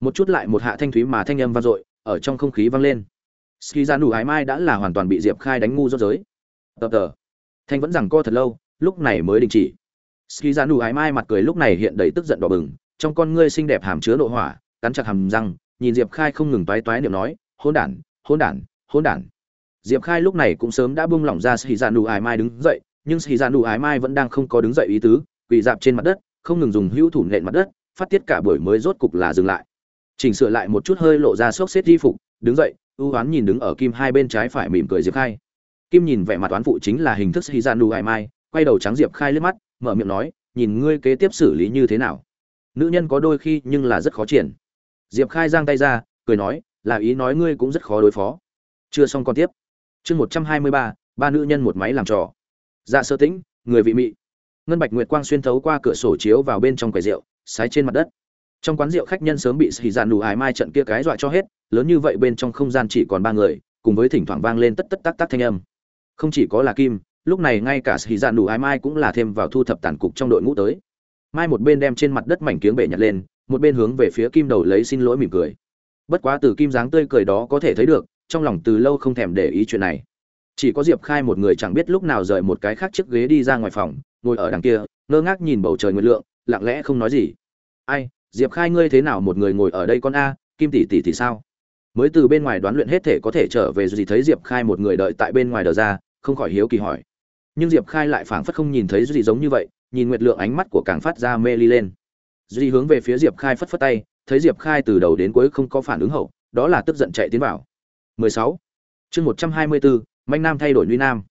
một chút lại một hạ thanh thúy mà thanh âm vang dội, ở trong không khí vang lên. Ski ra nụ ái mai đã là hoàn toàn bị diệp khai đánh ngu do giới. Tập tờ. Thanh vẫn rằng co thật lâu, lúc này mới đình chỉ. Ski ra nụ ái mai mặt cười lúc này hiện đầy tức giận đỏ bừng, trong con ngươi xinh đẹp hàm chứa nội hỏa, cắn chặt hàm răng, nhìn diệp khai không ngừng toái toái niệm nói hôn đản hôn đản hôn đản. Diệp khai lúc này cũng sớm đã buông lỏng ra ski ra nụ ái mai đứng dậy, nhưng ski ra nụ ái mai vẫn đang không có đứng dậy ý tứ, quỳ dạp trên mặt đất, không ngừng dùng hữu thủ nện mặt đất, phát tiết cả buổi mới rốt cục là dừng lại chỉnh sửa lại một chút hơi lộ ra sốc xếp di phục, đứng dậy, ưu oán nhìn đứng ở kim hai bên trái phải mỉm cười diệp khai. Kim nhìn vẻ mặt toán phụ chính là hình thức sĩ gian nu ai mai, quay đầu trắng diệp khai liếc mắt, mở miệng nói, nhìn ngươi kế tiếp xử lý như thế nào? Nữ nhân có đôi khi nhưng là rất khó triển. Diệp khai giang tay ra, cười nói, là ý nói ngươi cũng rất khó đối phó. Chưa xong còn tiếp. Chương một trăm hai mươi ba ba nữ nhân một máy làm trò. Dạ sơ tĩnh, người vị mị. Ngân bạch nguyệt quang xuyên thấu qua cửa sổ chiếu vào bên trong quầy rượu, sái trên mặt đất trong quán rượu khách nhân sớm bị xì dạn nụ ải mai trận kia cái dọa cho hết, lớn như vậy bên trong không gian chỉ còn ba người, cùng với thỉnh thoảng vang lên tất tất tắc tắc thanh âm. Không chỉ có là kim, lúc này ngay cả xì dạn nụ ải mai cũng là thêm vào thu thập tàn cục trong đội ngũ tới. Mai một bên đem trên mặt đất mảnh kiếng bể nhặt lên, một bên hướng về phía kim đầu lấy xin lỗi mỉm cười. Bất quá từ kim dáng tươi cười đó có thể thấy được, trong lòng từ lâu không thèm để ý chuyện này. Chỉ có diệp khai một người chẳng biết lúc nào rời một cái khác chiếc ghế đi ra ngoài phòng, ngồi ở đằng kia, ngơ ngác nhìn bầu trời nguyệt lượng, lặng lẽ không nói gì. Ai diệp khai ngươi thế nào một người ngồi ở đây con a kim tỷ tỷ thì sao? Mới từ bên ngoài đoán luyện hết thể có thể trở về gì thấy diệp khai một người đợi tại bên ngoài đờ ra không khỏi hiếu kỳ hỏi. Nhưng diệp khai lại phảng phất không nhìn thấy gì giống như vậy nhìn nguyệt lượng ánh mắt của càng phát ra mê ly lên. Duy hướng về phía diệp khai phất phất tay thấy diệp khai từ đầu đến cuối không có phản ứng hậu đó là tức giận chạy tiến vào. 16. chương 124, manh nam thay đổi nguy nam.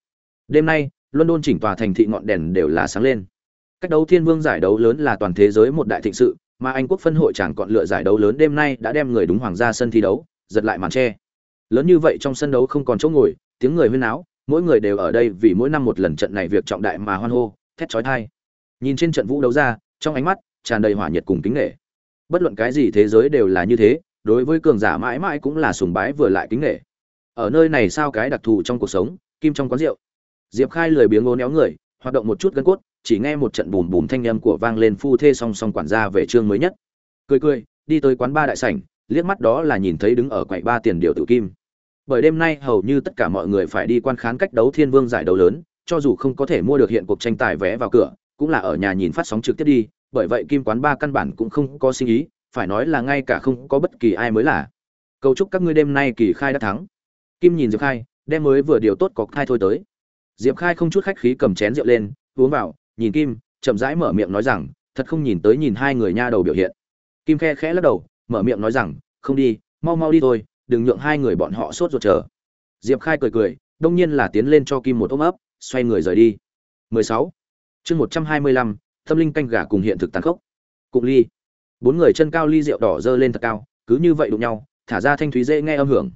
Đêm nay london chỉnh tòa thành thị ngọn đèn đều là sáng lên. Cách đấu thiên vương giải đấu lớn là toàn thế giới một đại thịnh sự mà anh quốc phân hội chẳng còn lựa giải đấu lớn đêm nay đã đem người đúng hoàng gia sân thi đấu, giật lại màn tre. Lớn như vậy trong sân đấu không còn chỗ ngồi, tiếng người huyên náo, mỗi người đều ở đây vì mỗi năm một lần trận này việc trọng đại mà hoan hô, thét chói tai. Nhìn trên trận vũ đấu ra, trong ánh mắt tràn đầy hỏa nhiệt cùng kính nghệ bất luận cái gì thế giới đều là như thế, đối với cường giả mãi mãi cũng là sùng bái vừa lại kính nghệ ở nơi này sao cái đặc thù trong cuộc sống, kim trong quán rượu. Diệp khai lười biếng ngố néo người, hoạt động một chút gân cốt chỉ nghe một trận bùm bùm thanh âm của vang lên phu thê song song quản gia về chương mới nhất. Cười cười, đi tới quán ba đại sảnh, liếc mắt đó là nhìn thấy đứng ở quầy ba tiền điều tự kim. Bởi đêm nay hầu như tất cả mọi người phải đi quan khán cách đấu thiên vương giải đấu lớn, cho dù không có thể mua được hiện cuộc tranh tài vé vào cửa, cũng là ở nhà nhìn phát sóng trực tiếp đi, bởi vậy kim quán ba căn bản cũng không có sinh ý phải nói là ngay cả không có bất kỳ ai mới là. Cầu chúc các ngươi đêm nay kỳ khai đã thắng. Kim nhìn diệp khai, đem mới vừa điều tốt có khai thôi tới. Diệp khai không chút khách khí cầm chén rượu lên, uống vào nhìn kim chậm rãi mở miệng nói rằng thật không nhìn tới nhìn hai người nha đầu biểu hiện. Kim khe khẽ lắc đầu mở miệng nói rằng không đi mau mau đi thôi đừng nhượng hai người bọn họ sốt ruột chờ. Diệp khai cười cười đông nhiên là tiến lên cho kim một ôm ấp xoay người rời đi. 16. chương 125, tâm linh canh gà cùng hiện thực tàn khốc. Cụng ly. Bốn người chân cao ly rượu đỏ dơ lên thật cao cứ như vậy đụng nhau thả ra thanh thúy dễ nghe âm hưởng.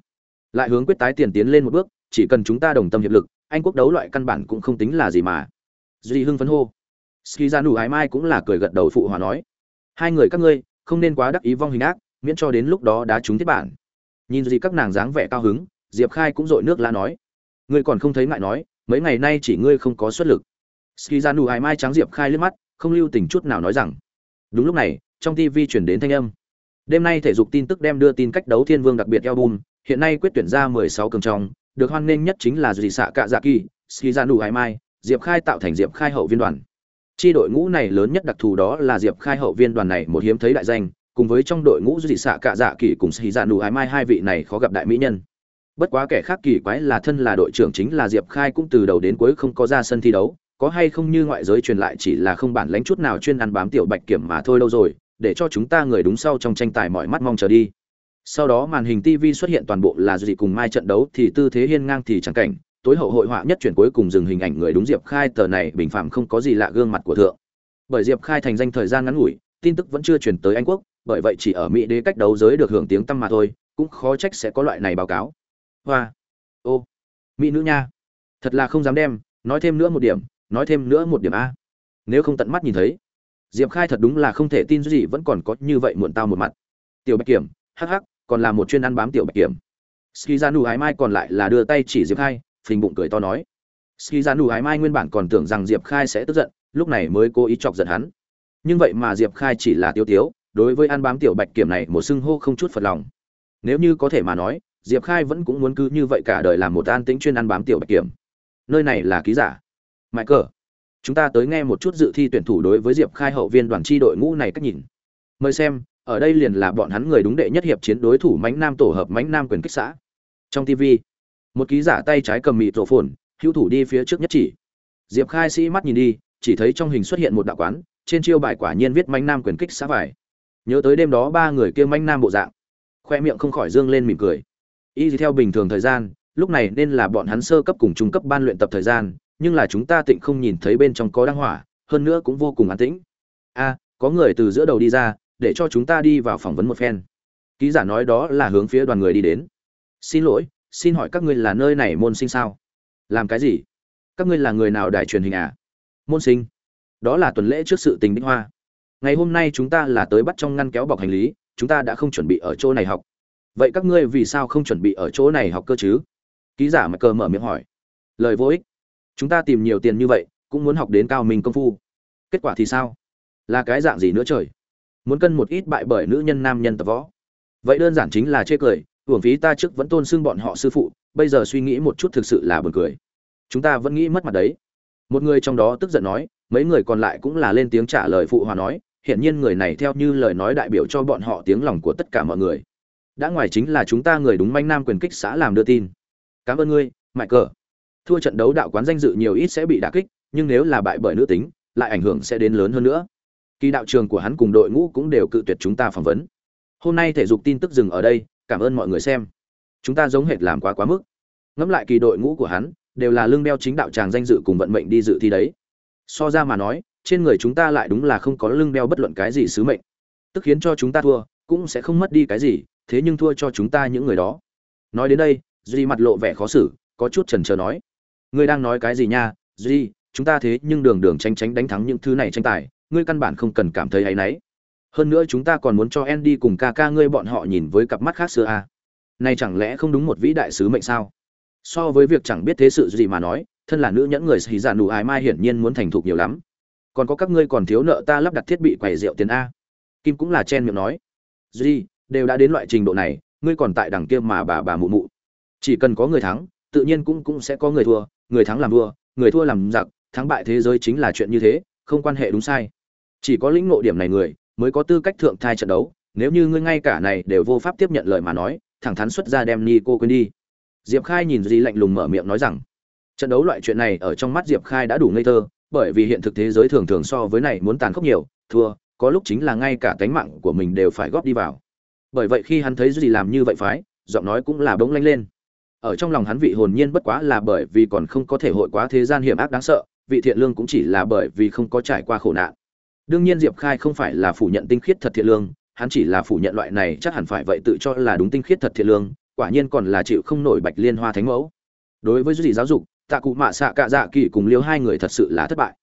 Lại hướng quyết tái tiền tiến lên một bước chỉ cần chúng ta đồng tâm hiệp lực anh quốc đấu loại căn bản cũng không tính là gì mà duy hưng phấn hô. Ski ra nụ ái mai cũng là cười gật đầu phụ hòa nói. Hai người các ngươi, không nên quá đắc ý vong hình ác, miễn cho đến lúc đó đá trúng thiết bản. Nhìn gì các nàng dáng vẻ cao hứng, diệp khai cũng dội nước la nói. Ngươi còn không thấy ngại nói, mấy ngày nay chỉ ngươi không có xuất lực. Ski ra nụ ái mai trắng diệp khai liếc mắt, không lưu tình chút nào nói rằng. Đúng lúc này, trong tv chuyển đến thanh âm. Đêm nay thể dục tin tức đem đưa tin cách đấu thiên vương đặc biệt album, hiện nay quyết tuyển ra 16 cường trong, được hoan nghênh nhất chính là dì xạ cạ dạ kỳ, ski ra nụ ái mai diệp khai tạo thành diệp khai hậu viên đoàn. Chi đội ngũ này lớn nhất đặc thù đó là diệp khai hậu viên đoàn này một hiếm thấy đại danh, cùng với trong đội ngũ dị xạ cạ dạ kỳ cùng xì dạ nụ ái mai hai vị này khó gặp đại mỹ nhân. Bất quá kẻ khác kỳ quái là thân là đội trưởng chính là diệp khai cũng từ đầu đến cuối không có ra sân thi đấu, có hay không như ngoại giới truyền lại chỉ là không bản lánh chút nào chuyên ăn bám tiểu bạch kiểm mà thôi đâu rồi, để cho chúng ta người đúng sau trong tranh tài mọi mắt mong chờ đi. Sau đó màn hình tv xuất hiện toàn bộ là dị cùng mai trận đấu thì tư thế hiên ngang thì chẳng cảnh tối hậu hội họa nhất chuyển cuối cùng dừng hình ảnh người đúng diệp khai tờ này, bình phạm không có gì lạ gương mặt của thượng. Bởi diệp khai thành danh thời gian ngắn ngủi, tin tức vẫn chưa chuyển tới anh quốc, bởi vậy chỉ ở mỹ đế cách đấu giới được hưởng tiếng tăm mà thôi, cũng khó trách sẽ có loại này báo cáo. Hoa. Ô. Mỹ nữ nha. Thật là không dám đem, nói thêm nữa một điểm, nói thêm nữa một điểm a. Nếu không tận mắt nhìn thấy, diệp khai thật đúng là không thể tin gì vẫn còn có như vậy muộn tao một mặt. Tiểu bạch kiểm, hắc hắc, còn là một chuyên ăn bám tiểu bạch kiểm. Ski ra nụ ái mai còn lại là đưa tay chỉ diệp khai phình bụng cười to nói. Ski ra nụ ái mai nguyên bản còn tưởng rằng diệp khai sẽ tức giận, lúc này mới cố ý chọc giận hắn. Nhưng vậy mà diệp khai chỉ là tiêu tiếu, đối với ăn bám tiểu bạch kiểm này một xưng hô không chút phật lòng. Nếu như có thể mà nói, diệp khai vẫn cũng muốn cứ như vậy cả đời làm một an tĩnh chuyên ăn bám tiểu bạch kiểm. Nơi này là ký giả. Mãi cờ. Chúng ta tới nghe một chút dự thi tuyển thủ đối với diệp khai hậu viên đoàn tri đội ngũ này cách nhìn. Mời xem, ở đây liền là bọn hắn người đúng đệ nhất hiệp chiến đối thủ mãnh nam tổ hợp mãnh nam quyền kích xã. Trong tv một ký giả tay trái cầm mịt rổ phồn, hữu thủ đi phía trước nhất chỉ. Diệp khai sĩ mắt nhìn đi, chỉ thấy trong hình xuất hiện một đạo quán, trên chiêu bài quả nhiên viết manh nam quyền kích xã vải. Nhớ tới đêm đó ba người kia manh nam bộ dạng, khoe miệng không khỏi dương lên mỉm cười. Y theo bình thường thời gian, lúc này nên là bọn hắn sơ cấp cùng trung cấp ban luyện tập thời gian, nhưng là chúng ta tịnh không nhìn thấy bên trong có đăng hỏa, hơn nữa cũng vô cùng an tĩnh. A, có người từ giữa đầu đi ra, để cho chúng ta đi vào phỏng vấn một phen. Ký giả nói đó là hướng phía đoàn người đi đến. Xin lỗi xin hỏi các ngươi là nơi này môn sinh sao? Làm cái gì? Các ngươi là người nào đài truyền hình à? Môn sinh. Đó là tuần lễ trước sự tình đích hoa. Ngày hôm nay chúng ta là tới bắt trong ngăn kéo bọc hành lý, chúng ta đã không chuẩn bị ở chỗ này học. Vậy các ngươi vì sao không chuẩn bị ở chỗ này học cơ chứ? Ký giả mà cờ mở miệng hỏi. Lời vô ích. Chúng ta tìm nhiều tiền như vậy, cũng muốn học đến cao mình công phu. Kết quả thì sao? Là cái dạng gì nữa trời? Muốn cân một ít bại bởi nữ nhân nam nhân tập võ. Vậy đơn giản chính là chê cười hưởng phí ta trước vẫn tôn xưng bọn họ sư phụ, bây giờ suy nghĩ một chút thực sự là buồn cười. Chúng ta vẫn nghĩ mất mặt đấy. Một người trong đó tức giận nói, mấy người còn lại cũng là lên tiếng trả lời phụ hòa nói, hiển nhiên người này theo như lời nói đại biểu cho bọn họ tiếng lòng của tất cả mọi người. Đã ngoài chính là chúng ta người đúng manh nam quyền kích xã làm đưa tin. Cảm ơn ngươi, mại cờ. Thua trận đấu đạo quán danh dự nhiều ít sẽ bị đả kích, nhưng nếu là bại bởi nữ tính, lại ảnh hưởng sẽ đến lớn hơn nữa. Kỳ đạo trường của hắn cùng đội ngũ cũng đều cự tuyệt chúng ta phỏng vấn. Hôm nay thể dục tin tức dừng ở đây cảm ơn mọi người xem. Chúng ta giống hệt làm quá quá mức. Ngẫm lại kỳ đội ngũ của hắn, đều là lương đeo chính đạo tràng danh dự cùng vận mệnh đi dự thi đấy. So ra mà nói, trên người chúng ta lại đúng là không có lưng đeo bất luận cái gì sứ mệnh. Tức khiến cho chúng ta thua, cũng sẽ không mất đi cái gì, thế nhưng thua cho chúng ta những người đó. Nói đến đây, duy mặt lộ vẻ khó xử, có chút trần trờ nói. Ngươi đang nói cái gì nha, duy? Chúng ta thế nhưng đường đường tranh tránh đánh thắng những thứ này tranh tài, ngươi căn bản không cần cảm thấy hay náy hơn nữa chúng ta còn muốn cho Andy cùng ca ca ngươi bọn họ nhìn với cặp mắt khác xưa à. này chẳng lẽ không đúng một vĩ đại sứ mệnh sao? So với việc chẳng biết thế sự gì mà nói, thân là nữ nhẫn người xì giả nụ ái mai hiển nhiên muốn thành thục nhiều lắm. Còn có các ngươi còn thiếu nợ ta lắp đặt thiết bị quầy rượu tiền a. Kim cũng là chen miệng nói. Duy, đều đã đến loại trình độ này, ngươi còn tại đằng kia mà bà bà mụ mụ. Chỉ cần có người thắng, tự nhiên cũng cũng sẽ có người thua. Người thắng làm vua, người thua làm giặc, thắng bại thế giới chính là chuyện như thế, không quan hệ đúng sai. Chỉ có lĩnh ngộ điểm này người mới có tư cách thượng thai trận đấu, nếu như ngươi ngay cả này đều vô pháp tiếp nhận lời mà nói, thẳng thắn xuất ra đem ni cô quên đi. Diệp khai nhìn di lạnh lùng mở miệng nói rằng, trận đấu loại chuyện này ở trong mắt diệp khai đã đủ ngây thơ, bởi vì hiện thực thế giới thường thường so với này muốn tàn khốc nhiều, thua, có lúc chính là ngay cả cánh mạng của mình đều phải góp đi vào. Bởi vậy khi hắn thấy gì làm như vậy phái, giọng nói cũng là bỗng lanh lên. Ở trong lòng hắn vị hồn nhiên bất quá là bởi vì còn không có thể hội quá thế gian hiểm ác đáng sợ, vị thiện lương cũng chỉ là bởi vì không có trải qua khổ nạn đương nhiên diệp khai không phải là phủ nhận tinh khiết thật thiện lương, hắn chỉ là phủ nhận loại này chắc hẳn phải vậy tự cho là đúng tinh khiết thật thiện lương, quả nhiên còn là chịu không nổi bạch liên hoa thánh mẫu. Đối với duy giáo dục, tạ cụ mạ xạ cạ dạ kỳ cùng liêu hai người thật sự là thất bại.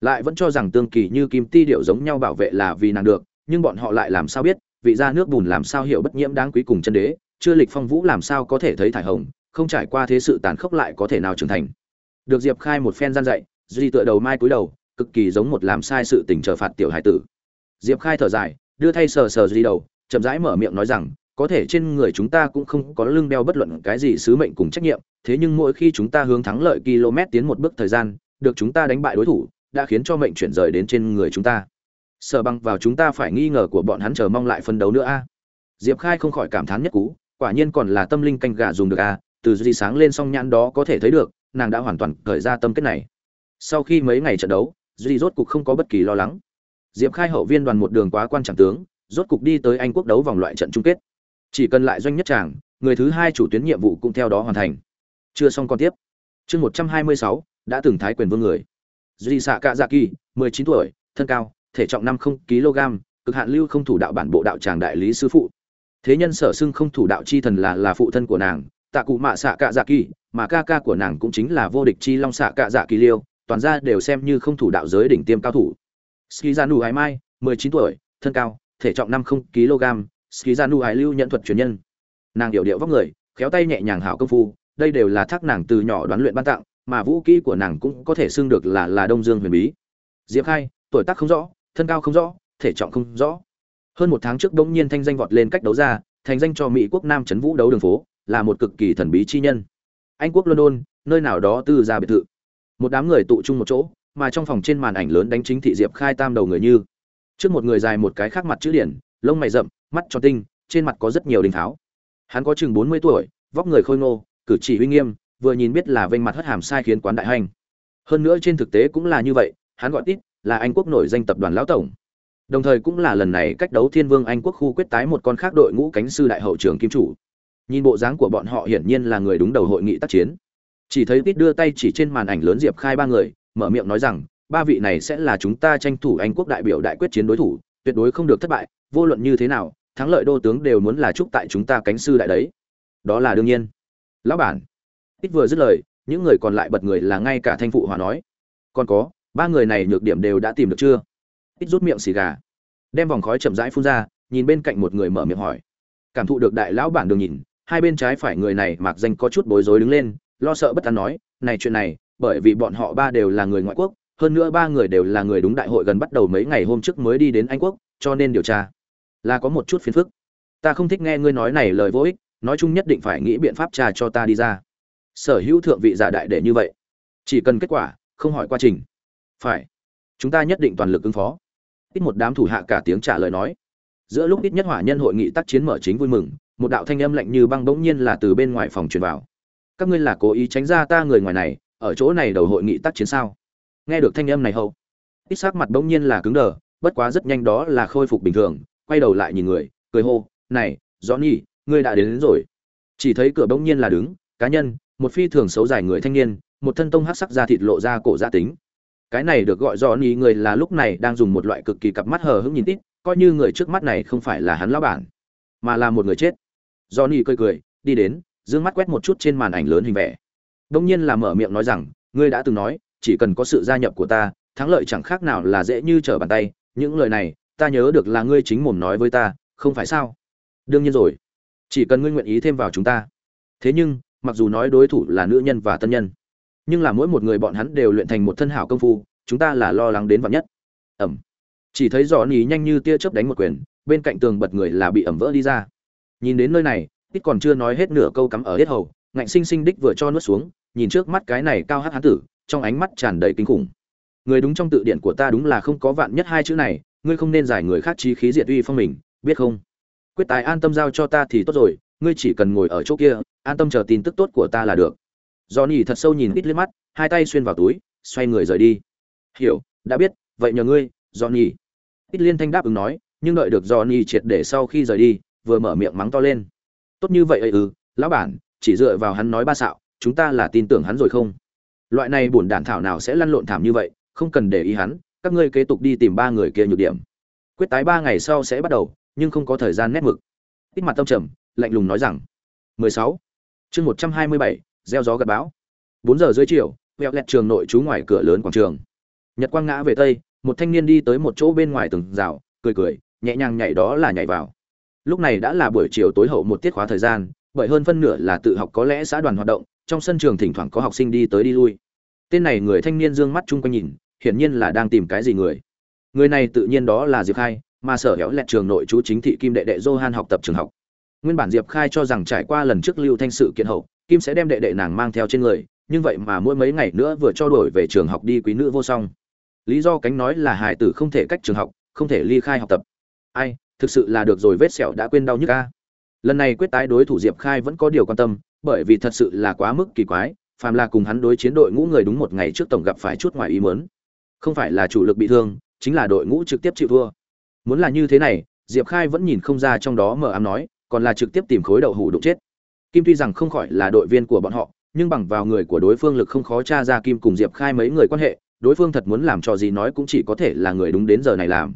Lại vẫn cho rằng tương kỳ như kim ti điệu giống nhau bảo vệ là vì nàng được, nhưng bọn họ lại làm sao biết, vị gia nước bùn làm sao hiểu bất nhiễm đáng quý cùng chân đế, chưa lịch phong vũ làm sao có thể thấy thải hồng, không trải qua thế sự tàn khốc lại có thể nào trưởng thành. Được diệp khai một phen gian dạy duy tựa đầu mai cúi đầu cực kỳ giống một làm sai sự tình chờ phạt tiểu hải tử. Diệp khai thở dài, đưa thay sờ sờ đi đầu, chậm rãi mở miệng nói rằng, có thể trên người chúng ta cũng không có lưng đeo bất luận cái gì sứ mệnh cùng trách nhiệm, thế nhưng mỗi khi chúng ta hướng thắng lợi km tiến một bước thời gian, được chúng ta đánh bại đối thủ, đã khiến cho mệnh chuyển rời đến trên người chúng ta. Sở băng vào chúng ta phải nghi ngờ của bọn hắn chờ mong lại phân đấu nữa a. Diệp khai không khỏi cảm thán nhất cú, quả nhiên còn là tâm linh canh gà dùng được a, từ duy sáng lên song nhãn đó có thể thấy được, nàng đã hoàn toàn khởi ra tâm kết này. Sau khi mấy ngày trận đấu duy rốt cục không có bất kỳ lo lắng. Diệp khai hậu viên đoàn một đường quá quan trọng tướng, rốt cục đi tới anh quốc đấu vòng loại trận chung kết. Chỉ cần lại doanh nhất tràng, người thứ hai chủ tuyến nhiệm vụ cũng theo đó hoàn thành. Chưa xong còn tiếp. Chương một trăm hai mươi sáu, đã từng thái quyền vương người. Duy xạ cạ dạ kỳ mười chín tuổi, thân cao, thể trọng năm không kg, cực hạn lưu không thủ đạo bản bộ đạo tràng đại lý sư phụ. Thế nhân sở xưng không thủ đạo chi thần là là phụ thân của nàng tạ cụ mạ xạ cạ dạ kỳ mà ca ca của nàng cũng chính là vô địch chi long xạ cạ dạ kỳ liêu toàn ra đều xem như không thủ đạo giới đỉnh tiêm cao thủ. Ski ra nụ mai, mười chín tuổi, thân cao, thể trọng năm không kg ski ra nụ lưu nhận thuật truyền nhân. Nàng điệu điệu vóc người, khéo tay nhẹ nhàng hảo công phu, đây đều là thác nàng từ nhỏ đoán luyện ban tặng, mà vũ kỹ của nàng cũng có thể xưng được là là đông dương huyền bí. Diệp khai, tuổi tác không rõ, thân cao không rõ, thể trọng không rõ. Hơn một tháng trước đ ỗ n g nhiên thanh danh vọt lên cách đấu ra, thành danh cho mỹ quốc nam trấn vũ đấu đường phố, là một cực kỳ thần bí chi nhân. Anh quốc london, nơi nào đó tư ra biệt thự một đám người tụ chung một chỗ, mà trong phòng trên màn ảnh lớn đánh chính thị diệp khai tam đầu người như. Trước một người dài một cái khác mặt chữ điển, lông mày rậm, mắt tròn tinh, trên mặt có rất nhiều đình tháo. Hắn có chừng bốn mươi tuổi, vóc người khôi ngô, cử chỉ uy nghiêm, vừa nhìn biết là vênh mặt hất hàm sai khiến quán đại hành. Hơn nữa trên thực tế cũng là như vậy, hắn gọi ít là anh quốc nổi danh tập đoàn lão tổng. Đồng thời cũng là lần này cách đấu thiên vương anh quốc khu quyết tái một con khác đội ngũ cánh sư đại hậu trưởng kim chủ. Nhìn bộ dáng của bọn họ hiển nhiên là người đúng đầu hội nghị tác chiến chỉ thấy tít đưa tay chỉ trên màn ảnh lớn diệp khai ba người, mở miệng nói rằng, ba vị này sẽ là chúng ta tranh thủ anh quốc đại biểu đại quyết chiến đối thủ, tuyệt đối không được thất bại, vô luận như thế nào, thắng lợi đô tướng đều muốn là chúc tại chúng ta cánh sư đại đấy. Đó là đương nhiên. Lão bản. Ít vừa dứt lời, những người còn lại bật người là ngay cả thanh phụ hòa nói. Còn có, ba người này nhược điểm đều đã tìm được chưa? Ít rút miệng xì gà. Đem vòng khói chậm rãi phun ra, nhìn bên cạnh một người mở miệng hỏi. Cảm thụ được đại lão bản đường nhìn, hai bên trái phải người này mặc danh có chút bối rối đứng lên lo sợ bất an nói, này chuyện này, bởi vì bọn họ ba đều là người ngoại quốc, hơn nữa ba người đều là người đúng đại hội gần bắt đầu mấy ngày hôm trước mới đi đến anh quốc, cho nên điều tra là có một chút phiền phức. Ta không thích nghe ngươi nói này lời vô ích, nói chung nhất định phải nghĩ biện pháp trà cho ta đi ra. Sở hữu thượng vị giả đại để như vậy, chỉ cần kết quả không hỏi quá trình, phải, chúng ta nhất định toàn lực ứng phó. Ít một đám thủ hạ cả tiếng trả lời nói. Giữa lúc ít nhất hỏa nhân hội nghị tác chiến mở chính vui mừng, một đạo thanh âm lạnh như băng bỗng nhiên là từ bên ngoài phòng truyền vào các ngươi là cố ý tránh ra ta người ngoài này ở chỗ này đầu hội nghị tác chiến sao? Nghe được thanh âm này hậu ít sắc mặt bỗng nhiên là cứng đờ bất quá rất nhanh đó là khôi phục bình thường quay đầu lại nhìn người cười hô này Johnny, ngươi đã đến, đến rồi. Chỉ thấy cửa bỗng nhiên là đứng cá nhân một phi thường xấu dài người thanh niên một thân tông hắc sắc da thịt lộ ra cổ gia tính. Cái này được gọi do ni người là lúc này đang dùng một loại cực kỳ cặp mắt hờ hững nhìn tít coi như người trước mắt này không phải là hắn lão bản mà là một người chết. Do ni cười cười đi đến dương mắt quét một chút trên màn ảnh lớn hình vẽ. Đông nhiên là mở miệng nói rằng, ngươi đã từng nói, chỉ cần có sự gia nhập của ta, thắng lợi chẳng khác nào là dễ như trở bàn tay. Những lời này, ta nhớ được là ngươi chính mồm nói với ta, không phải sao? Đương nhiên rồi. Chỉ cần ngươi nguyện ý thêm vào chúng ta. Thế nhưng, mặc dù nói đối thủ là nữ nhân và tân nhân, nhưng là mỗi một người bọn hắn đều luyện thành một thân hảo công phu, chúng ta là lo lắng đến vạn nhất. Ẩm. Chỉ thấy giỏ nỉ nhanh như tia chớp đánh một quyền, bên cạnh tường bật người là bị ẩm vỡ đi ra. Nhìn đến nơi này ít còn chưa nói hết nửa câu cắm ở hết hầu, ngạnh sinh sinh đích vừa cho nuốt xuống, nhìn trước mắt cái này cao hát hán tử, trong ánh mắt tràn đầy kinh khủng. Người đúng trong tự điện của ta đúng là không có vạn nhất hai chữ này, ngươi không nên giải người khác chi khí diệt uy phong mình, biết không? Quyết tài an tâm giao cho ta thì tốt rồi, ngươi chỉ cần ngồi ở chỗ kia, an tâm chờ tin tức tốt của ta là được. Johnny thật sâu nhìn ít lên mắt, hai tay xuyên vào túi, xoay người rời đi. Hiểu, đã biết, vậy nhờ ngươi, johnny. Ít liên thanh đáp ứng nói, nhưng đợi được johnny triệt để sau khi rời đi, vừa mở miệng mắng to lên tốt như vậy ấy ư lão bản chỉ dựa vào hắn nói ba xạo chúng ta là tin tưởng hắn rồi không? Loại này bổn đản thảo nào sẽ lăn lộn thảm như vậy không cần để ý hắn các ngươi kế tục đi tìm ba người kia nhược điểm. Quyết tái ba ngày sau sẽ bắt đầu nhưng không có thời gian nét mực. Ít mặt tâm trầm lạnh lùng nói rằng 16. chương 127, gieo gió gặt bão. 4 giờ dưới chiều vẹo lẹt trường nội trú ngoài cửa lớn quảng trường. Nhật quang ngã về tây một thanh niên đi tới một chỗ bên ngoài tường rào cười cười nhẹ nhàng nhảy đó là nhảy vào lúc này đã là buổi chiều tối hậu một tiết khóa thời gian, bởi hơn phân nửa là tự học có lẽ xã đoàn hoạt động, trong sân trường thỉnh thoảng có học sinh đi tới đi lui. Tên này người thanh niên dương mắt chung quanh nhìn, hiển nhiên là đang tìm cái gì người. Người này tự nhiên đó là diệp khai, mà sở héo lẹt trường nội chú chính thị kim đệ đệ johan học tập trường học. Nguyên bản diệp khai cho rằng trải qua lần trước lưu thanh sự kiện hậu, kim sẽ đem đệ đệ nàng mang theo trên người, nhưng vậy mà mỗi mấy ngày nữa vừa cho đổi về trường học đi quý nữ vô song. Lý do cánh nói là hải tử không thể cách trường học, không thể ly khai học tập. Ai thực sự là được rồi vết sẹo đã quên đau nhức ca. Lần này quyết tái đối thủ diệp khai vẫn có điều quan tâm, bởi vì thật sự là quá mức kỳ quái, phàm là cùng hắn đối chiến đội ngũ người đúng một ngày trước tổng gặp phải chút ngoài ý mớn không phải là chủ lực bị thương, chính là đội ngũ trực tiếp chịu thua. Muốn là như thế này, diệp khai vẫn nhìn không ra trong đó mờ ám nói, còn là trực tiếp tìm khối đậu hủ đụng chết. Kim tuy rằng không khỏi là đội viên của bọn họ, nhưng bằng vào người của đối phương lực không khó tra ra kim cùng diệp khai mấy người quan hệ, đối phương thật muốn làm cho gì nói cũng chỉ có thể là người đúng đến giờ này làm.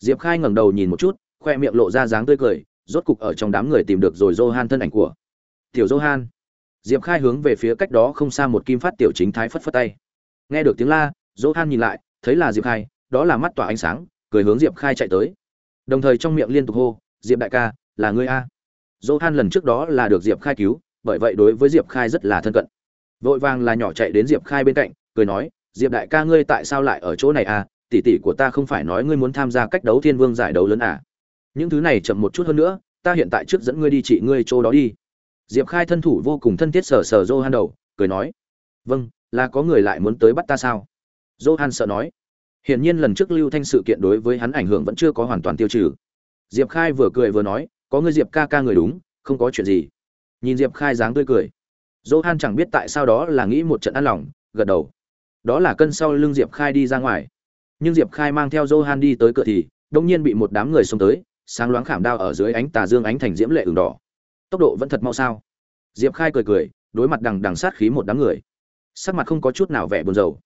Diệp khai ngẩng đầu nhìn một chút khoe miệng lộ ra dáng tươi cười, rốt cục ở trong đám người tìm được rồi johan thân ảnh của tiểu johan. Diệp khai hướng về phía cách đó không xa một kim phát tiểu chính thái phất phất tay. Nghe được tiếng la, johan nhìn lại, thấy là diệp khai, đó là mắt tỏa ánh sáng, cười hướng diệp khai chạy tới. Đồng thời trong miệng liên tục hô, diệp đại ca, là ngươi a? Johan lần trước đó là được diệp khai cứu, bởi vậy đối với diệp khai rất là thân cận. Vội vàng là nhỏ chạy đến diệp khai bên cạnh, cười nói, diệp đại ca ngươi tại sao lại ở chỗ này à tỷ tỷ của ta không phải nói ngươi muốn tham gia cách đấu thiên vương giải đấu lớn à? Những thứ này chậm một chút hơn nữa, ta hiện tại trước dẫn ngươi đi trị ngươi chỗ đó đi. Diệp khai thân thủ vô cùng thân thiết sờ sờ johan đầu, cười nói vâng là có người lại muốn tới bắt ta sao? Johan sợ nói, hiển nhiên lần trước lưu thanh sự kiện đối với hắn ảnh hưởng vẫn chưa có hoàn toàn tiêu trừ. Diệp khai vừa cười vừa nói, có ngươi diệp ca ca người đúng, không có chuyện gì. Nhìn diệp khai dáng tươi cười, johan chẳng biết tại sao đó là nghĩ một trận ăn lòng, gật đầu. Đó là cân sau lưng diệp khai đi ra ngoài. Nhưng diệp khai mang theo johan đi tới cửa thì đông nhiên bị một đám người xông tới sáng loáng khảm đao ở dưới ánh tà dương ánh thành diễm lệ ửng đỏ. Tốc độ vẫn thật mau sao? Diệp khai cười cười, đối mặt đằng đằng sát khí một đám người. Sắc mặt không có chút nào vẻ buồn rầu.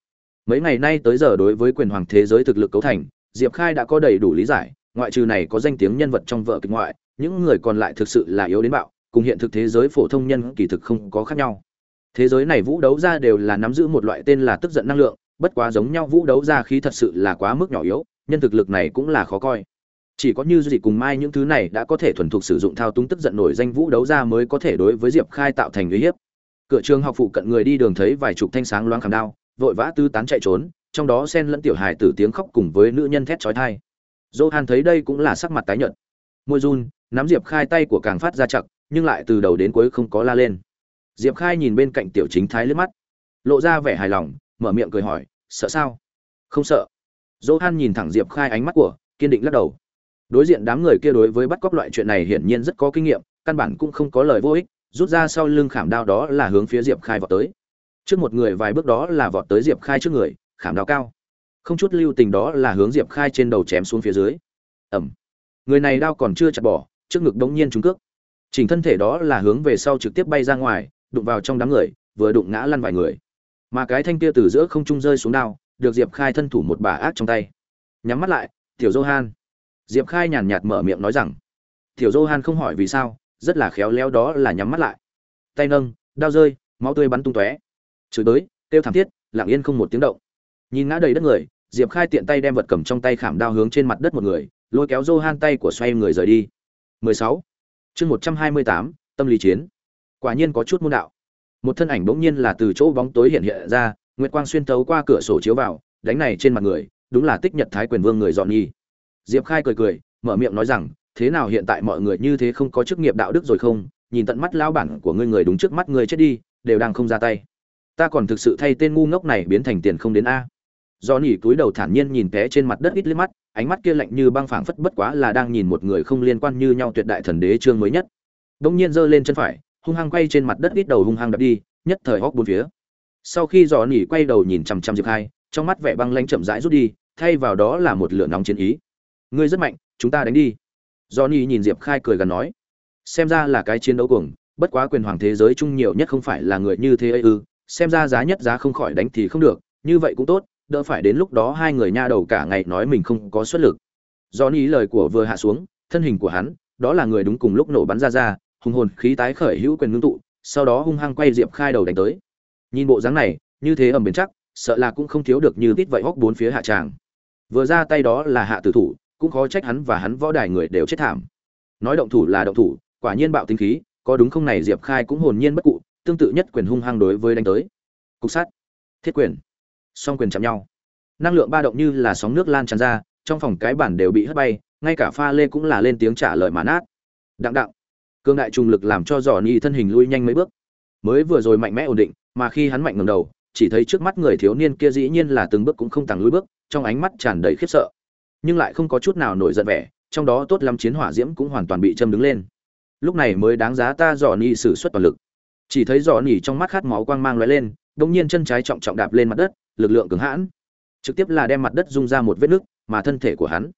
Mấy ngày nay tới giờ đối với quyền hoàng thế giới thực lực cấu thành, diệp khai đã có đầy đủ lý giải, ngoại trừ này có danh tiếng nhân vật trong vợ kịch ngoại, những người còn lại thực sự là yếu đến bạo, cùng hiện thực thế giới phổ thông nhân kỳ thực không có khác nhau. Thế giới này vũ đấu ra đều là nắm giữ một loại tên là tức giận năng lượng, bất quá giống nhau vũ đấu ra khí thật sự là quá mức nhỏ yếu, nhân thực lực này cũng là khó coi chỉ có như gì cùng mai những thứ này đã có thể thuần thục sử dụng thao túng tức giận nổi danh vũ đấu ra mới có thể đối với diệp khai tạo thành uy hiếp. Cửa trường học phụ cận người đi đường thấy vài chục thanh sáng loáng khảm đao, vội vã tư tán chạy trốn, trong đó xen lẫn tiểu hài tử tiếng khóc cùng với nữ nhân thét chói tai. Johan thấy đây cũng là sắc mặt tái nhợt. Môi run, nắm diệp khai tay của càng phát ra chặt, nhưng lại từ đầu đến cuối không có la lên. Diệp khai nhìn bên cạnh tiểu chính thái lướt mắt, lộ ra vẻ hài lòng, mở miệng cười hỏi, sợ sao? Không sợ. Johan nhìn thẳng diệp khai ánh mắt của, kiên định lắc đầu đối diện đám người kia đối với bắt cóc loại chuyện này hiển nhiên rất có kinh nghiệm, căn bản cũng không có lời vô ích, rút ra sau lưng khảm đao đó là hướng phía diệp khai vọt tới. Trước một người vài bước đó là vọt tới diệp khai trước người, khảm đao cao. Không chút lưu tình đó là hướng diệp khai trên đầu chém xuống phía dưới. Ẩm người này đao còn chưa chặt bỏ, trước ngực đống nhiên trúng cước. Chỉnh thân thể đó là hướng về sau trực tiếp bay ra ngoài, đụng vào trong đám người, vừa đụng ngã lăn vài người. Mà cái thanh kia từ giữa không trung rơi xuống đao, được diệp khai thân thủ một bà ác trong tay. Nhắm mắt lại, tiểu johan diệp khai nhàn nhạt mở miệng nói rằng tiểu johan không hỏi vì sao rất là khéo léo đó là nhắm mắt lại. Tay nâng đao rơi máu tươi bắn tung tóe. Chửi tới kêu thảm thiết lặng yên không một tiếng động. Nhìn ngã đầy đất người diệp khai tiện tay đem vật cầm trong tay khảm đao hướng trên mặt đất một người lôi kéo johan tay của xoay người rời đi. 16. chương 128, tâm lý chiến. Quả nhiên có chút môn đạo. Một thân ảnh bỗng nhiên là từ chỗ bóng tối hiện hiện ra nguyệt quang xuyên tấu qua cửa sổ chiếu vào đánh này trên mặt người đúng là tích nhật thái quyền vương người dọn nhi diệp khai cười cười, mở miệng nói rằng, thế nào hiện tại mọi người như thế không có chức nghiệp đạo đức rồi không? Nhìn tận mắt lao bản của ngươi người đúng trước mắt ngươi chết đi, đều đang không ra tay. Ta còn thực sự thay tên ngu ngốc này biến thành tiền không đến a. Do nỉ túi đầu thản nhiên nhìn té trên mặt đất ít liếc mắt, ánh mắt kia lạnh như băng phảng phất bất quá là đang nhìn một người không liên quan như nhau tuyệt đại thần đế chương mới nhất. Đông nhiên giơ lên chân phải, hung hăng quay trên mặt đất ít đầu hung hăng đập đi, nhất thời hóc bốn phía. Sau khi dò nỉ quay đầu nhìn chằm chằm diệp khai, trong mắt vẻ băng lanh chậm rãi rút đi, thay vào đó là một lửa nóng chiến ý ngươi rất mạnh, chúng ta đánh đi. Do nhìn diệp khai cười gần nói, xem ra là cái chiến đấu cuồng, bất quá quyền hoàng thế giới chung nhiều nhất không phải là người như thế ấy ư, xem ra giá nhất giá không khỏi đánh thì không được, như vậy cũng tốt, đỡ phải đến lúc đó hai người nha đầu cả ngày nói mình không có xuất lực. Do lời của vừa hạ xuống, thân hình của hắn, đó là người đúng cùng lúc nổ bắn ra ra, hùng hồn khí tái khởi hữu quyền ngưng tụ, sau đó hung hăng quay diệp khai đầu đánh tới. Nhìn bộ dáng này, như thế ẩm bền chắc, sợ là cũng không thiếu được như tít vậy hóc bốn phía hạ tràng. Vừa ra tay đó là hạ tử thủ cũng khó trách hắn và hắn võ đài người đều chết thảm. Nói động thủ là động thủ, quả nhiên bạo tính khí, có đúng không này diệp khai cũng hồn nhiên bất cụ, tương tự nhất quyền hung hăng đối với đánh tới. Cục sát thiết quyền, song quyền chạm nhau. Năng lượng ba động như là sóng nước lan tràn ra, trong phòng cái bản đều bị hất bay, ngay cả pha lê cũng là lên tiếng trả lời mà nát đặng đặng cương đại trùng lực làm cho giỏ ni thân hình lui nhanh mấy bước. Mới vừa rồi mạnh mẽ ổn định, mà khi hắn mạnh ngầm đầu, chỉ thấy trước mắt người thiếu niên kia dĩ nhiên là từng bước cũng không tăng lùi bước, trong ánh mắt tràn đầy khiếp sợ nhưng lại không có chút nào nổi giận vẻ, trong đó tốt lắm chiến hỏa diễm cũng hoàn toàn bị châm đứng lên. Lúc này mới đáng giá ta dò ni sử xuất toàn lực. Chỉ thấy dò nỉ trong mắt khát máu quang mang lóe lên đông nhiên chân trái trọng trọng đạp lên mặt đất, lực lượng cứng hãn. Trực tiếp là đem mặt đất rung ra một vết nứt, mà thân thể của hắn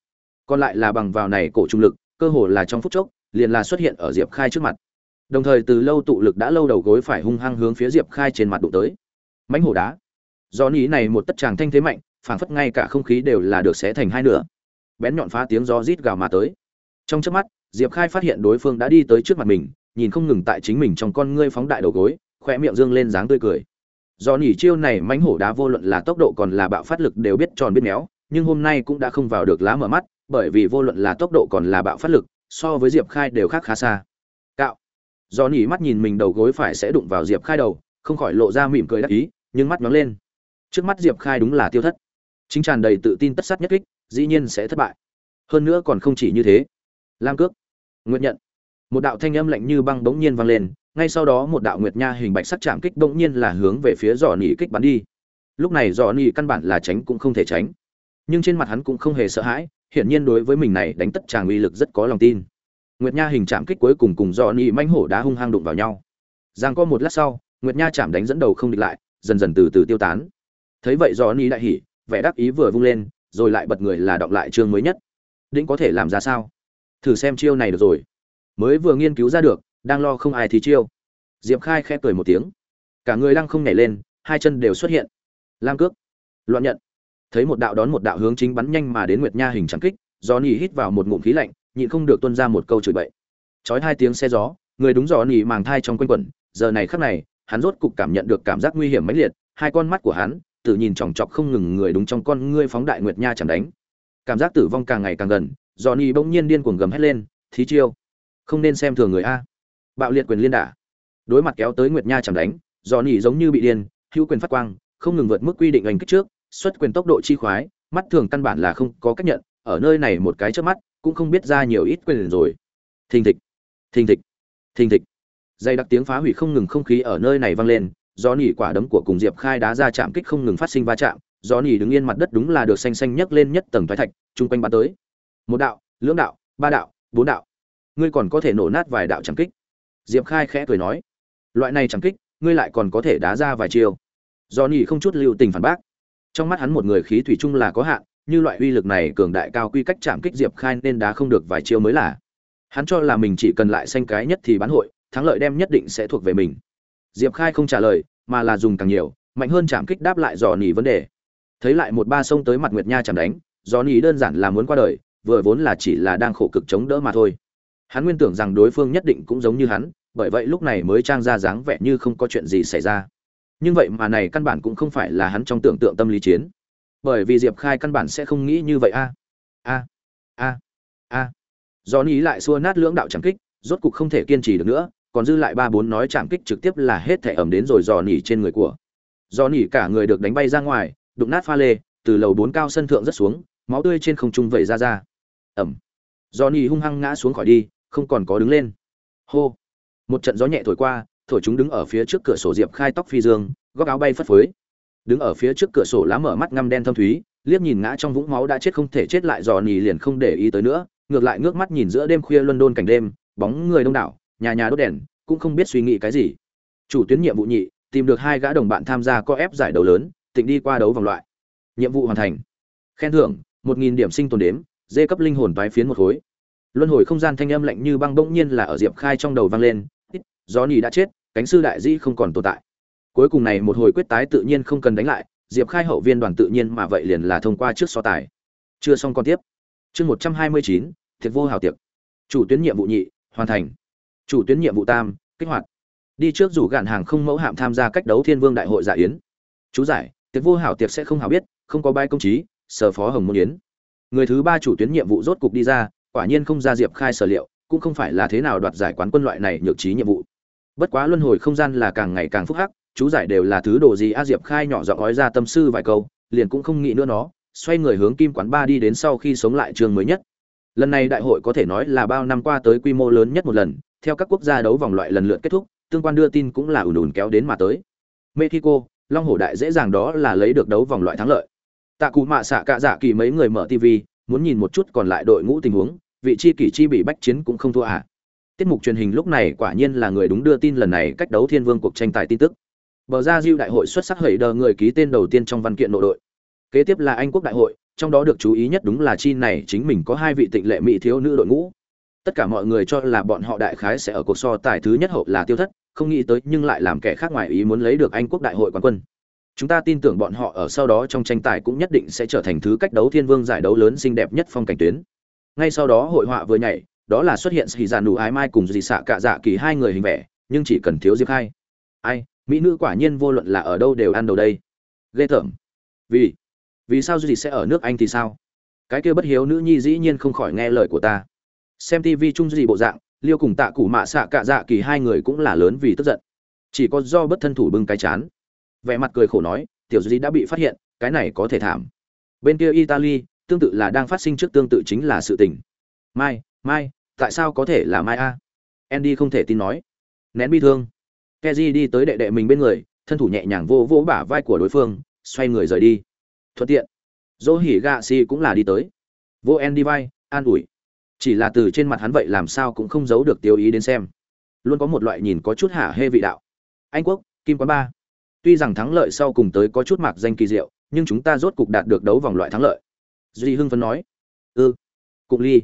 còn lại là bằng vào này cổ trung lực, cơ hồ là trong phút chốc, liền là xuất hiện ở diệp khai trước mặt. Đồng thời từ lâu tụ lực đã lâu đầu gối phải hung hăng hướng phía diệp khai trên mặt đụng tới. Mãnh hổ đá. Do nỉ này một tất tràng thanh thế mạnh phảng phất ngay cả không khí đều là được xé thành hai nửa. Bén nhọn phá tiếng gió rít gào mà tới. Trong chớp mắt, diệp khai phát hiện đối phương đã đi tới trước mặt mình, nhìn không ngừng tại chính mình trong con ngươi phóng đại đầu gối khoe miệng dương lên dáng tươi cười. Do nỉ chiêu này mánh hổ đá vô luận là tốc độ còn là bạo phát lực đều biết tròn biết méo, nhưng hôm nay cũng đã không vào được lá mở mắt, bởi vì vô luận là tốc độ còn là bạo phát lực, so với diệp khai đều khác khá xa. Cạo. Do nỉ mắt nhìn mình đầu gối phải sẽ đụng vào diệp khai đầu, không khỏi lộ ra mỉm cười đắc ý, nhưng mắt nhóng lên. Trước mắt diệp khai đúng là tiêu thất chính tràn đầy tự tin tất sát nhất kích, dĩ nhiên sẽ thất bại. Hơn nữa còn không chỉ như thế. Lam cước, nguyệt nhận. Một đạo thanh âm lạnh như băng bỗng nhiên vang lên, ngay sau đó một đạo nguyệt nha hình bạch sắc chạm kích bỗng nhiên là hướng về phía giỏ nỉ kích bắn đi. Lúc này giỏ nỉ căn bản là tránh cũng không thể tránh. Nhưng trên mặt hắn cũng không hề sợ hãi, hiển nhiên đối với mình này đánh tất tràng uy lực rất có lòng tin. Nguyệt nha hình chạm kích cuối cùng cùng giỏ nỉ manh hổ đá hung hăng đụng vào nhau. Giang có một lát sau, nguyệt nha chạm đánh dẫn đầu không địch lại, dần dần từ từ tiêu tán. Thấy vậy giỏ nỉ đại hỉ vẻ đắc ý vừa vung lên, rồi lại bật người là đọc lại chương mới nhất. Định có thể làm ra sao? Thử xem chiêu này được rồi. Mới vừa nghiên cứu ra được, đang lo không ai thì chiêu. Diệp khai khẽ cười một tiếng. Cả người lăng không nhảy lên, hai chân đều xuất hiện. Lam cước. Loạn nhận. Thấy một đạo đón một đạo hướng chính bắn nhanh mà đến nguyệt nha hình trắng kích gió nỉ hít vào một ngụm khí lạnh, nhịn không được tuân ra một câu chửi bậy. Chói hai tiếng xe gió, người đúng gió nỉ màng thai trong quanh quẩn, giờ này khắc này, hắn rốt cục cảm nhận được cảm giác nguy hiểm mãnh liệt, hai con mắt của hắn tự nhìn chòng chọc không ngừng người đúng trong con ngươi phóng đại nguyệt nha chẳng đánh. Cảm giác tử vong càng ngày càng gần, johnny bỗng nhiên điên cuồng gầm hét lên, thí chiêu, không nên xem thường người a. Bạo liệt quyền liên đả. Đối mặt kéo tới nguyệt nha chẳng đánh, johnny giống như bị điên, hữu quyền phát quang, không ngừng vượt mức quy định ảnh kích trước, xuất quyền tốc độ chi khoái, mắt thường căn bản là không có cách nhận, ở nơi này một cái trước mắt, cũng không biết ra nhiều ít quyền rồi. Thình thịch thình thịch thình thịch. Dây đặc tiếng phá hủy không ngừng không khí ở nơi này vang lên do nỉ quả đấm của cùng diệp khai đá ra chạm kích không ngừng phát sinh va chạm, do nỉ đứng yên mặt đất đúng là được xanh xanh nhấc lên nhất tầng thoái thạch, chung quanh bắn tới. Một đạo, lưỡng đạo, ba đạo, bốn đạo. Ngươi còn có thể nổ nát vài đạo chạm kích. Diệp khai khẽ cười nói, loại này chạm kích, ngươi lại còn có thể đá ra vài chiều do nỉ không chút lưu tình phản bác. Trong mắt hắn một người khí thủy chung là có hạn, như loại uy lực này cường đại cao quy cách chạm kích diệp khai nên đá không được vài chiêu mới là. Hắn cho là mình chỉ cần lại xanh cái nhất thì bán hội, thắng lợi đem nhất định sẽ thuộc về mình. Diệp khai không trả lời mà là dùng càng nhiều, mạnh hơn chạm kích đáp lại dò nỉ vấn đề. Thấy lại một ba sông tới mặt nguyệt nha chạm đánh, dò nỉ đơn giản là muốn qua đời, vừa vốn là chỉ là đang khổ cực chống đỡ mà thôi. Hắn nguyên tưởng rằng đối phương nhất định cũng giống như hắn, bởi vậy lúc này mới trang ra dáng vẻ như không có chuyện gì xảy ra. Nhưng vậy mà này căn bản cũng không phải là hắn trong tưởng tượng tâm lý chiến. Bởi vì diệp khai căn bản sẽ không nghĩ như vậy a. A a a. Do ý lại xua nát lưỡng đạo trảm kích, rốt cục không thể kiên trì được nữa còn dư lại ba bốn nói chạm kích trực tiếp là hết thể ẩm đến rồi dò nỉ trên người của. Dò nỉ cả người được đánh bay ra ngoài, đụng nát pha lê, từ lầu bốn cao sân thượng rất xuống, máu tươi trên không trung vẩy ra ra. Ẩm. Dò nỉ hung hăng ngã xuống khỏi đi, không còn có đứng lên. Hô. Một trận gió nhẹ thổi qua, thổi chúng đứng ở phía trước cửa sổ diệp khai tóc phi dương, góc áo bay phất phới. Đứng ở phía trước cửa sổ lá mở mắt ngăm đen thâm thúy, liếc nhìn ngã trong vũng máu đã chết không thể chết lại dò nỉ liền không để ý tới nữa, ngược lại ngước mắt nhìn giữa đêm khuya london cảnh đêm, bóng người đông đảo nhà nhà đốt đèn, cũng không biết suy nghĩ cái gì. Chủ tuyến nhiệm vụ nhị, tìm được hai gã đồng bạn tham gia co ép giải đấu lớn tỉnh đi qua đấu vòng loại. Nhiệm vụ hoàn thành. Khen thưởng, một nghìn điểm sinh tồn đếm dê cấp linh hồn tái phiến một khối. Luân hồi không gian thanh âm lạnh như băng bỗng nhiên là ở diệp khai trong đầu vang lên gió nhỉ đã chết, cánh sư đại dĩ không còn tồn tại. Cuối cùng này một hồi quyết tái tự nhiên không cần đánh lại, diệp khai hậu viên đoàn tự nhiên mà vậy liền là thông qua trước so tài. Chưa xong còn tiếp. Chương một trăm hai mươi chín, thiệt vô hào tiệc. Chủ tuyến nhiệm vụ nhị, hoàn thành chủ tuyến nhiệm vụ tam, kích hoạt. Đi trước rủ gạn hàng không mẫu hạm tham gia cách đấu thiên vương đại hội giả yến. Chú giải, tiệc vô hảo tiệc sẽ không hảo biết, không có bai công trí, sở phó hồng môn yến. Người thứ ba chủ tuyến nhiệm vụ rốt cục đi ra, quả nhiên không ra diệp khai sở liệu, cũng không phải là thế nào đoạt giải quán quân loại này nhược trí nhiệm vụ. Bất quá luân hồi không gian là càng ngày càng phúc hắc, chú giải đều là thứ đồ gì a diệp khai nhỏ giọng ói ra tâm sư vài câu, liền cũng không nghĩ nữa nó, xoay người hướng kim quán ba đi đến sau khi sống lại trường mới nhất. Lần này đại hội có thể nói là bao năm qua tới quy mô lớn nhất một lần theo các quốc gia đấu vòng loại lần lượt kết thúc, tương quan đưa tin cũng là ùn ùn kéo đến mà tới. Mexico, long hổ đại dễ dàng đó là lấy được đấu vòng loại thắng lợi. Tạ cụ mạ xạ cạ dạ kỳ mấy người mở tv muốn nhìn một chút còn lại đội ngũ tình huống, vị chi kỷ chi bị bách chiến cũng không thua à. Tiết mục truyền hình lúc này quả nhiên là người đúng đưa tin lần này cách đấu thiên vương cuộc tranh tài tin tức. Bờ ra diêu đại hội xuất sắc hẩy đờ người ký tên đầu tiên trong văn kiện nội đội. Kế tiếp là anh quốc đại hội, trong đó được chú ý nhất đúng là chi này, chính mình có hai vị tịnh lệ mỹ thiếu nữ đội ngũ tất cả mọi người cho là bọn họ đại khái sẽ ở cuộc so tài thứ nhất hậu là tiêu thất, không nghĩ tới nhưng lại làm kẻ khác ngoài ý muốn lấy được anh quốc đại hội quán quân. Chúng ta tin tưởng bọn họ ở sau đó trong tranh tài cũng nhất định sẽ trở thành thứ cách đấu thiên vương giải đấu lớn xinh đẹp nhất phong cảnh tuyến. Ngay sau đó hội họa vừa nhảy, đó là xuất hiện xì giàn đủ ái mai cùng dì xạ cạ dạ kỳ hai người hình vẽ nhưng chỉ cần thiếu diệp hai ai, mỹ nữ quả nhiên vô luận là ở đâu đều ăn đầu đây. Ghê tởm. Vì vì sao dì sẽ ở nước anh thì sao? Cái kia bất hiếu nữ nhi dĩ nhiên không khỏi nghe lời của ta xem tv chung gì bộ dạng, liêu cùng tạ cụ mạ xạ cạ dạ kỳ hai người cũng là lớn vì tức giận. Chỉ có do bất thân thủ bưng cái chán. Vẻ mặt cười khổ nói, tiểu dì đã bị phát hiện, cái này có thể thảm. Bên kia italy, tương tự là đang phát sinh trước tương tự chính là sự tình. Mai mai, tại sao có thể là mai a? Andy không thể tin nói. Nén bi thương. Keji đi tới đệ đệ mình bên người, thân thủ nhẹ nhàng vô vô bả vai của đối phương, xoay người rời đi. Thuận tiện. Dỗ hỉ gạ si cũng là đi tới. Vô andy vai, an ủi chỉ là từ trên mặt hắn vậy làm sao cũng không giấu được tiêu ý đến xem. Luôn có một loại nhìn có chút hả hê vị đạo. Anh quốc, kim quán ba. Tuy rằng thắng lợi sau cùng tới có chút mạc danh kỳ diệu, nhưng chúng ta rốt cục đạt được đấu vòng loại thắng lợi. Duy hưng phấn nói. Ư ừ. cụng ly.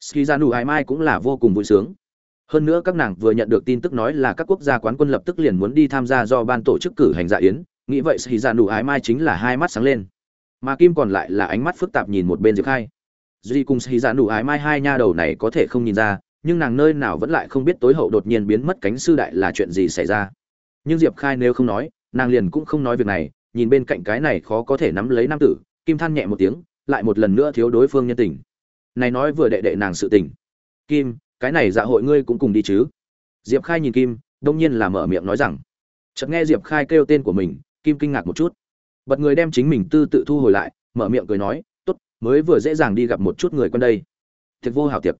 Ski ra nụ ai mai cũng là vô cùng vui sướng. Hơn nữa các nàng vừa nhận được tin tức nói là các quốc gia quán quân lập tức liền muốn đi tham gia do ban tổ chức cử hành dạ yến, nghĩ vậy ski ra nụ ái mai chính là hai mắt sáng lên. Mà kim còn lại là ánh mắt phức tạp nhìn một bên diệp khai duy cùng xì ra dạ nụ ái mai hai nha đầu này có thể không nhìn ra, nhưng nàng nơi nào vẫn lại không biết tối hậu đột nhiên biến mất cánh sư đại là chuyện gì xảy ra. Nhưng diệp khai nếu không nói, nàng liền cũng không nói việc này, nhìn bên cạnh cái này khó có thể nắm lấy nam tử, kim than nhẹ một tiếng, lại một lần nữa thiếu đối phương nhân tình. Này nói vừa đệ đệ nàng sự tình. Kim, cái này dạ hội ngươi cũng cùng đi chứ? Diệp khai nhìn kim, đông nhiên là mở miệng nói rằng. Chợt nghe diệp khai kêu tên của mình, kim kinh ngạc một chút. Bật người đem chính mình tư tự thu hồi lại, mở miệng cười nói mới vừa dễ dàng đi gặp một chút người quen đây. Thiệt vô hảo tiệc.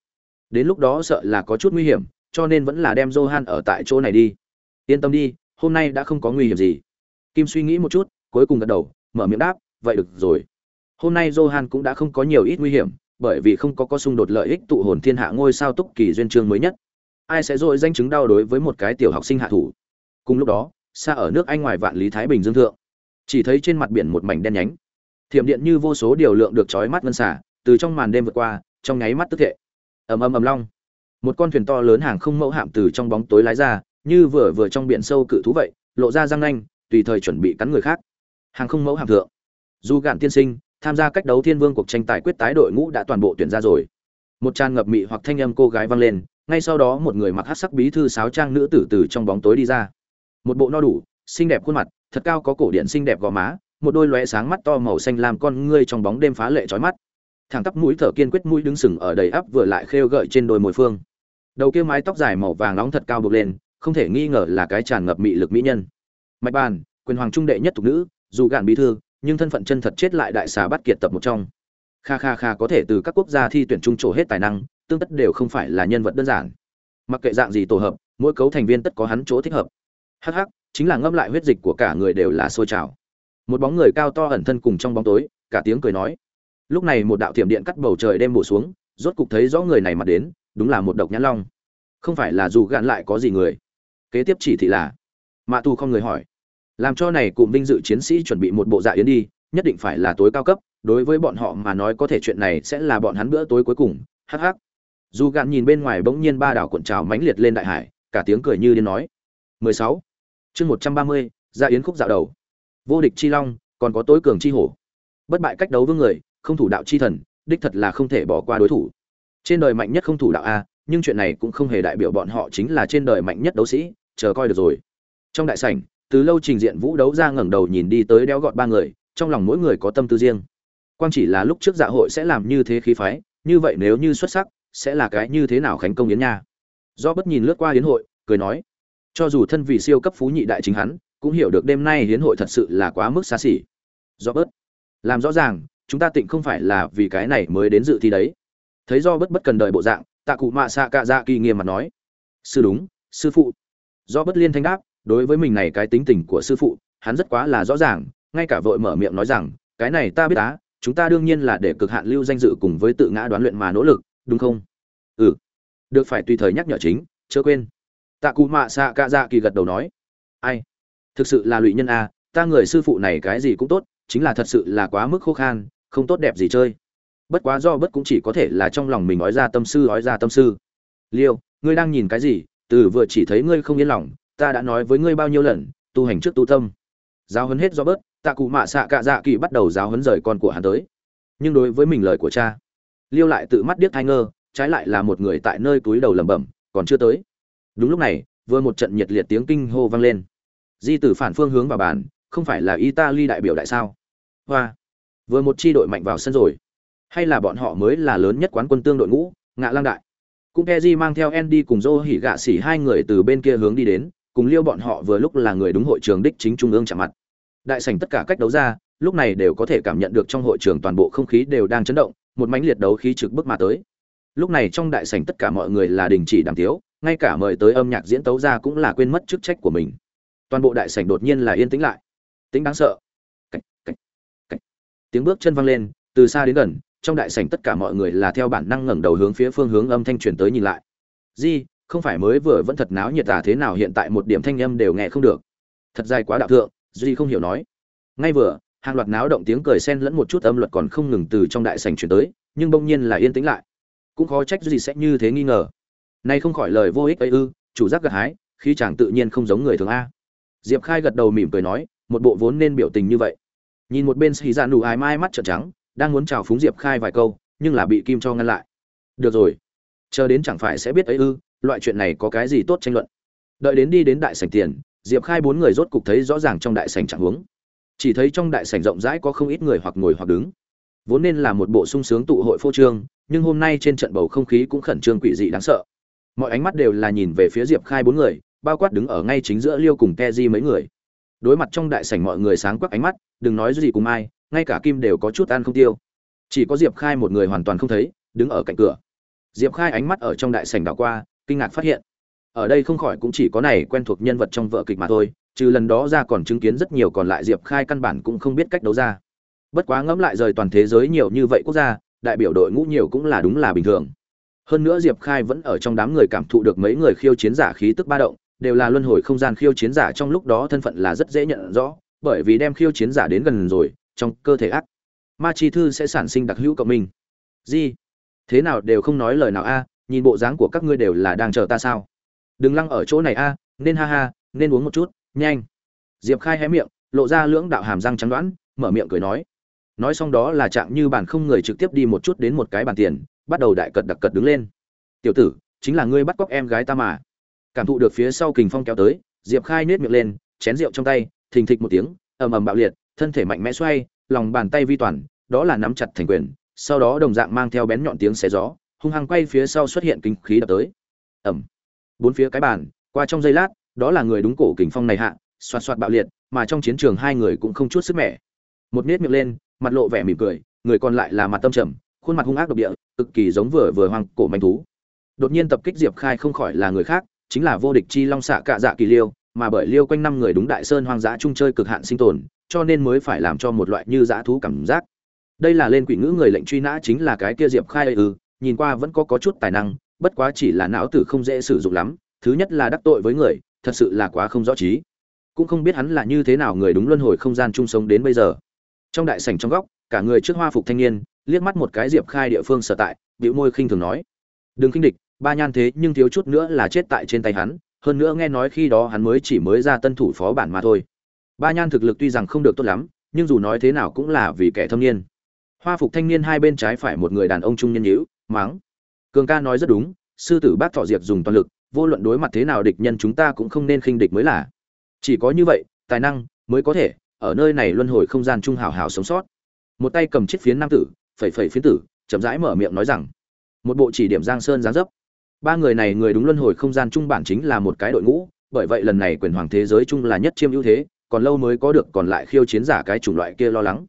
Đến lúc đó sợ là có chút nguy hiểm, cho nên vẫn là đem johan ở tại chỗ này đi. Yên tâm đi, hôm nay đã không có nguy hiểm gì. Kim suy nghĩ một chút, cuối cùng gật đầu, mở miệng đáp, vậy được rồi. Hôm nay johan cũng đã không có nhiều ít nguy hiểm, bởi vì không có có xung đột lợi ích tụ hồn thiên hạ ngôi sao túc kỳ duyên chương mới nhất. Ai sẽ dội danh chứng đau đối với một cái tiểu học sinh hạ thủ? Cùng lúc đó, xa ở nước anh ngoài vạn lý thái bình dương thượng. Chỉ thấy trên mặt biển một mảnh đen nhánh thiểm điện như vô số điều lượng được trói mắt ngân xả, từ trong màn đêm vượt qua, trong nháy mắt tức thệ ầm ầm ầm long. Một con thuyền to lớn hàng không mẫu hạm từ trong bóng tối lái ra, như vừa vừa trong biển sâu cự thú vậy, lộ ra răng nanh, tùy thời chuẩn bị cắn người khác. Hàng không mẫu hạm thượng. Du gạn tiên sinh, tham gia cách đấu thiên vương cuộc tranh tài quyết tái đội ngũ đã toàn bộ tuyển ra rồi. Một tràn ngập mị hoặc thanh âm cô gái vang lên, ngay sau đó một người mặc hát sắc bí thư sáo trang nữ tử từ trong bóng tối đi ra. Một bộ no đủ, xinh đẹp khuôn mặt, thật cao có cổ điện xinh đẹp gò má một đôi lóe sáng mắt to màu xanh làm con ngươi trong bóng đêm phá lệ chói mắt. Thẳng tắp mũi thở kiên quyết mũi đứng sừng ở đầy áp vừa lại khêu gợi trên đôi môi phương. Đầu kia mái tóc dài màu vàng nóng thật cao buộc lên, không thể nghi ngờ là cái tràn ngập mị lực mỹ nhân. Mạch bàn, quyền hoàng trung đệ nhất tục nữ, dù gạn bí thư, nhưng thân phận chân thật chết lại đại xà bắt kiệt tập một trong. Kha kha kha có thể từ các quốc gia thi tuyển trung trổ hết tài năng, tương tất đều không phải là nhân vật đơn giản. Mặc kệ dạng gì tổ hợp, mỗi cấu thành viên tất có hắn chỗ thích hợp. Hh chính là ngâm lại huyết dịch của cả người đều là sôi trào một bóng người cao to ẩn thân cùng trong bóng tối cả tiếng cười nói. Lúc này một đạo thiểm điện cắt bầu trời đem bổ xuống rốt cục thấy rõ người này mặt đến đúng là một độc nhãn long. Không phải là dù gạn lại có gì người. Kế tiếp chỉ thị là mạ tu không người hỏi. Làm cho này cụm vinh dự chiến sĩ chuẩn bị một bộ dạ yến đi nhất định phải là tối cao cấp đối với bọn họ mà nói có thể chuyện này sẽ là bọn hắn bữa tối cuối cùng hắc hắc. Dù gạn nhìn bên ngoài bỗng nhiên ba đảo cuộn trào mãnh liệt lên đại hải cả tiếng cười như điên nói. 16. chương 130, dạ yến khúc dạo đầu vô địch chi long, còn có tối cường chi hổ. Bất bại cách đấu với người, không thủ đạo chi thần, đích thật là không thể bỏ qua đối thủ. Trên đời mạnh nhất không thủ đạo a, nhưng chuyện này cũng không hề đại biểu bọn họ chính là trên đời mạnh nhất đấu sĩ, chờ coi được rồi. Trong đại sảnh, từ lâu trình diện vũ đấu ra ngẩng đầu nhìn đi tới đeo gọn ba người, trong lòng mỗi người có tâm tư riêng. Quang chỉ là lúc trước dạ hội sẽ làm như thế khí phái, như vậy nếu như xuất sắc, sẽ là cái như thế nào khánh công yến nha. Do bất nhìn lướt qua yến hội, cười nói, cho dù thân vị siêu cấp phú nhị đại chính hắn cũng hiểu được đêm nay hiến hội thật sự là quá mức xa xỉ. Do bớt. Làm rõ ràng, chúng ta tịnh không phải là vì cái này mới đến dự thi đấy. Thấy do bớt bất cần đợi bộ dạng, tạ cụ mạ xạ cạ dạ kỳ nghiêm mặt nói. Sư đúng, sư phụ. Do bất liên thanh đáp, đối với mình này cái tính tình của sư phụ, hắn rất quá là rõ ràng, ngay cả vội mở miệng nói rằng, cái này ta biết á, chúng ta đương nhiên là để cực hạn lưu danh dự cùng với tự ngã đoán luyện mà nỗ lực, đúng không? Ừ. Được phải tùy thời nhắc nhở chính, chớ quên. Tạ cụ mạ xạ cạ dạ kỳ gật đầu nói. Ai? Thực sự là lụy nhân a, ta người sư phụ này cái gì cũng tốt, chính là thật sự là quá mức khô khan, không tốt đẹp gì chơi. Bất quá do bất cũng chỉ có thể là trong lòng mình nói ra tâm sư, nói ra tâm sư. Liêu, ngươi đang nhìn cái gì? Từ vừa chỉ thấy ngươi không yên lòng, ta đã nói với ngươi bao nhiêu lần, tu hành trước tu tâm. Giáo huấn hết do bớt tạ cụ mạ xạ cạ dạ kỳ bắt đầu giáo huấn rời con của hắn tới. Nhưng đối với mình lời của cha, liêu lại tự mắt điếc thai ngơ, trái lại là một người tại nơi túi đầu lẩm bẩm, còn chưa tới. Đúng lúc này, vừa một trận nhiệt liệt tiếng kinh hô vang lên di tử phản phương hướng vào bàn, không phải là italy đại biểu đại sao? Hoa, vừa một chi đội mạnh vào sân rồi. Hay là bọn họ mới là lớn nhất quán quân tương đội ngũ, ngạ lang đại? Cũng keji mang theo andy cùng dô hỉ gạ xỉ hai người từ bên kia hướng đi đến, cùng liêu bọn họ vừa lúc là người đúng hội trường đích chính trung ương chạm mặt. Đại sảnh tất cả cách đấu ra, lúc này đều có thể cảm nhận được trong hội trường toàn bộ không khí đều đang chấn động, một mãnh liệt đấu khí trực bước mà tới. Lúc này trong đại sảnh tất cả mọi người là đình chỉ đàm tiếu, ngay cả mời tới âm nhạc diễn tấu ra cũng là quên mất chức trách của mình toàn bộ đại sảnh đột nhiên là yên tĩnh lại. Tính đáng sợ. Cách, cách, cách. tiếng bước chân văng lên từ xa đến gần trong đại sảnh tất cả mọi người là theo bản năng ngẩng đầu hướng phía phương hướng âm thanh truyền tới nhìn lại. Di không phải mới vừa vẫn thật náo nhiệt tả thế nào hiện tại một điểm thanh âm đều nghe không được. Thật dài quá đạo thượng duy không hiểu nói. Ngay vừa hàng loạt náo động tiếng cười xen lẫn một chút âm luật còn không ngừng từ trong đại sảnh truyền tới nhưng bỗng nhiên là yên tĩnh lại. Cũng khó trách duy sẽ như thế nghi ngờ. Nay không khỏi lời vô ích ấy ư chủ giác gặt hái khi chàng tự nhiên không giống người thường a diệp khai gật đầu mỉm cười nói, một bộ vốn nên biểu tình như vậy. Nhìn một bên xì dạ nụ ái mai mắt trợn trắng, đang muốn chào phúng diệp khai vài câu, nhưng là bị kim cho ngăn lại. Được rồi, chờ đến chẳng phải sẽ biết ấy ư, loại chuyện này có cái gì tốt tranh luận? Đợi đến đi đến đại sảnh tiền, diệp khai bốn người rốt cục thấy rõ ràng trong đại sảnh trạng huống. Chỉ thấy trong đại sảnh rộng rãi có không ít người hoặc ngồi hoặc đứng. Vốn nên là một bộ sung sướng tụ hội phô trương, nhưng hôm nay trên trận bầu không khí cũng khẩn trương quỷ dị đáng sợ. Mọi ánh mắt đều là nhìn về phía diệp khai bốn người bao quát đứng ở ngay chính giữa liêu cùng ke di mấy người. Đối mặt trong đại sảnh mọi người sáng quắc ánh mắt, đừng nói gì cùng ai, ngay cả kim đều có chút ăn không tiêu. Chỉ có diệp khai một người hoàn toàn không thấy, đứng ở cạnh cửa. Diệp khai ánh mắt ở trong đại sảnh đảo qua, kinh ngạc phát hiện. Ở đây không khỏi cũng chỉ có này quen thuộc nhân vật trong vợ kịch mà thôi, trừ lần đó ra còn chứng kiến rất nhiều, còn lại diệp khai căn bản cũng không biết cách đấu ra. Bất quá ngẫm lại rời toàn thế giới nhiều như vậy quốc gia, đại biểu đội ngũ nhiều cũng là đúng là bình thường. Hơn nữa diệp khai vẫn ở trong đám người cảm thụ được mấy người khiêu chiến giả khí tức ba động đều là luân hồi không gian khiêu chiến giả trong lúc đó thân phận là rất dễ nhận rõ, bởi vì đem khiêu chiến giả đến gần rồi, trong cơ thể ác ma chi thư sẽ sản sinh đặc hữu cộng minh. Gì? Thế nào đều không nói lời nào a, nhìn bộ dáng của các ngươi đều là đang chờ ta sao? Đừng lăng ở chỗ này a, nên ha ha, nên uống một chút, nhanh. Diệp khai hé miệng, lộ ra lưỡng đạo hàm răng trắng đoán, mở miệng cười nói. Nói xong đó là trạng như bản không người trực tiếp đi một chút đến một cái bàn tiền, bắt đầu đại cật đặc cật đứng lên. Tiểu tử, chính là ngươi bắt cóc em gái ta mà cảm thụ được phía sau kình phong kéo tới, diệp khai nết miệng lên, chén rượu trong tay, thình thịch một tiếng, ầm ầm bạo liệt, thân thể mạnh mẽ xoay, lòng bàn tay vi toàn, đó là nắm chặt thành quyền, sau đó đồng dạng mang theo bén nhọn tiếng xé gió, hung hăng quay phía sau xuất hiện kinh khí đập tới. Ẩm bốn phía cái bàn, qua trong giây lát, đó là người đúng cổ kình phong này hạ, xoạt xoạt bạo liệt, mà trong chiến trường hai người cũng không chút sức mẻ. Một nết miệng lên, mặt lộ vẻ mỉm cười, người còn lại là mặt tâm trầm, khuôn mặt hung ác độc địa, cực kỳ giống vừa vừa hoang cổ manh thú. Đột nhiên tập kích diệp khai không khỏi là người khác chính là vô địch chi long xạ cạ dạ kỳ liêu, mà bởi liêu quanh năm người đúng đại sơn hoang dã chung chơi cực hạn sinh tồn, cho nên mới phải làm cho một loại như dã thú cảm giác. Đây là lên quỷ ngữ người lệnh truy nã chính là cái kia diệp khai ư, nhìn qua vẫn có có chút tài năng, bất quá chỉ là não tử không dễ sử dụng lắm, thứ nhất là đắc tội với người, thật sự là quá không rõ trí. Cũng không biết hắn là như thế nào người đúng luân hồi không gian chung sống đến bây giờ. Trong đại sảnh trong góc, cả người trước hoa phục thanh niên, liếc mắt một cái diệp khai địa phương sở tại, bĩu môi khinh thường nói, đừng khinh địch ba nhan thế nhưng thiếu chút nữa là chết tại trên tay hắn, hơn nữa nghe nói khi đó hắn mới chỉ mới ra tân thủ phó bản mà thôi. Ba nhan thực lực tuy rằng không được tốt lắm, nhưng dù nói thế nào cũng là vì kẻ thâm niên. Hoa phục thanh niên hai bên trái phải một người đàn ông trung nhân nhữ mắng. Cường ca nói rất đúng, sư tử bác thọ diệp dùng toàn lực, vô luận đối mặt thế nào địch nhân chúng ta cũng không nên khinh địch mới là. Chỉ có như vậy, tài năng mới có thể, ở nơi này luân hồi không gian trung hào hào sống sót. Một tay cầm chiếc phiến nam tử, phẩy phẩy phiến tử, chậm rãi mở miệng nói rằng, một bộ chỉ điểm giang sơn giáng dấp ba người này người đúng luân hồi không gian trung bản chính là một cái đội ngũ, bởi vậy lần này quyền hoàng thế giới chung là nhất chiêm ưu thế, còn lâu mới có được, còn lại khiêu chiến giả cái chủng loại kia lo lắng.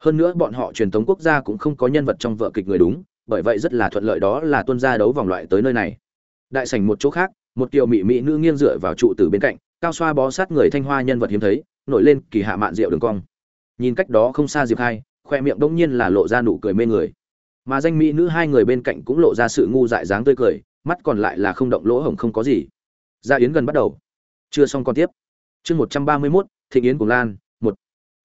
Hơn nữa bọn họ truyền thống quốc gia cũng không có nhân vật trong vợ kịch người đúng, bởi vậy rất là thuận lợi đó là tuân gia đấu vòng loại tới nơi này. Đại sảnh một chỗ khác, một kiều mỹ mỹ nữ nghiêng dựa vào trụ từ bên cạnh, cao xoa bó sát người thanh hoa nhân vật hiếm thấy, nổi lên kỳ hạ mạn rượu đường cong. Nhìn cách đó không xa diệp hai, khoe miệng đông nhiên là lộ ra nụ cười mê người. Mà danh mỹ nữ hai người bên cạnh cũng lộ ra sự ngu dại dáng tươi cười mắt còn lại là không động lỗ hổng không có gì. Gia yến gần bắt đầu. Chưa xong còn tiếp. Chương một trăm ba mươi mốt, thịnh yến cùng lan, một.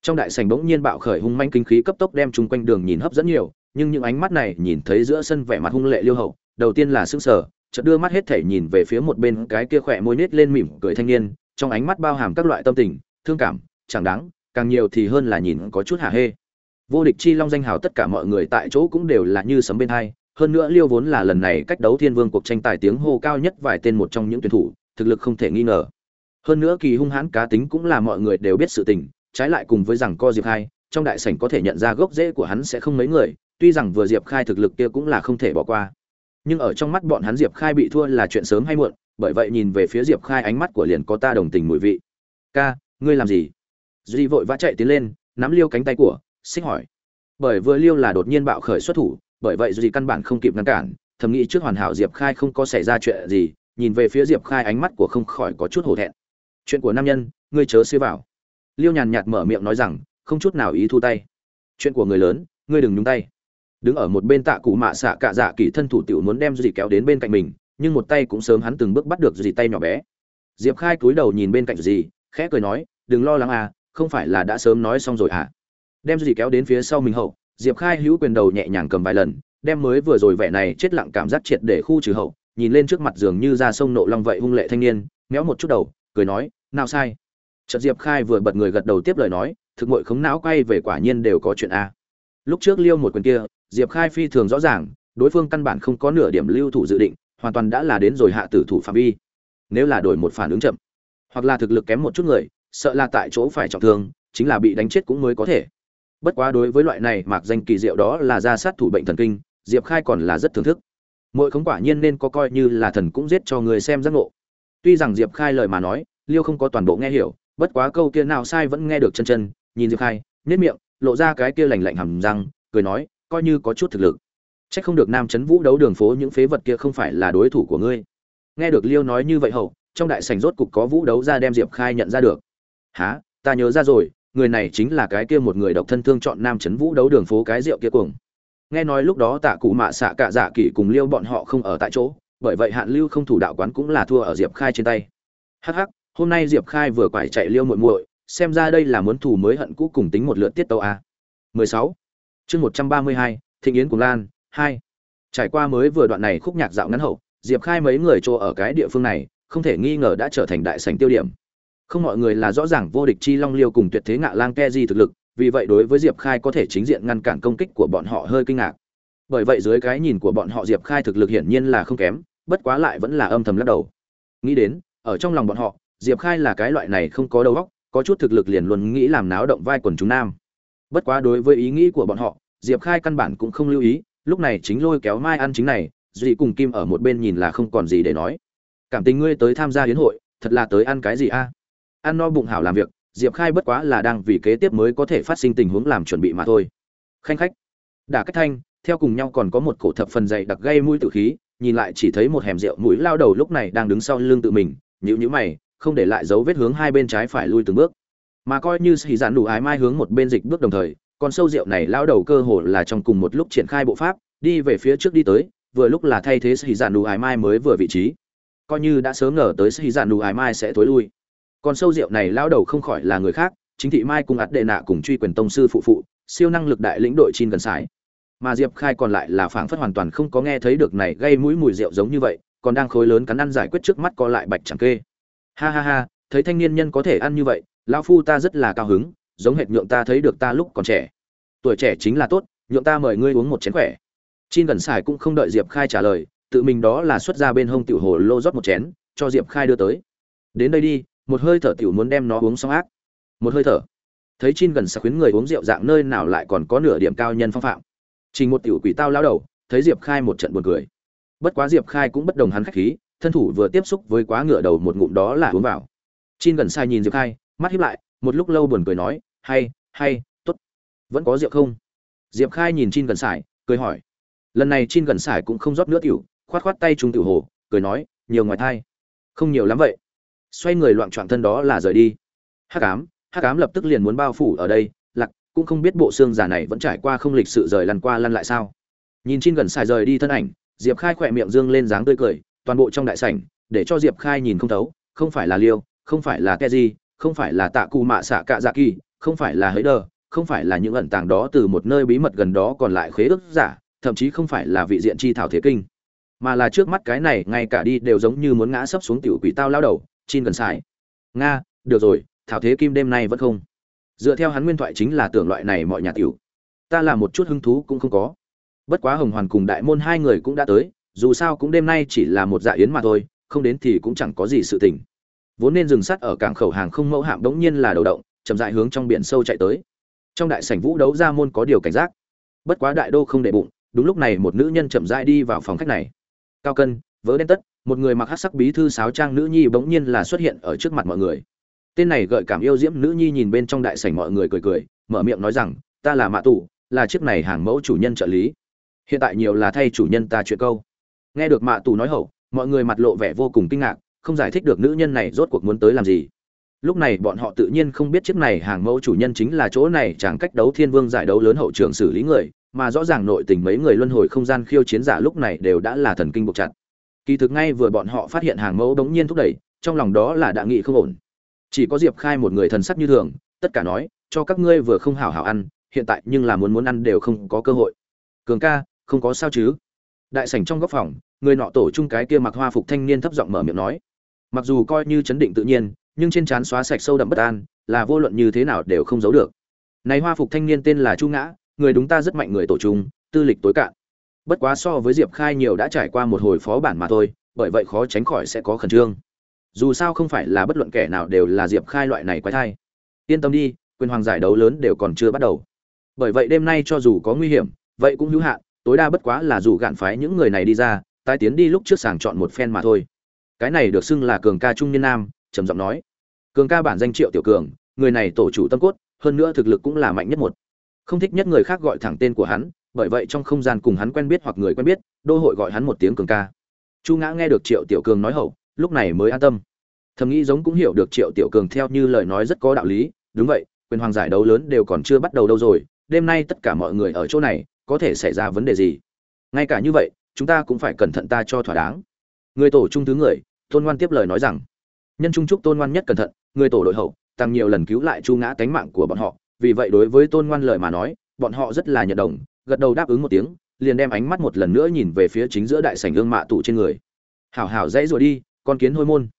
Trong đại sảnh bỗng nhiên bạo khởi hung manh kinh khí cấp tốc đem chung quanh đường nhìn hấp dẫn nhiều, nhưng những ánh mắt này nhìn thấy giữa sân vẻ mặt hung lệ liêu hậu, đầu tiên là sững sờ, chợt đưa mắt hết thể nhìn về phía một bên cái kia khỏe môi nết lên mỉm cười thanh niên, trong ánh mắt bao hàm các loại tâm tình, thương cảm, chẳng đáng, càng nhiều thì hơn là nhìn có chút hạ hê. Vô địch chi long danh hào tất cả mọi người tại chỗ cũng đều là như sấm bên hai hơn nữa liêu vốn là lần này cách đấu thiên vương cuộc tranh tài tiếng hô cao nhất vài tên một trong những tuyển thủ, thực lực không thể nghi ngờ. Hơn nữa kỳ hung hãn cá tính cũng là mọi người đều biết sự tình, trái lại cùng với rằng co diệp khai, trong đại sảnh có thể nhận ra gốc rễ của hắn sẽ không mấy người, tuy rằng vừa diệp khai thực lực kia cũng là không thể bỏ qua. Nhưng ở trong mắt bọn hắn diệp khai bị thua là chuyện sớm hay muộn, bởi vậy nhìn về phía diệp khai ánh mắt của liền có ta đồng tình mùi vị. Ca, ngươi làm gì? Duy vội vã chạy tiến lên, nắm liêu cánh tay của, xích hỏi. Bởi vừa liêu là đột nhiên bạo khởi xuất thủ bởi vậy duy căn bản không kịp ngăn cản, thầm nghĩ trước hoàn hảo diệp khai không có xảy ra chuyện gì, nhìn về phía diệp khai ánh mắt của không khỏi có chút hổ thẹn. Chuyện của nam nhân, ngươi chớ xưa vào. Liêu nhàn nhạt mở miệng nói rằng, không chút nào ý thu tay. Chuyện của người lớn, ngươi đừng nhúng tay. Đứng ở một bên tạ cụ mạ xạ cạ dạ kỳ thân thủ tiểu muốn đem dì kéo đến bên cạnh mình, nhưng một tay cũng sớm hắn từng bước bắt được dì tay nhỏ bé. Diệp khai cúi đầu nhìn bên cạnh dì khẽ cười nói, đừng lo lắng à không phải là đã sớm nói xong rồi à. Đem dì kéo đến phía sau mình hậu diệp khai hữu quyền đầu nhẹ nhàng cầm vài lần, đem mới vừa rồi vẻ này chết lặng cảm giác triệt để khu trừ hậu, nhìn lên trước mặt giường như ra sông nộ long vậy hung lệ thanh niên, méo một chút đầu, cười nói, nào sai. Chợt diệp khai vừa bật người gật đầu tiếp lời nói, thực mội khống não quay về quả nhiên đều có chuyện a. Lúc trước liêu một quyền kia, diệp khai phi thường rõ ràng, đối phương căn bản không có nửa điểm lưu thủ dự định, hoàn toàn đã là đến rồi hạ tử thủ phạm vi. Nếu là đổi một phản ứng chậm, hoặc là thực lực kém một chút người, sợ là tại chỗ phải trọng thương, chính là bị đánh chết cũng mới có thể bất quá đối với loại này mạc danh kỳ diệu đó là ra sát thủ bệnh thần kinh diệp khai còn là rất thưởng thức mỗi khống quả nhiên nên có coi như là thần cũng giết cho người xem giác ngộ tuy rằng diệp khai lời mà nói liêu không có toàn bộ nghe hiểu bất quá câu kia nào sai vẫn nghe được chân chân nhìn diệp khai nết miệng lộ ra cái kia lành lạnh hầm răng cười nói coi như có chút thực lực Chắc không được Nam Chấn Vũ đấu đường phố những phế vật kia không phải là đối thủ của ngươi. Nghe được Liêu nói như vậy hậu, trong đại sảnh rốt cục có Vũ đấu ra đem Diệp Khai nhận ra được. "Hả? Ta nhớ ra rồi, người này chính là cái kia một người độc thân thương chọn Nam Chấn Vũ đấu đường phố cái rượu kia cuồng." Nghe nói lúc đó Tạ Cụ Mạ xạ cả dạ kỷ cùng Liêu bọn họ không ở tại chỗ, bởi vậy Hạn Lưu không thủ đạo quán cũng là thua ở Diệp Khai trên tay. Hắc hắc, hôm nay Diệp Khai vừa quải chạy Liêu muội muội, xem ra đây là muốn thủ mới hận cũ cùng tính một lượt tiết tấu a. 16. Chương 132, Thịnh Yến cùng Lan, 2 trải qua mới vừa đoạn này khúc nhạc dạo ngắn hậu diệp khai mấy người chỗ ở cái địa phương này không thể nghi ngờ đã trở thành đại sảnh tiêu điểm không mọi người là rõ ràng vô địch chi long liêu cùng tuyệt thế ngạ lang ke di thực lực, vì vậy đối với diệp khai có thể chính diện ngăn cản công kích của bọn họ hơi kinh ngạc. Bởi vậy dưới cái nhìn của bọn họ diệp khai thực lực hiển nhiên là không kém, bất quá lại vẫn là âm thầm lắc đầu. Nghĩ đến, ở trong lòng bọn họ, diệp khai là cái loại này không có đầu óc, có chút thực lực liền luôn nghĩ làm náo động vai quần chúng nam. Bất quá đối với ý nghĩ của bọn họ, diệp khai căn bản cũng không lưu ý, lúc này chính lôi kéo mai ăn chính này, duy cùng kim ở một bên nhìn là không còn gì để nói. Cảm tình ngươi tới tham gia hiến hội, thật là tới ăn cái gì a? Ăn no bụng hảo làm việc, diệp khai bất quá là đang vì kế tiếp mới có thể phát sinh tình huống làm chuẩn bị mà thôi. Khanh khách. Đả cách thanh, theo cùng nhau còn có một cổ thập phần dày đặc gây mũi tự khí, nhìn lại chỉ thấy một hẻm rượu mũi lao đầu lúc này đang đứng sau lưng tự mình nhữ nhữ mày, không để lại dấu vết hướng hai bên trái phải lui từng bước. Mà coi như xì dạn đủ ái mai hướng một bên dịch bước đồng thời còn sâu rượu này lao đầu cơ hồ là trong cùng một lúc triển khai bộ pháp, đi về phía trước đi tới, vừa lúc là thay thế sĩ dạn đủ ái mai mới vừa vị trí. Coi như đã sớm ngờ tới sĩ dạn đủ ái mai sẽ tối lui còn sâu rượu này lao đầu không khỏi là người khác, chính thị mai cùng ắt đệ nạ cùng truy quyền tông sư phụ phụ, siêu năng lực đại lĩnh đội chin gần sải. Mà diệp khai còn lại là phảng phất hoàn toàn không có nghe thấy được này gây mũi mùi rượu giống như vậy, còn đang khối lớn cắn ăn giải quyết trước mắt co lại bạch chẳng kê. Ha ha ha, thấy thanh niên nhân có thể ăn như vậy, lão phu ta rất là cao hứng, giống hệt nhượng ta thấy được ta lúc còn trẻ. Tuổi trẻ chính là tốt, nhượng ta mời ngươi uống một chén khỏe. Chin gần sải cũng không đợi diệp khai trả lời, tự mình đó là xuất ra bên hông tiểu hồ lô rót một chén, cho diệp khai đưa tới. Đến đây đi một hơi thở tiểu muốn đem nó uống xong ác. Một hơi thở. Thấy chin gần xài khuyến người uống rượu dạng nơi nào lại còn có nửa điểm cao nhân phong phạm. Trình một tiểu quỷ tao lao đầu, thấy diệp khai một trận buồn cười. Bất quá diệp khai cũng bất đồng hắn khách khí, thân thủ vừa tiếp xúc với quá ngựa đầu một ngụm đó là uống vào. Chin gần sai nhìn diệp khai, mắt hiếp lại, một lúc lâu buồn cười nói, hay hay, tốt. Vẫn có rượu không? Diệp khai nhìn chin gần sải cười hỏi. Lần này chin gần sải cũng không rót nữa tiểu, khoát khoát tay trung tiểu hồ, cười nói, nhiều ngoài thai. Không nhiều lắm vậy xoay người loạn trọn thân đó là rời đi. Hắc ám hắc ám lập tức liền muốn bao phủ ở đây lặc cũng không biết bộ xương giả này vẫn trải qua không lịch sự rời lăn qua lăn lại sao. Nhìn chin gần xài rời đi thân ảnh, diệp khai khỏe miệng dương lên dáng tươi cười, toàn bộ trong đại sảnh, để cho diệp khai nhìn không thấu, không phải là liêu, không phải là keji, không phải là tạ cụ mạ xạ cạ dạ kỳ, không phải là hấy đờ, không phải là những ẩn tàng đó từ một nơi bí mật gần đó còn lại khế ước giả, thậm chí không phải là vị diện chi thảo thế kinh. Mà là trước mắt cái này, ngay cả đi đều giống như muốn ngã sấp xuống tiểu quỷ tao lao đầu chin gần xài nga, được rồi, thảo thế kim đêm nay vẫn không. Dựa theo hắn nguyên thoại chính là tưởng loại này mọi nhà tiểu. Ta là một chút hứng thú cũng không có. Bất quá hồng hoàn cùng đại môn hai người cũng đã tới, dù sao cũng đêm nay chỉ là một dạ yến mà thôi, không đến thì cũng chẳng có gì sự tình. Vốn nên dừng sắt ở cảng khẩu hàng không mẫu hạm đống nhiên là đầu động, chậm dại hướng trong biển sâu chạy tới. Trong đại sảnh vũ đấu ra môn có điều cảnh giác. Bất quá đại đô không để bụng, đúng lúc này một nữ nhân chậm rãi đi vào phòng khách này. Cao cân, vớ đen tất một người mặc hát sắc bí thư sáo trang nữ nhi bỗng nhiên là xuất hiện ở trước mặt mọi người. Tên này gợi cảm yêu diễm nữ nhi nhìn bên trong đại sảnh mọi người cười cười, mở miệng nói rằng, ta là mạ tù là chiếc này hàng mẫu chủ nhân trợ lý. Hiện tại nhiều là thay chủ nhân ta chuyện câu. Nghe được mạ tù nói hậu, mọi người mặt lộ vẻ vô cùng kinh ngạc, không giải thích được nữ nhân này rốt cuộc muốn tới làm gì. Lúc này bọn họ tự nhiên không biết chiếc này hàng mẫu chủ nhân chính là chỗ này, chẳng cách đấu thiên vương giải đấu lớn hậu trường xử lý người, mà rõ ràng nội tình mấy người luân hồi không gian khiêu chiến giả lúc này đều đã là thần kinh buộc chặt kỳ thực ngay vừa bọn họ phát hiện hàng mẫu đống nhiên thúc đẩy, trong lòng đó là đã nghị không ổn. Chỉ có diệp khai một người thần sắc như thường, tất cả nói, cho các ngươi vừa không hảo hảo ăn, hiện tại nhưng là muốn muốn ăn đều không có cơ hội. Cường ca, không có sao chứ? Đại sảnh trong góc phòng, người nọ tổ chung cái kia mặc hoa phục thanh niên thấp giọng mở miệng nói. Mặc dù coi như chấn định tự nhiên, nhưng trên trán xóa sạch sâu đậm bất an, là vô luận như thế nào đều không giấu được. Này hoa phục thanh niên tên là chu ngã, người đúng ta rất mạnh người tổ chung, tư lịch tối cạn bất quá so với diệp khai nhiều đã trải qua một hồi phó bản mà thôi, bởi vậy khó tránh khỏi sẽ có khẩn trương. Dù sao không phải là bất luận kẻ nào đều là diệp khai loại này quái thai. Yên tâm đi, quyền hoàng giải đấu lớn đều còn chưa bắt đầu. Bởi vậy đêm nay cho dù có nguy hiểm, vậy cũng hữu hạn, tối đa bất quá là dù gạn phái những người này đi ra, tái tiến đi lúc trước sàng chọn một phen mà thôi. Cái này được xưng là cường ca trung niên nam, trầm giọng nói. Cường ca bản danh triệu tiểu cường, người này tổ chủ tâm cốt, hơn nữa thực lực cũng là mạnh nhất một. Không thích nhất người khác gọi thẳng tên của hắn bởi vậy trong không gian cùng hắn quen biết hoặc người quen biết, đô hội gọi hắn một tiếng cường ca. Chu ngã nghe được triệu tiểu cường nói hậu, lúc này mới an tâm. Thầm nghĩ giống cũng hiểu được triệu tiểu cường theo như lời nói rất có đạo lý, đúng vậy, quyền hoàng giải đấu lớn đều còn chưa bắt đầu đâu rồi, đêm nay tất cả mọi người ở chỗ này, có thể xảy ra vấn đề gì? Ngay cả như vậy, chúng ta cũng phải cẩn thận ta cho thỏa đáng. Người tổ trung thứ người, tôn ngoan tiếp lời nói rằng, nhân trung trúc tôn ngoan nhất cẩn thận, người tổ đội hậu, tăng nhiều lần cứu lại chu ngã tánh mạng của bọn họ, vì vậy đối với tôn ngoan lời mà nói, bọn họ rất là nhận đồng gật đầu đáp ứng một tiếng, liền đem ánh mắt một lần nữa nhìn về phía chính giữa đại sảnh ương mạ tụ trên người. Hảo hảo dãy rồi đi, con kiến hôi môn.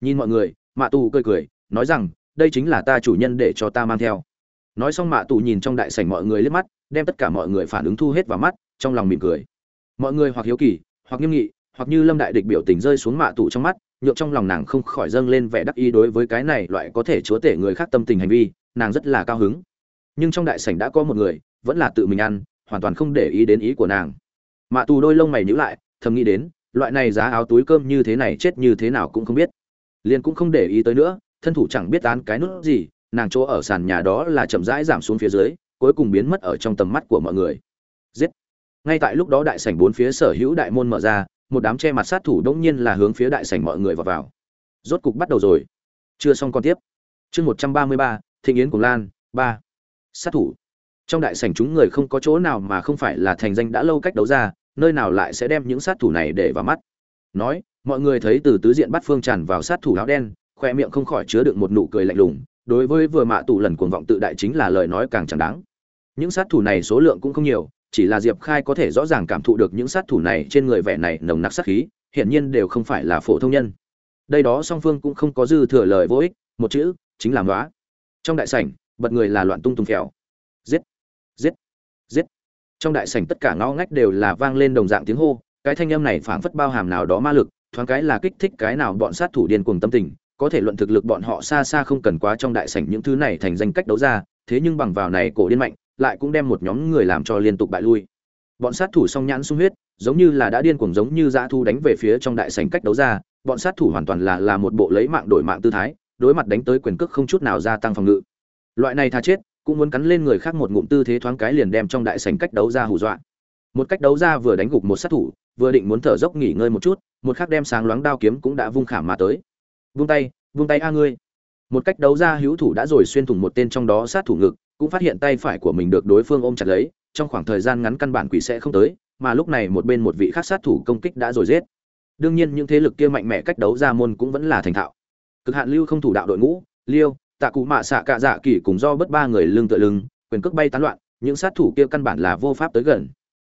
Nhìn mọi người, mạ tù cười cười, nói rằng, đây chính là ta chủ nhân để cho ta mang theo. Nói xong mạ tù nhìn trong đại sảnh mọi người liếc mắt, đem tất cả mọi người phản ứng thu hết vào mắt, trong lòng mỉm cười. Mọi người hoặc hiếu kỳ, hoặc nghiêm nghị, hoặc như lâm đại địch biểu tình rơi xuống mạ tù trong mắt, nhượng trong lòng nàng không khỏi dâng lên vẻ đắc ý đối với cái này loại có thể chúa tể người khác tâm tình hành vi, nàng rất là cao hứng. Nhưng trong đại sảnh đã có một người, vẫn là tự mình ăn hoàn toàn không để ý đến ý của nàng. Mạ tù đôi lông mày nhíu lại, thầm nghĩ đến, loại này giá áo túi cơm như thế này chết như thế nào cũng không biết. Liền cũng không để ý tới nữa, thân thủ chẳng biết án cái nút gì, nàng chỗ ở sàn nhà đó là chậm rãi giảm xuống phía dưới, cuối cùng biến mất ở trong tầm mắt của mọi người. Giết! Ngay tại lúc đó đại sảnh bốn phía sở hữu đại môn mở ra, một đám che mặt sát thủ đông nhiên là hướng phía đại sảnh mọi người vào vào. Rốt cục bắt đầu rồi. Chưa xong con tiếp. Chương một trăm ba mươi ba, thịnh yến cùng lan, ba. Sát thủ trong đại sảnh chúng người không có chỗ nào mà không phải là thành danh đã lâu cách đấu ra, nơi nào lại sẽ đem những sát thủ này để vào mắt. Nói, mọi người thấy từ tứ diện bắt phương tràn vào sát thủ áo đen, khoe miệng không khỏi chứa đựng một nụ cười lạnh lùng, đối với vừa mạ tụ lần cuồng vọng tự đại chính là lời nói càng chẳng đáng. Những sát thủ này số lượng cũng không nhiều, chỉ là diệp khai có thể rõ ràng cảm thụ được những sát thủ này trên người vẻ này nồng nặc sát khí, hiển nhiên đều không phải là phổ thông nhân. Đây đó song phương cũng không có dư thừa lời vô ích, một chữ chính là ngóa. Trong đại sảnh, bật người là loạn tung tung phèo. Giết giết! Giết! Trong đại sảnh tất cả ngõ ngách đều là vang lên đồng dạng tiếng hô, cái thanh âm này phảng phất bao hàm nào đó ma lực, thoáng cái là kích thích cái nào bọn sát thủ điên cuồng tâm tình, có thể luận thực lực bọn họ xa xa không cần quá trong đại sảnh những thứ này thành danh cách đấu ra, thế nhưng bằng vào này cổ điên mạnh, lại cũng đem một nhóm người làm cho liên tục bại lui. Bọn sát thủ song nhãn sung huyết, giống như là đã điên cuồng giống như dã thu đánh về phía trong đại sảnh cách đấu ra, bọn sát thủ hoàn toàn là là một bộ lấy mạng đổi mạng tư thái, đối mặt đánh tới quyền cước không chút nào gia tăng phòng ngự. Loại này tha chết cũng muốn cắn lên người khác một ngụm tư thế thoáng cái liền đem trong đại sảnh cách đấu ra hù dọa. Một cách đấu ra vừa đánh gục một sát thủ, vừa định muốn thở dốc nghỉ ngơi một chút, một khắc đem sáng loáng đao kiếm cũng đã vung khảm mà tới. Vung tay vung tay a ngươi. Một cách đấu ra hữu thủ đã rồi xuyên thủng một tên trong đó sát thủ ngực, cũng phát hiện tay phải của mình được đối phương ôm chặt lấy, trong khoảng thời gian ngắn căn bản quỷ sẽ không tới, mà lúc này một bên một vị khác sát thủ công kích đã rồi giết. Đương nhiên những thế lực kia mạnh mẽ cách đấu ra môn cũng vẫn là thành thạo. Cực hạn lưu không thủ đạo đội ngũ, liêu tạ cụ mạ xạ cạ dạ kỳ cùng do bất ba người lưng tựa lưng quyền cước bay tán loạn những sát thủ kia căn bản là vô pháp tới gần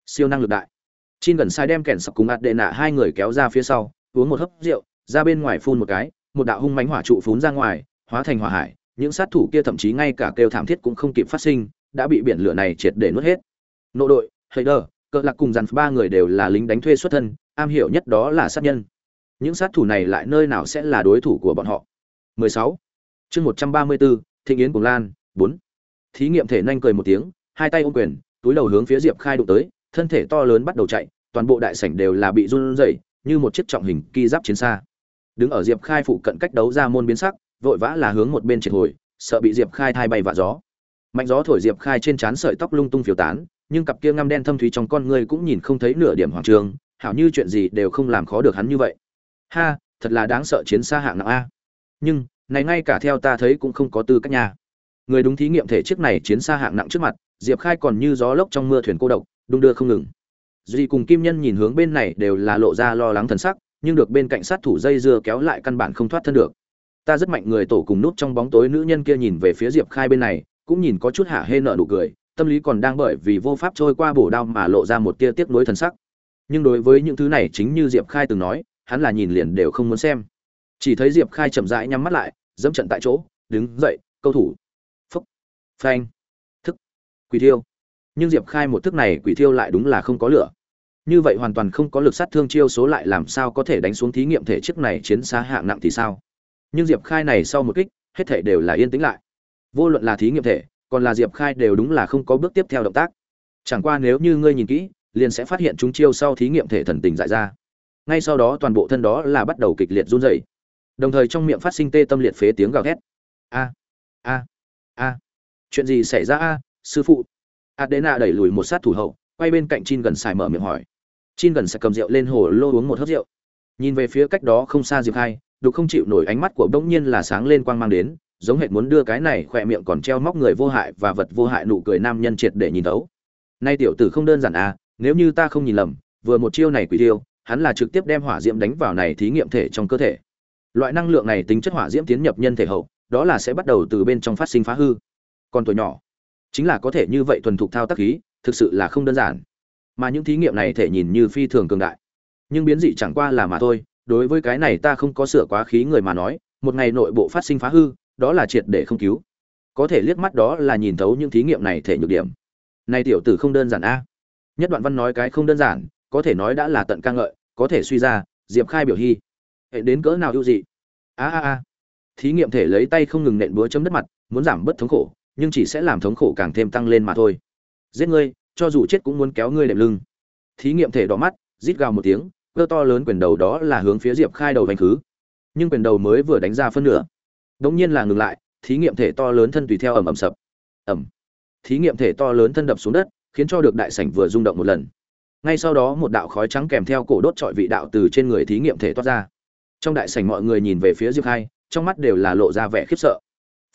siêu năng lực đại Chin gần sai đem kèn sập cùng ạt đệ nạ hai người kéo ra phía sau, uống một hớp rượu, ra bên ngoài phun một cái, một đạo hung mãnh hỏa trụ phún ra ngoài, hóa thành hỏa hải, những sát thủ kia thậm chí ngay cả kêu thảm thiết cũng không kịp phát sinh, đã bị biển lửa này triệt để nuốt hết. Nộ đội, hayder cỡ lạc cùng dàn ba người đều là lính đánh thuê xuất thân, am hiểu nhất đó là sát nhân. Những sát thủ này lại nơi nào sẽ là đối thủ của bọn họ? 16. Chương 134, Thịnh Yến cùng Lan, 4. Thí nghiệm thể nhanh cười một tiếng, hai tay ôm quyền, túi đầu hướng phía Diệp Khai đụng tới, thân thể to lớn bắt đầu chạy, toàn bộ đại sảnh đều là bị run rẩy, như một chiếc trọng hình kỳ giáp chiến xa. Đứng ở Diệp Khai phụ cận cách đấu ra môn biến sắc, vội vã là hướng một bên triệt hồi, sợ bị Diệp Khai thay bay vạ gió. Mạnh gió thổi Diệp Khai trên trán sợi tóc lung tung phiêu tán, nhưng cặp kia ngăm đen thâm thúy trong con người cũng nhìn không thấy nửa điểm hoàng trường, hảo như chuyện gì đều không làm khó được hắn như vậy ha thật là đáng sợ chiến xa hạng nặng a nhưng này ngay cả theo ta thấy cũng không có tư cách nhà người đúng thí nghiệm thể chiếc này chiến xa hạng nặng trước mặt, diệp khai còn như gió lốc trong mưa thuyền cô độc, đung đưa không ngừng. Duy cùng kim nhân nhìn hướng bên này đều là lộ ra lo lắng thần sắc, nhưng được bên cạnh sát thủ dây dưa kéo lại căn bản không thoát thân được. Ta rất mạnh người tổ cùng nút trong bóng tối nữ nhân kia nhìn về phía diệp khai bên này, cũng nhìn có chút hả hê nợ nụ cười, tâm lý còn đang bởi vì vô pháp trôi qua bổ đao mà lộ ra một tia tiếc nuối thần sắc. Nhưng đối với những thứ này chính như diệp khai từng nói, hắn là nhìn liền đều không muốn xem chỉ thấy diệp khai chậm rãi nhắm mắt lại, dẫm trận tại chỗ, đứng dậy câu thủ. Phúc. Phanh. Thức. Quỷ thiêu. Nhưng diệp khai một thức này quỷ thiêu lại đúng là không có lửa. Như vậy hoàn toàn không có lực sát thương chiêu số lại làm sao có thể đánh xuống thí nghiệm thể chiếc này chiến xa hạng nặng thì sao? Nhưng diệp khai này sau một kích, hết thể đều là yên tĩnh lại. Vô luận là thí nghiệm thể, còn là diệp khai đều đúng là không có bước tiếp theo động tác. Chẳng qua nếu như ngươi nhìn kỹ, liền sẽ phát hiện chúng chiêu sau thí nghiệm thể thần tình dại ra. Ngay sau đó toàn bộ thân đó là bắt đầu kịch liệt run rẩy đồng thời trong miệng phát sinh tê tâm liệt phế tiếng gào thét. A a a. Chuyện gì xảy ra a, sư phụ? Adena đẩy lùi một sát thủ hậu, quay bên cạnh chin gần xài mở miệng hỏi. Chin gần xài cầm rượu lên hồ lô uống một hớp rượu. Nhìn về phía cách đó không xa diệp khai đục không chịu nổi ánh mắt của bỗng nhiên là sáng lên quang mang đến, giống hệt muốn đưa cái này khỏe miệng còn treo móc người vô hại và vật vô hại nụ cười nam nhân triệt để nhìn thấu. Nay tiểu tử không đơn giản à nếu như ta không nhìn lầm, vừa một chiêu này quỷ tiêu, hắn là trực tiếp đem hỏa diễm đánh vào này thí nghiệm thể trong cơ thể loại năng lượng này tính chất hỏa diễm tiến nhập nhân thể hậu, đó là sẽ bắt đầu từ bên trong phát sinh phá hư. Còn tuổi nhỏ, chính là có thể như vậy thuần thục thao tác khí, thực sự là không đơn giản. Mà những thí nghiệm này thể nhìn như phi thường cường đại. Nhưng biến dị chẳng qua là mà thôi, đối với cái này ta không có sửa quá khí người mà nói, một ngày nội bộ phát sinh phá hư, đó là triệt để không cứu. Có thể liếc mắt đó là nhìn thấu những thí nghiệm này thể nhược điểm. Này tiểu tử không đơn giản a. Nhất đoạn văn nói cái không đơn giản, có thể nói đã là tận ca ngợi, có thể suy ra, diệp khai biểu hy hệ đến cỡ nào ưu dị? A a a. Thí nghiệm thể lấy tay không ngừng nện búa chấm đất mặt, muốn giảm bớt thống khổ, nhưng chỉ sẽ làm thống khổ càng thêm tăng lên mà thôi. Giết ngươi, cho dù chết cũng muốn kéo ngươi đệm lưng. Thí nghiệm thể đỏ mắt, rít gào một tiếng, cơ to lớn quyền đầu đó là hướng phía diệp khai đầu vành khứ. Nhưng quyền đầu mới vừa đánh ra phân nửa. Đống nhiên là ngừng lại, thí nghiệm thể to lớn thân tùy theo ẩm ẩm sập. Ẩm thí nghiệm thể to lớn thân đập xuống đất, khiến cho được đại sảnh vừa rung động một lần. Ngay sau đó một đạo khói trắng kèm theo cổ đốt trọi vị đạo từ trên người thí nghiệm thể toát ra trong đại sảnh mọi người nhìn về phía diệp khai, trong mắt đều là lộ ra vẻ khiếp sợ.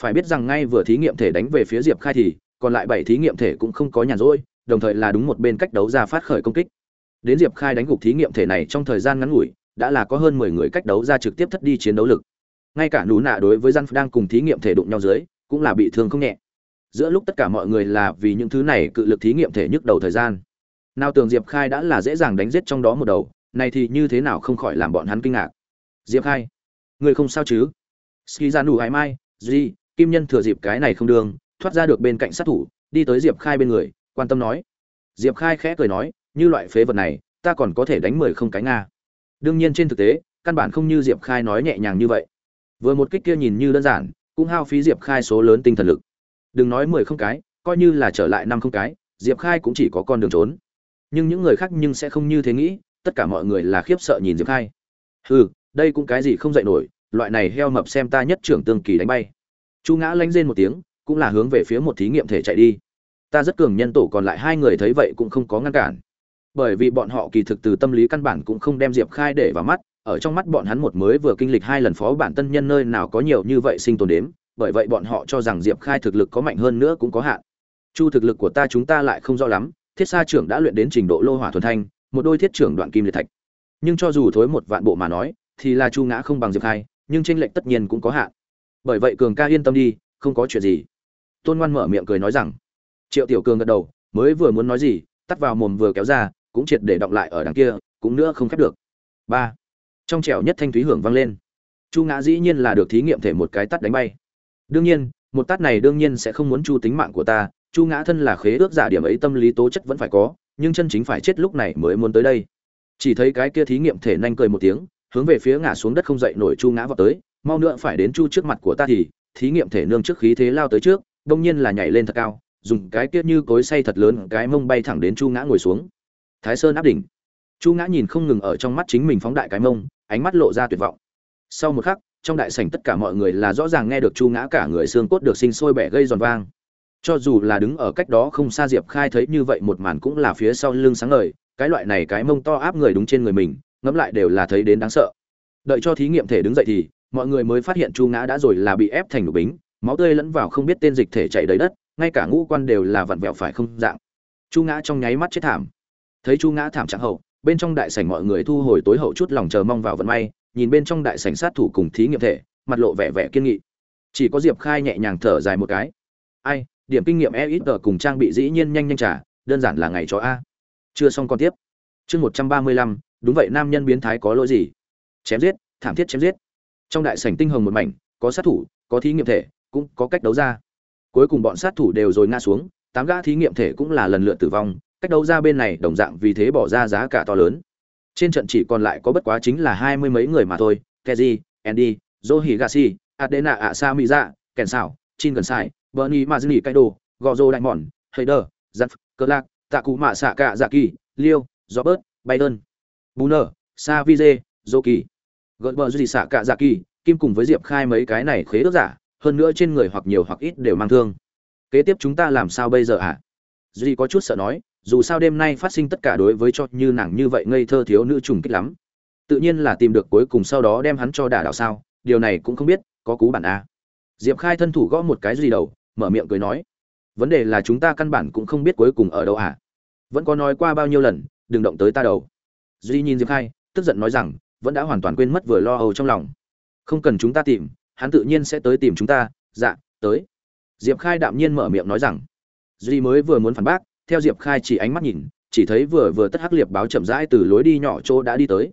Phải biết rằng ngay vừa thí nghiệm thể đánh về phía diệp khai thì, còn lại bảy thí nghiệm thể cũng không có nhàn rỗi, đồng thời là đúng một bên cách đấu ra phát khởi công kích. Đến diệp khai đánh gục thí nghiệm thể này trong thời gian ngắn ngủi, đã là có hơn mười người cách đấu ra trực tiếp thất đi chiến đấu lực. Ngay cả nú nạ đối với gian đang cùng thí nghiệm thể đụng nhau dưới, cũng là bị thương không nhẹ. Giữa lúc tất cả mọi người là vì những thứ này cự lực thí nghiệm thể nhức đầu thời gian. Nào tưởng diệp khai đã là dễ dàng đánh giết trong đó một đầu, này thì như thế nào không khỏi làm bọn hắn kinh ngạc diệp khai. Người không sao chứ? Ski ra nụ hải mai, duy, kim nhân thừa dịp cái này không đường, thoát ra được bên cạnh sát thủ, đi tới diệp khai bên người, quan tâm nói. Diệp khai khẽ cười nói, như loại phế vật này, ta còn có thể đánh mười không cái nga. Đương nhiên trên thực tế, căn bản không như diệp khai nói nhẹ nhàng như vậy. Vừa một kích kia nhìn như đơn giản, cũng hao phí diệp khai số lớn tinh thần lực. Đừng nói mười không cái, coi như là trở lại năm không cái, diệp khai cũng chỉ có con đường trốn. Nhưng những người khác nhưng sẽ không như thế nghĩ, tất cả mọi người là khiếp sợ nhìn diệp khai. Hừ đây cũng cái gì không dạy nổi, loại này heo mập xem ta nhất trưởng tương kỳ đánh bay. Chu ngã lanh rên một tiếng, cũng là hướng về phía một thí nghiệm thể chạy đi. Ta rất cường nhân tổ còn lại hai người thấy vậy cũng không có ngăn cản. Bởi vì bọn họ kỳ thực từ tâm lý căn bản cũng không đem diệp khai để vào mắt, ở trong mắt bọn hắn một mới vừa kinh lịch hai lần phó bản tân nhân nơi nào có nhiều như vậy sinh tồn đếm, bởi vậy bọn họ cho rằng diệp khai thực lực có mạnh hơn nữa cũng có hạn. Chu thực lực của ta chúng ta lại không rõ lắm, thiết sa trưởng đã luyện đến trình độ lô hỏa thuần thanh, một đôi thiết trưởng đoạn kim liệt thạch. Nhưng cho dù thối một vạn bộ mà nói thì là chu ngã không bằng diệp khai, nhưng tranh lệch tất nhiên cũng có hạn. Bởi vậy cường ca yên tâm đi, không có chuyện gì. Tôn ngoan mở miệng cười nói rằng, triệu tiểu cường gật đầu, mới vừa muốn nói gì, tắt vào mồm vừa kéo ra, cũng triệt để đọng lại ở đằng kia, cũng nữa không khép được. Ba. Trong trẻo nhất thanh thúy hưởng vang lên. Chu ngã dĩ nhiên là được thí nghiệm thể một cái tắt đánh bay. Đương nhiên, một tát này đương nhiên sẽ không muốn chu tính mạng của ta, chu ngã thân là khế ước giả điểm ấy tâm lý tố chất vẫn phải có, nhưng chân chính phải chết lúc này mới muốn tới đây. Chỉ thấy cái kia thí nghiệm thể nhanh cười một tiếng hướng về phía ngã xuống đất không dậy nổi chu ngã vào tới, mau nữa, phải đến chu trước mặt của ta thì, thí nghiệm thể nương trước khí thế lao tới trước, đông nhiên là nhảy lên thật cao, dùng cái kiết như cối say thật lớn, cái mông bay thẳng đến chu ngã ngồi xuống. Thái sơn áp đỉnh. Chu ngã nhìn không ngừng ở trong mắt chính mình phóng đại cái mông, ánh mắt lộ ra tuyệt vọng. Sau một khắc, trong đại sảnh tất cả mọi người là rõ ràng nghe được chu ngã cả người xương cốt được sinh sôi bẻ gây giòn vang. Cho dù là đứng ở cách đó không xa diệp khai thấy như vậy một màn cũng là phía sau lưng sáng ngời, cái loại này cái mông to áp người đúng trên người mình ngẫm lại đều là thấy đến đáng sợ. Đợi cho thí nghiệm thể đứng dậy thì, mọi người mới phát hiện chu ngã đã rồi là bị ép thành đục bính, máu tươi lẫn vào không biết tên dịch thể chảy đầy đất, ngay cả ngũ quan đều là vặn vẹo phải không dạng. Chu ngã trong nháy mắt chết thảm. Thấy chu ngã thảm trạng hậu, bên trong đại sảnh mọi người thu hồi tối hậu chút lòng chờ mong vào vận may, nhìn bên trong đại sảnh sát thủ cùng thí nghiệm thể, mặt lộ vẻ vẻ kiên nghị. Chỉ có diệp khai nhẹ nhàng thở dài một cái. Ai, điểm kinh nghiệm e ít tờ cùng trang bị dĩ nhiên nhanh nhanh trả, đơn giản là ngày cho a. Chưa xong còn tiếp. Chương một trăm ba mươi lăm đúng vậy, nam nhân biến thái có lỗi gì? Chém giết, thảm thiết chém giết. Trong đại sảnh tinh hồng một mảnh, có sát thủ, có thí nghiệm thể, cũng có cách đấu ra. Cuối cùng bọn sát thủ đều rồi ngã xuống, tám gã thí nghiệm thể cũng là lần lượt tử vong, cách đấu ra bên này đồng dạng vì thế bỏ ra giá cả to lớn. Trên trận chỉ còn lại có bất quá chính là hai mươi mấy người mà thôi keji andy joe higashi adena ạ sa mỹ dạ kèn xảo chin gần sai bernie mazini kaido, gozo đại mòn heider giặt cơ lạc tạ cụ mạ xạ cạ dạ kỳ liêu robert, biden buner Savije, Zoki, joki gợn bờ duy xạ cạ dạ kỳ kim cùng với diệp khai mấy cái này khế ước giả hơn nữa trên người hoặc nhiều hoặc ít đều mang thương. Kế tiếp chúng ta làm sao bây giờ ạ à? duy có chút sợ nói dù sao đêm nay phát sinh tất cả đối với cho như nàng như vậy ngây thơ thiếu nữ trùng kích lắm. Tự nhiên là tìm được cuối cùng sau đó đem hắn cho đả đảo sao điều này cũng không biết có cú bản a. Diệp khai thân thủ gõ một cái gì đầu mở miệng cười nói vấn đề là chúng ta căn bản cũng không biết cuối cùng ở đâu à vẫn có nói qua bao nhiêu lần đừng động tới ta đầu duy nhìn diệp khai, tức giận nói rằng, vẫn đã hoàn toàn quên mất vừa lo âu trong lòng. Không cần chúng ta tìm, hắn tự nhiên sẽ tới tìm chúng ta. Dạ tới. Diệp khai đạm nhiên mở miệng nói rằng. Duy mới vừa muốn phản bác, theo diệp khai chỉ ánh mắt nhìn, chỉ thấy vừa vừa tất hắc liệp báo chậm rãi từ lối đi nhỏ chỗ đã đi tới.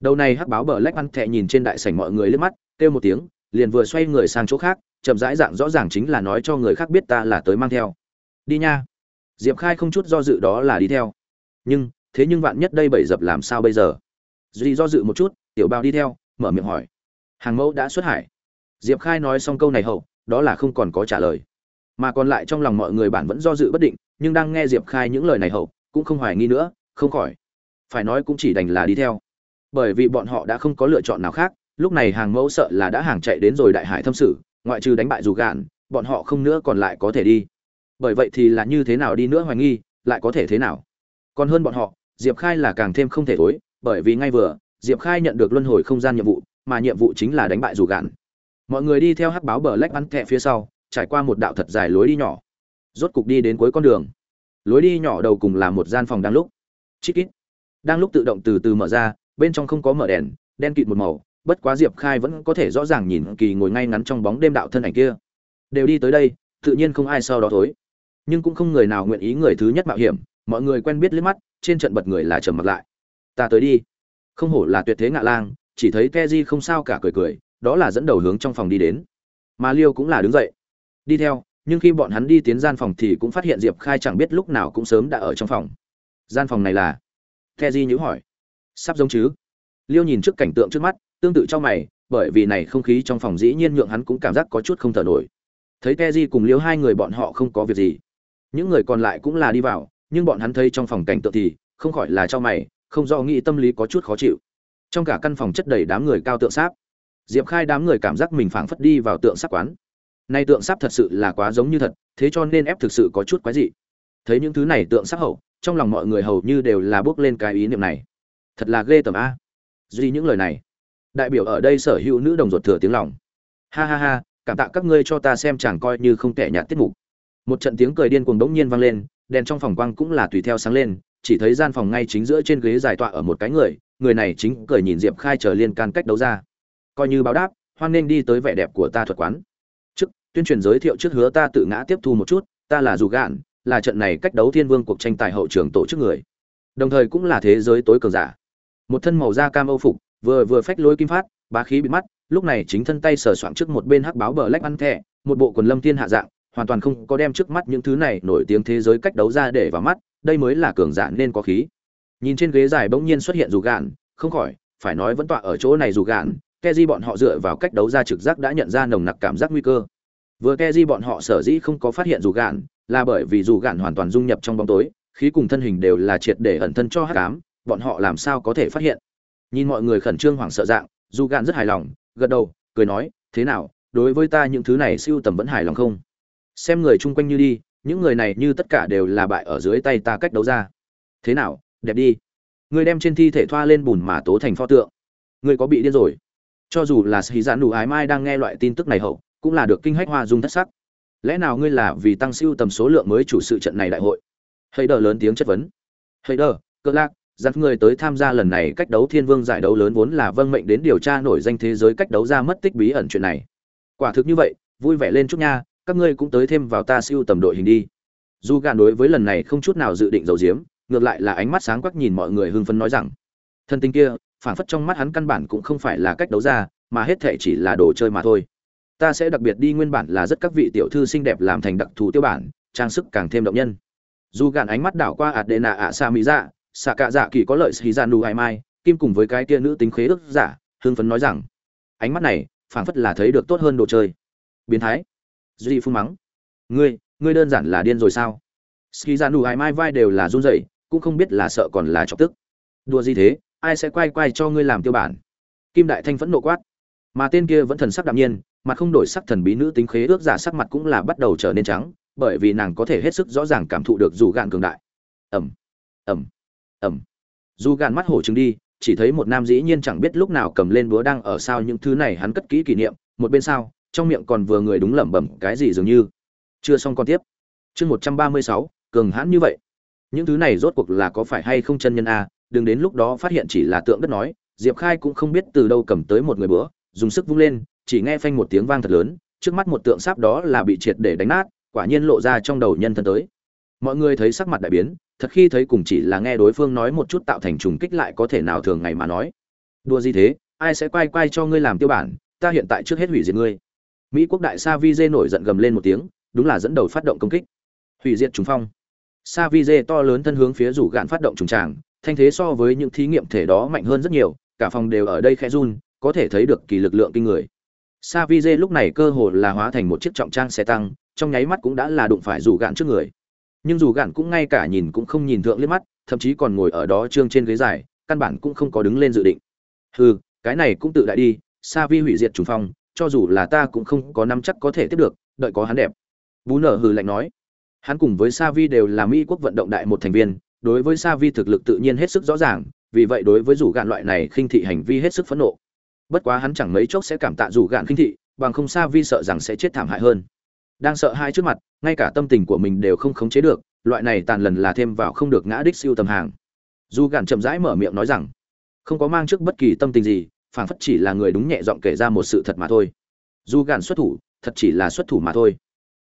Đầu này hắc báo bờ lách ăn thẹ nhìn trên đại sảnh mọi người liếc mắt, kêu một tiếng, liền vừa xoay người sang chỗ khác, chậm rãi dạng rõ ràng chính là nói cho người khác biết ta là tới mang theo. Đi nha. Diệp khai không chút do dự đó là đi theo. Nhưng thế nhưng vạn nhất đây bảy dập làm sao bây giờ? Duy do dự một chút, tiểu bao đi theo, mở miệng hỏi. Hàng mẫu đã xuất hải. Diệp khai nói xong câu này hậu, đó là không còn có trả lời. Mà còn lại trong lòng mọi người bản vẫn do dự bất định, nhưng đang nghe diệp khai những lời này hậu, cũng không hoài nghi nữa, không khỏi. Phải nói cũng chỉ đành là đi theo. Bởi vì bọn họ đã không có lựa chọn nào khác, lúc này hàng mẫu sợ là đã hàng chạy đến rồi đại hải thâm sử, ngoại trừ đánh bại dù gạn, bọn họ không nữa còn lại có thể đi. Bởi vậy thì là như thế nào đi nữa hoài nghi, lại có thể thế nào? Còn hơn bọn họ diệp khai là càng thêm không thể thối, bởi vì ngay vừa, diệp khai nhận được luân hồi không gian nhiệm vụ, mà nhiệm vụ chính là đánh bại dù gạn. Mọi người đi theo hắc báo bờ lách bắn kẹ phía sau, trải qua một đạo thật dài lối đi nhỏ. Rốt cục đi đến cuối con đường. Lối đi nhỏ đầu cùng là một gian phòng đang lúc. Chít kít đang lúc tự động từ từ mở ra, bên trong không có mở đèn, đen kịt một màu, bất quá diệp khai vẫn có thể rõ ràng nhìn kỳ ngồi ngay ngắn trong bóng đêm đạo thân ảnh kia. Đều đi tới đây, tự nhiên không ai sau đó thối. Nhưng cũng không người nào nguyện ý người thứ nhất mạo hiểm mọi người quen biết liếc mắt, trên trận bật người là trầm mặt lại. Ta tới đi. Không hổ là tuyệt thế ngạ lang, chỉ thấy keji không sao cả cười cười, đó là dẫn đầu hướng trong phòng đi đến. Mà liêu cũng là đứng dậy. Đi theo, nhưng khi bọn hắn đi tiến gian phòng thì cũng phát hiện diệp khai chẳng biết lúc nào cũng sớm đã ở trong phòng. Gian phòng này là? Keji nhữ hỏi. Sắp giống chứ? Liêu nhìn trước cảnh tượng trước mắt, tương tự trong mày, bởi vì này không khí trong phòng dĩ nhiên nhượng hắn cũng cảm giác có chút không thở nổi. Thấy keji cùng liêu hai người bọn họ không có việc gì. Những người còn lại cũng là đi vào nhưng bọn hắn thấy trong phòng cảnh tượng thì không khỏi là cho mày, không do nghĩ tâm lý có chút khó chịu. Trong cả căn phòng chất đầy đám người cao tượng sáp. Diệp khai đám người cảm giác mình phảng phất đi vào tượng sáp quán. Nay tượng sáp thật sự là quá giống như thật, thế cho nên ép thực sự có chút quái dị. Thấy những thứ này tượng sáp hậu, trong lòng mọi người hầu như đều là bước lên cái ý niệm này. Thật là ghê tởm a. Duy những lời này. Đại biểu ở đây sở hữu nữ đồng ruột thừa tiếng lòng. Ha ha ha, cảm tạ các ngươi cho ta xem chẳng coi như không kẻ nhạt tiết mục. Một trận tiếng cười điên cuồng đống nhiên vang lên đèn trong phòng quang cũng là tùy theo sáng lên, chỉ thấy gian phòng ngay chính giữa trên ghế dài tọa ở một cái người người này chính cười nhìn diệp khai chờ liên can cách đấu ra. Coi như báo đáp, hoan nên đi tới vẻ đẹp của ta thuật quán. Trước, tuyên truyền giới thiệu trước hứa ta tự ngã tiếp thu một chút, ta là dù gạn, là trận này cách đấu thiên vương cuộc tranh tài hậu trường tổ chức người. Đồng thời cũng là thế giới tối cường giả. Một thân màu da cam âu phục, vừa vừa phách lối kim phát, bá khí bị mắt, lúc này chính thân tay sờ soạng trước một bên hắc báo bờ lách ăn thẻ, một bộ quần lâm thiên hạ dạng hoàn toàn không có đem trước mắt những thứ này nổi tiếng thế giới cách đấu ra để vào mắt đây mới là cường giả nên có khí nhìn trên ghế dài bỗng nhiên xuất hiện dù gạn không khỏi phải nói vẫn tọa ở chỗ này dù gạn Keji bọn họ dựa vào cách đấu ra trực giác đã nhận ra nồng nặc cảm giác nguy cơ. Vừa Keji bọn họ sở dĩ không có phát hiện dù gạn, là bởi vì dù gạn hoàn toàn dung nhập trong bóng tối, khí cùng thân hình đều là triệt để ẩn thân cho hắc ám, bọn họ làm sao có thể phát hiện. Nhìn mọi người khẩn trương hoảng sợ dạng, dù gạn rất hài lòng, gật đầu, cười nói, "Thế nào, đối với ta những thứ này siêu tầm vẫn hài lòng không?" Xem người chung quanh như đi, những người này như tất cả đều là bại ở dưới tay ta cách đấu ra. "Thế nào, đẹp đi." người đem trên thi thể thoa lên bùn mà tố thành pho tượng. Người có bị điên rồi. Cho dù là sĩ giãn đủ ái mai đang nghe loại tin tức này hậu cũng là được kinh hách hoa dung thất sắc. Lẽ nào ngươi là vì tăng siêu tầm số lượng mới chủ sự trận này đại hội? Hay đờ lớn tiếng chất vấn. Hay đờ cơ lạc dắt người tới tham gia lần này cách đấu thiên vương giải đấu lớn vốn là vâng mệnh đến điều tra nổi danh thế giới cách đấu ra mất tích bí ẩn chuyện này. Quả thực như vậy vui vẻ lên chút nha các ngươi cũng tới thêm vào ta siêu tầm đội hình đi. Dù gạn đối với lần này không chút nào dự định giấu giếm, ngược lại là ánh mắt sáng quắc nhìn mọi người hưng phấn nói rằng thân tình kia phản phất trong mắt hắn căn bản cũng không phải là cách đấu ra, mà hết thề chỉ là đồ chơi mà thôi. Ta sẽ đặc biệt đi nguyên bản là rất các vị tiểu thư xinh đẹp làm thành đặc thù tiêu bản, trang sức càng thêm động nhân. Dù gạn ánh mắt đảo qua ạt đệ nạ ạ sa mỹ dạ xạ cạ dạ kỳ có lợi xì ra dạ nụ hai mai, kim cùng với cái tia nữ tính khế ước giả hương phấn nói rằng, ánh mắt này, phảng phất là thấy được tốt hơn đồ chơi. Biến thái duy phun mắng. Ngươi ngươi đơn giản là điên rồi sao? Ski ra nụ ai mai vai đều là run rẩy, cũng không biết là sợ còn là chọc tức. Đùa gì thế? Ai sẽ quay quay cho ngươi làm tiêu bản? Kim đại thanh phẫn nộ quát. Mà tên kia vẫn thần sắc đạm nhiên mà không đổi sắc thần bí nữ tính khế ước giả sắc mặt cũng là bắt đầu trở nên trắng, bởi vì nàng có thể hết sức rõ ràng cảm thụ được dù gạn cường đại. Ẩm ẩm ẩm dù gạn mắt hổ trừng đi, chỉ thấy một nam dĩ nhiên chẳng biết lúc nào cầm lên búa đang ở sao những thứ này hắn cất kỹ kỷ niệm, một bên sao trong miệng còn vừa người đúng lẩm bẩm, cái gì dường như? Chưa xong con tiếp. Chương một trăm ba mươi sáu, cường hãn như vậy. Những thứ này rốt cuộc là có phải hay không chân nhân a? Đừng đến lúc đó phát hiện chỉ là tượng đất nói, diệp khai cũng không biết từ đâu cầm tới một người bữa, dùng sức vung lên, chỉ nghe phanh một tiếng vang thật lớn, trước mắt một tượng sáp đó là bị triệt để đánh nát, quả nhiên lộ ra trong đầu nhân thân tới. Mọi người thấy sắc mặt đại biến, thật khi thấy cùng chỉ là nghe đối phương nói một chút tạo thành trùng kích lại có thể nào thường ngày mà nói. Đùa gì thế? Ai sẽ quay quay cho ngươi làm tiêu bản? Ta hiện tại trước hết hủy diệt ngươi mỹ quốc đại sa vi dê nổi giận gầm lên một tiếng, đúng là dẫn đầu phát động công kích. Hủy diệt trùng phong. Sa vi dê to lớn thân hướng phía rủ gạn phát động trùng tràng, thanh thế so với những thí nghiệm thể đó mạnh hơn rất nhiều, cả phòng đều ở đây khẽ run, có thể thấy được kỳ lực lượng kinh người. Sa vi dê lúc này cơ hồ là hóa thành một chiếc trọng trang xe tăng, trong nháy mắt cũng đã là đụng phải rủ gạn trước người. Nhưng dù gạn cũng ngay cả nhìn cũng không nhìn thượng liếc mắt, thậm chí còn ngồi ở đó trương trên ghế dài, căn bản cũng không có đứng lên dự định. Hừ, cái này cũng tự đại đi sa vi hủy diệt trùng phong cho dù là ta cũng không có nắm chắc có thể tiếp được, đợi có hắn đẹp. Bú nở hừ lạnh nói. Hắn cùng với sa vi đều là mỹ quốc vận động đại một thành viên, đối với sa vi thực lực tự nhiên hết sức rõ ràng, vì vậy đối với rủ gạn loại này khinh thị hành vi hết sức phẫn nộ. Bất quá hắn chẳng mấy chốc sẽ cảm tạ rủ gạn khinh thị, bằng không sa vi sợ rằng sẽ chết thảm hại hơn. Đang sợ hai trước mặt, ngay cả tâm tình của mình đều không khống chế được, loại này tàn lần là thêm vào không được ngã đích siêu tầm hàng. Dù gạn chậm rãi mở miệng nói rằng, không có mang trước bất kỳ tâm tình gì phảng phất chỉ là người đúng nhẹ giọng kể ra một sự thật mà thôi. Dù gạn xuất thủ, thật chỉ là xuất thủ mà thôi.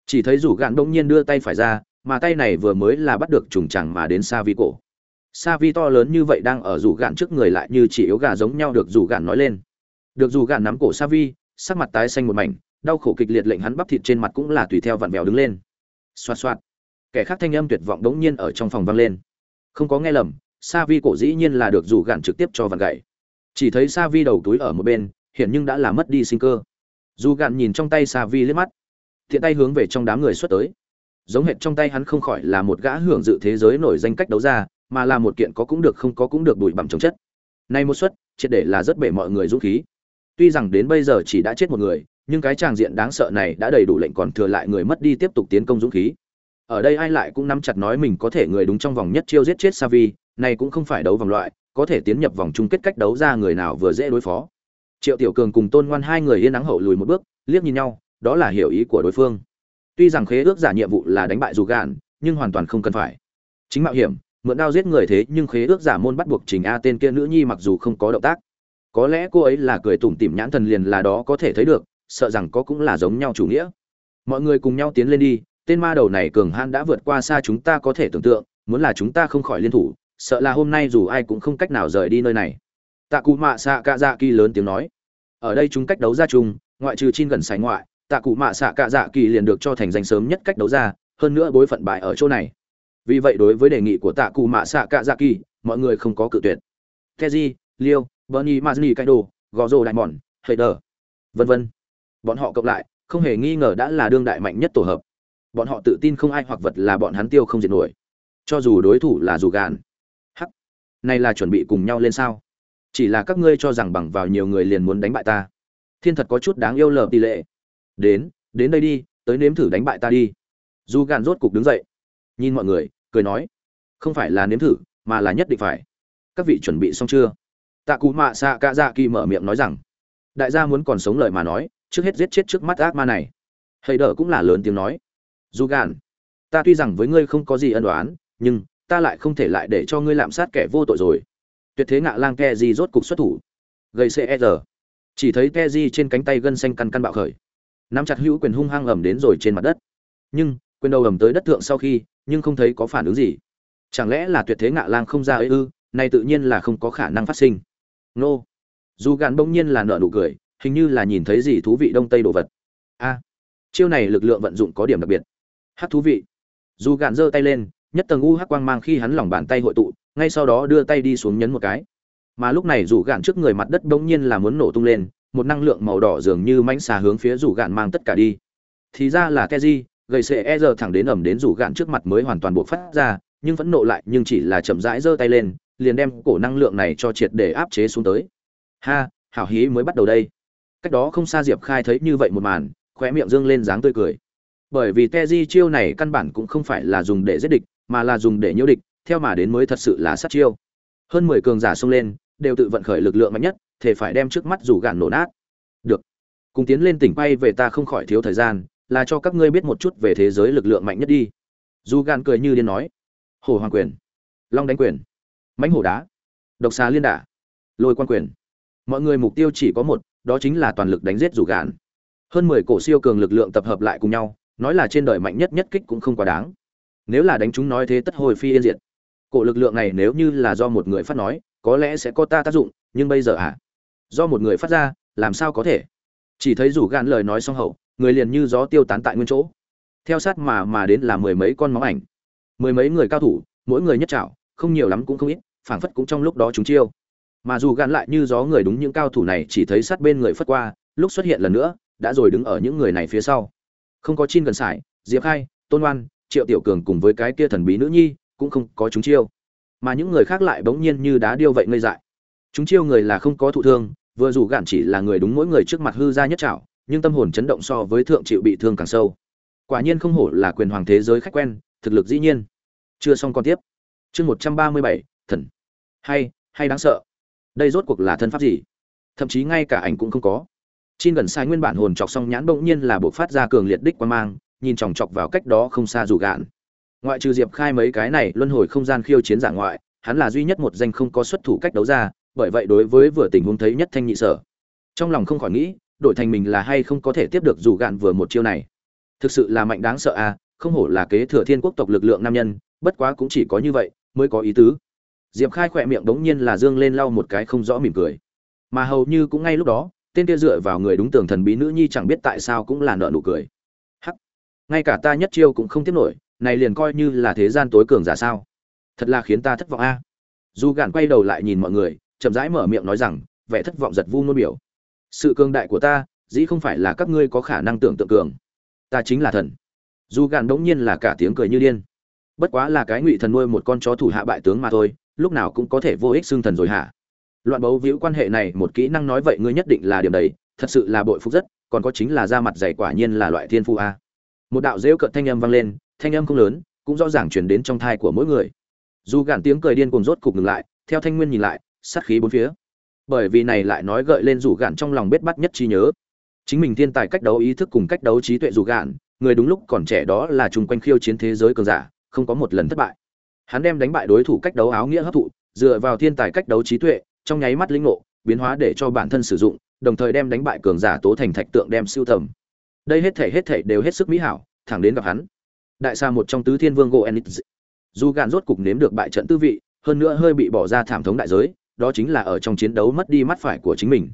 Chỉ thấy dù gạn bỗng nhiên đưa tay phải ra, mà tay này vừa mới là bắt được trùng chẳng mà đến xa vi cổ. Xa vi to lớn như vậy đang ở dù gạn trước người lại như chỉ yếu gà giống nhau được dù gạn nói lên. Được dù gạn nắm cổ xa vi sắc mặt tái xanh một mảnh, đau khổ kịch liệt lệnh hắn bắp thịt trên mặt cũng là tùy theo vặn vẹo đứng lên. Xoa xoa kẻ khác thanh âm tuyệt vọng đống nhiên ở trong phòng vang lên. Không có nghe lầm sa vi cổ dĩ nhiên là được dù gạn trực tiếp cho vặn gậy chỉ thấy sa vi đầu túi ở một bên hiện nhưng đã là mất đi sinh cơ. Dù gạn nhìn trong tay sa vi liếc mắt thiện tay hướng về trong đám người xuất tới. Giống hệt trong tay hắn không khỏi là một gã hưởng dự thế giới nổi danh cách đấu ra mà là một kiện có cũng được không có cũng được đùi bằng chống chất. Nay một suất triệt để là rất bể mọi người dũng khí. Tuy rằng đến bây giờ chỉ đã chết một người nhưng cái tràng diện đáng sợ này đã đầy đủ lệnh còn thừa lại người mất đi tiếp tục tiến công dũng khí. Ở đây ai lại cũng nắm chặt nói mình có thể người đúng trong vòng nhất chiêu giết chết Savi, này cũng không phải đấu vòng loại, có thể tiến nhập vòng chung kết cách đấu ra người nào vừa dễ đối phó. Triệu Tiểu Cường cùng Tôn Ngoan hai người yên nắng hậu lùi một bước, liếc nhìn nhau, đó là hiểu ý của đối phương. Tuy rằng khế ước giả nhiệm vụ là đánh bại dù gạn, nhưng hoàn toàn không cần phải. Chính mạo hiểm, mượn đao giết người thế nhưng khế ước giả môn bắt buộc Trình A tên kia nữ nhi mặc dù không có động tác. Có lẽ cô ấy là cười tủm tỉm nhãn thần liền là đó có thể thấy được, sợ rằng có cũng là giống nhau chủ nghĩa. Mọi người cùng nhau tiến lên đi, tên ma đầu này cường hãn đã vượt qua xa chúng ta có thể tưởng tượng muốn là chúng ta không khỏi liên thủ sợ là hôm nay dù ai cũng không cách nào rời đi nơi này. Tạ cụ mạ xạ cạ dạ kỳ lớn tiếng nói. Ở đây chúng cách đấu ra chung, ngoại trừ chin gần sài ngoại, tạ cụ mạ xạ cạ dạ kỳ liền được cho thành danh sớm nhất cách đấu ra hơn nữa bối phận bại ở chỗ này. Vì vậy đối với đề nghị của tạ cụ mạ xạ cạ dạ kỳ, mọi người không có cự tuyệt. Keji liêu bernie mazni kaido gò rô đại mòn hater vân vân. Bọn họ cộng lại, không hề nghi ngờ đã là đương đại mạnh nhất tổ hợp. Bọn họ tự tin không ai hoặc vật là bọn hắn tiêu không diệt nổi. Cho dù đối thủ là dù gàn này là chuẩn bị cùng nhau lên sao? Chỉ là các ngươi cho rằng bằng vào nhiều người liền muốn đánh bại ta. Thiên thật có chút đáng yêu lờ tỷ lệ. Đến đến đây đi, tới nếm thử đánh bại ta đi. Dù gàn rốt cục đứng dậy. Nhìn mọi người, cười nói. Không phải là nếm thử, mà là nhất định phải. Các vị chuẩn bị xong chưa? Tạ cụ mạ xạ cạ dạ kỳ mở miệng nói rằng. Đại gia muốn còn sống lời mà nói, trước hết giết chết trước mắt ác ma này. Hay đỡ cũng là lớn tiếng nói. Dù gạn ta tuy rằng với ngươi không có gì ân đoán nhưng ta lại không thể lại để cho ngươi lạm sát kẻ vô tội rồi. Tuyệt thế ngạ lang ke di rốt cục xuất thủ. Gây cr e chỉ thấy ke di trên cánh tay gân xanh căn căn bạo khởi. Nắm chặt hữu quyền hung hăng ẩm đến rồi trên mặt đất. Nhưng, quyền đầu ẩm tới đất thượng sau khi, nhưng không thấy có phản ứng gì. Chẳng lẽ là tuyệt thế ngạ lang không ra ấy ư? Này tự nhiên là không có khả năng phát sinh. Nô. Dù gàn bỗng nhiên là nợ nụ cười, hình như là nhìn thấy gì thú vị đông tây đồ vật. A. Chiêu này lực lượng vận dụng có điểm đặc biệt. Hát thú vị. Dù gàn giơ tay lên nhất tầng u hắc quang mang khi hắn lòng bàn tay hội tụ, ngay sau đó đưa tay đi xuống nhấn một cái. Mà lúc này rủ gạn trước người mặt đất bỗng nhiên là muốn nổ tung lên, một năng lượng màu đỏ dường như mãnh xà hướng phía rủ gạn mang tất cả đi. Thì ra là keji gầy sệ e giờ thẳng đến ẩm đến rủ gạn trước mặt mới hoàn toàn buộc phát ra, nhưng vẫn nộ lại, nhưng chỉ là chậm rãi giơ tay lên, liền đem cổ năng lượng này cho triệt để áp chế xuống tới. Ha, hảo hí mới bắt đầu đây. Cách đó không xa diệp khai thấy như vậy một màn, khóe miệng dương lên dáng tươi cười. Bởi vì keji chiêu này căn bản cũng không phải là dùng để giết địch mà là dùng để nhiễu địch, theo mà đến mới thật sự là sát chiêu. Hơn mười cường giả xông lên, đều tự vận khởi lực lượng mạnh nhất thể phải đem trước mắt rủ gạn nổ nát. Được. Cùng tiến lên tỉnh bay về ta không khỏi thiếu thời gian, là cho các ngươi biết một chút về thế giới lực lượng mạnh nhất đi. Dù gạn cười như điên nói. Hồ hoàng quyền. Long đánh quyền. Mãnh hổ đá. Độc xà liên đả. Lôi quan quyền. Mọi người mục tiêu chỉ có một, đó chính là toàn lực đánh giết rủ gạn. Hơn mười cổ siêu cường lực lượng tập hợp lại cùng nhau, nói là trên đời mạnh nhất nhất kích cũng không quá đáng nếu là đánh chúng nói thế tất hồi phi yên diệt. Cổ lực lượng này nếu như là do một người phát nói, có lẽ sẽ có ta tác dụng, nhưng bây giờ à? Do một người phát ra, làm sao có thể? Chỉ thấy rủ gan lời nói xong hậu, người liền như gió tiêu tán tại nguyên chỗ. Theo sát mà mà đến là mười mấy con máu ảnh. Mười mấy người cao thủ, mỗi người nhất trảo, không nhiều lắm cũng không ít, phảng phất cũng trong lúc đó chúng chiêu. Mà dù gan lại như gió người đúng những cao thủ này chỉ thấy sát bên người phất qua, lúc xuất hiện lần nữa, đã rồi đứng ở những người này phía sau. Không có chin gần sải, diệp khai, tôn oan triệu tiểu cường cùng với cái kia thần bí nữ nhi cũng không có chúng chiêu. Mà những người khác lại bỗng nhiên như đá điêu vậy ngây dại. Chúng chiêu người là không có thụ thương vừa dù gạn chỉ là người đúng mỗi người trước mặt hư ra nhất trảo nhưng tâm hồn chấn động so với thượng chịu bị thương càng sâu. Quả nhiên không hổ là quyền hoàng thế giới khách quen thực lực dĩ nhiên. Chưa xong còn tiếp. Chương một trăm ba mươi bảy thần. Hay hay đáng sợ. Đây rốt cuộc là thân pháp gì? Thậm chí ngay cả ảnh cũng không có. Chin gần sai nguyên bản hồn chọc xong nhãn bỗng nhiên là bộc phát ra cường liệt đích quan mang, nhìn chòng chọc vào cách đó không xa dù gạn. Ngoại trừ Diệp Khai mấy cái này luân hồi không gian khiêu chiến giả ngoại, hắn là duy nhất một danh không có xuất thủ cách đấu ra, bởi vậy đối với vừa tình huống thấy nhất thanh nhị sở. Trong lòng không khỏi nghĩ, đổi thành mình là hay không có thể tiếp được dù gạn vừa một chiêu này. Thực sự là mạnh đáng sợ à, không hổ là kế thừa thiên quốc tộc lực lượng nam nhân, bất quá cũng chỉ có như vậy mới có ý tứ. Diệp Khai khỏe miệng đống nhiên là dương lên lau một cái không rõ mỉm cười. Mà hầu như cũng ngay lúc đó, tên kia dựa vào người đúng tường thần bí nữ nhi chẳng biết tại sao cũng là nợ nụ cười ngay cả ta nhất chiêu cũng không tiếp nổi, này liền coi như là thế gian tối cường giả sao. Thật là khiến ta thất vọng a. Dù gạn quay đầu lại nhìn mọi người, chậm rãi mở miệng nói rằng, vẻ thất vọng giật vu nôn biểu. Sự cường đại của ta, dĩ không phải là các ngươi có khả năng tưởng tượng cường. Ta chính là thần. Dù gạn đống nhiên là cả tiếng cười như điên. Bất quá là cái ngụy thần nuôi một con chó thủ hạ bại tướng mà thôi, lúc nào cũng có thể vô ích xương thần rồi hả? Loạn bấu víu quan hệ này một kỹ năng nói vậy ngươi nhất định là điểm đấy thật sự là bội phúc rất, còn có chính là da mặt dày quả nhiên là loại thiên phu a một đạo rêu cợt thanh âm vang lên thanh âm không lớn cũng rõ ràng chuyển đến trong thai của mỗi người. Dù gạn tiếng cười điên cuồng rốt cục ngừng lại theo thanh nguyên nhìn lại sát khí bốn phía. Bởi vì này lại nói gợi lên rủ gạn trong lòng bết bắt nhất trí nhớ. Chính mình thiên tài cách đấu ý thức cùng cách đấu trí tuệ rủ gạn người đúng lúc còn trẻ đó là chung quanh khiêu chiến thế giới cường giả không có một lần thất bại. Hắn đem đánh bại đối thủ cách đấu áo nghĩa hấp thụ dựa vào thiên tài cách đấu trí tuệ trong nháy mắt linh ngộ, biến hóa để cho bản thân sử dụng, đồng thời đem đánh bại cường giả tố thành thạch tượng đem siêu tầm. Đây hết thể hết thể đều hết sức mỹ hảo, thẳng đến gặp hắn. Đại sa một trong tứ thiên vương Goenitz. Dù gạn rốt cục nếm được bại trận tư vị, hơn nữa hơi bị bỏ ra thảm thống đại giới, đó chính là ở trong chiến đấu mất đi mắt phải của chính mình.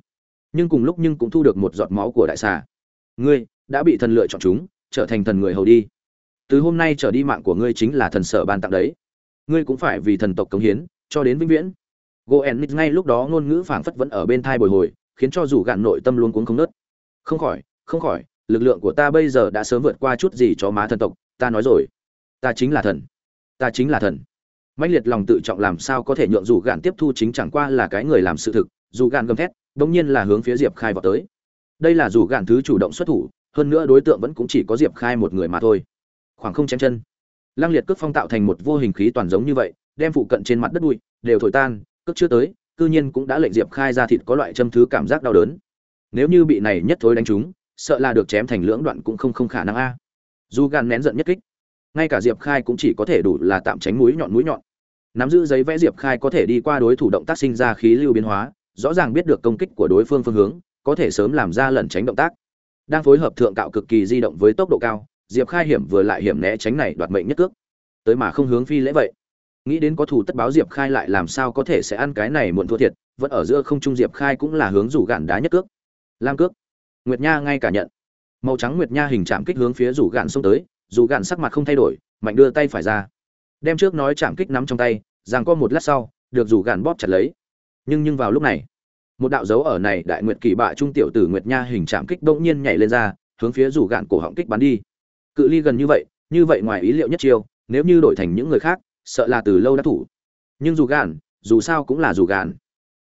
Nhưng cùng lúc nhưng cũng thu được một giọt máu của đại xà. Ngươi đã bị thần lựa chọn chúng, trở thành thần người hầu đi. Từ hôm nay trở đi mạng của ngươi chính là thần sở ban tặng đấy. Ngươi cũng phải vì thần tộc cống hiến, cho đến vĩnh viễn goennis ngay lúc đó ngôn ngữ phảng phất vẫn ở bên thai bồi hồi khiến cho dù gạn nội tâm luôn cuống không nớt không khỏi không khỏi lực lượng của ta bây giờ đã sớm vượt qua chút gì cho má thần tộc, ta nói rồi. Ta chính là thần. Ta chính là thần. Mãnh liệt lòng tự trọng làm sao có thể nhượng dù gạn tiếp thu chính chẳng qua là cái người làm sự thực, dù gạn gầm thét, bỗng nhiên là hướng phía diệp khai vào tới. Đây là dù gạn thứ chủ động xuất thủ, hơn nữa đối tượng vẫn cũng chỉ có diệp khai một người mà thôi. Khoảng không chém chân. Lăng liệt cước phong tạo thành một vô hình khí toàn giống như vậy, đem phụ cận trên mặt đất bụi, đều thổi tan, cước chưa tới, cư nhiên cũng đã lệnh diệp khai ra thịt có loại châm thứ cảm giác đau đớn. Nếu như bị này nhất thối đánh trúng sợ là được chém thành lưỡng đoạn cũng không không khả năng a. Dù gan nén giận nhất kích, ngay cả diệp khai cũng chỉ có thể đủ là tạm tránh mũi nhọn mũi nhọn. Nắm giữ giấy vẽ diệp khai có thể đi qua đối thủ động tác sinh ra khí lưu biến hóa, rõ ràng biết được công kích của đối phương phương hướng, có thể sớm làm ra lẩn tránh động tác. Đang phối hợp thượng cạo cực kỳ di động với tốc độ cao, diệp khai hiểm vừa lại hiểm né tránh này đoạt mệnh nhất cước. Tới mà không hướng phi lễ vậy. Nghĩ đến có thủ tất báo diệp khai lại làm sao có thể sẽ ăn cái này muộn thua thiệt, vẫn ở giữa không trung diệp khai cũng là hướng rủ gạn đá nhất cước. Lam cước nguyệt nha ngay cả nhận. Màu trắng nguyệt nha hình chạm kích hướng phía rủ gạn xông tới rủ gạn sắc mặt không thay đổi, mạnh đưa tay phải ra. Đem trước nói chạm kích nắm trong tay, rằng có một lát sau, được rủ gạn bóp chặt lấy. Nhưng nhưng vào lúc này, một đạo dấu ở này đại nguyệt kỳ bạ trung tiểu tử nguyệt nha hình chạm kích bỗng nhiên nhảy lên ra, hướng phía rủ gạn cổ họng kích bắn đi. Cự ly gần như vậy như vậy ngoài ý liệu nhất chiêu, nếu như đổi thành những người khác, sợ là từ lâu đã thủ. Nhưng dù gạn, dù sao cũng là dù gạn.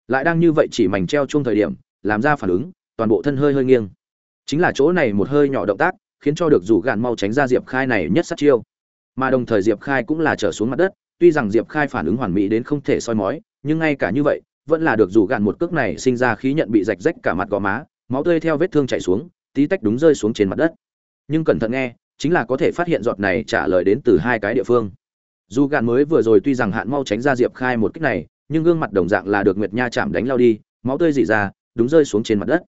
Lại đang như vậy chỉ mảnh treo chung thời điểm, làm ra phản ứng toàn bộ thân hơi hơi nghiêng. Chính là chỗ này một hơi nhỏ động tác, khiến cho được dù gạn mau tránh ra diệp khai này nhất sát chiêu. Mà đồng thời diệp khai cũng là trở xuống mặt đất, tuy rằng diệp khai phản ứng hoàn mỹ đến không thể soi mói, nhưng ngay cả như vậy, vẫn là được dù gạn một cước này sinh ra khí nhận bị rạch rách cả mặt gò má, máu tươi theo vết thương chảy xuống, tí tách đúng rơi xuống trên mặt đất. Nhưng cẩn thận nghe, chính là có thể phát hiện giọt này trả lời đến từ hai cái địa phương. Dù gạn mới vừa rồi tuy rằng hạn mau tránh ra diệp khai một kích này, nhưng gương mặt đồng dạng là được nguyệt nha chạm đánh lao đi, máu tươi dị ra, đúng rơi xuống trên mặt đất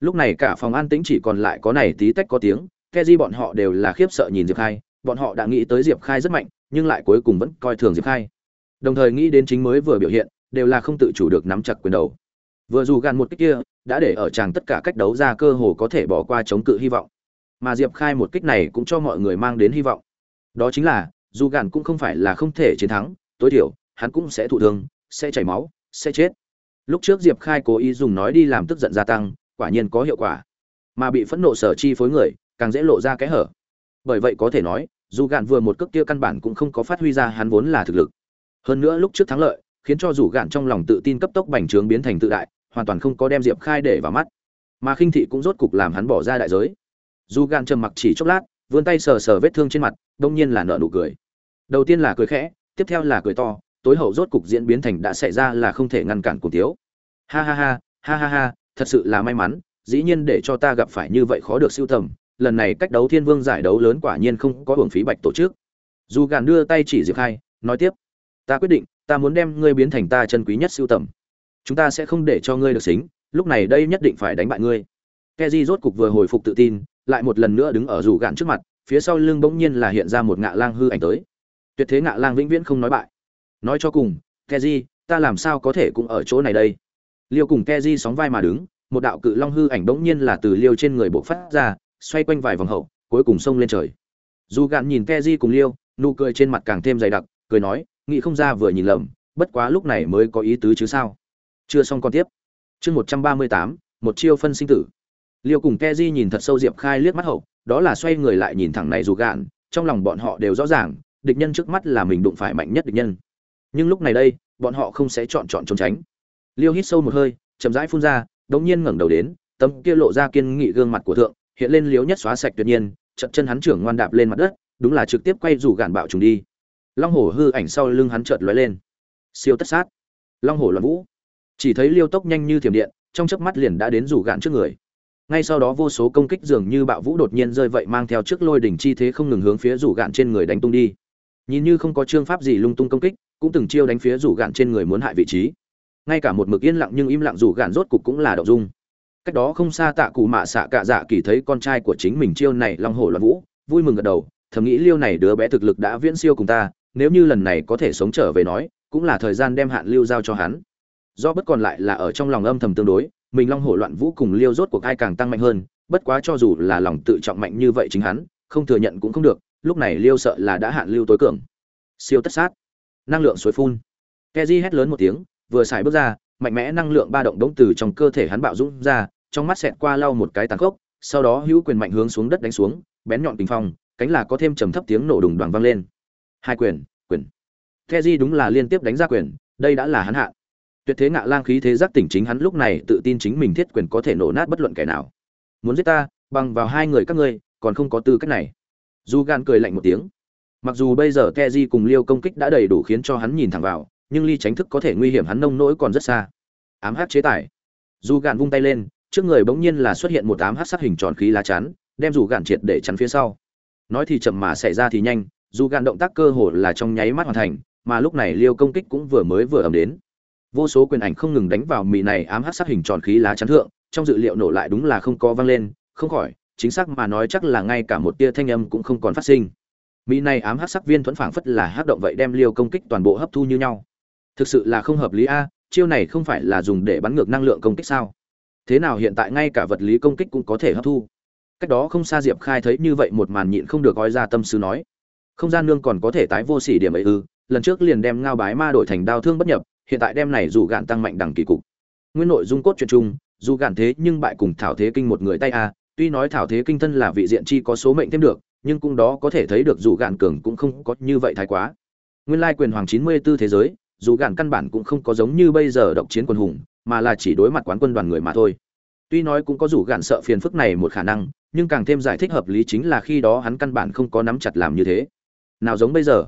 lúc này cả phòng an tĩnh chỉ còn lại có này tí tách có tiếng, ke di bọn họ đều là khiếp sợ nhìn diệp khai, bọn họ đã nghĩ tới diệp khai rất mạnh, nhưng lại cuối cùng vẫn coi thường diệp khai. Đồng thời nghĩ đến chính mới vừa biểu hiện, đều là không tự chủ được nắm chặt quyền đầu. Vừa dù gan một kích kia, đã để ở chàng tất cả cách đấu ra cơ hồ có thể bỏ qua chống cự hy vọng. Mà diệp khai một kích này cũng cho mọi người mang đến hy vọng. Đó chính là, dù gan cũng không phải là không thể chiến thắng, tối thiểu, hắn cũng sẽ thụ thương, sẽ chảy máu, sẽ chết. Lúc trước diệp khai cố ý dùng nói đi làm tức giận gia tăng quả nhiên có hiệu quả. Mà bị phẫn nộ sở chi phối người, càng dễ lộ ra cái hở. Bởi vậy có thể nói, dù gạn vừa một cước kia căn bản cũng không có phát huy ra hắn vốn là thực lực. Hơn nữa lúc trước thắng lợi, khiến cho dù gạn trong lòng tự tin cấp tốc bành trướng biến thành tự đại, hoàn toàn không có đem diệp khai để vào mắt. Mà khinh thị cũng rốt cục làm hắn bỏ ra đại giới. Dù gạn trầm mặc chỉ chốc lát, vươn tay sờ sờ vết thương trên mặt, đông nhiên là nợ nụ cười. Đầu tiên là cười khẽ, tiếp theo là cười to, tối hậu rốt cục diễn biến thành đã xảy ra là không thể ngăn cản cùng tiếu. Ha ha ha ha ha ha thật sự là may mắn, dĩ nhiên để cho ta gặp phải như vậy khó được siêu tầm, lần này cách đấu thiên vương giải đấu lớn quả nhiên không có hưởng phí bạch tổ chức dù gàn đưa tay chỉ diệp khai, nói tiếp, ta quyết định, ta muốn đem ngươi biến thành ta chân quý nhất siêu tầm. Chúng ta sẽ không để cho ngươi được xính, lúc này đây nhất định phải đánh bại ngươi. Keji rốt cục vừa hồi phục tự tin, lại một lần nữa đứng ở rủ gạn trước mặt, phía sau lưng bỗng nhiên là hiện ra một ngạ lang hư ảnh tới. Tuyệt thế ngạ lang vĩnh viễn không nói bại. Nói cho cùng keji ta làm sao có thể cũng ở chỗ này đây? Liêu cùng keji sóng vai mà đứng, một đạo cự long hư ảnh bỗng nhiên là từ liêu trên người bộ phát ra, xoay quanh vài vòng hậu, cuối cùng xông lên trời. Dù gạn nhìn keji cùng liêu, nụ cười trên mặt càng thêm dày đặc, cười nói, nghĩ không ra vừa nhìn lầm, bất quá lúc này mới có ý tứ chứ sao? Chưa xong còn tiếp. Chương một trăm ba mươi tám, một chiêu phân sinh tử. Liêu cùng keji nhìn thật sâu diệp khai liếc mắt hậu, đó là xoay người lại nhìn thẳng này dù gạn, trong lòng bọn họ đều rõ ràng, địch nhân trước mắt là mình đụng phải mạnh nhất địch nhân. Nhưng lúc này đây, bọn họ không sẽ chọn chọn trốn tránh liêu hít sâu một hơi, chậm rãi phun ra, đống nhiên ngẩng đầu đến, tấm kia lộ ra kiên nghị gương mặt của thượng, hiện lên liếu nhất xóa sạch tuyệt nhiên chậm chân hắn trưởng ngoan đạp lên mặt đất, đúng là trực tiếp quay rủ gạn bạo trùng đi. Long hổ hư ảnh sau lưng hắn chợt lóe lên. Siêu tất sát. Long hổ loạn vũ. Chỉ thấy liêu tốc nhanh như thiểm điện, trong chớp mắt liền đã đến rủ gạn trước người. Ngay sau đó vô số công kích dường như bạo vũ đột nhiên rơi vậy mang theo trước lôi đỉnh chi thế không ngừng hướng phía rủ gạn trên người đánh tung đi. Nhìn như không có chương pháp gì lung tung công kích, cũng từng chiêu đánh phía rủ gạn trên người muốn hại vị trí ngay cả một mực yên lặng nhưng im lặng dù gạn rốt cục cũng là động dung. Cách đó không xa tạ cụ mạ xạ cạ dạ kỳ thấy con trai của chính mình chiêu này long hổ loạn vũ, vui mừng gật đầu, thầm nghĩ liêu này đứa bé thực lực đã viễn siêu cùng ta, nếu như lần này có thể sống trở về nói, cũng là thời gian đem hạn lưu giao cho hắn. Do bất còn lại là ở trong lòng âm thầm tương đối, mình long hổ loạn vũ cùng liêu rốt cuộc ai càng tăng mạnh hơn, bất quá cho dù là lòng tự trọng mạnh như vậy chính hắn, không thừa nhận cũng không được, lúc này liêu sợ là đã hạn lưu tối cường. Siêu tất sát. Năng lượng suối phun. Keji hét lớn một tiếng vừa xài bước ra, mạnh mẽ năng lượng ba động đống từ trong cơ thể hắn bạo dũng ra, trong mắt xẹt qua lau một cái tàn khốc, sau đó hữu quyền mạnh hướng xuống đất đánh xuống, bén nhọn tình phong, cánh là có thêm trầm thấp tiếng nổ đùng đoàn vang lên. Hai quyền quyền. Keji đúng là liên tiếp đánh ra quyền, đây đã là hắn hạ. Tuyệt thế ngạ lang khí thế giác tỉnh chính hắn lúc này tự tin chính mình thiết quyền có thể nổ nát bất luận kẻ nào. Muốn giết ta, bằng vào hai người các ngươi, còn không có tư cách này. Du gan cười lạnh một tiếng. Mặc dù bây giờ keji cùng liêu công kích đã đầy đủ khiến cho hắn nhìn thẳng vào nhưng ly tránh thức có thể nguy hiểm hắn nông nỗi còn rất xa. Ám hát chế tài. Dù gạn vung tay lên, trước người bỗng nhiên là xuất hiện một ám hát sắc hình tròn khí lá chắn, đem dù gạn triệt để chắn phía sau. Nói thì chậm mà xảy ra thì nhanh, dù gạn động tác cơ hồ là trong nháy mắt hoàn thành, mà lúc này liêu công kích cũng vừa mới vừa ẩm đến. Vô số quyền ảnh không ngừng đánh vào mì này ám hát sắc hình tròn khí lá chắn thượng, trong dự liệu nổ lại đúng là không có vang lên, không khỏi, chính xác mà nói chắc là ngay cả một tia thanh âm cũng không còn phát sinh. Mỹ này ám hát sắc viên thuẫn phảng phất là hát động vậy đem liêu công kích toàn bộ hấp thu như nhau thực sự là không hợp lý a, chiêu này không phải là dùng để bắn ngược năng lượng công kích sao? Thế nào hiện tại ngay cả vật lý công kích cũng có thể hấp thu? Cách đó không xa diệp khai thấy như vậy một màn nhịn không được gói ra tâm sư nói. Không gian nương còn có thể tái vô sỉ điểm ấy ư, lần trước liền đem ngao bái ma đổi thành đao thương bất nhập, hiện tại đem này dù gạn tăng mạnh đẳng kỳ cục. Nguyên nội dung cốt truyện chung, dù gạn thế nhưng bại cùng thảo thế kinh một người tay a, tuy nói thảo thế kinh thân là vị diện chi có số mệnh thêm được, nhưng cũng đó có thể thấy được dù gạn cường cũng không có như vậy thái quá. Nguyên lai quyền hoàng chín mươi 94 thế giới dù gạn căn bản cũng không có giống như bây giờ độc chiến quân hùng, mà là chỉ đối mặt quán quân đoàn người mà thôi. Tuy nói cũng có dù gạn sợ phiền phức này một khả năng, nhưng càng thêm giải thích hợp lý chính là khi đó hắn căn bản không có nắm chặt làm như thế. Nào giống bây giờ,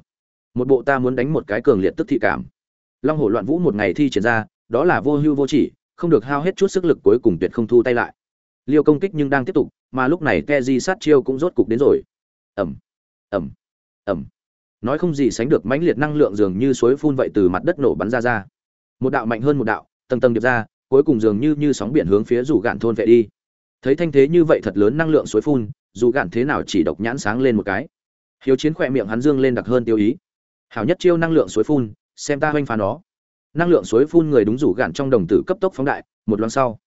một bộ ta muốn đánh một cái cường liệt tức thị cảm. Long hổ loạn vũ một ngày thi triển ra, đó là vô hưu vô chỉ, không được hao hết chút sức lực cuối cùng tuyệt không thu tay lại. Liêu công kích nhưng đang tiếp tục, mà lúc này ke di sát chiêu cũng rốt cục đến rồi. Ẩm ẩm ẩm nói không gì sánh được mãnh liệt năng lượng dường như suối phun vậy từ mặt đất nổ bắn ra ra. Một đạo mạnh hơn một đạo, tầng tầng điệp ra, cuối cùng dường như như sóng biển hướng phía rủ gạn thôn vệ đi. Thấy thanh thế như vậy thật lớn năng lượng suối phun, dù gạn thế nào chỉ độc nhãn sáng lên một cái. Hiếu chiến khỏe miệng hắn dương lên đặc hơn tiêu ý. Hảo nhất chiêu năng lượng suối phun, xem ta hoanh phá nó. Năng lượng suối phun người đúng rủ gạn trong đồng tử cấp tốc phóng đại, một loan sau.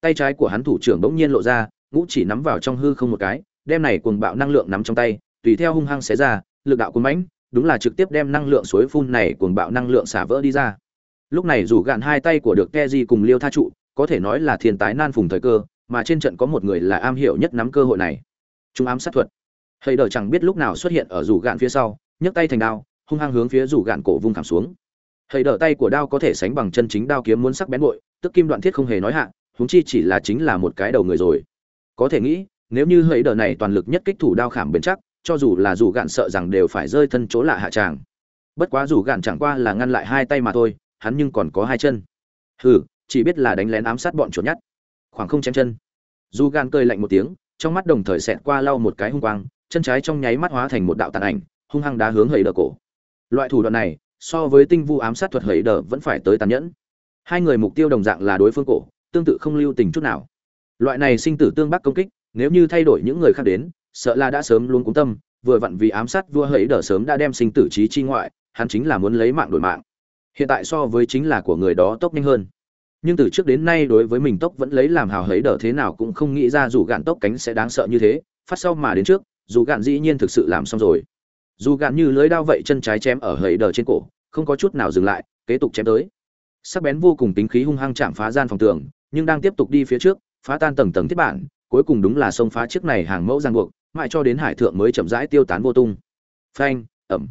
Tay trái của hắn thủ trưởng bỗng nhiên lộ ra, ngũ chỉ nắm vào trong hư không một cái, đem này cuồng bạo năng lượng nắm trong tay, tùy theo hung hăng xé ra, lực đạo cuốn mãnh đúng là trực tiếp đem năng lượng suối phun này cuồng bạo năng lượng xả vỡ đi ra. Lúc này rủ gạn hai tay của được keji cùng liêu tha trụ, có thể nói là thiên tái nan phùng thời cơ, mà trên trận có một người là am hiểu nhất nắm cơ hội này. Chúng ám sát thuật. Hầy đờ chẳng biết lúc nào xuất hiện ở rủ gạn phía sau, nhấc tay thành đao, hung hăng hướng phía rủ gạn cổ vung thẳng xuống. Hầy đờ tay của đao có thể sánh bằng chân chính đao kiếm muốn sắc bén bội, tức kim đoạn thiết không hề nói hạ, huống chi chỉ là chính là một cái đầu người rồi. Có thể nghĩ, nếu như hầy đờ này toàn lực nhất kích thủ đao khảm bền chắc cho dù là dù gạn sợ rằng đều phải rơi thân chỗ lạ hạ tràng. Bất quá dù gạn chẳng qua là ngăn lại hai tay mà thôi, hắn nhưng còn có hai chân. Hừ, chỉ biết là đánh lén ám sát bọn chuột nhắt. Khoảng không chém chân. Dù gan cười lạnh một tiếng, trong mắt đồng thời xẹt qua lau một cái hung quang, chân trái trong nháy mắt hóa thành một đạo tàn ảnh, hung hăng đá hướng hầy đờ cổ. Loại thủ đoạn này, so với tinh vu ám sát thuật hầy đờ vẫn phải tới tàn nhẫn. Hai người mục tiêu đồng dạng là đối phương cổ, tương tự không lưu tình chút nào. Loại này sinh tử tương bắc công kích, nếu như thay đổi những người khác đến sợ là đã sớm luôn cúng tâm, vừa vặn vì ám sát vua hẫy đờ sớm đã đem sinh tử trí chi ngoại, hắn chính là muốn lấy mạng đổi mạng. Hiện tại so với chính là của người đó tốc nhanh hơn. Nhưng từ trước đến nay đối với mình tốc vẫn lấy làm hào hấy đờ thế nào cũng không nghĩ ra dù gạn tốc cánh sẽ đáng sợ như thế, phát sau mà đến trước, dù gạn dĩ nhiên thực sự làm xong rồi. Dù gạn như lưới đao vậy chân trái chém ở hấy đờ trên cổ, không có chút nào dừng lại, kế tục chém tới. Sắc bén vô cùng tính khí hung hăng chạm phá gian phòng tường, nhưng đang tiếp tục đi phía trước, phá tan tầng tầng thiết bản, cuối cùng đúng là xông phá chiếc này hàng mẫu giang buộc mãi cho đến hải thượng mới chậm rãi tiêu tán vô tung. Phanh, ẩm.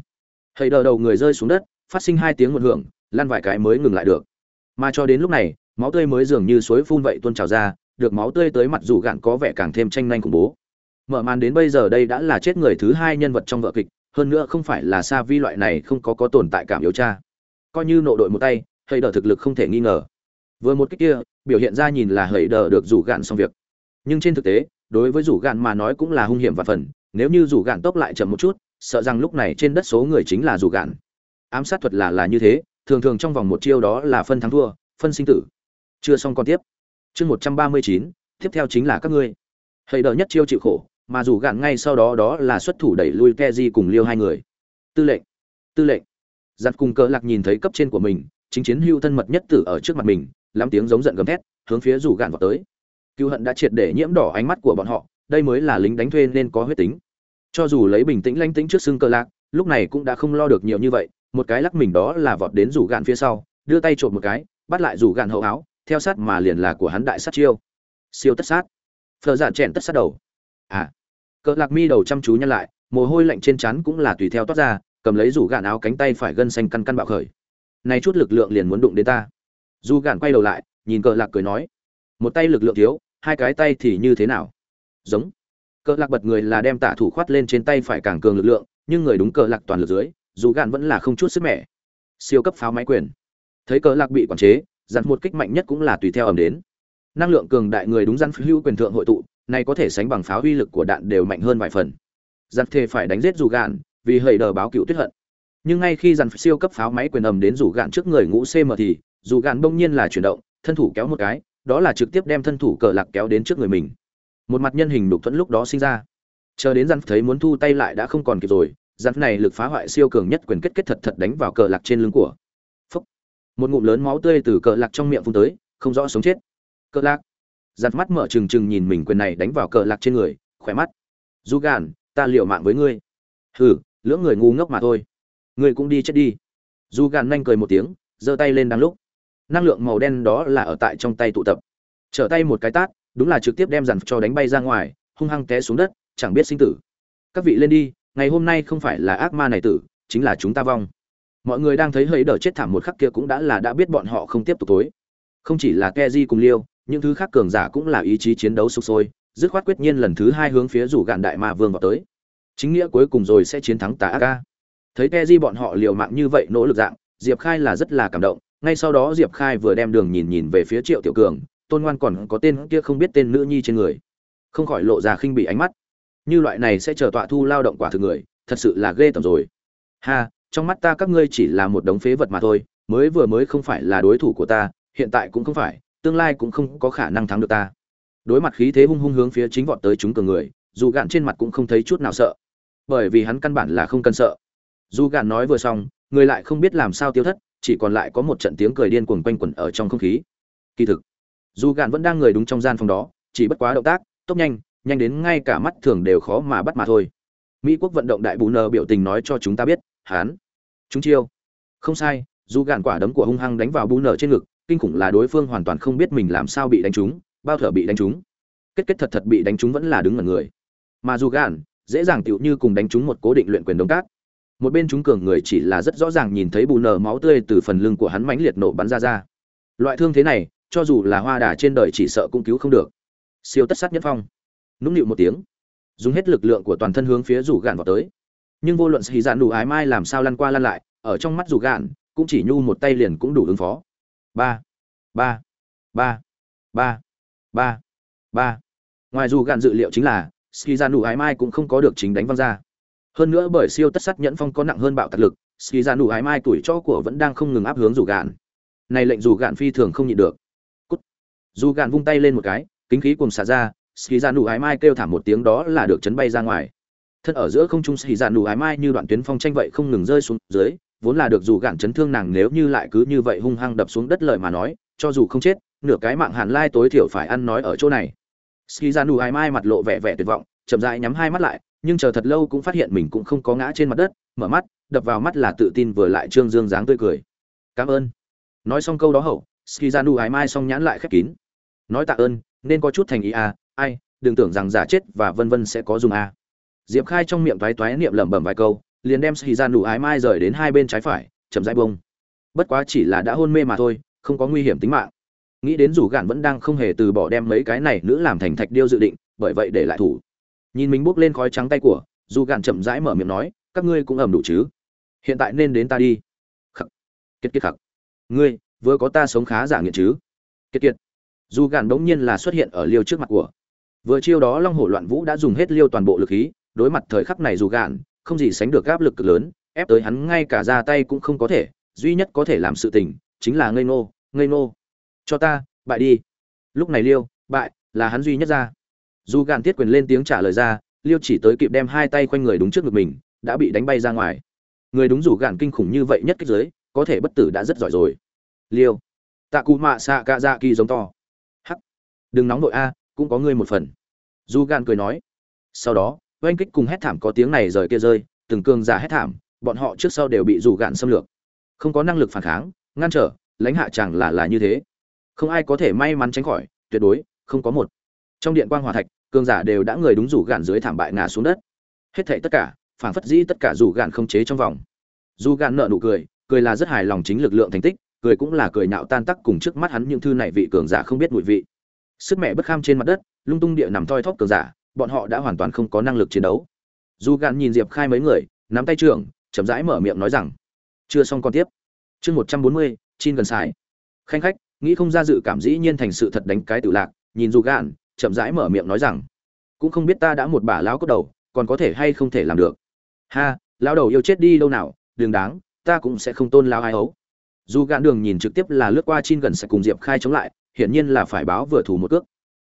Hầy đờ đầu người rơi xuống đất, phát sinh hai tiếng một hưởng, lăn vài cái mới ngừng lại được. Mà cho đến lúc này, máu tươi mới dường như suối phun vậy tuôn trào ra, được máu tươi tới mặt dù gạn có vẻ càng thêm tranh nhanh khủng bố. Mở màn đến bây giờ đây đã là chết người thứ hai nhân vật trong vợ kịch, hơn nữa không phải là sa vi loại này không có có tồn tại cảm yếu cha. Coi như nộ đội một tay, hầy đờ thực lực không thể nghi ngờ. Vừa một cách kia, biểu hiện ra nhìn là hầy đờ được rủ gạn xong việc. Nhưng trên thực tế đối với rủ gạn mà nói cũng là hung hiểm và phần, nếu như rủ gạn tốc lại chậm một chút, sợ rằng lúc này trên đất số người chính là rủ gạn. Ám sát thuật là là như thế, thường thường trong vòng một chiêu đó là phân thắng thua, phân sinh tử. Chưa xong còn tiếp. Chương một trăm ba mươi chín, tiếp theo chính là các ngươi. Hầy đỡ nhất chiêu chịu khổ, mà dù gạn ngay sau đó đó là xuất thủ đẩy lui keji cùng liêu hai người. Tư lệnh tư lệnh. Giặt cùng cỡ lạc nhìn thấy cấp trên của mình, chính chiến hưu thân mật nhất tử ở trước mặt mình, lắm tiếng giống giận gầm thét, hướng phía dù gạn vào tới cựu hận đã triệt để nhiễm đỏ ánh mắt của bọn họ, đây mới là lính đánh thuê nên có huyết tính. Cho dù lấy bình tĩnh lanh tĩnh trước xương cờ lạc, lúc này cũng đã không lo được nhiều như vậy, một cái lắc mình đó là vọt đến rủ gạn phía sau, đưa tay trộm một cái, bắt lại rủ gạn hậu áo, theo sát mà liền là của hắn đại sát chiêu. Siêu tất sát. Phờ dạn chèn tất sát đầu. À. Cỡ lạc mi đầu chăm chú nhăn lại, mồ hôi lạnh trên trán cũng là tùy theo toát ra, cầm lấy rủ gạn áo cánh tay phải gân xanh căn căn bạo khởi. Này chút lực lượng liền muốn đụng đến ta. Dù gạn quay đầu lại, nhìn cỡ lạc cười nói, một tay lực lượng thiếu hai cái tay thì như thế nào? Giống. Cỡ lạc bật người là đem tạ thủ khoát lên trên tay phải càng cường lực lượng, nhưng người đúng cỡ lạc toàn lực dưới, dù gạn vẫn là không chút sức mẻ. Siêu cấp pháo máy quyền. Thấy cờ lạc bị quản chế dặn một kích mạnh nhất cũng là tùy theo ẩm đến. Năng lượng cường đại người đúng răn hữu quyền thượng hội tụ, này có thể sánh bằng pháo uy lực của đạn đều mạnh hơn vài phần. Giặt thề phải đánh giết dù gạn, vì hầy đờ báo cựu tuyết hận. Nhưng ngay khi dàn siêu cấp pháo máy quyền ầm đến rủ gạn trước người ngũ cm thì, dù gạn bỗng nhiên là chuyển động, thân thủ kéo một cái đó là trực tiếp đem thân thủ cờ lạc kéo đến trước người mình. Một mặt nhân hình đục thuẫn lúc đó sinh ra. Chờ đến dàn thấy muốn thu tay lại đã không còn kịp rồi dàn này lực phá hoại siêu cường nhất quyền kết kết thật thật đánh vào cờ lạc trên lưng của. Phúc. một ngụm lớn máu tươi từ cờ lạc trong miệng phun tới, không rõ sống chết. Cờ lạc. Giặt mắt mở trừng trừng nhìn mình quyền này đánh vào cờ lạc trên người, khỏe mắt. Du gàn, ta liều mạng với ngươi. Hừ, lưỡng người ngu ngốc mà thôi. Ngươi cũng đi chết đi. Du gàn nhanh cười một tiếng, giơ tay lên đang lúc năng lượng màu đen đó là ở tại trong tay tụ tập. Trở tay một cái tát, đúng là trực tiếp đem dàn cho đánh bay ra ngoài, hung hăng té xuống đất, chẳng biết sinh tử. Các vị lên đi, ngày hôm nay không phải là ác ma này tử, chính là chúng ta vong. Mọi người đang thấy hơi đờ chết thảm một khắc kia cũng đã là đã biết bọn họ không tiếp tục tối không chỉ là keji cùng liêu, những thứ khác cường giả cũng là ý chí chiến đấu sục sôi, dứt khoát quyết nhiên lần thứ hai hướng phía rủ gạn đại ma vương vào tới. Chính nghĩa cuối cùng rồi sẽ chiến thắng tà ác thấy keji bọn họ liều mạng như vậy nỗ lực dạng, diệp khai là rất là cảm động ngay sau đó diệp khai vừa đem đường nhìn nhìn về phía triệu tiểu cường, tôn ngoan còn có tên kia không biết tên nữ nhi trên người. Không khỏi lộ ra khinh bị ánh mắt. Như loại này sẽ chờ tọa thu lao động quả thực người, thật sự là ghê tởm rồi. Ha, trong mắt ta các ngươi chỉ là một đống phế vật mà thôi, mới vừa mới không phải là đối thủ của ta, hiện tại cũng không phải, tương lai cũng không có khả năng thắng được ta. Đối mặt khí thế hung hung hướng phía chính vọt tới chúng cường người, dù gạn trên mặt cũng không thấy chút nào sợ. Bởi vì hắn căn bản là không cần sợ. Dù gạn nói vừa xong, người lại không biết làm sao tiêu thất chỉ còn lại có một trận tiếng cười điên cuồng quanh quẩn ở trong không khí. Kỳ thực, dù gạn vẫn đang người đúng trong gian phòng đó, chỉ bất quá động tác, tốc nhanh nhanh đến ngay cả mắt thường đều khó mà bắt mà thôi. Mỹ quốc vận động đại bù nờ biểu tình nói cho chúng ta biết, hán, chúng chiêu. Không sai, dù gạn quả đấm của hung hăng đánh vào bù nờ trên ngực, kinh khủng là đối phương hoàn toàn không biết mình làm sao bị đánh trúng, bao thở bị đánh trúng. Kết kết thật thật bị đánh trúng vẫn là đứng ở người. Mà dù gạn, dễ dàng tựu như cùng đánh trúng một cố định luyện quyền đông cát một bên chúng cường người chỉ là rất rõ ràng nhìn thấy bù nở máu tươi từ phần lưng của hắn mãnh liệt nổ bắn ra ra. Loại thương thế này, cho dù là hoa đà trên đời chỉ sợ cũng cứu không được. Siêu tất sát nhất phong. Nũng nịu một tiếng. Dùng hết lực lượng của toàn thân hướng phía rủ gạn vào tới. Nhưng vô luận xì dạn đủ ái mai làm sao lăn qua lăn lại, ở trong mắt rủ gạn, cũng chỉ nhu một tay liền cũng đủ ứng phó. Ba. Ba. Ba. Ba. Ba. Ba. Ngoài dù gạn dự liệu chính là ski ra dạ nụ ái mai cũng không có được chính đánh văng ra hơn nữa bởi siêu tất sắt nhẫn phong có nặng hơn bạo tạc lực, ski ra nụ ái mai tuổi cho của vẫn đang không ngừng áp hướng dù gạn. Này lệnh dù gạn phi thường không nhịn được. Cút. dù gạn vung tay lên một cái, kính khí cùng xả ra, ski ra nụ ái mai kêu thảm một tiếng đó là được chấn bay ra ngoài. Thân ở giữa không trung ski ra nụ ái mai như đoạn tuyến phong tranh vậy không ngừng rơi xuống dưới, vốn là được dù gạn chấn thương nàng nếu như lại cứ như vậy hung hăng đập xuống đất lời mà nói, cho dù không chết, nửa cái mạng hàn lai tối thiểu phải ăn nói ở chỗ này. Ski ra nụ ái mai mặt lộ vẻ vẻ tuyệt vọng, chậm rãi nhắm hai mắt lại nhưng chờ thật lâu cũng phát hiện mình cũng không có ngã trên mặt đất, mở mắt, đập vào mắt là tự tin vừa lại trương dương dáng tươi cười. Cảm ơn. Nói xong câu đó hậu ski ra nu ái mai xong nhãn lại khép kín. Nói tạ ơn, nên có chút thành ý à ai, đừng tưởng rằng giả chết và vân vân sẽ có dùng à. Diệp khai trong miệng toái toái niệm lẩm bẩm vài câu, liền đem ski ra nu ái mai rời đến hai bên trái phải, chậm rãi bông. Bất quá chỉ là đã hôn mê mà thôi, không có nguy hiểm tính mạng. Nghĩ đến rủ gạn vẫn đang không hề từ bỏ đem mấy cái này nữ làm thành thạch điêu dự định, bởi vậy để lại thủ nhìn mình bước lên khói trắng tay của dù gạn chậm rãi mở miệng nói các ngươi cũng ẩm đủ chứ? Hiện tại nên đến ta đi. Khắc. Kiệt kiệt khắc. Ngươi vừa có ta sống khá giả nghiện chứ? Kiệt kiệt. Dù gạn đống nhiên là xuất hiện ở liêu trước mặt của. Vừa chiêu đó long hổ loạn vũ đã dùng hết liêu toàn bộ lực khí đối mặt thời khắc này dù gạn không gì sánh được áp lực cực lớn ép tới hắn ngay cả ra tay cũng không có thể duy nhất có thể làm sự tình chính là ngây Ngô, ngây Ngô. cho ta bại đi. Lúc này liêu bại là hắn duy nhất ra dù gạn tiết quyền lên tiếng trả lời ra, liêu chỉ tới kịp đem hai tay quanh người đúng trước ngực mình, đã bị đánh bay ra ngoài. Người đúng rủ gạn kinh khủng như vậy nhất kích giới, có thể bất tử đã rất giỏi rồi. Liêu tạ cụ mạ xạ cạ dạ kỳ giống to. Hắc. Đừng nóng nội a, cũng có ngươi một phần. Dù gạn cười nói. Sau đó, oanh kích cùng hét thảm có tiếng này rời kia rơi, từng cường giả hét thảm, bọn họ trước sau đều bị rủ gạn xâm lược. Không có năng lực phản kháng, ngăn trở, lãnh hạ chẳng là là như thế. Không ai có thể may mắn tránh khỏi, tuyệt đối, không có một trong điện quang hòa thạch, cường giả đều đã người đúng rủ gạn dưới thảm bại ngã xuống đất. Hết thảy tất cả, phảng phất dĩ tất cả rủ gạn không chế trong vòng. Dù gạn nợ nụ cười cười là rất hài lòng chính lực lượng thành tích, cười cũng là cười nhạo tan tắc cùng trước mắt hắn những thư này vị cường giả không biết mùi vị. Sức mẹ bất kham trên mặt đất, lung tung địa nằm thoi thóp cường giả, bọn họ đã hoàn toàn không có năng lực chiến đấu. Dù gạn nhìn diệp khai mấy người, nắm tay trưởng, chậm rãi mở miệng nói rằng, chưa xong còn tiếp. Chương một trăm bốn mươi, chin gần xài khanh khách, nghĩ không ra dự cảm dĩ nhiên thành sự thật đánh cái tự lạc, nhìn dù gạn chậm rãi mở miệng nói rằng, cũng không biết ta đã một bà lão cốt đầu, còn có thể hay không thể làm được. Ha, lão đầu yêu chết đi đâu nào đường đáng, ta cũng sẽ không tôn lao ai ấu. Dù gạn đường nhìn trực tiếp là lướt qua chin gần sẽ cùng diệp khai chống lại, hiển nhiên là phải báo vừa thủ một cước.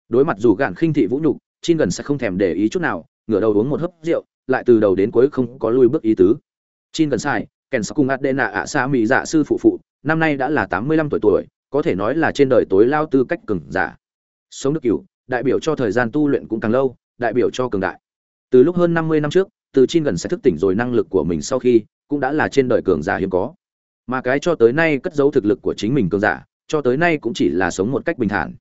Đối mặt dù gạn khinh thị vũ nhục, chin gần sẽ không thèm để ý chút nào, ngửa đầu uống một hớp rượu, lại từ đầu đến cuối không có lui bước ý tứ. Chin gần sai kèn sắc cùng adena ạ xa mỹ dạ sư phụ phụ, năm nay đã là tám mươi lăm tuổi tuổi, có thể nói là trên đời tối lao tư cách cừng giả. Sống được cửu đại biểu cho thời gian tu luyện cũng càng lâu, đại biểu cho cường đại. Từ lúc hơn năm mươi năm trước, từ chin gần sẽ thức tỉnh rồi năng lực của mình sau khi, cũng đã là trên đời cường giả hiếm có. Mà cái cho tới nay cất giấu thực lực của chính mình cường giả, cho tới nay cũng chỉ là sống một cách bình thản.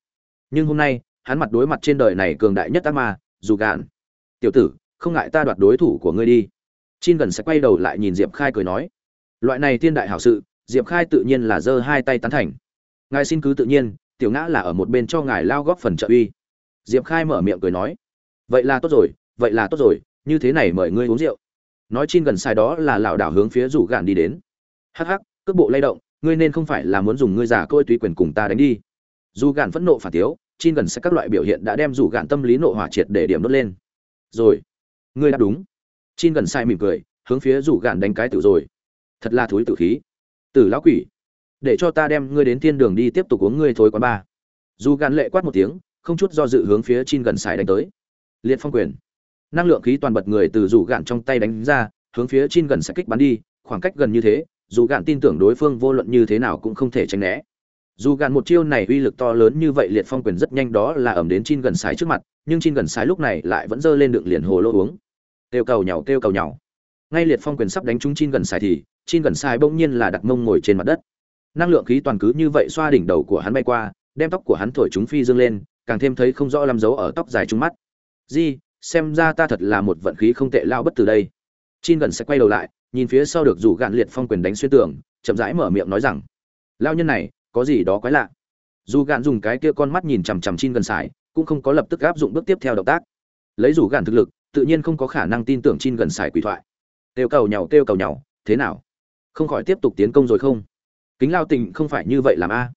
Nhưng hôm nay, hắn mặt đối mặt trên đời này cường đại nhất ác ma, dù gạn. Tiểu tử, không ngại ta đoạt đối thủ của ngươi đi. Chin gần sẽ quay đầu lại nhìn diệp khai cười nói. Loại này thiên đại hảo sự, diệp khai tự nhiên là giơ hai tay tán thành. Ngài xin cứ tự nhiên, tiểu ngã là ở một bên cho ngài lao góp phần trợ uy diệp khai mở miệng cười nói, vậy là tốt rồi, vậy là tốt rồi, như thế này mời ngươi uống rượu. Nói chin gần sai đó là lảo đảo hướng phía rủ gạn đi đến. Hắc hắc, cước bộ lay động, ngươi nên không phải là muốn dùng ngươi giả côi tùy quyền cùng ta đánh đi. Dù gạn phẫn nộ phản tiếu, chin gần sẽ các loại biểu hiện đã đem rủ gạn tâm lý nộ hỏa triệt để điểm đốt lên. Rồi, ngươi đã đúng. Chin gần sai mỉm cười, hướng phía rủ gạn đánh cái tử rồi. Thật là thúi tử khí. Tử lão quỷ, để cho ta đem ngươi đến thiên đường đi tiếp tục uống ngươi thối quán ba. Dù gạn lệ quát một tiếng không chút do dự hướng phía chin gần xài đánh tới. Liệt phong quyền. Năng lượng khí toàn bật người từ rủ gạn trong tay đánh ra, hướng phía chin gần sải kích bắn đi, khoảng cách gần như thế dù gạn tin tưởng đối phương vô luận như thế nào cũng không thể tránh né. Dù gạn một chiêu này uy lực to lớn như vậy, liệt phong quyền rất nhanh đó là ẩm đến chin gần sải trước mặt, nhưng chin gần sải lúc này lại vẫn giơ lên đựng liền hồ lô uống. Kêu cầu nhàu kêu cầu nhàu ngay liệt phong quyền sắp đánh trúng chin gần sải thì, chin gần sải bỗng nhiên là đặt mông ngồi trên mặt đất. Năng lượng khí toàn cứ như vậy xoa đỉnh đầu của hắn bay qua, đem tóc của hắn thổi chúng phi dương lên càng thêm thấy không rõ làm dấu ở tóc dài trúng mắt. Di, xem ra ta thật là một vận khí không tệ lao bất từ đây. Chin gần sẽ quay đầu lại, nhìn phía sau được rủ gạn liệt phong quyền đánh xuyên tường, chậm rãi mở miệng nói rằng lao nhân này, có gì đó quái lạ? Dù gạn dùng cái kia con mắt nhìn chằm chằm chin gần sải, cũng không có lập tức áp dụng bước tiếp theo động tác. Lấy rủ gạn thực lực, tự nhiên không có khả năng tin tưởng chin gần sải quỷ thoại. Kêu cầu nhào, kêu cầu nhào, thế nào? Không khỏi tiếp tục tiến công rồi không? Kính lao tình không phải như vậy làm a?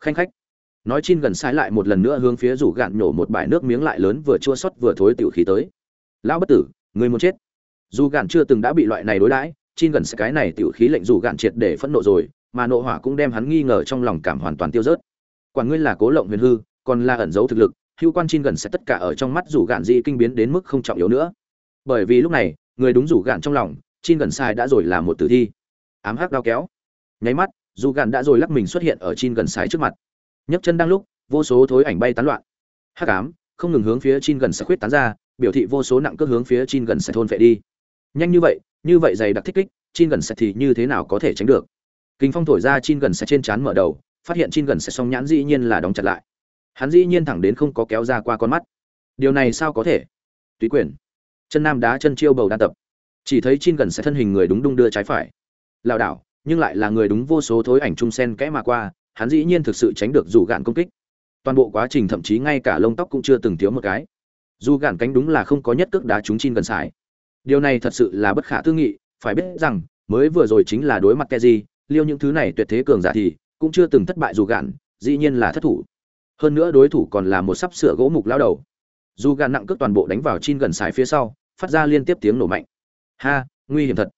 Khanh khách nói chin gần sai lại một lần nữa hướng phía rủ gạn nhổ một bãi nước miếng lại lớn vừa chua xót vừa thối tiểu khí tới. Lão bất tử, người muốn chết. Dù gạn chưa từng đã bị loại này đối đãi, chin gần cái này tiểu khí lệnh rủ gạn triệt để phẫn nộ rồi, mà nộ hỏa cũng đem hắn nghi ngờ trong lòng cảm hoàn toàn tiêu rớt. Quản ngươi là cố lộng huyền hư, còn là ẩn giấu thực lực hưu quan chin gần sẽ tất cả ở trong mắt rủ gạn di kinh biến đến mức không trọng yếu nữa. Bởi vì lúc này, người đúng rủ gạn trong lòng, chin gần sai đã rồi là một tử thi. Ám hắc đao kéo. Nháy mắt, dù gạn đã rồi lắc mình xuất hiện ở chin gần sai trước mặt nhấc chân đang lúc, vô số thối ảnh bay tán loạn. Hắc ám, không ngừng hướng phía chin gần sẽ khuyết tán ra, biểu thị vô số nặng cước hướng phía chin gần sẽ thôn phệ đi. Nhanh như vậy như vậy dày đặc thích kích, chin gần sẽ thì như thế nào có thể tránh được? Kinh phong thổi ra chin gần sẽ trên trán mở đầu, phát hiện chin gần sẽ song nhãn dĩ nhiên là đóng chặt lại. Hắn dĩ nhiên thẳng đến không có kéo ra qua con mắt. Điều này sao có thể? Túy quyền. Chân nam đá chân chiêu bầu đan tập. Chỉ thấy chin gần sẽ thân hình người đúng đung đưa trái phải. Lảo đảo, nhưng lại là người đúng vô số thối ảnh trung sen kẽ mà qua hắn dĩ nhiên thực sự tránh được dù gạn công kích. Toàn bộ quá trình thậm chí ngay cả lông tóc cũng chưa từng thiếu một cái. Dù gạn cánh đúng là không có nhất cước đá trúng chin gần sải. Điều này thật sự là bất khả tư nghị, phải biết rằng, mới vừa rồi chính là đối mặt keji, liêu những thứ này tuyệt thế cường giả thì cũng chưa từng thất bại dù gạn, dĩ nhiên là thất thủ. Hơn nữa đối thủ còn là một sắp sửa gỗ mục lao đầu. Dù gạn nặng cước toàn bộ đánh vào chin gần sải phía sau, phát ra liên tiếp tiếng nổ mạnh. Ha, nguy hiểm thật.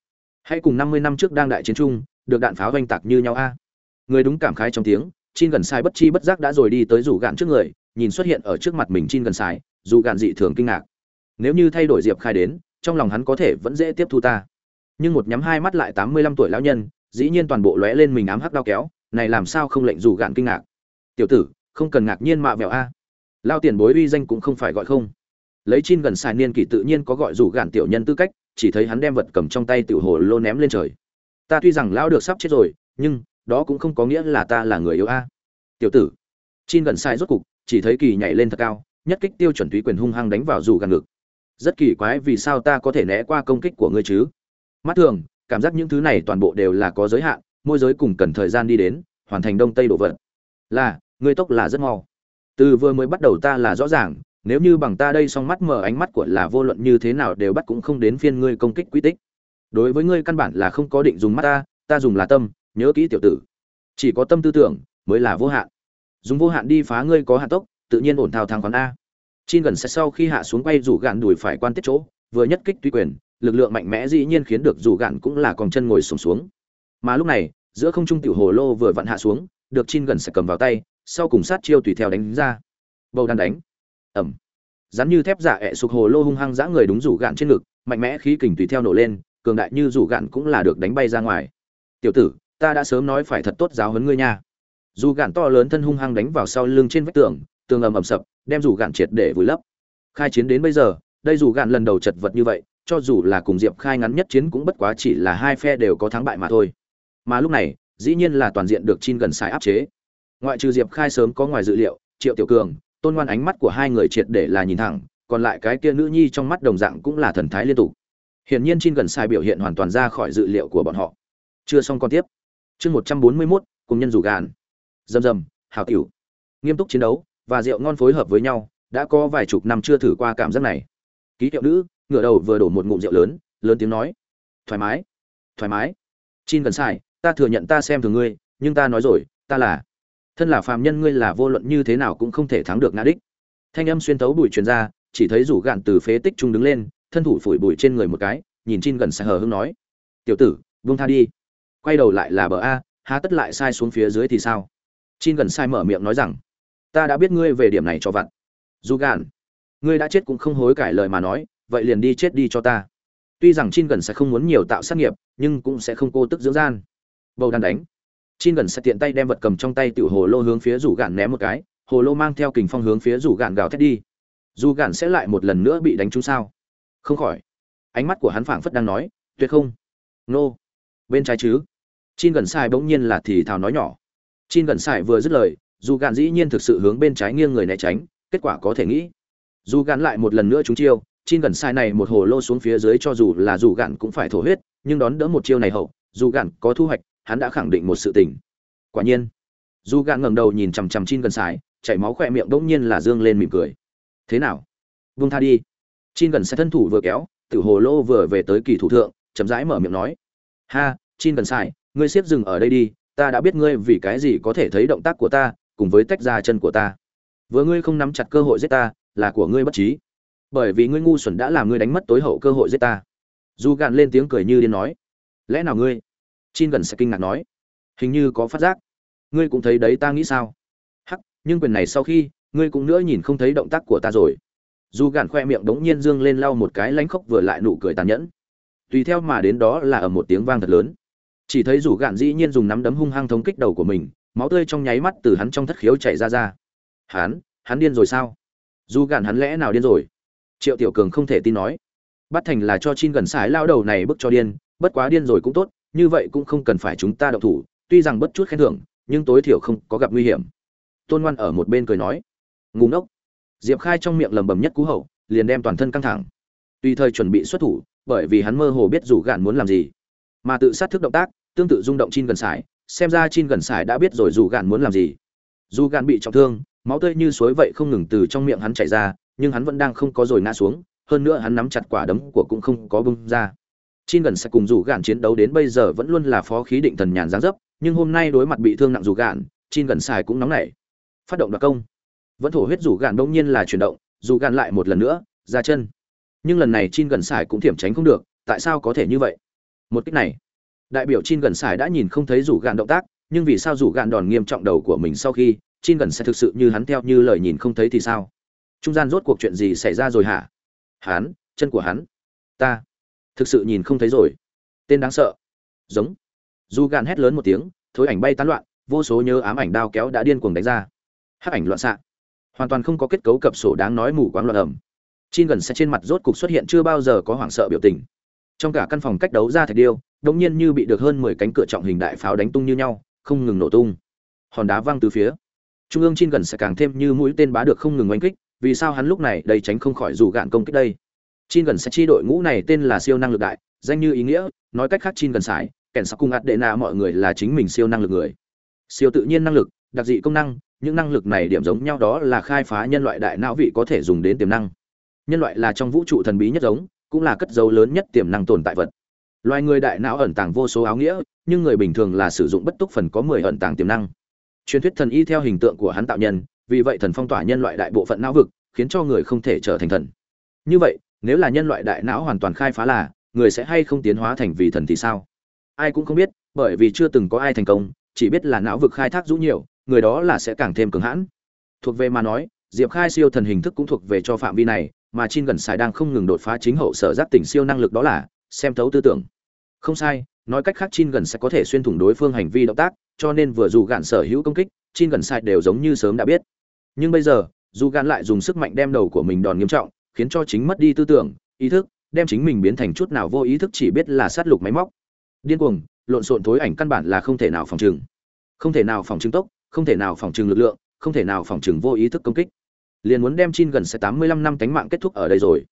Hãy cùng năm mươi năm trước đang đại chiến chung, được đạn pháo oanh tạc như nhau a người đúng cảm khái trong tiếng, chin gần sai bất chi bất giác đã rồi đi tới rủ gạn trước người, nhìn xuất hiện ở trước mặt mình chin gần sai, dù gạn dị thường kinh ngạc. Nếu như thay đổi diệp khai đến, trong lòng hắn có thể vẫn dễ tiếp thu ta. Nhưng một nhắm hai mắt lại tám mươi lăm tuổi lão nhân, dĩ nhiên toàn bộ lóe lên mình ám hắc đau kéo, này làm sao không lệnh dù gạn kinh ngạc? Tiểu tử, không cần ngạc nhiên mạ mẹo a. Lao tiền bối uy danh cũng không phải gọi không. Lấy chin gần xài niên kỷ tự nhiên có gọi rủ gạn tiểu nhân tư cách, chỉ thấy hắn đem vật cầm trong tay tiểu hồ lô ném lên trời. Ta tuy rằng lão được sắp chết rồi, nhưng đó cũng không có nghĩa là ta là người yếu a. Tiểu tử, chin gần sai rốt cục, chỉ thấy kỳ nhảy lên thật cao, nhất kích tiêu chuẩn túy quyền hung hăng đánh vào dù gần ngực. Rất kỳ quái vì sao ta có thể né qua công kích của ngươi chứ? Mắt thường, cảm giác những thứ này toàn bộ đều là có giới hạn, môi giới cùng cần thời gian đi đến, hoàn thành đông tây đổ vận. Là, ngươi tốc là rất mau. Từ vừa mới bắt đầu ta là rõ ràng, nếu như bằng ta đây song mắt mở ánh mắt của là vô luận như thế nào đều bắt cũng không đến phiên ngươi công kích quy tích. Đối với ngươi căn bản là không có định dùng mắt ta ta dùng là tâm nhớ kỹ tiểu tử. Chỉ có tâm tư tưởng mới là vô hạn. Dùng vô hạn đi phá ngươi có hạ tốc tự nhiên ổn thao thang khoán a. Chin gần sẽ sau khi hạ xuống quay rủ gạn đùi phải quan tiết chỗ vừa nhất kích tuy quyền lực lượng mạnh mẽ dĩ nhiên khiến được rủ gạn cũng là còn chân ngồi sùng xuống, xuống mà lúc này giữa không trung tiểu hồ lô vừa vặn hạ xuống được chin gần sẽ cầm vào tay sau cùng sát chiêu tùy theo đánh ra. Bầu đan đánh. Ẩm. Rắn như thép giả ẹ sụp hồ lô hung hăng giã người đúng rủ gạn trên ngực mạnh mẽ khí kình tùy theo nổ lên cường đại như rủ gạn cũng là được đánh bay ra ngoài. Tiểu tử ta đã sớm nói phải thật tốt giáo huấn ngươi nha. Dù gạn to lớn thân hung hăng đánh vào sau lưng trên vách tường tường ầm ầm sập, đem rủ gạn triệt để vùi lấp. Khai chiến đến bây giờ, đây rủ gạn lần đầu chật vật như vậy, cho dù là cùng diệp khai ngắn nhất chiến cũng bất quá chỉ là hai phe đều có thắng bại mà thôi. Mà lúc này, dĩ nhiên là toàn diện được chin gần sai áp chế. Ngoại trừ diệp khai sớm có ngoài dự liệu, triệu tiểu cường, tôn ngoan ánh mắt của hai người triệt để là nhìn thẳng, còn lại cái kia nữ nhi trong mắt đồng dạng cũng là thần thái liên tục. Hiển nhiên chin gần sai biểu hiện hoàn toàn ra khỏi dự liệu của bọn họ. Chưa xong con tiếp chương một trăm bốn mươi mốt, cùng nhân rủ gàn. Dầm dầm, hào tiểu. Nghiêm túc chiến đấu và rượu ngon phối hợp với nhau, đã có vài chục năm chưa thử qua cảm giác này. Ký hiệu nữ, ngửa đầu vừa đổ một ngụm rượu lớn lớn tiếng nói. Thoải mái thoải mái. Chin gần sai, ta thừa nhận ta xem thường ngươi, nhưng ta nói rồi, ta là. Thân là phàm nhân ngươi là vô luận như thế nào cũng không thể thắng được ngã đích. Thanh âm xuyên tấu bụi truyền ra, chỉ thấy rủ gạn từ phế tích trung đứng lên, thân thủ phủi bụi trên người một cái, nhìn chin gần sai hờ hưng nói. Tiểu tử, buông tha đi quay đầu lại là bờ a, há tất lại sai xuống phía dưới thì sao? Chin gần sai mở miệng nói rằng, ta đã biết ngươi về điểm này cho vặn dù gạn, ngươi đã chết cũng không hối cải lời mà nói, vậy liền đi chết đi cho ta. Tuy rằng chin gần sẽ không muốn nhiều tạo sát nghiệp, nhưng cũng sẽ không cô tức dưỡng gian. Bầu đàn đánh. Chin gần sẽ tiện tay đem vật cầm trong tay tiểu hồ lô hướng phía rủ gạn ném một cái, hồ lô mang theo kình phong hướng phía rủ gạn gào thét đi. Dù gạn sẽ lại một lần nữa bị đánh trúng sao? Không khỏi. Ánh mắt của hắn phảng phất đang nói, tuyệt không. Nô. Bên trái chứ? Chin gần sai bỗng nhiên là thì thào nói nhỏ. Chin gần sai vừa dứt lời, dù gạn dĩ nhiên thực sự hướng bên trái nghiêng người né tránh, kết quả có thể nghĩ. Dù gạn lại một lần nữa trúng chiêu, chin gần sai này một hồ lô xuống phía dưới cho dù là dù gạn cũng phải thổ huyết, nhưng đón đỡ một chiêu này hậu, dù gạn có thu hoạch, hắn đã khẳng định một sự tình. Quả nhiên, dù gạn ngẩng đầu nhìn chằm chằm chin gần sai, chảy máu khỏe miệng bỗng nhiên là dương lên mỉm cười. Thế nào? Buông tha đi. Chin gần sai thân thủ vừa kéo, tử hồ lô vừa về tới kỳ thủ thượng, chậm rãi mở miệng nói. Ha, chin gần sai ngươi xếp dừng ở đây đi, ta đã biết ngươi vì cái gì có thể thấy động tác của ta, cùng với tách ra chân của ta. Vừa ngươi không nắm chặt cơ hội giết ta, là của ngươi bất trí. Bởi vì ngươi ngu xuẩn đã làm ngươi đánh mất tối hậu cơ hội giết ta. Dù gạn lên tiếng cười như điên nói. Lẽ nào ngươi? Chin gần sẽ kinh ngạc nói. Hình như có phát giác. Ngươi cũng thấy đấy ta nghĩ sao? Hắc, nhưng quyền này sau khi, ngươi cũng nữa nhìn không thấy động tác của ta rồi. Dù gạn khoe miệng đống nhiên dương lên lau một cái lánh khóc vừa lại nụ cười tàn nhẫn. Tùy theo mà đến đó là ở một tiếng vang thật lớn chỉ thấy rủ gạn dĩ nhiên dùng nắm đấm hung hăng thống kích đầu của mình, máu tươi trong nháy mắt từ hắn trong thất khiếu chảy ra ra. Hắn hắn điên rồi sao? Dù gạn hắn lẽ nào điên rồi? Triệu tiểu cường không thể tin nói. Bắt thành là cho chin gần sải lao đầu này bức cho điên, bất quá điên rồi cũng tốt, như vậy cũng không cần phải chúng ta động thủ, tuy rằng bất chút khen thưởng, nhưng tối thiểu không có gặp nguy hiểm. Tôn ngoan ở một bên cười nói. Ngủ ngốc. Diệp khai trong miệng lầm bầm nhất cú hậu, liền đem toàn thân căng thẳng. Tùy thời chuẩn bị xuất thủ, bởi vì hắn mơ hồ biết rủ gạn muốn làm gì. Mà tự sát thức động tác tương tự rung động chin gần sải, xem ra chin gần sải đã biết rồi rủ gạn muốn làm gì. Dù gạn bị trọng thương, máu tươi như suối vậy không ngừng từ trong miệng hắn chảy ra, nhưng hắn vẫn đang không có rồi ngã xuống, hơn nữa hắn nắm chặt quả đấm của cũng không có bung ra. Chin gần sải cùng rủ gạn chiến đấu đến bây giờ vẫn luôn là phó khí định thần nhàn giáng dấp, nhưng hôm nay đối mặt bị thương nặng rủ gạn, chin gần sải cũng nóng nảy. Phát động đặc công. Vẫn thổ huyết rủ gạn đông nhiên là chuyển động rủ gạn lại một lần nữa, ra chân. Nhưng lần này chin gần sải cũng thiểm tránh không được, tại sao có thể như vậy? Một cách này đại biểu chin gần sải đã nhìn không thấy rủ gạn động tác, nhưng vì sao rủ gạn đòn nghiêm trọng đầu của mình sau khi chin gần sẽ thực sự như hắn theo như lời nhìn không thấy thì sao? Trung gian rốt cuộc chuyện gì xảy ra rồi hả? Hắn, chân của hắn. Ta, thực sự nhìn không thấy rồi. Tên đáng sợ. Giống. Dù gạn hét lớn một tiếng, thối ảnh bay tán loạn, vô số nhớ ám ảnh đao kéo đã điên cuồng đánh ra. Hắc ảnh loạn xạ. Hoàn toàn không có kết cấu cập sổ đáng nói mù quáng loạn ẩm. Chin gần sẽ trên mặt rốt cục xuất hiện chưa bao giờ có hoảng sợ biểu tình trong cả căn phòng cách đấu ra thạch điêu đống nhiên như bị được hơn mười cánh cửa trọng hình đại pháo đánh tung như nhau, không ngừng nổ tung. Hòn đá văng từ phía. Trung ương chin gần sẽ càng thêm như mũi tên bá được không ngừng oanh kích, vì sao hắn lúc này đầy tránh không khỏi dù gạn công kích đây? Chin gần sẽ chi đội ngũ này tên là siêu năng lực đại, danh như ý nghĩa, nói cách khác chin gần sải, kẻn sắc cung ạt đệ nạ mọi người là chính mình siêu năng lực người. Siêu tự nhiên năng lực, đặc dị công năng, những năng lực này điểm giống nhau đó là khai phá nhân loại đại não vị có thể dùng đến tiềm năng. Nhân loại là trong vũ trụ thần bí nhất giống cũng là cất dấu lớn nhất tiềm năng tồn tại vật. Loài người đại não ẩn tàng vô số áo nghĩa, nhưng người bình thường là sử dụng bất túc phần có mười ẩn tàng tiềm năng. Truyền thuyết thần y theo hình tượng của hắn tạo nhân, vì vậy thần phong tỏa nhân loại đại bộ phận não vực, khiến cho người không thể trở thành thần. Như vậy, nếu là nhân loại đại não hoàn toàn khai phá là, người sẽ hay không tiến hóa thành vì thần thì sao? Ai cũng không biết, bởi vì chưa từng có ai thành công, chỉ biết là não vực khai thác rũ nhiều, người đó là sẽ càng thêm cứng hãn. Thuộc về mà nói, diệp khai siêu thần hình thức cũng thuộc về cho phạm vi này mà chin gần xài đang không ngừng đột phá chính hậu sở giác tỉnh siêu năng lực đó là xem thấu tư tưởng. Không sai, nói cách khác chin gần sẽ có thể xuyên thủng đối phương hành vi động tác, cho nên vừa dù gạn sở hữu công kích, chin gần sai đều giống như sớm đã biết. Nhưng bây giờ, dù gạn lại dùng sức mạnh đem đầu của mình đòn nghiêm trọng, khiến cho chính mất đi tư tưởng, ý thức, đem chính mình biến thành chút nào vô ý thức chỉ biết là sát lục máy móc. Điên cuồng, lộn xộn thối ảnh căn bản là không thể nào phòng trừng. Không thể nào phòng trừng tốc, không thể nào phòng trừng lực lượng, không thể nào phòng trừng vô ý thức công kích liền muốn đem chin gần sẽ tám mươi lăm năm tánh mạng kết thúc ở đây rồi.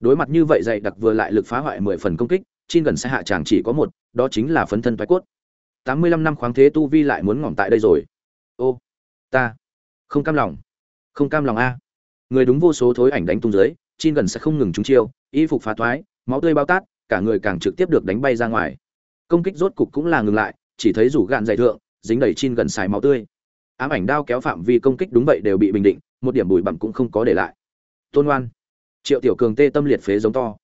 Đối mặt như vậy dày đặc vừa lại lực phá hoại mười phần công kích, chin gần sẽ hạ chàng chỉ có một, đó chính là phấn thân toái cốt. Tám mươi lăm năm khoáng thế tu vi lại muốn ngỏm tại đây rồi. Ô, ta, không cam lòng, không cam lòng a. Người đúng vô số thối ảnh đánh tung dưới, chin gần sẽ không ngừng trúng chiêu, y phục phá thoái, máu tươi bao tát, cả người càng trực tiếp được đánh bay ra ngoài. Công kích rốt cục cũng là ngừng lại, chỉ thấy rủ gạn dày thượng, dính đầy chin gần xài máu tươi. Ám ảnh đao kéo phạm vi công kích đúng vậy đều bị bình định một điểm bụi bặm cũng không có để lại. Tôn oan triệu tiểu cường tê tâm liệt phế giống to.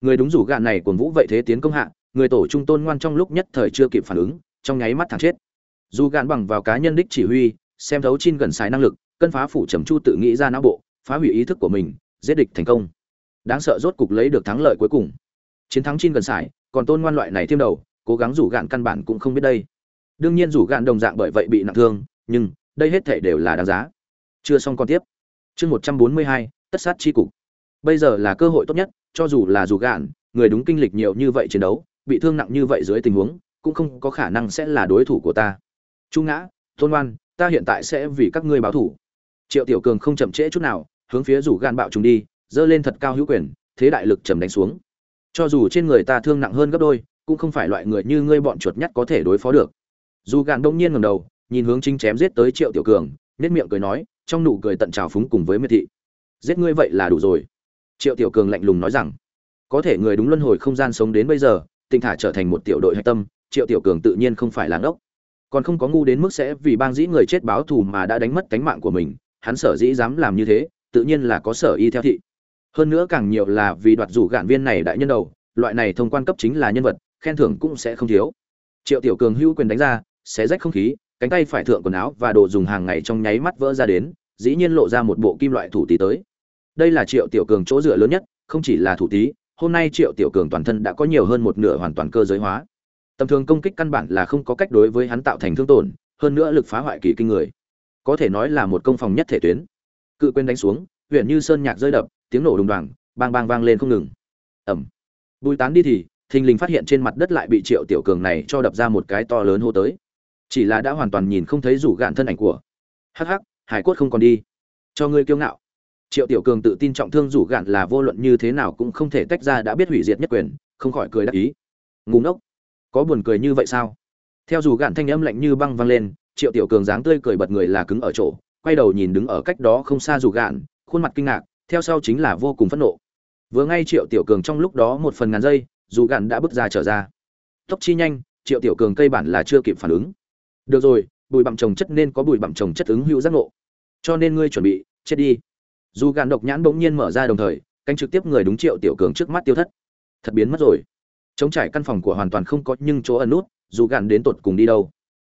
Người đúng rủ gạn này cuồng vũ vậy thế tiến công hạ, người tổ trung tôn ngoan trong lúc nhất thời chưa kịp phản ứng, trong nháy mắt thẳng chết. Dù gạn bằng vào cá nhân đích chỉ huy, xem thấu chin gần xài năng lực, cân phá phủ trầm chu tự nghĩ ra não bộ, phá hủy ý thức của mình, giết địch thành công. Đáng sợ rốt cục lấy được thắng lợi cuối cùng. Chiến thắng chin gần xài còn tôn ngoan loại này thêm đầu, cố gắng rủ gạn căn bản cũng không biết đây. Đương nhiên rủ gạn đồng dạng bởi vậy bị nặng thương, nhưng đây hết thể đều là đáng giá chưa xong còn tiếp. Chương một trăm bốn mươi hai, tất sát chi cục. Bây giờ là cơ hội tốt nhất, cho dù là dù gạn, người đúng kinh lịch nhiều như vậy chiến đấu, bị thương nặng như vậy dưới tình huống, cũng không có khả năng sẽ là đối thủ của ta. Chu ngã, tôn ngoan, ta hiện tại sẽ vì các ngươi báo thủ. Triệu tiểu cường không chậm trễ chút nào, hướng phía rủ gan bạo chúng đi dơ lên thật cao hữu quyền, thế đại lực trầm đánh xuống. Cho dù trên người ta thương nặng hơn gấp đôi, cũng không phải loại người như ngươi bọn chuột nhắt có thể đối phó được. Dù gạn đông nhiên ngầm đầu, nhìn hướng chính chém giết tới triệu tiểu cường nết miệng cười nói trong nụ cười tận trào phúng cùng với miệt thị. Giết ngươi vậy là đủ rồi. Triệu tiểu cường lạnh lùng nói rằng, có thể người đúng luân hồi không gian sống đến bây giờ tinh thả trở thành một tiểu đội hạch tâm, triệu tiểu cường tự nhiên không phải là ngốc. Còn không có ngu đến mức sẽ vì bang dĩ người chết báo thù mà đã đánh mất cánh mạng của mình, hắn sở dĩ dám làm như thế, tự nhiên là có sở y theo thị. Hơn nữa càng nhiều là vì đoạt rủ gạn viên này đại nhân đầu, loại này thông quan cấp chính là nhân vật, khen thưởng cũng sẽ không thiếu. Triệu tiểu cường hữu quyền đánh ra, xé rách không khí cánh tay phải thượng quần áo và đồ dùng hàng ngày trong nháy mắt vỡ ra đến, dĩ nhiên lộ ra một bộ kim loại thủ tí tới. Đây là triệu tiểu cường chỗ dựa lớn nhất, không chỉ là thủ tí hôm nay triệu tiểu cường toàn thân đã có nhiều hơn một nửa hoàn toàn cơ giới hóa. Tầm thường công kích căn bản là không có cách đối với hắn tạo thành thương tổn, hơn nữa lực phá hoại kỳ kinh người. Có thể nói là một công phòng nhất thể tuyến. Cự quên đánh xuống huyện như sơn nhạc rơi đập, tiếng nổ đùng đoàng, bang bang vang lên không ngừng. Ẩm bùi tán đi thì, thình lình phát hiện trên mặt đất lại bị triệu tiểu cường này cho đập ra một cái to lớn hô tới chỉ là đã hoàn toàn nhìn không thấy rủ gạn thân ảnh của. Hắc hắc, hải quất không còn đi. Cho ngươi kiêu ngạo. Triệu tiểu cường tự tin trọng thương rủ gạn là vô luận như thế nào cũng không thể tách ra đã biết hủy diệt nhất quyền, không khỏi cười đắc ý. Ngủ ngốc. Có buồn cười như vậy sao? Theo dù gạn thanh âm lạnh như băng vang lên, triệu tiểu cường dáng tươi cười bật người là cứng ở chỗ, quay đầu nhìn đứng ở cách đó không xa dù gạn, khuôn mặt kinh ngạc, theo sau chính là vô cùng phẫn nộ. Vừa ngay triệu tiểu cường trong lúc đó một phần ngàn giây dù gạn đã bước ra trở ra. Tốc chi nhanh, triệu tiểu cường cây bản là chưa kịp phản ứng được rồi, bụi bặm trồng chất nên có bụi bặm trồng chất ứng hữu giác ngộ. Cho nên ngươi chuẩn bị, chết đi. Dù gạn độc nhãn bỗng nhiên mở ra đồng thời canh trực tiếp người đúng triệu tiểu cường trước mắt tiêu thất. Thật biến mất rồi. Chống trải căn phòng của hoàn toàn không có, nhưng chỗ ẩn nút, dù gạn đến tột cùng đi đâu?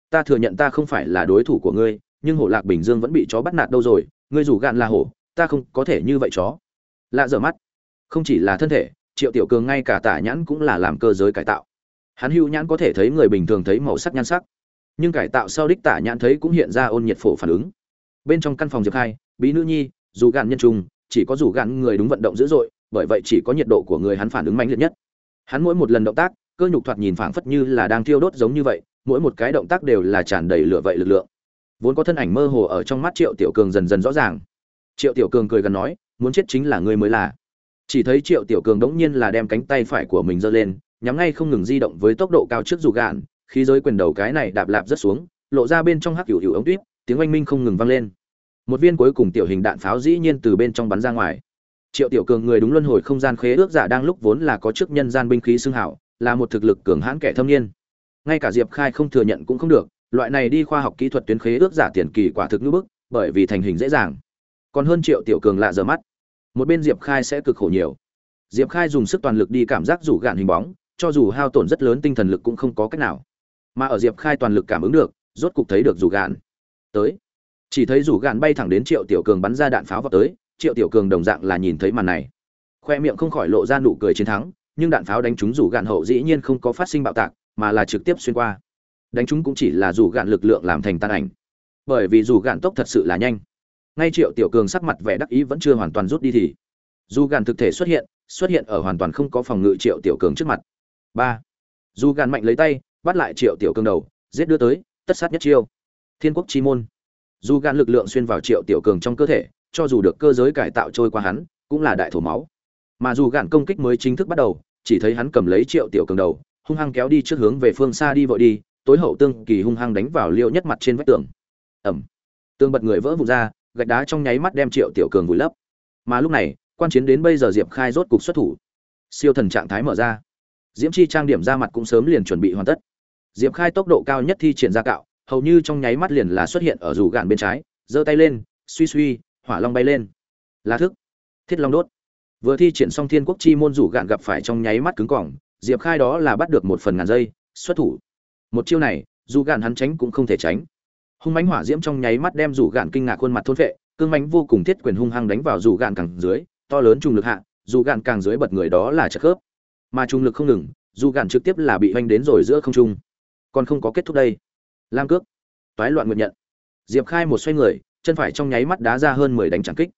Ta thừa nhận ta không phải là đối thủ của ngươi, nhưng hổ lạc bình dương vẫn bị chó bắt nạt đâu rồi. Ngươi dù gạn là hổ, ta không có thể như vậy chó. Lạ dở mắt. Không chỉ là thân thể, triệu tiểu cường ngay cả tả nhãn cũng là làm cơ giới cải tạo. Hắn hữu nhãn có thể thấy người bình thường thấy màu sắc nhan sắc nhưng cải tạo sau đích tả nhãn thấy cũng hiện ra ôn nhiệt phổ phản ứng. Bên trong căn phòng diệp khai, bí nữ nhi, dù gạn nhân trung, chỉ có dù gạn người đúng vận động dữ dội, bởi vậy chỉ có nhiệt độ của người hắn phản ứng mạnh liệt nhất. Hắn mỗi một lần động tác, cơ nhục thoạt nhìn phảng phất như là đang thiêu đốt giống như vậy, mỗi một cái động tác đều là tràn đầy lửa vậy lực lượng. Vốn có thân ảnh mơ hồ ở trong mắt triệu tiểu cường dần dần rõ ràng. Triệu tiểu cường cười gần nói, muốn chết chính là ngươi mới là. Chỉ thấy triệu tiểu cường đống nhiên là đem cánh tay phải của mình giơ lên, nhắm ngay không ngừng di động với tốc độ cao trước dù gạn khi giới quyền đầu cái này đạp lạp rất xuống, lộ ra bên trong hắc hữu hữu ống tuyết tiếng oanh minh không ngừng vang lên. Một viên cuối cùng tiểu hình đạn pháo dĩ nhiên từ bên trong bắn ra ngoài. Triệu tiểu cường người đúng luân hồi không gian khế ước giả đang lúc vốn là có chức nhân gian binh khí xương hảo, là một thực lực cường hãn kẻ thâm niên. Ngay cả diệp khai không thừa nhận cũng không được, loại này đi khoa học kỹ thuật tuyến khế ước giả tiền kỳ quả thực như bức, bởi vì thành hình dễ dàng. Còn hơn triệu tiểu cường lạ giờ mắt. Một bên diệp khai sẽ cực khổ nhiều. Diệp khai dùng sức toàn lực đi cảm giác rủ gạn hình bóng, cho dù hao tổn rất lớn tinh thần lực cũng không có cách nào mà ở diệp khai toàn lực cảm ứng được, rốt cục thấy được rủ gạn. Tới. Chỉ thấy rủ gạn bay thẳng đến triệu tiểu cường bắn ra đạn pháo vào tới, triệu tiểu cường đồng dạng là nhìn thấy màn này. Khoe miệng không khỏi lộ ra nụ cười chiến thắng, nhưng đạn pháo đánh trúng rủ gạn hậu dĩ nhiên không có phát sinh bạo tạc, mà là trực tiếp xuyên qua. Đánh trúng cũng chỉ là rủ gạn lực lượng làm thành tan ảnh. Bởi vì rủ gạn tốc thật sự là nhanh. Ngay triệu tiểu cường sắc mặt vẻ đắc ý vẫn chưa hoàn toàn rút đi thì dù gạn thực thể xuất hiện xuất hiện ở hoàn toàn không có phòng ngự triệu tiểu cường trước mặt. Ba. Dù gạn mạnh lấy tay bắt lại triệu tiểu cường đầu, giết đưa tới, tất sát nhất chiêu. Thiên quốc chi môn. Dù gan lực lượng xuyên vào triệu tiểu cường trong cơ thể, cho dù được cơ giới cải tạo trôi qua hắn, cũng là đại thổ máu. Mà dù gạn công kích mới chính thức bắt đầu, chỉ thấy hắn cầm lấy triệu tiểu cường đầu, hung hăng kéo đi trước hướng về phương xa đi vội đi, tối hậu tương kỳ hung hăng đánh vào liệu nhất mặt trên vách tường. Ẩm tương bật người vỡ vụn ra, gạch đá trong nháy mắt đem triệu tiểu cường vùi lấp. Mà lúc này, quan chiến đến bây giờ diệp khai rốt cục xuất thủ. Siêu thần trạng thái mở ra. Diễm chi trang điểm ra mặt cũng sớm liền chuẩn bị hoàn tất diệp khai tốc độ cao nhất thi triển ra cạo, hầu như trong nháy mắt liền là xuất hiện ở rủ gạn bên trái, giơ tay lên, suy suy, hỏa long bay lên. Lá thức. Thiết long đốt. Vừa thi triển xong thiên quốc chi môn rủ gạn gặp phải trong nháy mắt cứng cỏng, diệp khai đó là bắt được một phần ngàn giây, xuất thủ. Một chiêu này, dù gạn hắn tránh cũng không thể tránh. Hung mánh hỏa diễm trong nháy mắt đem rủ gạn kinh ngạc khuôn mặt thôn vệ cương mánh vô cùng thiết quyền hung hăng đánh vào rủ gạn càng dưới, to lớn trùng lực hạ, dù gạn càng dưới bật người đó là chất khớp. Mà trùng lực không ngừng, dù gạn trực tiếp là bị oanh đến rồi giữa không trung còn không có kết thúc đây. Lam cước, toái loạn nguyện nhận. Diệp khai một xoay người, chân phải trong nháy mắt đá ra hơn mười đánh trắng kích.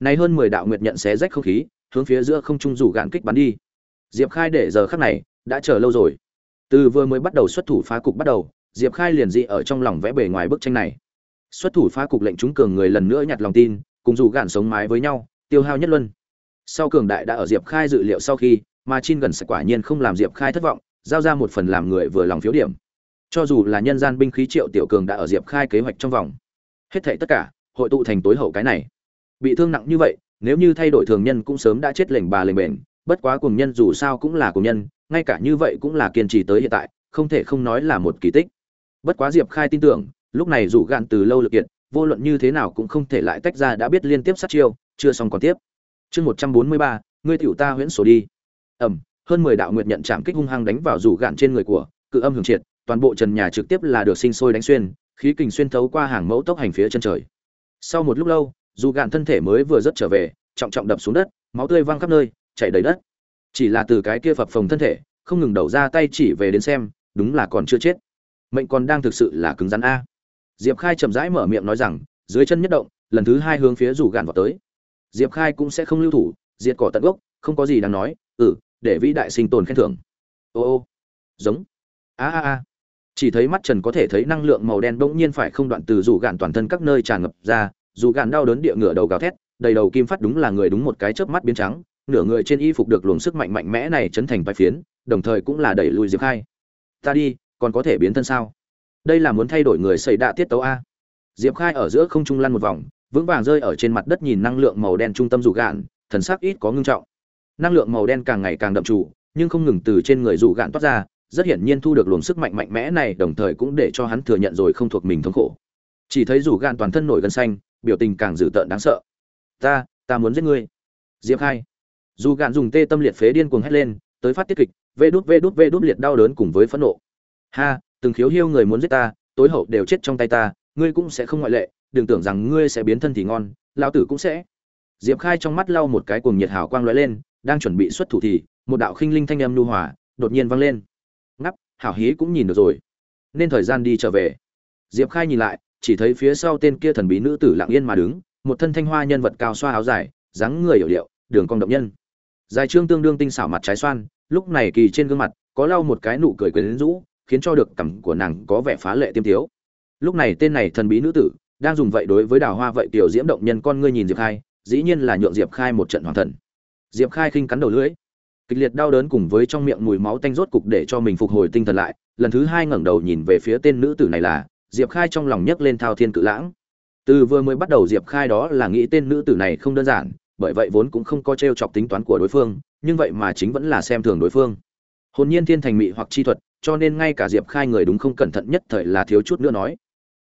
Này hơn mười đạo nguyệt nhận xé rách không khí, hướng phía giữa không trung rủ gạn kích bắn đi. Diệp khai để giờ khắc này, đã chờ lâu rồi. Từ vừa mới bắt đầu xuất thủ phá cục bắt đầu, diệp khai liền dị ở trong lòng vẽ bề ngoài bức tranh này. Xuất thủ phá cục lệnh chúng cường người lần nữa nhặt lòng tin, cùng rủ gạn sống mái với nhau, tiêu hao nhất luân. Sau cường đại đã ở diệp khai dự liệu sau khi, mà chin gần sẽ quả nhiên không làm diệp khai thất vọng, giao ra một phần làm người vừa lòng phiếu điểm cho dù là nhân gian binh khí triệu tiểu cường đã ở diệp khai kế hoạch trong vòng, hết thảy tất cả, hội tụ thành tối hậu cái này. Bị thương nặng như vậy, nếu như thay đổi thường nhân cũng sớm đã chết lệnh bà lệnh bền bất quá cùng nhân dù sao cũng là cùng nhân, ngay cả như vậy cũng là kiên trì tới hiện tại, không thể không nói là một kỳ tích. Bất quá diệp khai tin tưởng, lúc này rủ gạn từ lâu lực kiện vô luận như thế nào cũng không thể lại tách ra đã biết liên tiếp sát chiêu, chưa xong còn tiếp. Chương một trăm bốn mươi ba, ngươi tiểu ta huyễn sổ đi. Ẩm, hơn mười đạo nguyệt nhận chạm kích hung hăng đánh vào rủ gạn trên người của, cự âm hưởng triệt toàn bộ trần nhà trực tiếp là được sinh sôi đánh xuyên, khí kình xuyên thấu qua hàng mẫu tốc hành phía chân trời. Sau một lúc lâu, dù gạn thân thể mới vừa rất trở về, trọng trọng đập xuống đất, máu tươi văng khắp nơi, chảy đầy đất. Chỉ là từ cái kia phập phồng thân thể, không ngừng đầu ra tay chỉ về đến xem, đúng là còn chưa chết. Mệnh còn đang thực sự là cứng rắn a. Diệp khai chậm rãi mở miệng nói rằng, dưới chân nhất động, lần thứ hai hướng phía rủ gạn vào tới. Diệp khai cũng sẽ không lưu thủ, diệt cỏ tận gốc, không có gì đáng nói ừ để vĩ đại sinh tồn khen thưởng. Ô ô, giống. A a a chỉ thấy mắt trần có thể thấy năng lượng màu đen bỗng nhiên phải không đoạn từ rủ gạn toàn thân các nơi tràn ngập ra, dù gạn đau đớn địa ngựa đầu gào thét, đầy đầu kim phát đúng là người đúng một cái chớp mắt biến trắng, nửa người trên y phục được luồng sức mạnh mạnh mẽ này chấn thành vai phiến, đồng thời cũng là đẩy lùi diệp khai. Ta đi, còn có thể biến thân sao? Đây là muốn thay đổi người xảy đạ tiết tấu a. Diệp khai ở giữa không trung lăn một vòng, vững vàng rơi ở trên mặt đất nhìn năng lượng màu đen trung tâm rủ gạn, thần sắc ít có ngưng trọng. Năng lượng màu đen càng ngày càng đậm trụ nhưng không ngừng từ trên người rủ gạn toát ra rất hiển nhiên thu được luồng sức mạnh mạnh mẽ này, đồng thời cũng để cho hắn thừa nhận rồi không thuộc mình thống khổ. Chỉ thấy rủ gan toàn thân nổi gân xanh, biểu tình càng dữ tợn đáng sợ. Ta ta muốn giết ngươi. Diệp khai. Dù gạn dùng tê tâm liệt phế điên cuồng hét lên, tới phát tiết kịch, vê đút vê đút vê đút liệt đau đớn cùng với phẫn nộ. Ha, từng khiếu hiêu người muốn giết ta, tối hậu đều chết trong tay ta, ngươi cũng sẽ không ngoại lệ, đừng tưởng rằng ngươi sẽ biến thân thì ngon, lão tử cũng sẽ. Diệp khai trong mắt lau một cái cuồng nhiệt hào quang lóe lên, đang chuẩn bị xuất thủ thì, một đạo khinh linh thanh âm nhu hòa, đột nhiên vang lên hảo hí cũng nhìn được rồi. Nên thời gian đi trở về. Diệp khai nhìn lại, chỉ thấy phía sau tên kia thần bí nữ tử lặng yên mà đứng, một thân thanh hoa nhân vật cao xoa áo dài, dáng người hiểu điệu, đường cong động nhân. Dài trương tương đương tinh xảo mặt trái xoan, lúc này kỳ trên gương mặt, có lau một cái nụ cười quyến rũ, khiến cho được cằm của nàng có vẻ phá lệ tiêm thiếu. Lúc này tên này thần bí nữ tử, đang dùng vậy đối với đào hoa vậy tiểu diễm động nhân con ngươi nhìn diệp khai, dĩ nhiên là nhượng diệp khai một trận hoàng thần. Diệp khai khinh cắn đầu lưỡi kịch liệt đau đớn cùng với trong miệng mùi máu tanh rốt cục để cho mình phục hồi tinh thần lại, lần thứ hai ngẩng đầu nhìn về phía tên nữ tử này là diệp khai trong lòng nhấc lên thao thiên cự lãng. Từ vừa mới bắt đầu diệp khai đó là nghĩ tên nữ tử này không đơn giản, bởi vậy vốn cũng không có t r e o chọc tính toán của đối phương, nhưng vậy mà chính vẫn là xem thường đối phương. Hồn nhiên thiên thành mị hoặc chi thuật, cho nên ngay cả diệp khai người đúng không cẩn thận nhất thời là thiếu chút nữa nói.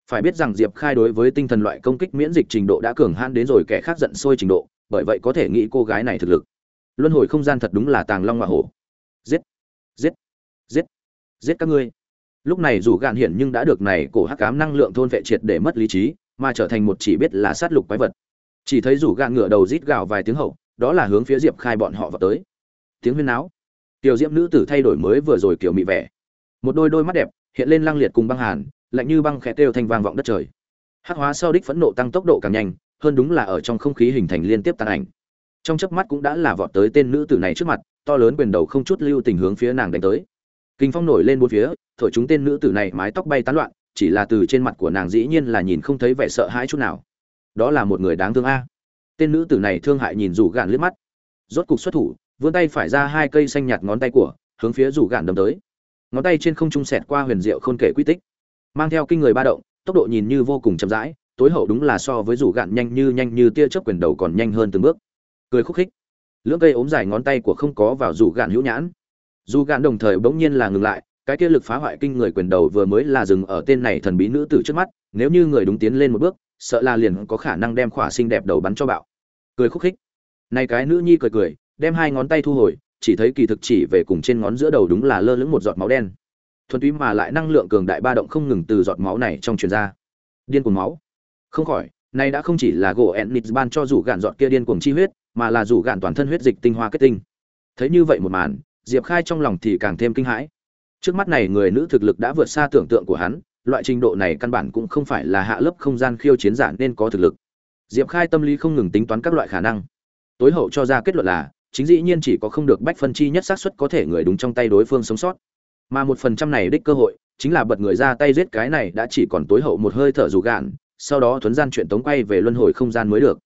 Phải biết rằng diệp khai đối với tinh thần loại công kích miễn dịch trình độ đã cường hãn đến rồi kẻ khác giận sôi trình độ, bởi vậy có thể nghĩ cô gái này thực lực luân hồi không gian thật đúng là tàng long hoa hổ. Giết giết giết giết các ngươi. Lúc này dù gạn hiển nhưng đã được này cổ hắc cám năng lượng thôn vệ triệt để mất lý trí, mà trở thành một chỉ biết là sát lục quái vật. Chỉ thấy rủ gạn ngựa đầu rít gào vài tiếng hậu, đó là hướng phía diệp khai bọn họ vào tới. Tiếng huyên náo. Tiểu diễm nữ tử thay đổi mới vừa rồi kiểu mị vẻ. Một đôi đôi mắt đẹp, hiện lên lăng liệt cùng băng hàn, lạnh như băng khẽ kêu thanh vang vọng đất trời. Hắc hóa sau đích phẫn nộ tăng tốc độ càng nhanh, hơn đúng là ở trong không khí hình thành liên tiếp tàn ảnh trong chớp mắt cũng đã là vọt tới tên nữ tử này trước mặt, to lớn quyền đầu không chút lưu tình hướng phía nàng đánh tới. Kinh phong nổi lên bốn phía, thổi chúng tên nữ tử này mái tóc bay tán loạn, chỉ là từ trên mặt của nàng dĩ nhiên là nhìn không thấy vẻ sợ hãi chút nào. Đó là một người đáng thương a. Tên nữ tử này thương hại nhìn rủ gạn liếc mắt. Rốt cục xuất thủ, vươn tay phải ra hai cây xanh nhạt ngón tay của, hướng phía rủ gạn đâm tới. Ngón tay trên không trung sẹt qua huyền diệu khôn kể quy tích. Mang theo kinh người ba động, tốc độ nhìn như vô cùng chậm rãi, tối hậu đúng là so với rủ gạn nhanh như nhanh như tia chớp quyền đầu còn nhanh hơn từng bước cười khúc khích. Lưỡng cây ốm dài ngón tay của không có vào dù gạn hữu nhãn. Dù gạn đồng thời bỗng nhiên là ngừng lại, cái kia lực phá hoại kinh người quyền đầu vừa mới là dừng ở tên này thần bí nữ tử trước mắt, nếu như người đúng tiến lên một bước, sợ là liền có khả năng đem khỏa xinh đẹp đầu bắn cho bạo. Cười khúc khích. Này cái nữ nhi cười cười, đem hai ngón tay thu hồi, chỉ thấy kỳ thực chỉ về cùng trên ngón giữa đầu đúng là lơ lửng một giọt máu đen. Thuần túy mà lại năng lượng cường đại ba động không ngừng từ giọt máu này trong truyền ra. Điên cuồng máu. Không khỏi, này đã không chỉ là gỗ ennit ban cho rủ gạn giọt kia điên cuồng chi huyết mà là rủ gạn toàn thân huyết dịch tinh hoa kết tinh. Thấy như vậy một màn, diệp khai trong lòng thì càng thêm kinh hãi. Trước mắt này người nữ thực lực đã vượt xa tưởng tượng của hắn, loại trình độ này căn bản cũng không phải là hạ lớp không gian khiêu chiến giả nên có thực lực. Diệp khai tâm lý không ngừng tính toán các loại khả năng. Tối hậu cho ra kết luận là, chính dĩ nhiên chỉ có không được bách phân chi nhất xác suất có thể người đúng trong tay đối phương sống sót. Mà một phần trăm này đích cơ hội, chính là bật người ra tay giết cái này đã chỉ còn tối hậu một hơi thở dù gạn, sau đó thuấn gian chuyện tống quay về luân hồi không gian mới được.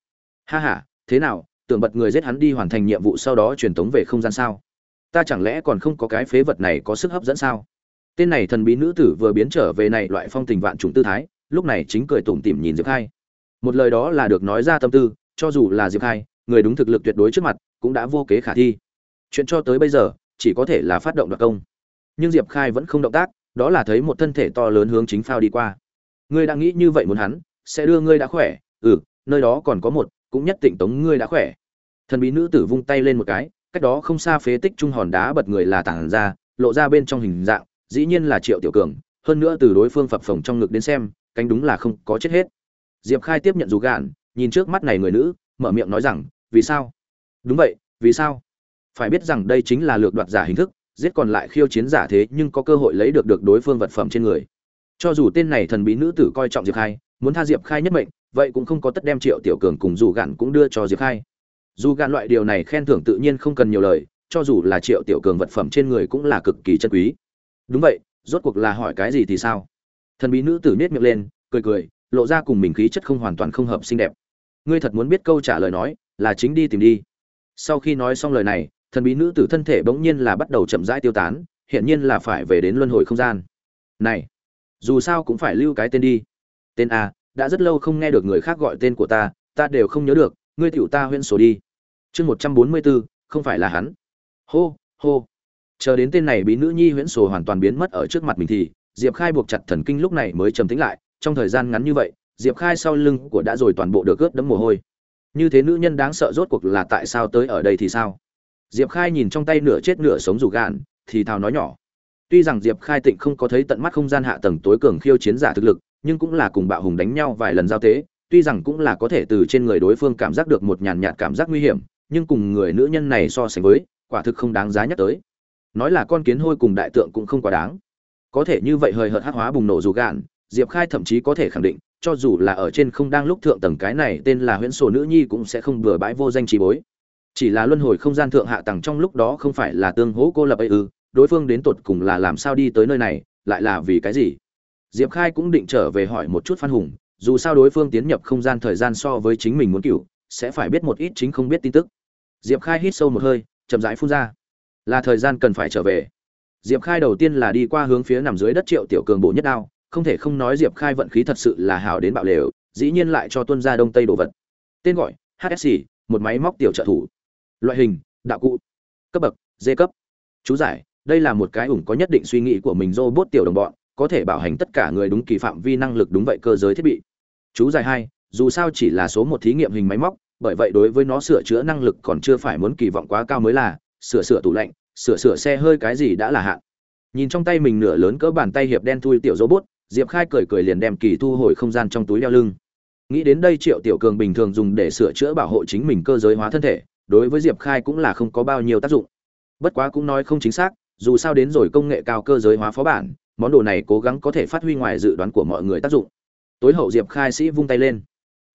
Ha ha, thế nào tưởng bật người giết hắn đi hoàn thành nhiệm vụ sau đó truyền tống về không gian sao? Ta chẳng lẽ còn không có cái phế vật này có sức hấp dẫn sao? Tên này thần bí nữ tử vừa biến trở về này loại phong tình vạn trùng tư thái, lúc này chính cười tủm tỉm nhìn diệp khai. Một lời đó là được nói ra tâm tư, cho dù là diệp khai, người đúng thực lực tuyệt đối trước mặt, cũng đã vô kế khả thi. Chuyện cho tới bây giờ, chỉ có thể là phát động đặc công. Nhưng diệp khai vẫn không động tác, đó là thấy một thân thể to lớn hướng chính phao đi qua. Ngươi đã nghĩ như vậy muốn hắn, sẽ đưa ngươi đã khỏe. Ừ nơi đó còn có một cũng nhất định tống ngươi đã khỏe. Thần bí nữ tử vung tay lên một cái, cách đó không xa phế tích trung hòn đá bật người là tảng ra, lộ ra bên trong hình dạng, dĩ nhiên là triệu tiểu cường, hơn nữa từ đối phương phập phồng trong ngực đến xem, cánh đúng là không có chết hết. Diệp khai tiếp nhận dù gạn, nhìn trước mắt này người nữ, mở miệng nói rằng, vì sao? Đúng vậy, vì sao? Phải biết rằng đây chính là lược đoạt giả hình thức, giết còn lại khiêu chiến giả thế nhưng có cơ hội lấy được được đối phương vật phẩm trên người. Cho dù tên này thần bí nữ tử coi trọng diệp khai, muốn tha diệp khai nhất mệnh vậy cũng không có tất đem triệu tiểu cường cùng dù gạn cũng đưa cho diệp khai. Dù gạn loại điều này khen thưởng tự nhiên không cần nhiều lời, cho dù là triệu tiểu cường vật phẩm trên người cũng là cực kỳ chân quý. Đúng vậy, rốt cuộc là hỏi cái gì thì sao? Thần bí nữ tử nết miệng lên, cười cười, lộ ra cùng mình khí chất không hoàn toàn không hợp xinh đẹp. Ngươi thật muốn biết câu trả lời nói, là chính đi tìm đi. Sau khi nói xong lời này, thần bí nữ tử thân thể bỗng nhiên là bắt đầu chậm rãi tiêu tán, hiển nhiên là phải về đến luân hồi không gian. Này, dù sao cũng phải lưu cái tên đi. Tên a đã rất lâu không nghe được người khác gọi tên của ta ta đều không nhớ được, ngươi tiểu ta huyễn sổ đi. Chương một trăm bốn mươi bốn không phải là hắn. Hô hô. Chờ đến tên này bí nữ nhi huyễn sổ hoàn toàn biến mất ở trước mặt mình thì, diệp khai buộc chặt thần kinh lúc này mới trầm tĩnh lại, trong thời gian ngắn như vậy, diệp khai sau lưng của đã rồi toàn bộ được ướt đẫm mồ hôi. Như thế nữ nhân đáng sợ rốt cuộc là tại sao tới ở đây thì sao? Diệp khai nhìn trong tay nửa chết nửa sống rủ gạn, thì thào nói nhỏ tuy rằng diệp khai tịnh không có thấy tận mắt không gian hạ tầng tối cường khiêu chiến giả thực lực, nhưng cũng là cùng bạo hùng đánh nhau vài lần giao tế, tuy rằng cũng là có thể từ trên người đối phương cảm giác được một nhàn nhạt cảm giác nguy hiểm, nhưng cùng người nữ nhân này so sánh với, quả thực không đáng giá nhắc tới. Nói là con kiến hôi cùng đại tượng cũng không quá đáng. Có thể như vậy hời hợt hắc hóa bùng nổ dù gạn, diệp khai thậm chí có thể khẳng định, cho dù là ở trên không đang lúc thượng tầng cái này tên là huyễn sổ nữ nhi cũng sẽ không bừa bãi vô danh trí bối. Chỉ là luân hồi không gian thượng hạ tầng trong lúc đó không phải là tương hỗ cô lập ấy ư đối phương đến tột cùng là làm sao đi tới nơi này, lại là vì cái gì? Diệp khai cũng định trở về hỏi một chút phan hùng, dù sao đối phương tiến nhập không gian thời gian so với chính mình muốn cựu sẽ phải biết một ít chính không biết tin tức. Diệp khai hít sâu một hơi, chậm rãi phun ra. Là thời gian cần phải trở về. Diệp khai đầu tiên là đi qua hướng phía nằm dưới đất triệu tiểu cường bộ nhất đao, không thể không nói diệp khai vận khí thật sự là hào đến bạo lều, dĩ nhiên lại cho tuân ra đông tây đồ vật. Tên gọi hsc một máy móc tiểu trợ thủ. Loại hình, đạo cụ. Cấp bậc, d cấp. Chú giải đây là một cái ủng có nhất định suy nghĩ của mình robot tiểu đồng bọn, có thể bảo hành tất cả người đúng kỳ phạm vi năng lực đúng vậy cơ giới thiết bị. Chú dài hai, dù sao chỉ là số một thí nghiệm hình máy móc, bởi vậy đối với nó sửa chữa năng lực còn chưa phải muốn kỳ vọng quá cao mới là, sửa sửa tủ lạnh, sửa sửa xe hơi cái gì đã là hạn. Nhìn trong tay mình nửa lớn cỡ bàn tay hiệp đen thui tiểu robot, diệp khai cười cười liền đem kỳ thu hồi không gian trong túi đeo lưng. Nghĩ đến đây triệu tiểu cường bình thường dùng để sửa chữa bảo hộ chính mình cơ giới hóa thân thể, đối với diệp khai cũng là không có bao nhiêu tác dụng. Bất quá cũng nói không chính xác dù sao đến rồi công nghệ cao cơ giới hóa phó bản, món đồ này cố gắng có thể phát huy ngoài dự đoán của mọi người tác dụng. Tối hậu diệp khai sĩ vung tay lên.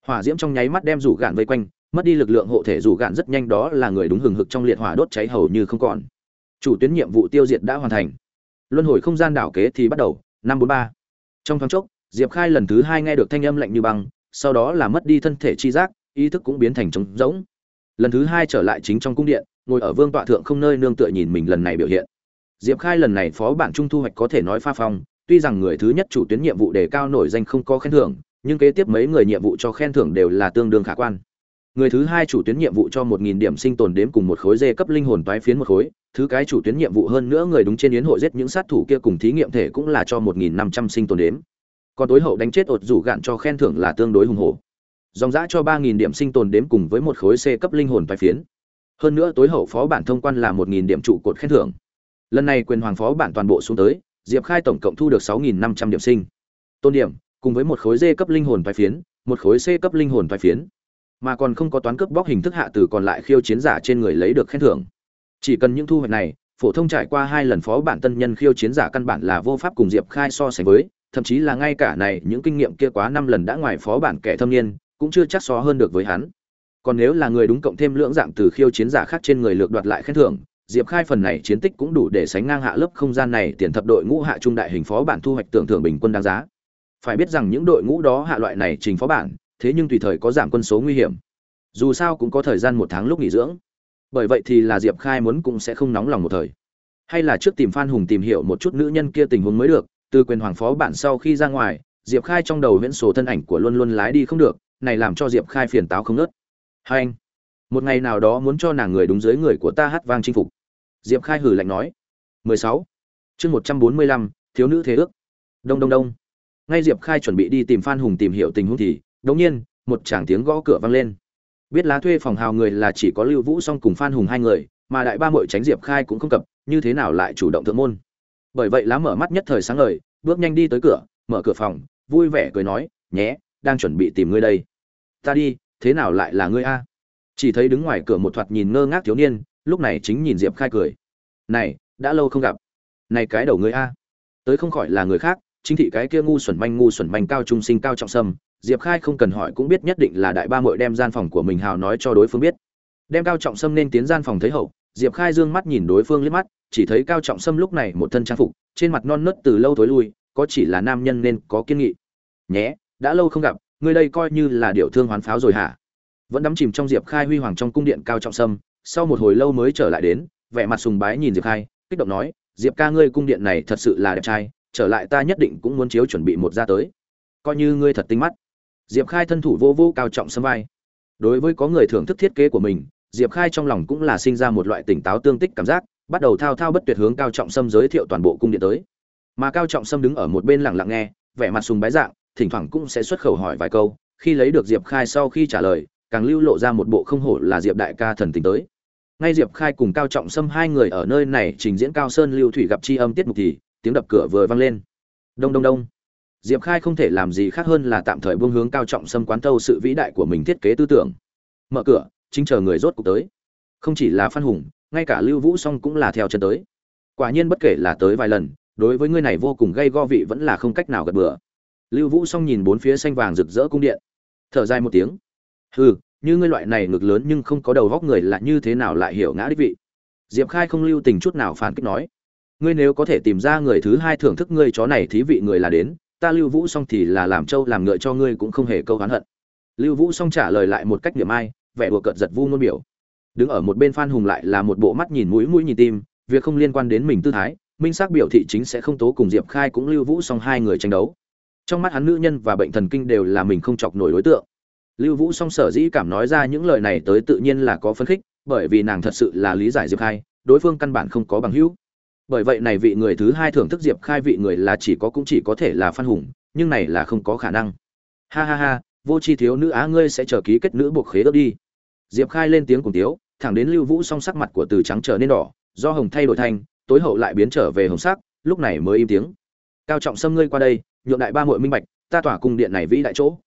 Hỏa diễm trong nháy mắt đem rủ gạn vây quanh, mất đi lực lượng hộ thể rủ gạn rất nhanh đó là người đúng hừng hực trong liệt hỏa đốt cháy hầu như không còn. Chủ tuyến nhiệm vụ tiêu diệt đã hoàn thành. Luân hồi không gian đảo kế thì bắt đầu, năm bốn ba. Trong thoáng chốc, diệp khai lần thứ hai nghe được thanh âm lạnh như băng, sau đó là mất đi thân thể chi giác, ý thức cũng biến thành trống rỗng. Lần thứ hai trở lại chính trong cung điện, ngồi ở vương tọa thượng không nơi nương tựa nhìn mình lần này biểu hiện diệp khai lần này phó bản trung thu hoạch có thể nói pha phong, tuy rằng người thứ nhất chủ tuyến nhiệm vụ đề cao nổi danh không có khen thưởng, nhưng kế tiếp mấy người nhiệm vụ cho khen thưởng đều là tương đương khả quan. Người thứ hai chủ tuyến nhiệm vụ cho một nghìn điểm sinh tồn đếm cùng một khối dê cấp linh hồn toái phiến một khối, thứ cái chủ tuyến nhiệm vụ hơn nữa người đúng trên yến hội giết những sát thủ kia cùng thí nghiệm thể cũng là cho một nghìn năm trăm sinh tồn đếm. Còn tối hậu đánh chết ột rủ gạn cho khen thưởng là tương đối hùng hổ. Dòng giá cho 3000 điểm sinh tồn đếm cùng với một khối c cấp linh hồn toái phiến. Hơn nữa tối hậu phó bản thông quan là một nghìn điểm trụ cột khen thưởng lần này quyền hoàng phó bản toàn bộ xuống tới, diệp khai tổng cộng thu được sáu nghìn năm trăm điểm sinh. Tôn điểm, cùng với một khối d cấp linh hồn toái phiến, một khối c cấp linh hồn toái phiến. Mà còn không có toán cướp bóc hình thức hạ từ còn lại khiêu chiến giả trên người lấy được khen thưởng. Chỉ cần những thu hoạch này, phổ thông trải qua hai lần phó bản tân nhân khiêu chiến giả căn bản là vô pháp cùng diệp khai so sánh với, thậm chí là ngay cả này, những kinh nghiệm kia quá năm lần đã ngoài phó bản kẻ thâm niên, cũng chưa chắc so hơn được với hắn. Còn nếu là người đúng cộng thêm lưỡng dạng từ khiêu chiến giả khác trên người lược đoạt lại khen thưởng diệp khai phần này chiến tích cũng đủ để sánh ngang hạ lớp không gian này tiền thập đội ngũ hạ trung đại hình phó bản thu hoạch tưởng thưởng bình quân đáng giá. Phải biết rằng những đội ngũ đó hạ loại này trình phó bản, thế nhưng tùy thời có giảm quân số nguy hiểm. Dù sao cũng có thời gian một tháng lúc nghỉ dưỡng. Bởi vậy thì là diệp khai muốn cũng sẽ không nóng lòng một thời. Hay là trước tìm phan hùng tìm hiểu một chút nữ nhân kia tình huống mới được, từ quyền hoàng phó bản sau khi ra ngoài, diệp khai trong đầu viễn số thân ảnh của luôn luôn lái đi không được, này làm cho diệp khai phiền táo không ngớt. hai anh một ngày nào đó muốn cho nàng người đúng dưới người của ta hát vang chinh phục. Diệp khai hử lạnh nói. 16. chương 145, thiếu nữ thế ước. Đông đông đông. Ngay diệp khai chuẩn bị đi tìm phan hùng tìm hiểu tình huống thì đột nhiên một chàng tiếng gõ cửa vang lên. Biết lá thuê phòng hào người là chỉ có lưu vũ song cùng phan hùng hai người mà đại ba mội tránh diệp khai cũng không cập như thế nào lại chủ động thượng môn? Bởi vậy lá mở mắt nhất thời sáng ngời bước nhanh đi tới cửa mở cửa phòng vui vẻ cười nói nhé đang chuẩn bị tìm ngươi đây. Ta đi thế nào lại là ngươi a? Chỉ thấy đứng ngoài cửa một thoạt nhìn ngơ ngác thiếu niên, lúc này chính nhìn diệp khai cười. Này, đã lâu không gặp. Này cái đầu người a. Tới không khỏi là người khác, chính thị cái kia ngu xuẩn manh ngu xuẩn manh cao trung sinh cao trọng sâm, diệp khai không cần hỏi cũng biết nhất định là đại ba mội đem gian phòng của mình hào nói cho đối phương biết. Đem cao trọng sâm nên tiến gian phòng thấy hậu, diệp khai dương mắt nhìn đối phương liếc mắt, chỉ thấy cao trọng sâm lúc này một thân trang phục, trên mặt non nớt từ lâu thối lui, có chỉ là nam nhân nên có kiên nghị. Nhé, đã lâu không gặp, ngươi đây coi như là điệu thương hoán pháo rồi hả? Vẫn đắm chìm trong diệp khai huy hoàng trong cung điện cao trọng sâm, sau một hồi lâu mới trở lại đến, vẻ mặt sùng bái nhìn diệp khai, kích động nói, diệp ca ngươi cung điện này thật sự là đẹp trai, trở lại ta nhất định cũng muốn chiếu chuẩn bị một ra tới. Coi như ngươi thật tinh mắt. Diệp khai thân thủ vô vô cao trọng sâm vai. Đối với có người thưởng thức thiết kế của mình, diệp khai trong lòng cũng là sinh ra một loại tỉnh táo tương tích cảm giác, bắt đầu thao thao bất tuyệt hướng cao trọng sâm giới thiệu toàn bộ cung điện tới. Mà cao trọng sâm đứng ở một bên lặng lặng nghe, vẻ mặt sùng bái dạng, thỉnh thoảng cũng sẽ xuất khẩu hỏi vài câu, khi lấy được diệp khai sau khi trả lời càng lưu lộ ra một bộ không hổ là diệp đại ca thần tình tới. Ngay diệp khai cùng cao trọng sâm hai người ở nơi này trình diễn cao sơn lưu thủy gặp c h i âm tiết mục thì tiếng đập cửa vừa vang lên. Đông đông đông. Diệp khai không thể làm gì khác hơn là tạm thời buông hướng cao trọng sâm quán thâu sự vĩ đại của mình thiết kế tư tưởng. Mở cửa, chính chờ người rốt cuộc tới. Không chỉ là phan hùng, ngay cả lưu vũ song cũng là theo chân tới. Quả nhiên bất kể là tới vài lần, đối với người này vô cùng gây go vị vẫn là không cách nào gật bừa. Lưu vũ song nhìn bốn phía xanh vàng rực rỡ cung điện. Thở dài một tiếng hừ, như ngươi loại này ngực lớn nhưng không có đầu góc người là như thế nào lại hiểu ngã đích vị? Diệp khai không lưu tình chút nào phản kích nói. Ngươi nếu có thể tìm ra người thứ hai thưởng thức ngươi chó này thí vị người là đến, ta lưu vũ xong thì là làm trâu làm ngựa cho ngươi cũng không hề câu oán hận. Lưu vũ xong trả lời lại một cách điểm ai, vẻ đùa cợt giật vu ngôn biểu. Đứng ở một bên phan hùng lại là một bộ mắt nhìn mũi mũi nhìn tim, việc không liên quan đến mình tư thái, minh xác biểu thị chính sẽ không tố cùng diệp khai cũng lưu vũ xong hai người tranh đấu. Trong mắt hắn nữ nhân và bệnh thần kinh đều là mình không chọc nổi đối tượng lưu vũ song sở dĩ cảm nói ra những lời này tới tự nhiên là có phấn khích, bởi vì nàng thật sự là lý giải diệp khai, đối phương căn bản không có bằng hữu. Bởi vậy này vị người thứ hai thưởng thức diệp khai vị người là chỉ có cũng chỉ có thể là phan hùng, nhưng này là không có khả năng. Ha ha ha, vô c h i thiếu nữ á ngươi sẽ chờ ký kết nữ buộc khế ước đi. Diệp khai lên tiếng cùng tiếu, thẳng đến lưu vũ song sắc mặt của từ trắng trở nên đỏ, do hồng thay đổi thanh tối hậu lại biến trở về hồng sắc, lúc này mới im tiếng. Cao trọng xâm ngươi qua đây, nhượng đại ba mội minh bạch, ta tỏa cung điện này vĩ đại chỗ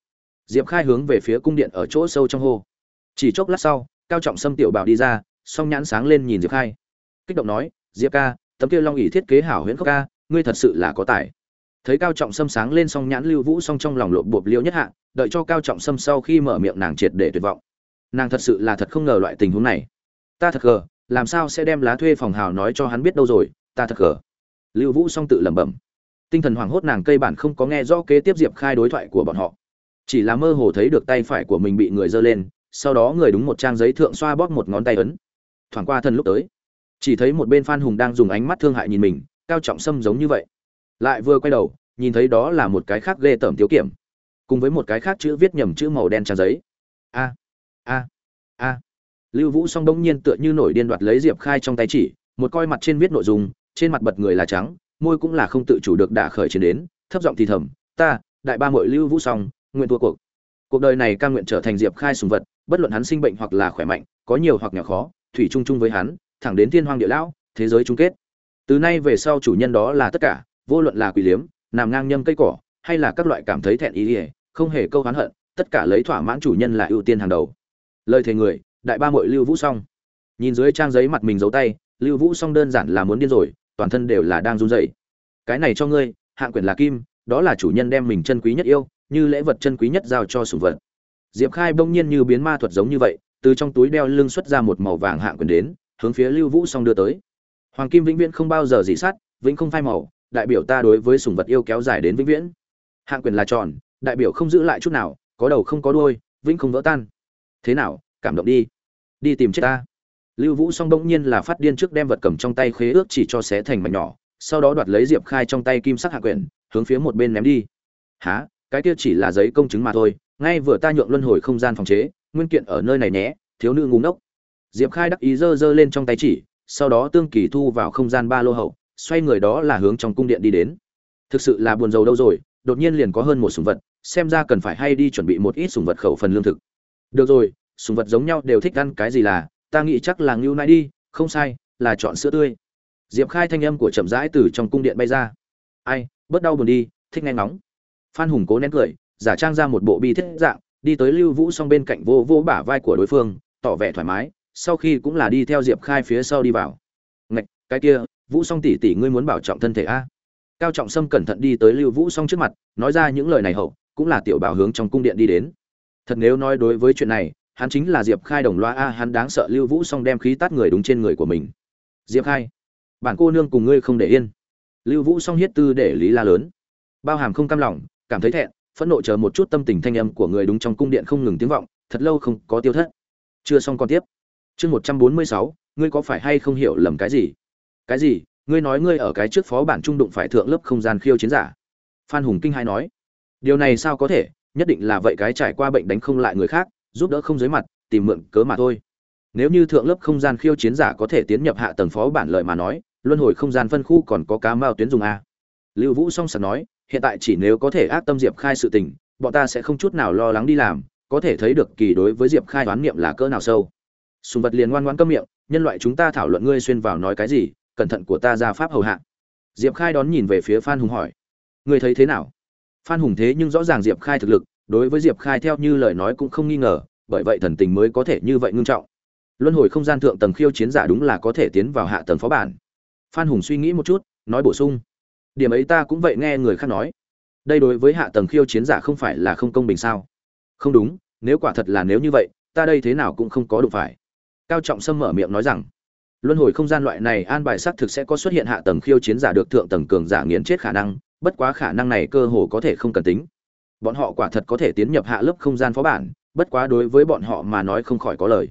diệp khai hướng về phía cung điện ở chỗ sâu trong hô. Chỉ chốc lát sau, cao trọng Sâm tiểu bảo đi ra, song nhãn sáng lên nhìn diệp khai. Kích động nói, diệp ca, tấm kia long ỉ thiết kế hảo huyễn khốc ca, ngươi thật sự là có tài. Thấy cao trọng sâm sáng lên song nhãn lưu vũ song trong lòng lộp bộp liêu nhất hạ đợi cho cao trọng sâm sau khi mở miệng nàng triệt để tuyệt vọng. Nàng thật sự là thật không ngờ loại tình huống này. Ta thật gờ, làm sao sẽ đem lá thuê phòng hào nói cho hắn biết đâu rồi, ta thật gờ. Lưu vũ song tự lẩm bẩm. Tinh thần hoảng hốt nàng cây bản không có nghe rõ kế tiếp diệp khai đối thoại của bọn họ chỉ là mơ hồ thấy được tay phải của mình bị người giơ lên, sau đó người đúng một trang giấy thượng xoa bóp một ngón tay ấn. Thoảng qua thân lúc tới, chỉ thấy một bên phan hùng đang dùng ánh mắt thương hại nhìn mình, cao trọng sâm giống như vậy. Lại vừa quay đầu, nhìn thấy đó là một cái khác ghê tởm tiếu kiểm, cùng với một cái khác chữ viết nhầm chữ màu đen trang giấy. A a a. Lưu vũ song đông nhiên tựa như nổi điên đoạt lấy diệp khai trong tay chỉ, một coi mặt trên viết nội dung, trên mặt bật người là trắng, môi cũng là không tự chủ được đả khởi chiến đến, thấp giọng thì thầm, ta, đại ba mội lưu vũ song nguyện thua cuộc. Cuộc đời này ca nguyện trở thành diệp khai sùng vật, bất luận hắn sinh bệnh hoặc là khỏe mạnh, có nhiều hoặc nhỏ khó, thủy chung chung với hắn, thẳng đến thiên hoàng địa lão, thế giới chung kết. Từ nay về sau chủ nhân đó là tất cả, vô luận là quỷ liếm nằm ngang nhâm cây cỏ, hay là các loại cảm thấy thẹn ý ỉa không hề câu hán hận, tất cả lấy thỏa mãn chủ nhân là ưu tiên hàng đầu. Lời thề người, đại ba mội lưu vũ xong nhìn dưới trang giấy mặt mình giấu tay, lưu vũ xong đơn giản là muốn điên rồi, toàn thân đều là đang run rẩy. Cái này cho ngươi hạng quyền là kim, đó là chủ nhân đem mình chân quý nhất yêu như lễ vật chân quý nhất giao cho sủng vật. Diệp khai bỗng nhiên như biến ma thuật giống như vậy, từ trong túi đeo lưng xuất ra một màu vàng hạng quyền đến, hướng phía lưu vũ Song đưa tới. Hoàng kim vĩnh viễn không bao giờ dị sát, vĩnh không phai màu, đại biểu ta đối với sủng vật yêu kéo dài đến vĩnh viễn. Hạng quyền là tròn, đại biểu không giữ lại chút nào, có đầu không có đuôi, vĩnh không vỡ tan. Thế nào, cảm động đi. Đi tìm chết ta. Lưu vũ song bỗng nhiên là phát điên trước đem vật cầm trong tay khế ước chỉ cho xé thành mảnh nhỏ, sau đó đoạt lấy diệp khai trong tay kim sắc hạ quyển hướng phía một bên ném đi. Há cái kia chỉ là giấy công chứng mà thôi, ngay vừa ta nhượng luân hồi không gian phòng chế, nguyên kiện ở nơi này nhé, thiếu nữ ngu ngốc. Diệp khai đắc ý giơ giơ lên trong tay chỉ, sau đó tương kỳ thu vào không gian ba lô hậu, xoay người đó là hướng trong cung điện đi đến. Thực sự là buồn rầu đâu rồi, đột nhiên liền có hơn một sùng vật, xem ra cần phải hay đi chuẩn bị một ít sùng vật khẩu phần lương thực. Được rồi sùng vật giống nhau đều thích ăn cái gì là, ta nghĩ chắc là ngưu nai đi, không sai, là chọn sữa tươi. Diệp khai thanh âm của chậm rãi từ trong cung điện bay ra. Ai, bớt đau buồn đi, thích nghe ngóng phan hùng cố nén cười, giả trang ra một bộ bi thiết dạng, đi tới lưu vũ s bên cạnh vô vô bả vai của đối phương, tỏ vẻ thoải mái, sau khi cũng là đi theo diệp khai phía sau đi vào. Ngạch, cái kia, vũ s tỷ tỷ ngươi muốn bảo trọng thân thể a? Cao trọng sâm cẩn thận đi tới lưu vũ s trước mặt, nói ra những lời này hậu, cũng là tiểu bảo hướng trong cung điện đi đến. Thật nếu nói đối với chuyện này, hắn chính là diệp khai đồng loa a, hắn đáng sợ lưu vũ s đem khí tát người đúng trên người của mình. Diệp khai, bản cô nương cùng ngươi không để yên. Lưu vũ s hiết tư để lý la lớn. Bao hàm không cam lòng cảm thấy thẹn, phẫn nộ chờ một chút tâm tình thanh âm của người đúng trong cung điện không ngừng tiếng vọng, thật lâu không có tiêu thất. Chưa xong còn tiếp. Chương một trăm bốn mươi sáu, ngươi có phải hay không hiểu lầm cái gì? Cái gì? Ngươi nói ngươi ở cái trước phó bản trung đụng phải thượng lớp không gian khiêu chiến giả. Phan hùng kinh hai nói. Điều này sao có thể? Nhất định là vậy cái trải qua bệnh đánh không lại người khác, giúp đỡ không dưới mặt, tìm mượn cớ mà thôi. Nếu như thượng lớp không gian khiêu chiến giả có thể tiến nhập hạ tầng phó bản lợi mà nói, luân hồi không gian phân khu còn có cá mao tuyến dùng a. Lưu vũ song sạt nói hiện tại chỉ nếu có thể ác tâm diệp khai sự tình, bọn ta sẽ không chút nào lo lắng đi làm, có thể thấy được kỳ đối với diệp khai đoán niệm là cỡ nào sâu. Sùng vật liền ngoan ngoan câm miệng, nhân loại chúng ta thảo luận ngươi xuyên vào nói cái gì, cẩn thận của ta ra pháp hầu hạ. Diệp khai đón nhìn về phía phan hùng hỏi, ngươi thấy thế nào? Phan hùng thế nhưng rõ ràng diệp khai thực lực, đối với diệp khai theo như lời nói cũng không nghi ngờ, bởi vậy thần tình mới có thể như vậy ngưng trọng. Luân hồi không gian thượng tầng khiêu chiến giả đúng là có thể tiến vào hạ tầng phó bản. Phan hùng suy nghĩ một chút, nói bổ sung điểm ấy ta cũng vậy nghe người khác nói. Đây đối với hạ tầng khiêu chiến giả không phải là không công bình sao? Không đúng, nếu quả thật là nếu như vậy, ta đây thế nào cũng không có đủ phải. Cao trọng sâm mở miệng nói rằng, luân hồi không gian loại này an bài xác thực sẽ có xuất hiện hạ tầng khiêu chiến giả được thượng tầng cường giả nghiền chết khả năng, bất quá khả năng này cơ hồ có thể không cần tính. Bọn họ quả thật có thể tiến nhập hạ lớp không gian phó bản, bất quá đối với bọn họ mà nói không khỏi có lời.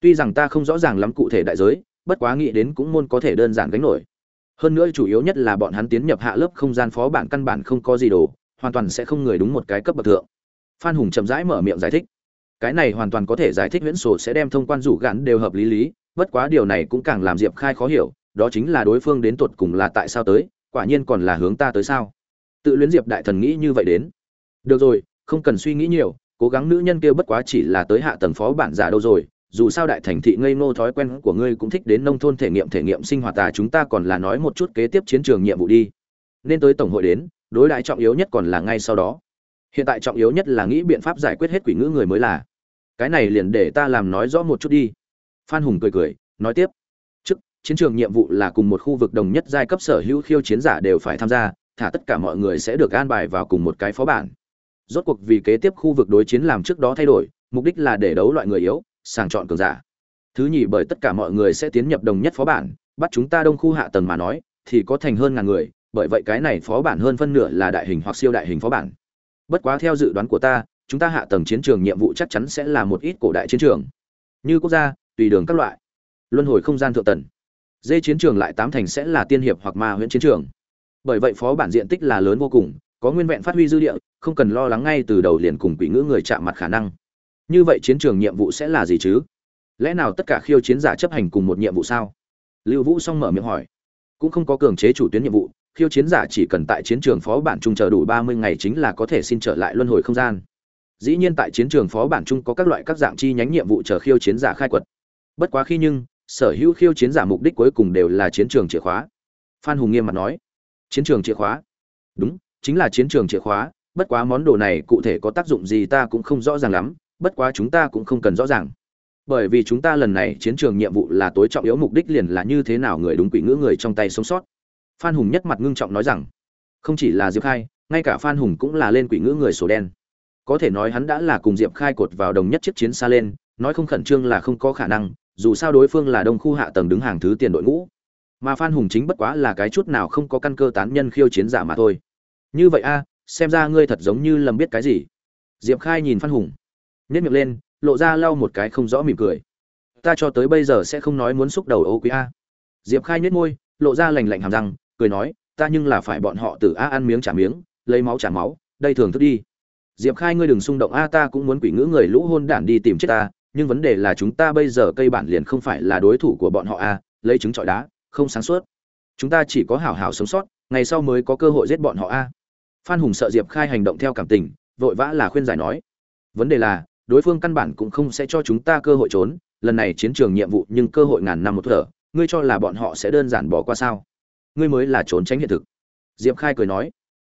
Tuy rằng ta không rõ ràng lắm cụ thể đại giới, bất quá nghĩ đến cũng môn có thể đơn giản gánh nổi hơn nữa chủ yếu nhất là bọn hắn tiến nhập hạ lớp không gian phó bản căn bản không có gì đồ, hoàn toàn sẽ không người đúng một cái cấp bậc thượng. Phan hùng chậm rãi mở miệng giải thích. Cái này hoàn toàn có thể giải thích huyễn sổ sẽ đem thông quan rủ gắn đều hợp lý lý, bất quá điều này cũng càng làm diệp khai khó hiểu, đó chính là đối phương đến tuột cùng là tại sao tới, quả nhiên còn là hướng ta tới sao? Tự luyến diệp đại thần nghĩ như vậy đến. Được rồi, không cần suy nghĩ nhiều, cố gắng nữ nhân kia bất quá chỉ là tới hạ tầng phó bản giả đâu rồi dù sao đại thành thị ngây ngô thói quen của ngươi cũng thích đến nông thôn thể nghiệm thể nghiệm sinh hoạt tà chúng ta còn là nói một chút kế tiếp chiến trường nhiệm vụ đi. Nên tới tổng hội đến, đối đại trọng yếu nhất còn là ngay sau đó. Hiện tại trọng yếu nhất là nghĩ biện pháp giải quyết hết quỷ ngữ người mới là. Cái này liền để ta làm nói rõ một chút đi. Phan hùng cười cười, nói tiếp. Trước, chiến trường nhiệm vụ là cùng một khu vực đồng nhất giai cấp sở hữu khiêu chiến giả đều phải tham gia, thả tất cả mọi người sẽ được an bài vào cùng một cái phó bản. Rốt cuộc vì kế tiếp khu vực đối chiến làm trước đó thay đổi, mục đích là để đấu loại người yếu sàng chọn cường giả. Thứ nhì, bởi tất cả mọi người sẽ tiến nhập đồng nhất phó bản, bắt chúng ta đông khu hạ tầng mà nói, thì có thành hơn ngàn người, bởi vậy cái này phó bản hơn phân nửa là đại hình hoặc siêu đại hình phó bản. Bất quá theo dự đoán của ta, chúng ta hạ tầng chiến trường nhiệm vụ chắc chắn sẽ là một ít cổ đại chiến trường. Như quốc gia, tùy đường các loại. Luân hồi không gian thượng tầng. Dê chiến trường lại tám thành sẽ là tiên hiệp hoặc ma huyện chiến trường. Bởi vậy phó bản diện tích là lớn vô cùng, có nguyên vẹn phát huy dư địa, không cần lo lắng ngay từ đầu liền cùng quỷ ngữ người chạm mặt khả năng như vậy chiến trường nhiệm vụ sẽ là gì chứ? Lẽ nào tất cả khiêu chiến giả chấp hành cùng một nhiệm vụ sao? Lưu vũ xong mở miệng hỏi. Cũng không có cường chế chủ tuyến nhiệm vụ, khiêu chiến giả chỉ cần tại chiến trường phó bản chung chờ đủ ba mươi ngày chính là có thể xin trở lại luân hồi không gian. Dĩ nhiên tại chiến trường phó bản chung có các loại các dạng chi nhánh nhiệm vụ chờ khiêu chiến giả khai quật. Bất quá khi nhưng, sở hữu khiêu chiến giả mục đích cuối cùng đều là chiến trường chìa khóa. Phan hùng nghiêm mặt nói. Chiến trường chìa khóa? Đúng, chính là chiến trường chìa khóa, bất quá món đồ này cụ thể có tác dụng gì ta cũng không rõ ràng lắm bất quá chúng ta cũng không cần rõ ràng. Bởi vì chúng ta lần này chiến trường nhiệm vụ là tối trọng yếu mục đích liền là như thế nào người đúng quỷ ngữ người trong tay sống sót. Phan hùng nhất mặt ngưng trọng nói rằng, không chỉ là diệp khai, ngay cả phan hùng cũng là lên quỷ ngữ người sổ đen. Có thể nói hắn đã là cùng diệp khai cột vào đồng nhất chiếc chiến xa lên, nói không khẩn trương là không có khả năng, dù sao đối phương là đông khu hạ tầng đứng hàng thứ tiền đội ngũ. Mà phan hùng chính bất quá là cái chút nào không có căn cơ tán nhân khiêu chiến giả mà thôi. Như vậy a, xem ra ngươi thật giống như lầm biết cái gì. Diệp khai nhìn phan hùng nhét miệng lên, lộ ra lau một cái không rõ mỉm cười. Ta cho tới bây giờ sẽ không nói muốn xúc đầu ô quý a. Diệp khai nhếch môi, lộ ra lành lạnh hàm răng, cười nói, ta nhưng là phải bọn họ từ a ăn miếng trả miếng, lấy máu trả máu, đây thường thức đi. Diệp khai ngươi đừng xung động a, ta cũng muốn quỷ ngữ người lũ hôn đản đi tìm chết ta, nhưng vấn đề là chúng ta bây giờ cây bản liền không phải là đối thủ của bọn họ a, lấy trứng trọi đá, không sáng suốt. Chúng ta chỉ có hảo hảo sống sót, ngày sau mới có cơ hội giết bọn họ a. Phan hùng sợ diệp khai hành động theo cảm tình, vội vã là khuyên giải nói. Vấn đề là đối phương căn bản cũng không sẽ cho chúng ta cơ hội trốn, lần này chiến trường nhiệm vụ nhưng cơ hội ngàn năm một thở, ngươi cho là bọn họ sẽ đơn giản bỏ qua sao? Ngươi mới là trốn tránh hiện thực. Diệp khai cười nói.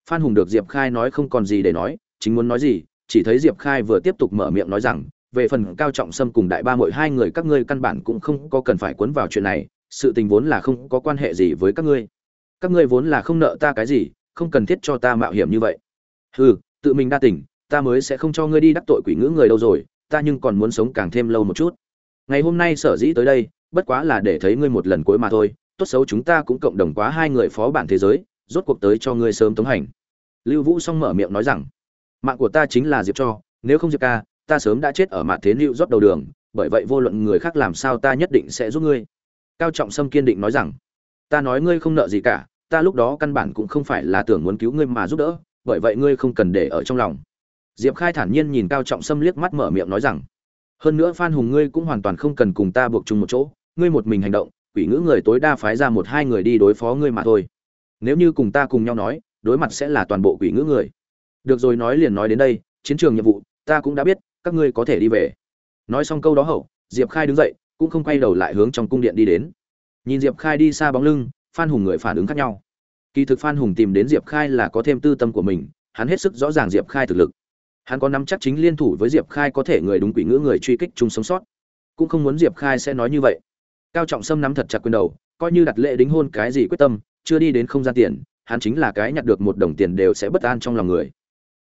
Phan hùng được diệp khai nói không còn gì để nói, chính muốn nói gì, chỉ thấy diệp khai vừa tiếp tục mở miệng nói rằng, về phần cao trọng sâm cùng đại ba mội hai người các ngươi căn bản cũng không có cần phải cuốn vào chuyện này, sự tình vốn là không có quan hệ gì với các ngươi. Các ngươi vốn là không nợ ta cái gì, không cần thiết cho ta mạo hiểm như vậy. Hừ, tự mình đa tình ta mới sẽ không cho ngươi đi đắc tội quỷ ngữ người đâu rồi, ta nhưng còn muốn sống càng thêm lâu một chút. Ngày hôm nay sở dĩ tới đây, bất quá là để thấy ngươi một lần cuối mà thôi, tốt xấu chúng ta cũng cộng đồng quá hai người phó bản thế giới, rốt cuộc tới cho ngươi sớm tống hành. Lưu vũ xong mở miệng nói rằng, mạng của ta chính là diệp cho, nếu không diệp ca, ta sớm đã chết ở mạn thế lưu rót đầu đường, bởi vậy vô luận người khác làm sao ta nhất định sẽ giúp ngươi. Cao trọng sâm kiên định nói rằng, ta nói ngươi không nợ gì cả, ta lúc đó căn bản cũng không phải là tưởng muốn cứu ngươi mà giúp đỡ, bởi vậy ngươi không cần để ở trong lòng diệp khai thản nhiên nhìn cao trọng sâm liếc mắt mở miệng nói rằng, hơn nữa phan hùng ngươi cũng hoàn toàn không cần cùng ta buộc chung một chỗ, ngươi một mình hành động, quỷ ngữ người tối đa phái ra một hai người đi đối phó ngươi mà thôi. Nếu như cùng ta cùng nhau nói, đối mặt sẽ là toàn bộ quỷ ngữ người. Được rồi nói liền nói đến đây, chiến trường nhiệm vụ, ta cũng đã biết, các ngươi có thể đi về. Nói xong câu đó hậu, diệp khai đứng dậy, cũng không quay đầu lại hướng trong cung điện đi đến. Nhìn diệp khai đi xa bóng lưng, phan hùng người phản ứng khác nhau. Kỳ thực phan hùng tìm đến diệp khai là có thêm tư tâm của mình, hắn hết sức rõ ràng diệp khai thực lực hắn có nắm chắc chính liên thủ với diệp khai có thể người đúng quỷ ngữ người truy kích chung sống sót. Cũng không muốn diệp khai sẽ nói như vậy. Cao trọng sâm nắm thật chặt quyền đầu, coi như đặt lệ đính hôn cái gì quyết tâm, chưa đi đến không gian tiền, hắn chính là cái nhặt được một đồng tiền đều sẽ bất an trong lòng người.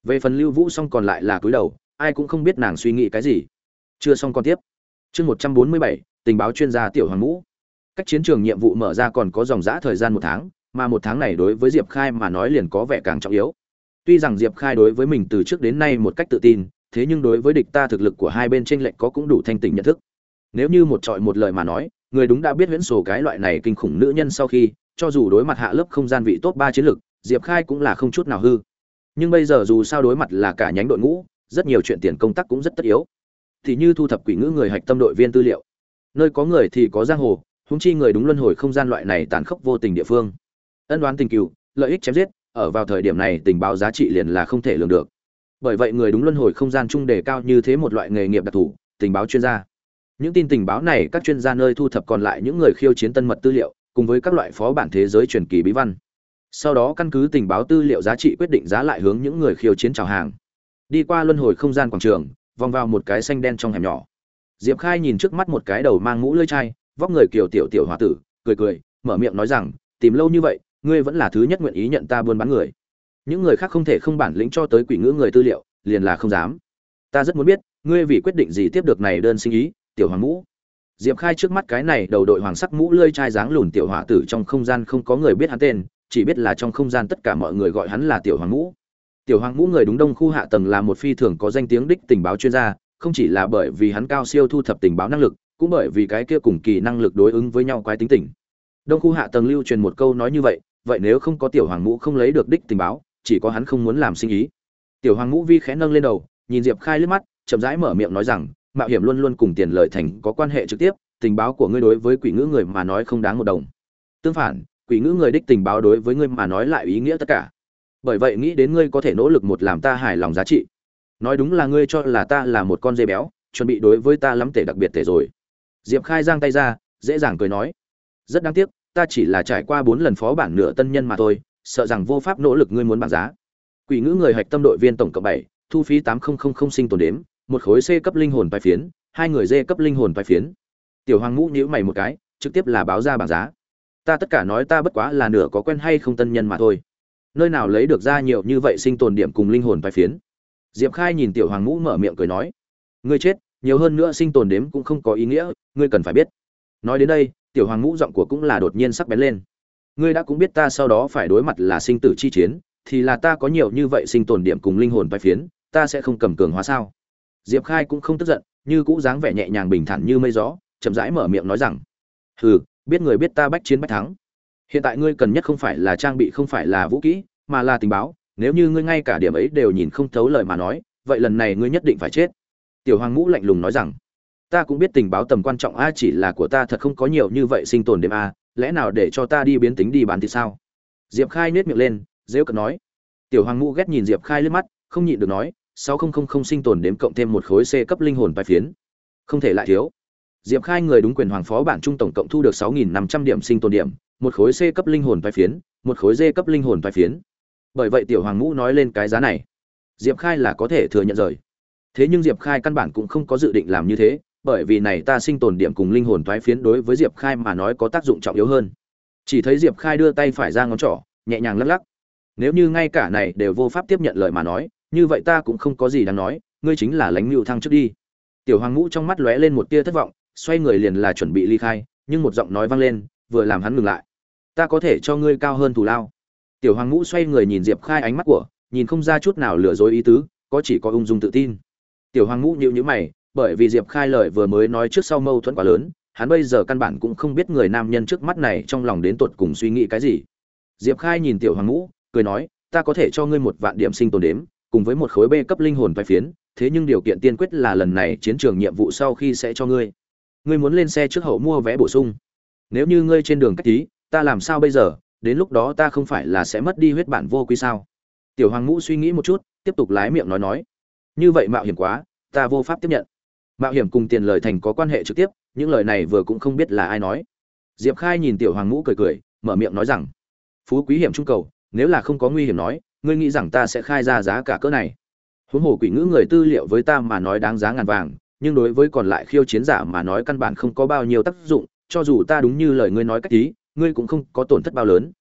Về phần lưu vũ xong còn lại là cúi đầu, ai cũng không biết nàng suy nghĩ cái gì. Chưa xong còn tiếp. Chương một trăm bốn mươi bảy, tình báo chuyên gia tiểu hoàng ngũ. Cách chiến trường nhiệm vụ mở ra còn có dòng giã thời gian một tháng, mà một tháng này đối với diệp khai mà nói liền có vẻ càng trọng yếu tuy rằng diệp khai đối với mình từ trước đến nay một cách tự tin, thế nhưng đối với địch ta thực lực của hai bên tranh lệch có cũng đủ thanh tỉnh nhận thức. Nếu như một trọi một lời mà nói, người đúng đã biết huyễn sổ cái loại này kinh khủng nữ nhân sau khi, cho dù đối mặt hạ lớp không gian vị top ba chiến lực diệp khai cũng là không chút nào hư. Nhưng bây giờ dù sao đối mặt là cả nhánh đội ngũ, rất nhiều chuyện tiền công tác cũng rất tất yếu. Thì như thu thập quỷ ngữ người hạch tâm đội viên tư liệu. Nơi có người thì có giang hồ húng chi người đúng luân hồi không gian loại này tàn khốc vô tình địa phương. Ân đoán tình cựu lợi ích chém giết ở vào thời điểm này tình báo giá trị liền là không thể lường được. Bởi vậy người đúng luân hồi không gian chung đề cao như thế một loại nghề nghiệp đặc thù, tình báo chuyên gia. Những tin tình báo này các chuyên gia nơi thu thập còn lại những người khiêu chiến tân mật tư liệu, cùng với các loại phó bản thế giới truyền kỳ bí văn. Sau đó căn cứ tình báo tư liệu giá trị quyết định giá lại hướng những người khiêu chiến chào hàng. Đi qua luân hồi không gian quảng trường, vòng vào một cái xanh đen trong hẻm nhỏ. Diệp khai nhìn trước mắt một cái đầu mang mũ lưỡi chai, vóc người kiều tiểu tiểu h tử, cười cười, mở miệng nói rằng, tìm lâu như vậy ngươi vẫn là thứ nhất nguyện ý nhận ta buôn bán người. Những người khác không thể không bản lĩnh cho tới quỷ ngữ người tư liệu, liền là không dám. Ta rất muốn biết, ngươi vì quyết định gì tiếp được này đơn sinh ý, tiểu hoàng mũ? Diệp khai trước mắt cái này đầu đội hoàng sắc mũ lơi chai dáng lùn tiểu hỏa tử trong không gian không có người biết hắn tên, chỉ biết là trong không gian tất cả mọi người gọi hắn là tiểu hoàng mũ. Tiểu hoàng mũ người đúng đông khu hạ tầng là một phi thường có danh tiếng đích tình báo chuyên gia, không chỉ là bởi vì hắn cao siêu thu thập tình báo năng lực, cũng bởi vì cái kia cùng kỳ năng lực đối ứng với nhau quái tính tình đông khu hạ tầng lưu truyền một câu nói như vậy vậy nếu không có tiểu hoàng Ngũ không lấy được đích tình báo, chỉ có hắn không muốn làm sinh ý. Tiểu hoàng Ngũ vi khẽ nâng lên đầu, nhìn diệp khai liếc mắt, chậm rãi mở miệng nói rằng, mạo hiểm luôn luôn cùng tiền lợi thành có quan hệ trực tiếp, tình báo của ngươi đối với quỷ ngữ người mà nói không đáng một đồng. Tương phản, quỷ ngữ người đích tình báo đối với ngươi mà nói lại ý nghĩa tất cả. Bởi vậy nghĩ đến ngươi có thể nỗ lực một làm ta hài lòng giá trị. Nói đúng là ngươi cho là ta là một con dê béo, chuẩn bị đối với ta lắm tể đặc biệt tể rồi. Diệp khai giang tay ra, dễ dàng cười nói. Rất đáng tiếc ta chỉ là trải qua bốn lần phó bản nửa tân nhân mà thôi, sợ rằng vô pháp nỗ lực ngươi muốn bảng giá. Quỷ ngữ người hạch tâm đội viên tổng cộng bảy, thu phí tám nghìn sinh tồn đếm, một khối c cấp linh hồn vai phiến, hai người d cấp linh hồn vai phiến. Tiểu hoàng ngũ nhữ mày một cái, trực tiếp là báo ra bảng giá. Ta tất cả nói ta bất quá là nửa có quen hay không tân nhân mà thôi. Nơi nào lấy được ra nhiều như vậy sinh tồn điểm cùng linh hồn vai phiến? Diệp khai nhìn tiểu hoàng ngũ mở miệng cười nói, ngươi chết, nhiều hơn nữa sinh tồn đếm cũng không có ý nghĩa, ngươi cần phải biết. Nói đến đây tiểu hoàng ngũ giọng của cũng là đột nhiên sắc bén lên. Ngươi đã cũng biết ta sau đó phải đối mặt là sinh tử chi chiến, thì là ta có nhiều như vậy sinh tồn điểm cùng linh hồn vai phiến, ta sẽ không cầm cường hóa sao? Diệp khai cũng không tức giận, như cũ dáng vẻ nhẹ nhàng bình thản như mây gió, chậm rãi mở miệng nói rằng, hừ, biết người biết ta bách chiến bách thắng. Hiện tại ngươi cần nhất không phải là trang bị, không phải là vũ kỹ, mà là tình báo. Nếu như ngươi ngay cả điểm ấy đều nhìn không thấu lời mà nói, vậy lần này ngươi nhất định phải chết. Tiểu hoàng ngũ lạnh lùng nói rằng ta cũng biết tình báo tầm quan trọng a, chỉ là của ta thật không có nhiều như vậy sinh tồn đêm a, lẽ nào để cho ta đi biến tính đi bán thì sao? Diệp khai nết miệng lên dễ cận nói. Tiểu hoàng ngũ ghét nhìn diệp khai lướt mắt, không nhịn được nói, sáu không không không sinh tồn đếm cộng thêm một khối c cấp linh hồn bài phiến. Không thể lại thiếu. Diệp khai người đúng quyền hoàng phó bản trung tổng cộng thu được sáu nghìn năm trăm điểm sinh tồn điểm, một khối c cấp linh hồn bài phiến, một khối d cấp linh hồn bài phiến. Bởi vậy tiểu hoàng ngũ nói lên cái giá này. Diệp khai là có thể thừa nhận rời thế nhưng diệp khai căn bản cũng không có dự định làm như thế bởi vì này ta sinh tồn điểm cùng linh hồn thoái phiến đối với diệp khai mà nói có tác dụng trọng yếu hơn. Chỉ thấy diệp khai đưa tay phải ra ngón trỏ, nhẹ nhàng lắc lắc. Nếu như ngay cả này đều vô pháp tiếp nhận lời mà nói, như vậy ta cũng không có gì đáng nói, ngươi chính là lánh mưu thăng trước đi. Tiểu hoàng ngũ trong mắt lóe lên một tia thất vọng, xoay người liền là chuẩn bị ly khai, nhưng một giọng nói vang lên, vừa làm hắn ngừng lại. Ta có thể cho ngươi cao hơn thù lao. Tiểu hoàng ngũ xoay người nhìn diệp khai ánh mắt của, nhìn không ra chút nào lừa dối ý tứ, có chỉ có ung dung tự tin. Tiểu hoàng ngũ nhịu nhữ mày bởi vì diệp khai lời vừa mới nói trước sau mâu thuẫn quá lớn, hắn bây giờ căn bản cũng không biết người nam nhân trước mắt này trong lòng đến tột cùng suy nghĩ cái gì. Diệp khai nhìn tiểu hoàng ngũ, cười nói, ta có thể cho ngươi một vạn điểm sinh tồn đếm, cùng với một khối b cấp linh hồn vai phiến, thế nhưng điều kiện tiên quyết là lần này chiến trường nhiệm vụ sau khi sẽ cho ngươi. Ngươi muốn lên xe trước hậu mua vé bổ sung. Nếu như ngươi trên đường cách tí, ta làm sao bây giờ? Đến lúc đó ta không phải là sẽ mất đi huyết bản vô quy sao? Tiểu hoàng ngũ suy nghĩ một chút, tiếp tục lái miệng nói nói, như vậy mạo hiểm quá, ta vô pháp tiếp nhận mạo hiểm cùng tiền lời thành có quan hệ trực tiếp, những lời này vừa cũng không biết là ai nói. Diệp khai nhìn tiểu hoàng ngũ cười cười, mở miệng nói rằng, phú quý hiểm trung cầu, nếu là không có nguy hiểm nói, ngươi nghĩ rằng ta sẽ khai ra giá cả cỡ này? Huống hồ quỷ ngữ người tư liệu với ta mà nói đáng giá ngàn vàng, nhưng đối với còn lại khiêu chiến giả mà nói căn bản không có bao nhiêu tác dụng, cho dù ta đúng như lời ngươi nói cách ý, ngươi cũng không có tổn thất bao lớn.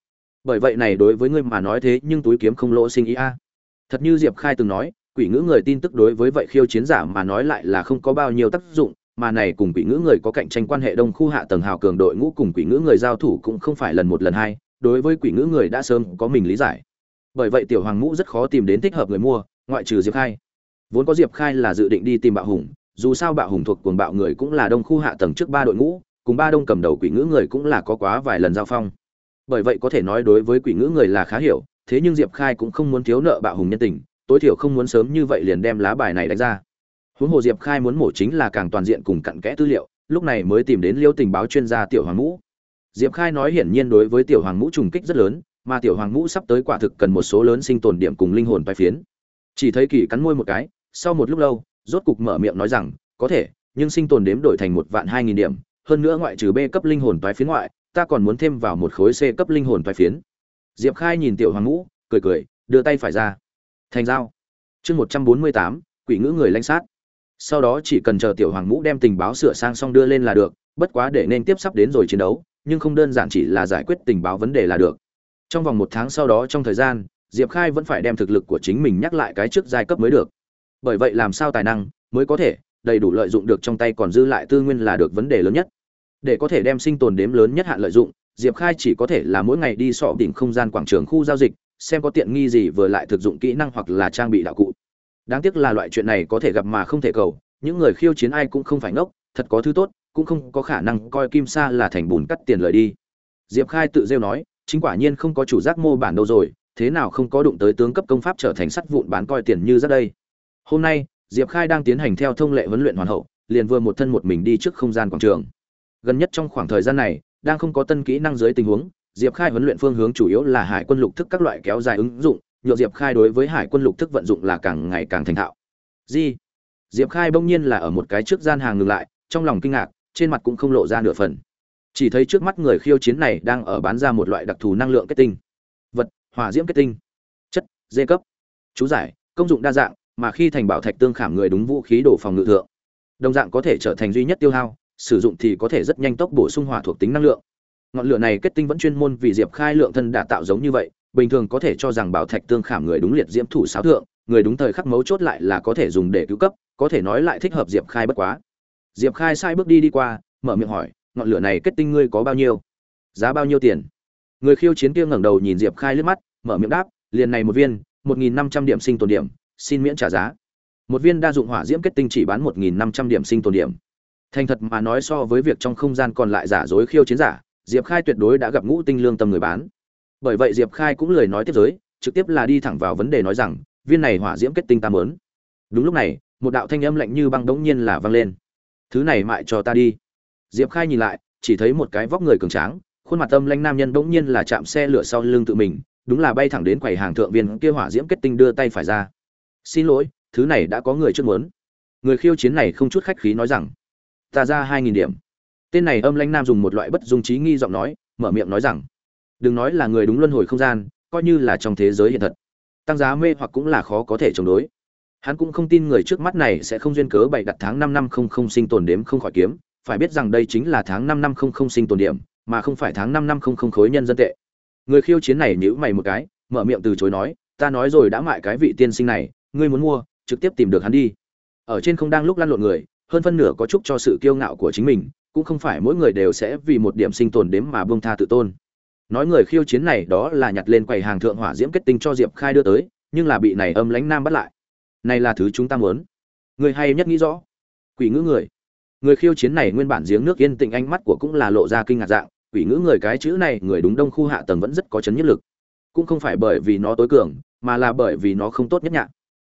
Bởi vậy này đối với ngươi mà nói thế nhưng túi kiếm không lỗ sinh ý a. Thật như diệp khai từng nói quỷ ngữ người tin tức đối với vậy khiêu chiến giả mà nói lại là không có bao nhiêu tác dụng, mà này cùng quỷ ngữ người có cạnh tranh quan hệ đông khu hạ tầng hào cường đội ngũ cùng quỷ ngữ người giao thủ cũng không phải lần một lần hai, đối với quỷ ngữ người đã sớm có mình lý giải. Bởi vậy tiểu hoàng ngũ rất khó tìm đến thích hợp người mua, ngoại trừ diệp khai. Vốn có diệp khai là dự định đi tìm bạo hùng, dù sao bạo hùng thuộc cuồng bạo người cũng là đông khu hạ tầng trước ba đội ngũ, cùng ba đông cầm đầu quỷ ngữ người cũng là có quá vài lần giao phong. Bởi vậy có thể nói đối với quỷ ngữ người là khá hiểu, thế nhưng diệp khai cũng không muốn thiếu nợ bạo hùng nhân tình tối thiểu không muốn sớm như vậy liền đem lá bài này đánh ra. Huống hồ diệp khai muốn mổ chính là càng toàn diện cùng cặn kẽ tư liệu, lúc này mới tìm đến liêu tình báo chuyên gia tiểu hoàng ngũ. Diệp khai nói hiển nhiên đối với tiểu hoàng ngũ trùng kích rất lớn, mà tiểu hoàng ngũ sắp tới quả thực cần một số lớn sinh tồn điểm cùng linh hồn vai phiến. Chỉ thấy kỳ cắn môi một cái, sau một lúc lâu, rốt cục mở miệng nói rằng, có thể, nhưng sinh tồn đếm đổi thành một vạn hai nghìn điểm, hơn nữa ngoại trừ b cấp linh hồn toái phiến ngoại, ta còn muốn thêm vào một khối c cấp linh hồn toái phiến. Diệp khai nhìn tiểu hoàng ngũ, cười cười, đưa tay phải ra thành giao. Chương một trăm bốn mươi tám, quỷ ngữ người lãnh sát. Sau đó chỉ cần chờ tiểu hoàng ngũ đem tình báo sửa sang xong đưa lên là được, bất quá để nên tiếp sắp đến rồi chiến đấu, nhưng không đơn giản chỉ là giải quyết tình báo vấn đề là được. Trong vòng một tháng sau đó trong thời gian, diệp khai vẫn phải đem thực lực của chính mình nhắc lại cái trước giai cấp mới được. Bởi vậy làm sao tài năng mới có thể đầy đủ lợi dụng được trong tay còn dư lại tư nguyên là được vấn đề lớn nhất. Để có thể đem sinh tồn đếm lớn nhất hạn lợi dụng, diệp khai chỉ có thể là mỗi ngày đi sọ đỉnh không gian quảng trường khu giao dịch xem có tiện nghi gì vừa lại thực dụng kỹ năng hoặc là trang bị đạo cụ. Đáng tiếc là loại chuyện này có thể gặp mà không thể cầu, những người khiêu chiến ai cũng không phải ngốc, thật có thứ tốt, cũng không có khả năng coi kim sa là thành bùn cắt tiền lời đi. Diệp khai tự rêu nói, chính quả nhiên không có chủ giác mô bản đâu rồi, thế nào không có đụng tới tướng cấp công pháp trở thành sắt vụn bán coi tiền như rất đây. Hôm nay, diệp khai đang tiến hành theo thông lệ huấn luyện hoàn hậu, liền vừa một thân một mình đi trước không gian quảng trường. Gần nhất trong khoảng thời gian này, đang không có tân kỹ năng dưới tình huống diệp khai huấn luyện phương hướng chủ yếu là hải quân lục thức các loại kéo dài ứng dụng, nhựa diệp khai đối với hải quân lục thức vận dụng là càng ngày càng thành thạo. Gì? diệp khai bỗng nhiên là ở một cái trước gian hàng ngừng lại, trong lòng kinh ngạc, trên mặt cũng không lộ ra nửa phần. Chỉ thấy trước mắt người khiêu chiến này đang ở bán ra một loại đặc thù năng lượng kết tinh. Vật, hỏa diễm kết tinh. Chất, dê cấp. Chú giải, công dụng đa dạng, mà khi thành bảo thạch tương khảm người đúng vũ khí đồ phòng ngự thượng. Đồng dạng có thể trở thành duy nhất tiêu hao, sử dụng thì có thể rất nhanh tốc bổ sung hỏa thuộc tính năng lượng ngọn lửa này kết tinh vẫn chuyên môn vì diệp khai lượng thân đã tạo giống như vậy, bình thường có thể cho rằng bảo thạch tương khảm người đúng liệt diễm thủ sáo thượng, người đúng thời khắc mấu chốt lại là có thể dùng để cứu cấp, có thể nói lại thích hợp diệp khai bất quá. Diệp khai sai bước đi đi qua, mở miệng hỏi, ngọn lửa này kết tinh ngươi có bao nhiêu? Giá bao nhiêu tiền? Người khiêu chiến kia ngẩng đầu nhìn diệp khai liếc mắt, mở miệng đáp, liền này một viên, một nghìn năm trăm điểm sinh tồn điểm, xin miễn trả giá. Một viên đa dụng hỏa diễm kết tinh chỉ bán một nghìn năm trăm điểm sinh tồn điểm. Thành thật mà nói so với việc trong không gian còn lại giả dối khiêu chiến giả diệp khai tuyệt đối đã gặp ngũ tinh lương tâm người bán. Bởi vậy diệp khai cũng lời nói tiếp giới, trực tiếp là đi thẳng vào vấn đề nói rằng, viên này hỏa diễm kết tinh ta muốn. đúng lúc này, một đạo thanh âm lạnh như băng đống nhiên là vang lên. Thứ này mại cho ta đi. Diệp khai nhìn lại, chỉ thấy một cái vóc người cường tráng, khuôn mặt tâm lanh nam nhân bỗng nhiên là chạm xe lửa sau lưng tự mình, đúng là bay thẳng đến quầy hàng thượng viên kia hỏa diễm kết tinh đưa tay phải ra. Xin lỗi, thứ này đã có người trước muốn. Người khiêu chiến này không chút khách khí nói rằng, ta ra hai nghìn điểm tên này âm lãnh nam dùng một loại bất dung trí nghi giọng nói, mở miệng nói rằng, đừng nói là người đúng luân hồi không gian, coi như là trong thế giới hiện thật, tăng giá mê hoặc cũng là khó có thể chống đối. Hắn cũng không tin người trước mắt này sẽ không duyên cớ bày đặt tháng năm năm không không sinh tồn đếm không khỏi kiếm. Phải biết rằng đây chính là tháng năm năm không không sinh tồn điểm, mà không phải tháng năm năm không không khối nhân dân tệ. Người khiêu chiến này nhữ mày một cái, mở miệng từ chối nói, ta nói rồi đã mại cái vị tiên sinh này, ngươi muốn mua, trực tiếp tìm được hắn đi. Ở trên không đang lúc lăn lộn người, hơn phân nửa có chúc cho sự kiêu ngạo của chính mình cũng không phải mỗi người đều sẽ vì một điểm sinh tồn đếm mà buông tha tự tôn. Nói người khiêu chiến này đó là nhặt lên quầy hàng thượng hỏa diễm kết tinh cho diệp khai đưa tới, nhưng là bị này âm lãnh nam bắt lại. Này là thứ chúng ta muốn. Người hay nhất nghĩ rõ. Quỷ ngữ người. Người khiêu chiến này nguyên bản giếng nước yên tĩnh ánh mắt của cũng là lộ ra kinh ngạc dạng, quỷ ngữ người cái chữ này, người đúng đông khu hạ tầng vẫn rất có chấn nhất lực. Cũng không phải bởi vì nó tối cường, mà là bởi vì nó không tốt nhất nhạc.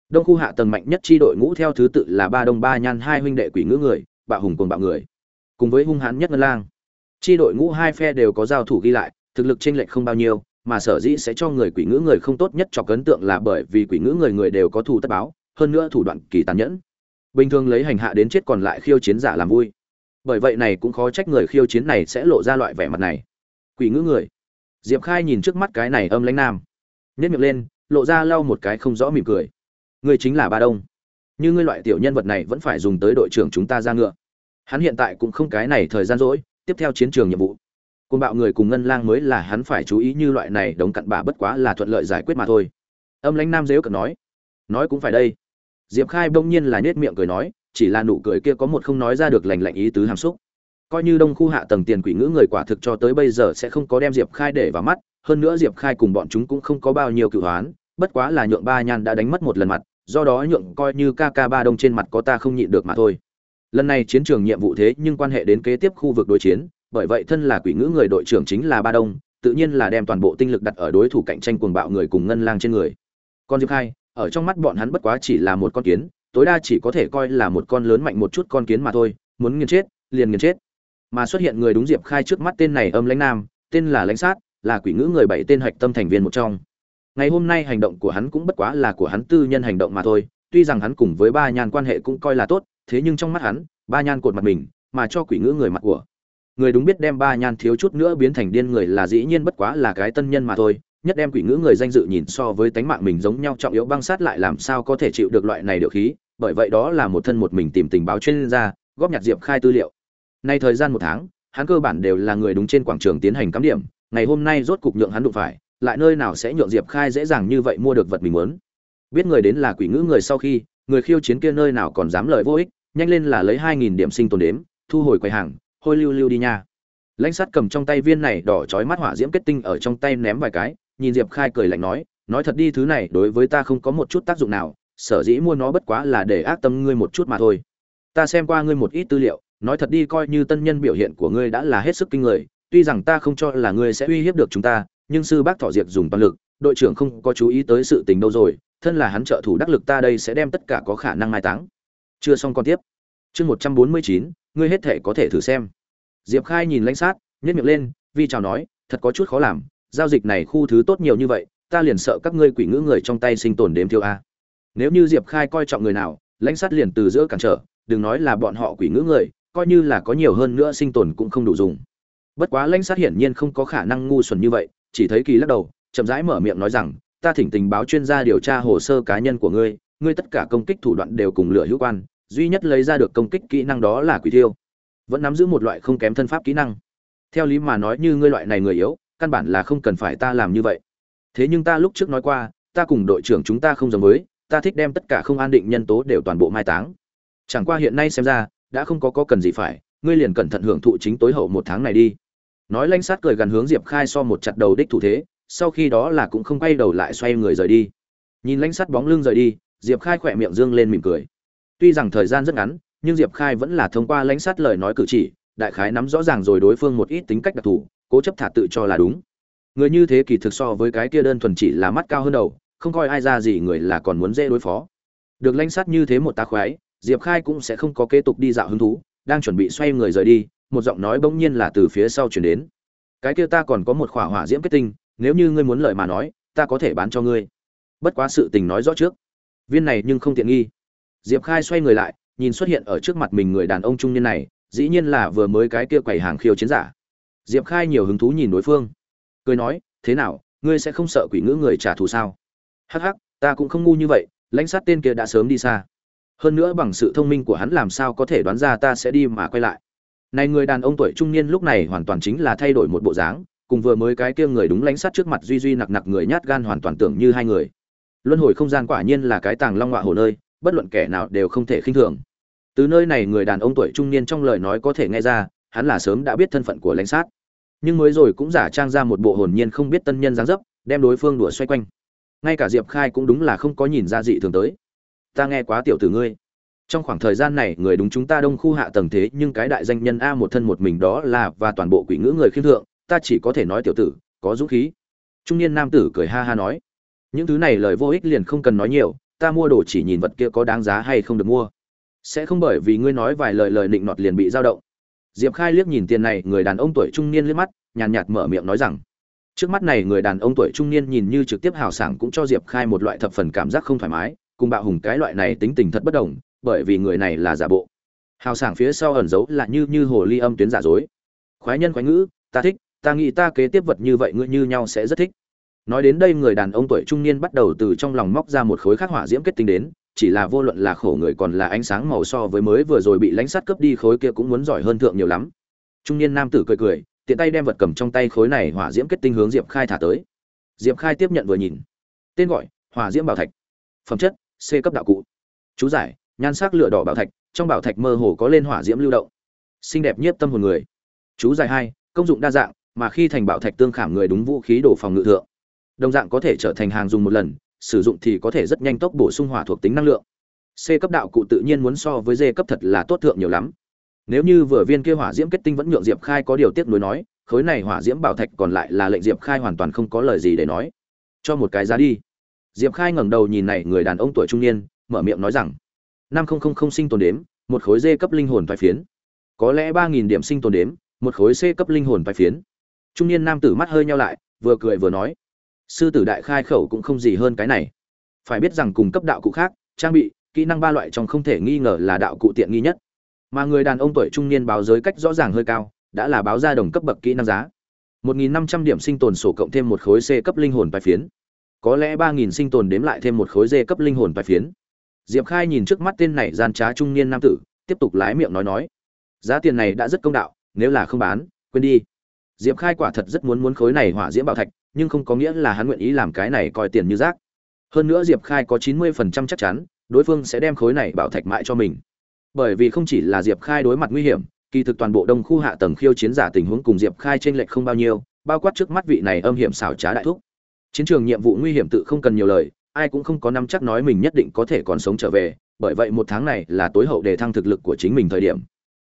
Đông khu hạ tầng mạnh nhất chi đội ngũ theo thứ tự là ba đông ba nhan hai huynh đệ quỷ ngữ người, bạo hùng cùng bạo người cùng với hung hãn nhất ngân lang. Chi đội ngũ hai phe đều có giao thủ ghi lại, thực lực chênh lệch không bao nhiêu, mà sở dĩ sẽ cho người quỷ ngữ người không tốt nhất cho ấn tượng là bởi vì quỷ ngữ người người đều có thù tất báo, hơn nữa thủ đoạn kỳ tàn nhẫn. Bình thường lấy hành hạ đến chết còn lại khiêu chiến giả làm vui. Bởi vậy này cũng khó trách người khiêu chiến này sẽ lộ ra loại vẻ mặt này. Quỷ ngữ người. Diệp khai nhìn trước mắt cái này âm lãnh nam. Nhất miệng lên, lộ ra lau một cái không rõ mỉm cười. Ngươi chính là ba đông. Như ngươi loại tiểu nhân vật này vẫn phải dùng tới đội trưởng chúng ta ra ngựa hắn hiện tại cũng không cái này thời gian rỗi, tiếp theo chiến trường nhiệm vụ. Côn bạo người cùng ngân lang mới là hắn phải chú ý như loại này đống cặn bà bất quá là thuận lợi giải quyết mà thôi. Âm lãnh nam dếu cận nói nói cũng phải đây. Diệp khai bỗng nhiên là nết miệng cười nói, chỉ là nụ cười kia có một không nói ra được lành lạnh ý tứ hàm xúc. Coi như đông khu hạ tầng tiền quỷ ngữ người quả thực cho tới bây giờ sẽ không có đem diệp khai để vào mắt, hơn nữa diệp khai cùng bọn chúng cũng không có bao nhiêu cựu hoán, bất quá là nhượng ba nhan đã đánh mất một lần mặt, do đó nhượng coi như ca ca ba đông trên mặt có ta không nhịn được mà thôi lần này chiến trường nhiệm vụ thế nhưng quan hệ đến kế tiếp khu vực đối chiến, bởi vậy thân là quỷ ngữ người đội trưởng chính là ba đông, tự nhiên là đem toàn bộ tinh lực đặt ở đối thủ cạnh tranh cuồng bạo người cùng ngân lang trên người. Con diệp khai, ở trong mắt bọn hắn bất quá chỉ là một con kiến, tối đa chỉ có thể coi là một con lớn mạnh một chút con kiến mà thôi, muốn nghiền chết, liền nghiền chết. Mà xuất hiện người đúng diệp khai trước mắt tên này âm lãnh nam, tên là lãnh sát, là quỷ ngữ người bảy tên hạch tâm thành viên một trong. Ngày hôm nay hành động của hắn cũng bất quá là của hắn tư nhân hành động mà thôi, tuy rằng hắn cùng với ba nhan quan hệ cũng coi là tốt thế nhưng trong mắt hắn, ba nhan cột mặt mình, mà cho quỷ ngữ người mặt của. Người đúng biết đem ba nhan thiếu chút nữa biến thành điên người là dĩ nhiên bất quá là cái tân nhân mà thôi, nhất đem quỷ ngữ người danh dự nhìn so với tánh mạng mình giống nhau trọng yếu băng sát lại làm sao có thể chịu được loại này điều khí, bởi vậy đó là một thân một mình tìm tình báo chuyên gia, góp nhặt diệp khai tư liệu. Nay thời gian một tháng, hắn cơ bản đều là người đúng trên quảng trường tiến hành cắm điểm, ngày hôm nay rốt cục nhượng hắn đụng phải, lại nơi nào sẽ nhượng diệp khai dễ dàng như vậy mua được vật mình muốn. Biết người đến là quỷ ngữ người sau khi, người khiêu chiến kia nơi nào còn dám lời vô ích nhanh lên là lấy hai nghìn điểm sinh tồn đếm, thu hồi quầy hàng, hôi lưu lưu đi nha. Lãnh sát cầm trong tay viên này đỏ chói mắt hỏa diễm kết tinh ở trong tay ném vài cái, nhìn diệp khai cười lạnh nói nói thật đi, thứ này đối với ta không có một chút tác dụng nào, sở dĩ mua nó bất quá là để ác tâm ngươi một chút mà thôi. Ta xem qua ngươi một ít tư liệu, nói thật đi, coi như tân nhân biểu hiện của ngươi đã là hết sức kinh người, tuy rằng ta không cho là ngươi sẽ uy hiếp được chúng ta, nhưng sư bác thọ diệp dùng toàn lực, đội trưởng không có chú ý tới sự tình đâu rồi, thân là hắn trợ thủ đắc lực ta đây sẽ đem tất cả có khả năng mai táng chưa xong còn tiếp. Chương một trăm bốn mươi chín, ngươi hết thể có thể thử xem. Diệp khai nhìn lãnh sát nhét miệng lên vi chào nói, thật có chút khó làm, giao dịch này khu thứ tốt nhiều như vậy, ta liền sợ các ngươi quỷ ngữ người trong tay sinh tồn đếm thiêu a. Nếu như diệp khai coi trọng người nào, lãnh sát liền từ giữa cản trở, đừng nói là bọn họ quỷ ngữ người, coi như là có nhiều hơn nữa sinh tồn cũng không đủ dùng. Bất quá lãnh sát hiển nhiên không có khả năng ngu xuẩn như vậy, chỉ thấy kỳ lắc đầu, chậm rãi mở miệng nói rằng, ta thỉnh tình báo chuyên gia điều tra hồ sơ cá nhân của ngươi ngươi tất cả công kích thủ đoạn đều cùng lửa hữu quan duy nhất lấy ra được công kích kỹ năng đó là quỷ thiêu. Vẫn nắm giữ một loại không kém thân pháp kỹ năng. Theo lý mà nói như ngươi loại này người yếu, căn bản là không cần phải ta làm như vậy. Thế nhưng ta lúc trước nói qua, ta cùng đội trưởng chúng ta không giống với, ta thích đem tất cả không an định nhân tố đều toàn bộ mai táng. Chẳng qua hiện nay xem ra, đã không có có cần gì phải, ngươi liền cẩn thận hưởng thụ chính tối hậu một tháng này đi. Nói lanh sát cười gần hướng diệp khai so một chặt đầu đích thủ thế, sau khi đó là cũng không quay đầu lại xoay người rời đi. Nhìn lanh sát bóng lưng rời đi, diệp khai khỏe miệng dương lên mỉm cười tuy rằng thời gian rất ngắn, nhưng diệp khai vẫn là thông qua lãnh sát lời nói cử chỉ, đại khái nắm rõ ràng rồi đối phương một ít tính cách đặc thù, cố chấp thả tự cho là đúng. Người như thế kỳ thực so với cái kia đơn thuần chỉ là mắt cao hơn đầu, không coi ai ra gì người là còn muốn dễ đối phó. Được lãnh sát như thế một tá khoái, diệp khai cũng sẽ không có kế tục đi dạo hứng thú, đang chuẩn bị xoay người rời đi, một giọng nói bỗng nhiên là từ phía sau chuyển đến. Cái kia ta còn có một khỏa hỏa diễm kết tinh, nếu như ngươi muốn lợi mà nói, ta có thể bán cho ngươi. Bất quá sự tình nói rõ trước. Viên này nhưng không tiện nghi diệp khai xoay người lại, nhìn xuất hiện ở trước mặt mình người đàn ông trung niên này, dĩ nhiên là vừa mới cái kia quầy hàng khiêu chiến giả. Diệp khai nhiều hứng thú nhìn đối phương. Cười nói, thế nào, ngươi sẽ không sợ quỷ ngữ người trả thù sao? Hắc hắc, ta cũng không ngu như vậy, lãnh sát tên kia đã sớm đi xa. Hơn nữa bằng sự thông minh của hắn làm sao có thể đoán ra ta sẽ đi mà quay lại? Này người đàn ông tuổi trung niên lúc này hoàn toàn chính là thay đổi một bộ dáng, cùng vừa mới cái kia người đúng lãnh sát trước mặt duy duy nặc nặc người nhát gan hoàn toàn tưởng như hai người. Luân hồi không gian quả nhiên là cái tàng long họa hồ nơi bất luận kẻ nào đều không thể khinh thường. Từ nơi này người đàn ông tuổi trung niên trong lời nói có thể nghe ra, hắn là sớm đã biết thân phận của lãnh sát. Nhưng mới rồi cũng giả trang ra một bộ hồn nhiên không biết tân nhân dáng dấp, đem đối phương đùa xoay quanh. Ngay cả diệp khai cũng đúng là không có nhìn ra dị thường tới. Ta nghe quá tiểu tử ngươi. Trong khoảng thời gian này, người đúng chúng ta đông khu hạ tầng thế, nhưng cái đại danh nhân a một thân một mình đó là và toàn bộ quỷ ngữ người khiêm thượng, ta chỉ có thể nói tiểu tử, có dũng khí. Trung niên nam tử cười ha ha nói. Những thứ này lời vô ích liền không cần nói nhiều ta mua đồ chỉ nhìn vật kia có đáng giá hay không được mua. Sẽ không bởi vì ngươi nói vài lời lời định nọt liền bị dao động. Diệp khai liếc nhìn tiền này, người đàn ông tuổi trung niên liếc mắt, nhàn nhạt mở miệng nói rằng, trước mắt này người đàn ông tuổi trung niên nhìn như trực tiếp hào sảng cũng cho diệp khai một loại thập phần cảm giác không thoải mái, cùng bạo hùng cái loại này tính tình thật bất đồng, bởi vì người này là giả bộ. Hào sảng phía sau ẩn giấu là như như hồ ly âm tuyến giả dối. Khoái nhân khoái ngữ, ta thích, ta nghĩ ta kế tiếp vật như vậy ngươi như nhau sẽ rất thích nói đến đây người đàn ông tuổi trung niên bắt đầu từ trong lòng móc ra một khối khắc hỏa diễm kết tinh đến, chỉ là vô luận là khổ người còn là ánh sáng màu so với mới vừa rồi bị lãnh sát cướp đi khối kia cũng muốn giỏi hơn thượng nhiều lắm. Trung niên nam tử cười cười, tiện tay đem vật cầm trong tay khối này hỏa diễm kết tinh hướng diệp khai thả tới. Diệp khai tiếp nhận vừa nhìn. Tên gọi, hỏa diễm bảo thạch. Phẩm chất, c cấp đạo cụ. Chú giải, nhan sắc lửa đỏ bảo thạch, trong bảo thạch mơ hồ có lên hỏa diễm lưu động. Xinh đẹp nhiếp tâm hồn người. Chú giải hai, công dụng đa dạng, mà khi thành bảo thạch tương khảm người đúng vũ khí đổ phòng ngự thượng đồng dạng có thể trở thành hàng dùng một lần, sử dụng thì có thể rất nhanh tốc bổ sung hỏa thuộc tính năng lượng. C cấp đạo cụ tự nhiên muốn so với d cấp thật là tốt thượng nhiều lắm. Nếu như vừa viên kia hỏa diễm kết tinh vẫn nhượng diệp khai có điều tiếc nuối nói, khối này hỏa diễm bảo thạch còn lại là lệnh diệp khai hoàn toàn không có lời gì để nói. Cho một cái giá đi. Diệp khai ngẩng đầu nhìn này người đàn ông tuổi trung niên, mở miệng nói rằng, năm không không không sinh tồn đếm, một khối D cấp linh hồn thoái phiến. Có lẽ ba nghìn điểm sinh tồn đếm, một khối c cấp linh hồn bài phiến. Trung niên nam tử mắt hơi nhau lại, vừa cười vừa nói sư tử đại khai khẩu cũng không gì hơn cái này. Phải biết rằng cùng cấp đạo cụ khác, trang bị, kỹ năng ba loại trong không thể nghi ngờ là đạo cụ tiện nghi nhất. Mà người đàn ông tuổi trung niên báo giới cách rõ ràng hơi cao, đã là báo ra đồng cấp bậc kỹ năng giá. 1.500 điểm sinh tồn sổ cộng thêm một khối c cấp linh hồn bài phiến. Có lẽ 3.000 sinh tồn đếm lại thêm một khối d cấp linh hồn bài phiến. Diệp khai nhìn trước mắt tên này gian trá trung niên nam tử, tiếp tục lái miệng nói nói. Giá tiền này đã rất công đạo, nếu là không bán, quên đi. Diệp khai quả thật rất muốn muốn khối này hỏa diễm bảo thạch nhưng không có nghĩa là hắn nguyện ý làm cái này coi tiền như rác. Hơn nữa diệp khai có 90% chắc chắn, đối phương sẽ đem khối này bảo thạch mại cho mình. Bởi vì không chỉ là diệp khai đối mặt nguy hiểm, kỳ thực toàn bộ đông khu hạ tầng khiêu chiến giả tình huống cùng diệp khai chênh lệch không bao nhiêu, bao quát trước mắt vị này âm hiểm xảo trá đại thúc. Chiến trường nhiệm vụ nguy hiểm tự không cần nhiều lời, ai cũng không có nắm chắc nói mình nhất định có thể còn sống trở về, bởi vậy một tháng này là tối hậu để thăng thực lực của chính mình thời điểm.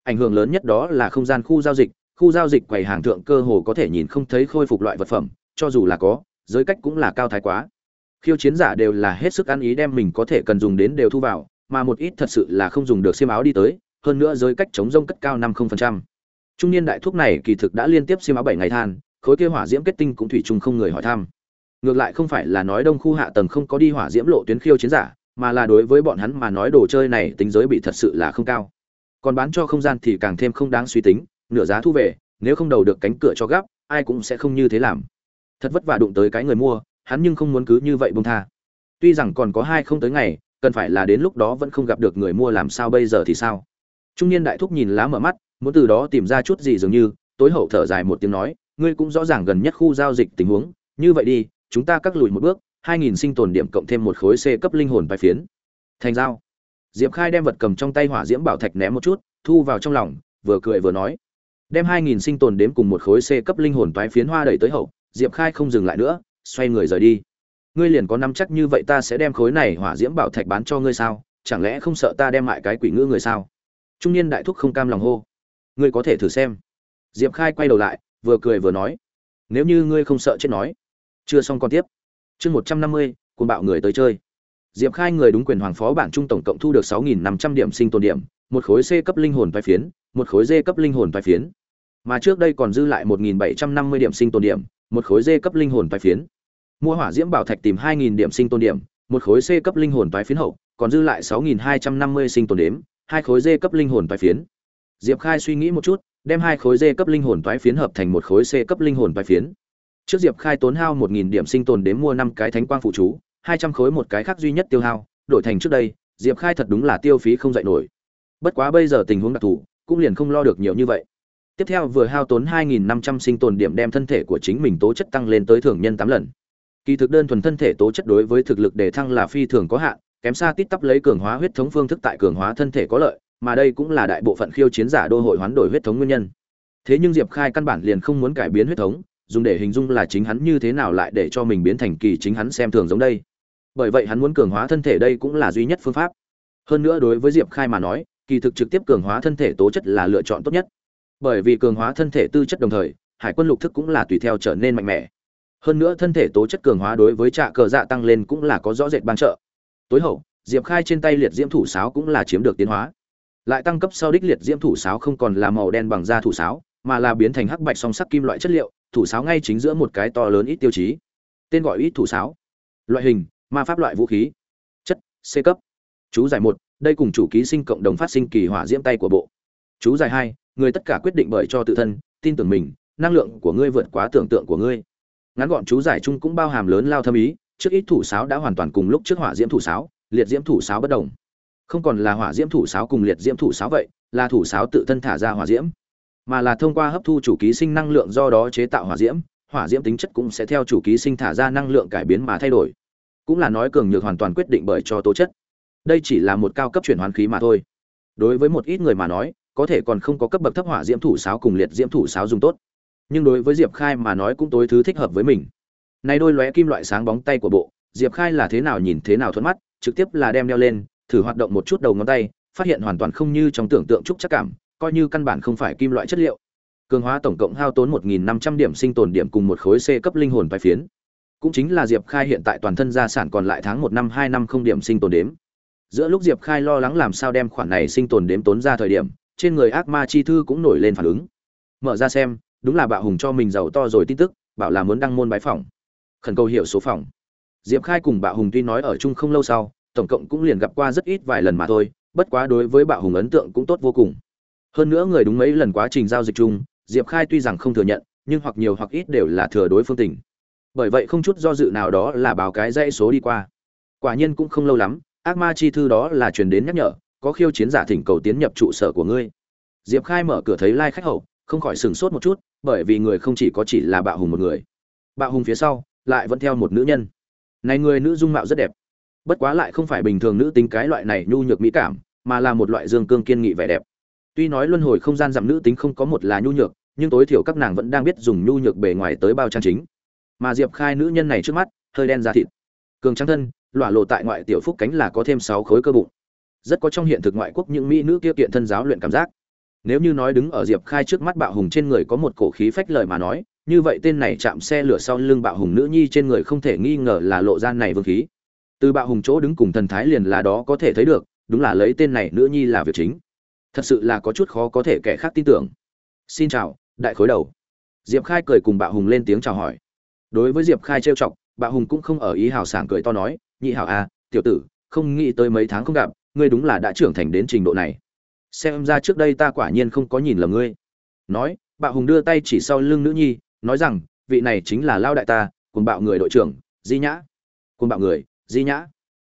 Ảnh hưởng lớn nhất đó là không gian khu giao dịch, khu giao dịch quầy hàng thượng cơ hồ có thể nhìn không thấy khôi phục loại vật phẩm cho dù là có, giới cách cũng là cao thái quá. Khiêu chiến giả đều là hết sức ăn ý đem mình có thể cần dùng đến đều thu vào, mà một ít thật sự là không dùng được xiêm áo đi tới, hơn nữa giới cách chống rông cất cao năm không phần trăm. Trung niên đại thuốc này kỳ thực đã liên tiếp xiêm áo bảy ngày than, khối kia hỏa diễm kết tinh cũng thủy chung không người hỏi thăm. Ngược lại không phải là nói đông khu hạ tầng không có đi hỏa diễm lộ tuyến khiêu chiến giả, mà là đối với bọn hắn mà nói đồ chơi này tính giới bị thật sự là không cao. Còn bán cho không gian thì càng thêm không đáng suy tính, nửa giá thu về, nếu không đầu được cánh cửa cho gấp, ai cũng sẽ không như thế làm thật vất vả đụng tới cái người mua, hắn nhưng không muốn cứ như vậy bông tha. Tuy rằng còn có hai không tới ngày, cần phải là đến lúc đó vẫn không gặp được người mua làm sao bây giờ thì sao? Trung niên đại thúc nhìn lá mở mắt, muốn từ đó tìm ra chút gì dường như, tối hậu thở dài một tiếng nói, ngươi cũng rõ ràng gần nhất khu giao dịch tình huống, như vậy đi, chúng ta cắt lùi một bước, hai nghìn sinh tồn điểm cộng thêm một khối c cấp linh hồn bài phiến. Thành giao. Diệp khai đem vật cầm trong tay hỏa diễm bảo thạch ném một chút, thu vào trong lòng, vừa cười vừa nói, đem hai nghìn sinh tồn đếm cùng một khối c cấp linh hồn toái phiến hoa đẩy tới hậu diệp khai không dừng lại nữa, xoay người rời đi. Ngươi liền có năm chắc như vậy ta sẽ đem khối này hỏa diễm bảo thạch bán cho ngươi sao? Chẳng lẽ không sợ ta đem lại cái quỷ ngữ người sao? Trung niên đại thúc không cam lòng hô. Ngươi có thể thử xem. Diệp khai quay đầu lại, vừa cười vừa nói. Nếu như ngươi không sợ chết nói. Chưa xong còn tiếp. Chương một trăm năm mươi, cuồng bạo người tới chơi. Diệp khai người đúng quyền hoàng phó bản trung tổng cộng thu được sáu nghìn năm trăm điểm sinh tồn điểm, một khối c cấp linh hồn vai phiến, một khối d cấp linh hồn vai phiến. Mà trước đây còn dư lại một nghìn bảy trăm năm mươi điểm sinh tồn điểm một khối d cấp linh hồn tái phiến. Mua hỏa diễm bảo thạch tìm hai nghìn điểm sinh tồn điểm, một khối c cấp linh hồn tái phiến hậu, còn dư lại sáu nghìn hai trăm năm mươi sinh tồn điểm hai khối d cấp linh hồn tái phiến. Diệp khai suy nghĩ một chút, đem hai khối d cấp linh hồn tái phiến hợp thành một khối c cấp linh hồn tái phiến. Trước diệp khai tốn hao một nghìn điểm sinh tồn đếm mua năm cái thánh quang phụ chú, hai trăm khối một cái khác duy nhất tiêu hao, đổi thành trước đây, diệp khai thật đúng là tiêu phí không dạy nổi. Bất quá bây giờ tình huống đặc thù, cũng liền không lo được nhiều như vậy tiếp theo vừa hao tốn hai nghìn năm trăm sinh tồn điểm đem thân thể của chính mình tố chất tăng lên tới thường nhân tám lần. Kỳ thực đơn thuần thân thể tố chất đối với thực lực để thăng là phi thường có hạn, kém xa tít tắp lấy cường hóa huyết thống phương thức tại cường hóa thân thể có lợi, mà đây cũng là đại bộ phận khiêu chiến giả đô hội hoán đổi huyết thống nguyên nhân. Thế nhưng diệp khai căn bản liền không muốn cải biến huyết thống, dùng để hình dung là chính hắn như thế nào lại để cho mình biến thành kỳ chính hắn xem thường giống đây. Bởi vậy hắn muốn cường hóa thân thể đây cũng là duy nhất phương pháp. Hơn nữa đối với diệp khai mà nói, kỳ thực trực tiếp cường hóa thân thể tố chất là lựa chọn tốt nhất bởi vì cường hóa thân thể tư chất đồng thời, hải quân lục thức cũng là tùy theo trở nên mạnh mẽ. Hơn nữa thân thể tố chất cường hóa đối với trạ cờ dạ tăng lên cũng là có rõ rệt ban trợ. Tối hậu, diệp khai trên tay liệt diễm thủ sáo cũng là chiếm được tiến hóa. Lại tăng cấp sau đích liệt diễm thủ sáo không còn là màu đen bằng da thủ sáo, mà là biến thành hắc bạch song sắc kim loại chất liệu, thủ sáo ngay chính giữa một cái to lớn ít tiêu chí. Tên gọi ít thủ sáo. Loại hình, ma pháp loại vũ khí. Chất, c cấp. Chú giải một, đây cùng chủ ký sinh cộng đồng phát sinh kỳ hỏa diễm tay của bộ. Chú giải hai người tất cả quyết định bởi cho tự thân, tin tưởng mình, năng lượng của ngươi vượt quá tưởng tượng của ngươi. Ngắn gọn chú giải chung cũng bao hàm lớn lao thâm ý, trước ít thủ sáo đã hoàn toàn cùng lúc trước hỏa diễm thủ sáo, liệt diễm thủ sáo bất đồng. Không còn là hỏa diễm thủ sáo cùng liệt diễm thủ sáo vậy, là thủ sáo tự thân thả ra hỏa diễm, mà là thông qua hấp thu chủ ký sinh năng lượng do đó chế tạo hỏa diễm hỏa diễm tính chất cũng sẽ theo chủ ký sinh thả ra năng lượng cải biến mà thay đổi. Cũng là nói cường nhược hoàn toàn quyết định bởi cho tố chất. Đây chỉ là một cao cấp chuyển hoàn khí mà thôi. Đối với một ít người mà nói có thể còn không có cấp bậc thấp hỏa diễm thủ sáo cùng liệt diễm thủ sáo dùng tốt. Nhưng đối với diệp khai mà nói cũng tối thứ thích hợp với mình. Nay đôi lóe kim loại sáng bóng tay của bộ, diệp khai là thế nào nhìn thế nào thuận mắt, trực tiếp là đem đeo lên, thử hoạt động một chút đầu ngón tay, phát hiện hoàn toàn không như trong tưởng tượng trúc chắc cảm, coi như căn bản không phải kim loại chất liệu. Cường hóa tổng cộng hao tốn 1.500 điểm sinh tồn điểm cùng một khối c cấp linh hồn vài phiến. Cũng chính là diệp khai hiện tại toàn thân gia sản còn lại tháng một năm, hai năm không điểm sinh tồn đếm. Giữa lúc diệp khai lo lắng làm sao đem khoản này sinh tồn đếm tốn ra thời điểm trên người ác ma chi thư cũng nổi lên phản ứng. Mở ra xem, đúng là bạo hùng cho mình giàu to rồi tin tức, bảo là muốn đăng môn bái phòng khẩn cầu hiểu số phòng diệp khai cùng bạo hùng tuy nói ở chung không lâu sau, tổng cộng cũng liền gặp qua rất ít vài lần mà thôi, bất quá đối với bạo hùng ấn tượng cũng tốt vô cùng. Hơn nữa người đúng mấy lần quá trình giao dịch chung, diệp khai tuy rằng không thừa nhận, nhưng hoặc nhiều hoặc ít đều là thừa đối phương tình. Bởi vậy không chút do dự nào đó là báo cái dãy số đi qua. Quả nhiên cũng không lâu lắm, ác ma chi thư đó là truyền đến nhắc nhở có khiêu chiến giả thỉnh cầu tiến nhập trụ sở của ngươi. Diệp khai mở cửa thấy lai khách hậu, không khỏi sửng sốt một chút, bởi vì người không chỉ có chỉ là bạo hùng một người. Bạo hùng phía sau, lại vẫn theo một nữ nhân. Này người nữ dung mạo rất đẹp. Bất quá lại không phải bình thường nữ tính cái loại này nhu nhược mỹ cảm, mà là một loại dương cương kiên nghị vẻ đẹp. Tuy nói luân hồi không gian giảm nữ tính không có một là nhu nhược, nhưng tối thiểu các nàng vẫn đang biết dùng nhu nhược bề ngoài tới bao trang chính. Mà diệp khai nữ nhân này trước mắt, hơi đen da thịt. Cường trắng thân lọa lộ tại ngoại tiểu phúc cánh là có thêm sáu khối cơ bụng rất có trong hiện thực ngoại quốc những mỹ nữ kia kiện thân giáo luyện cảm giác. Nếu như nói đứng ở diệp khai trước mắt bạo hùng trên người có một cổ khí phách lời mà nói như vậy tên này chạm xe lửa sau lưng bạo hùng nữ nhi trên người không thể nghi ngờ là lộ ra này vương khí. Từ bạo hùng chỗ đứng cùng thần thái liền là đó có thể thấy được đúng là lấy tên này nữ nhi là việc chính. Thật sự là có chút khó có thể kẻ khác tin tưởng. Xin chào đại khối đầu. Diệp khai cười cùng bạo hùng lên tiếng chào hỏi. Đối với diệp khai trêu chọc bạo hùng cũng không ở ý hào sảng cười to nói nhị hảo a à, tiểu tử không nghĩ tới mấy tháng không gặp ngươi đúng là đã trưởng thành đến trình độ này. Xem ra trước đây ta quả nhiên không có nhìn lầm ngươi. Nói bạo hùng đưa tay chỉ sau lưng nữ nhi, nói rằng, vị này chính là lao đại ta, cùng bạo người đội trưởng, di nhã. Cùng bạo người, di nhã.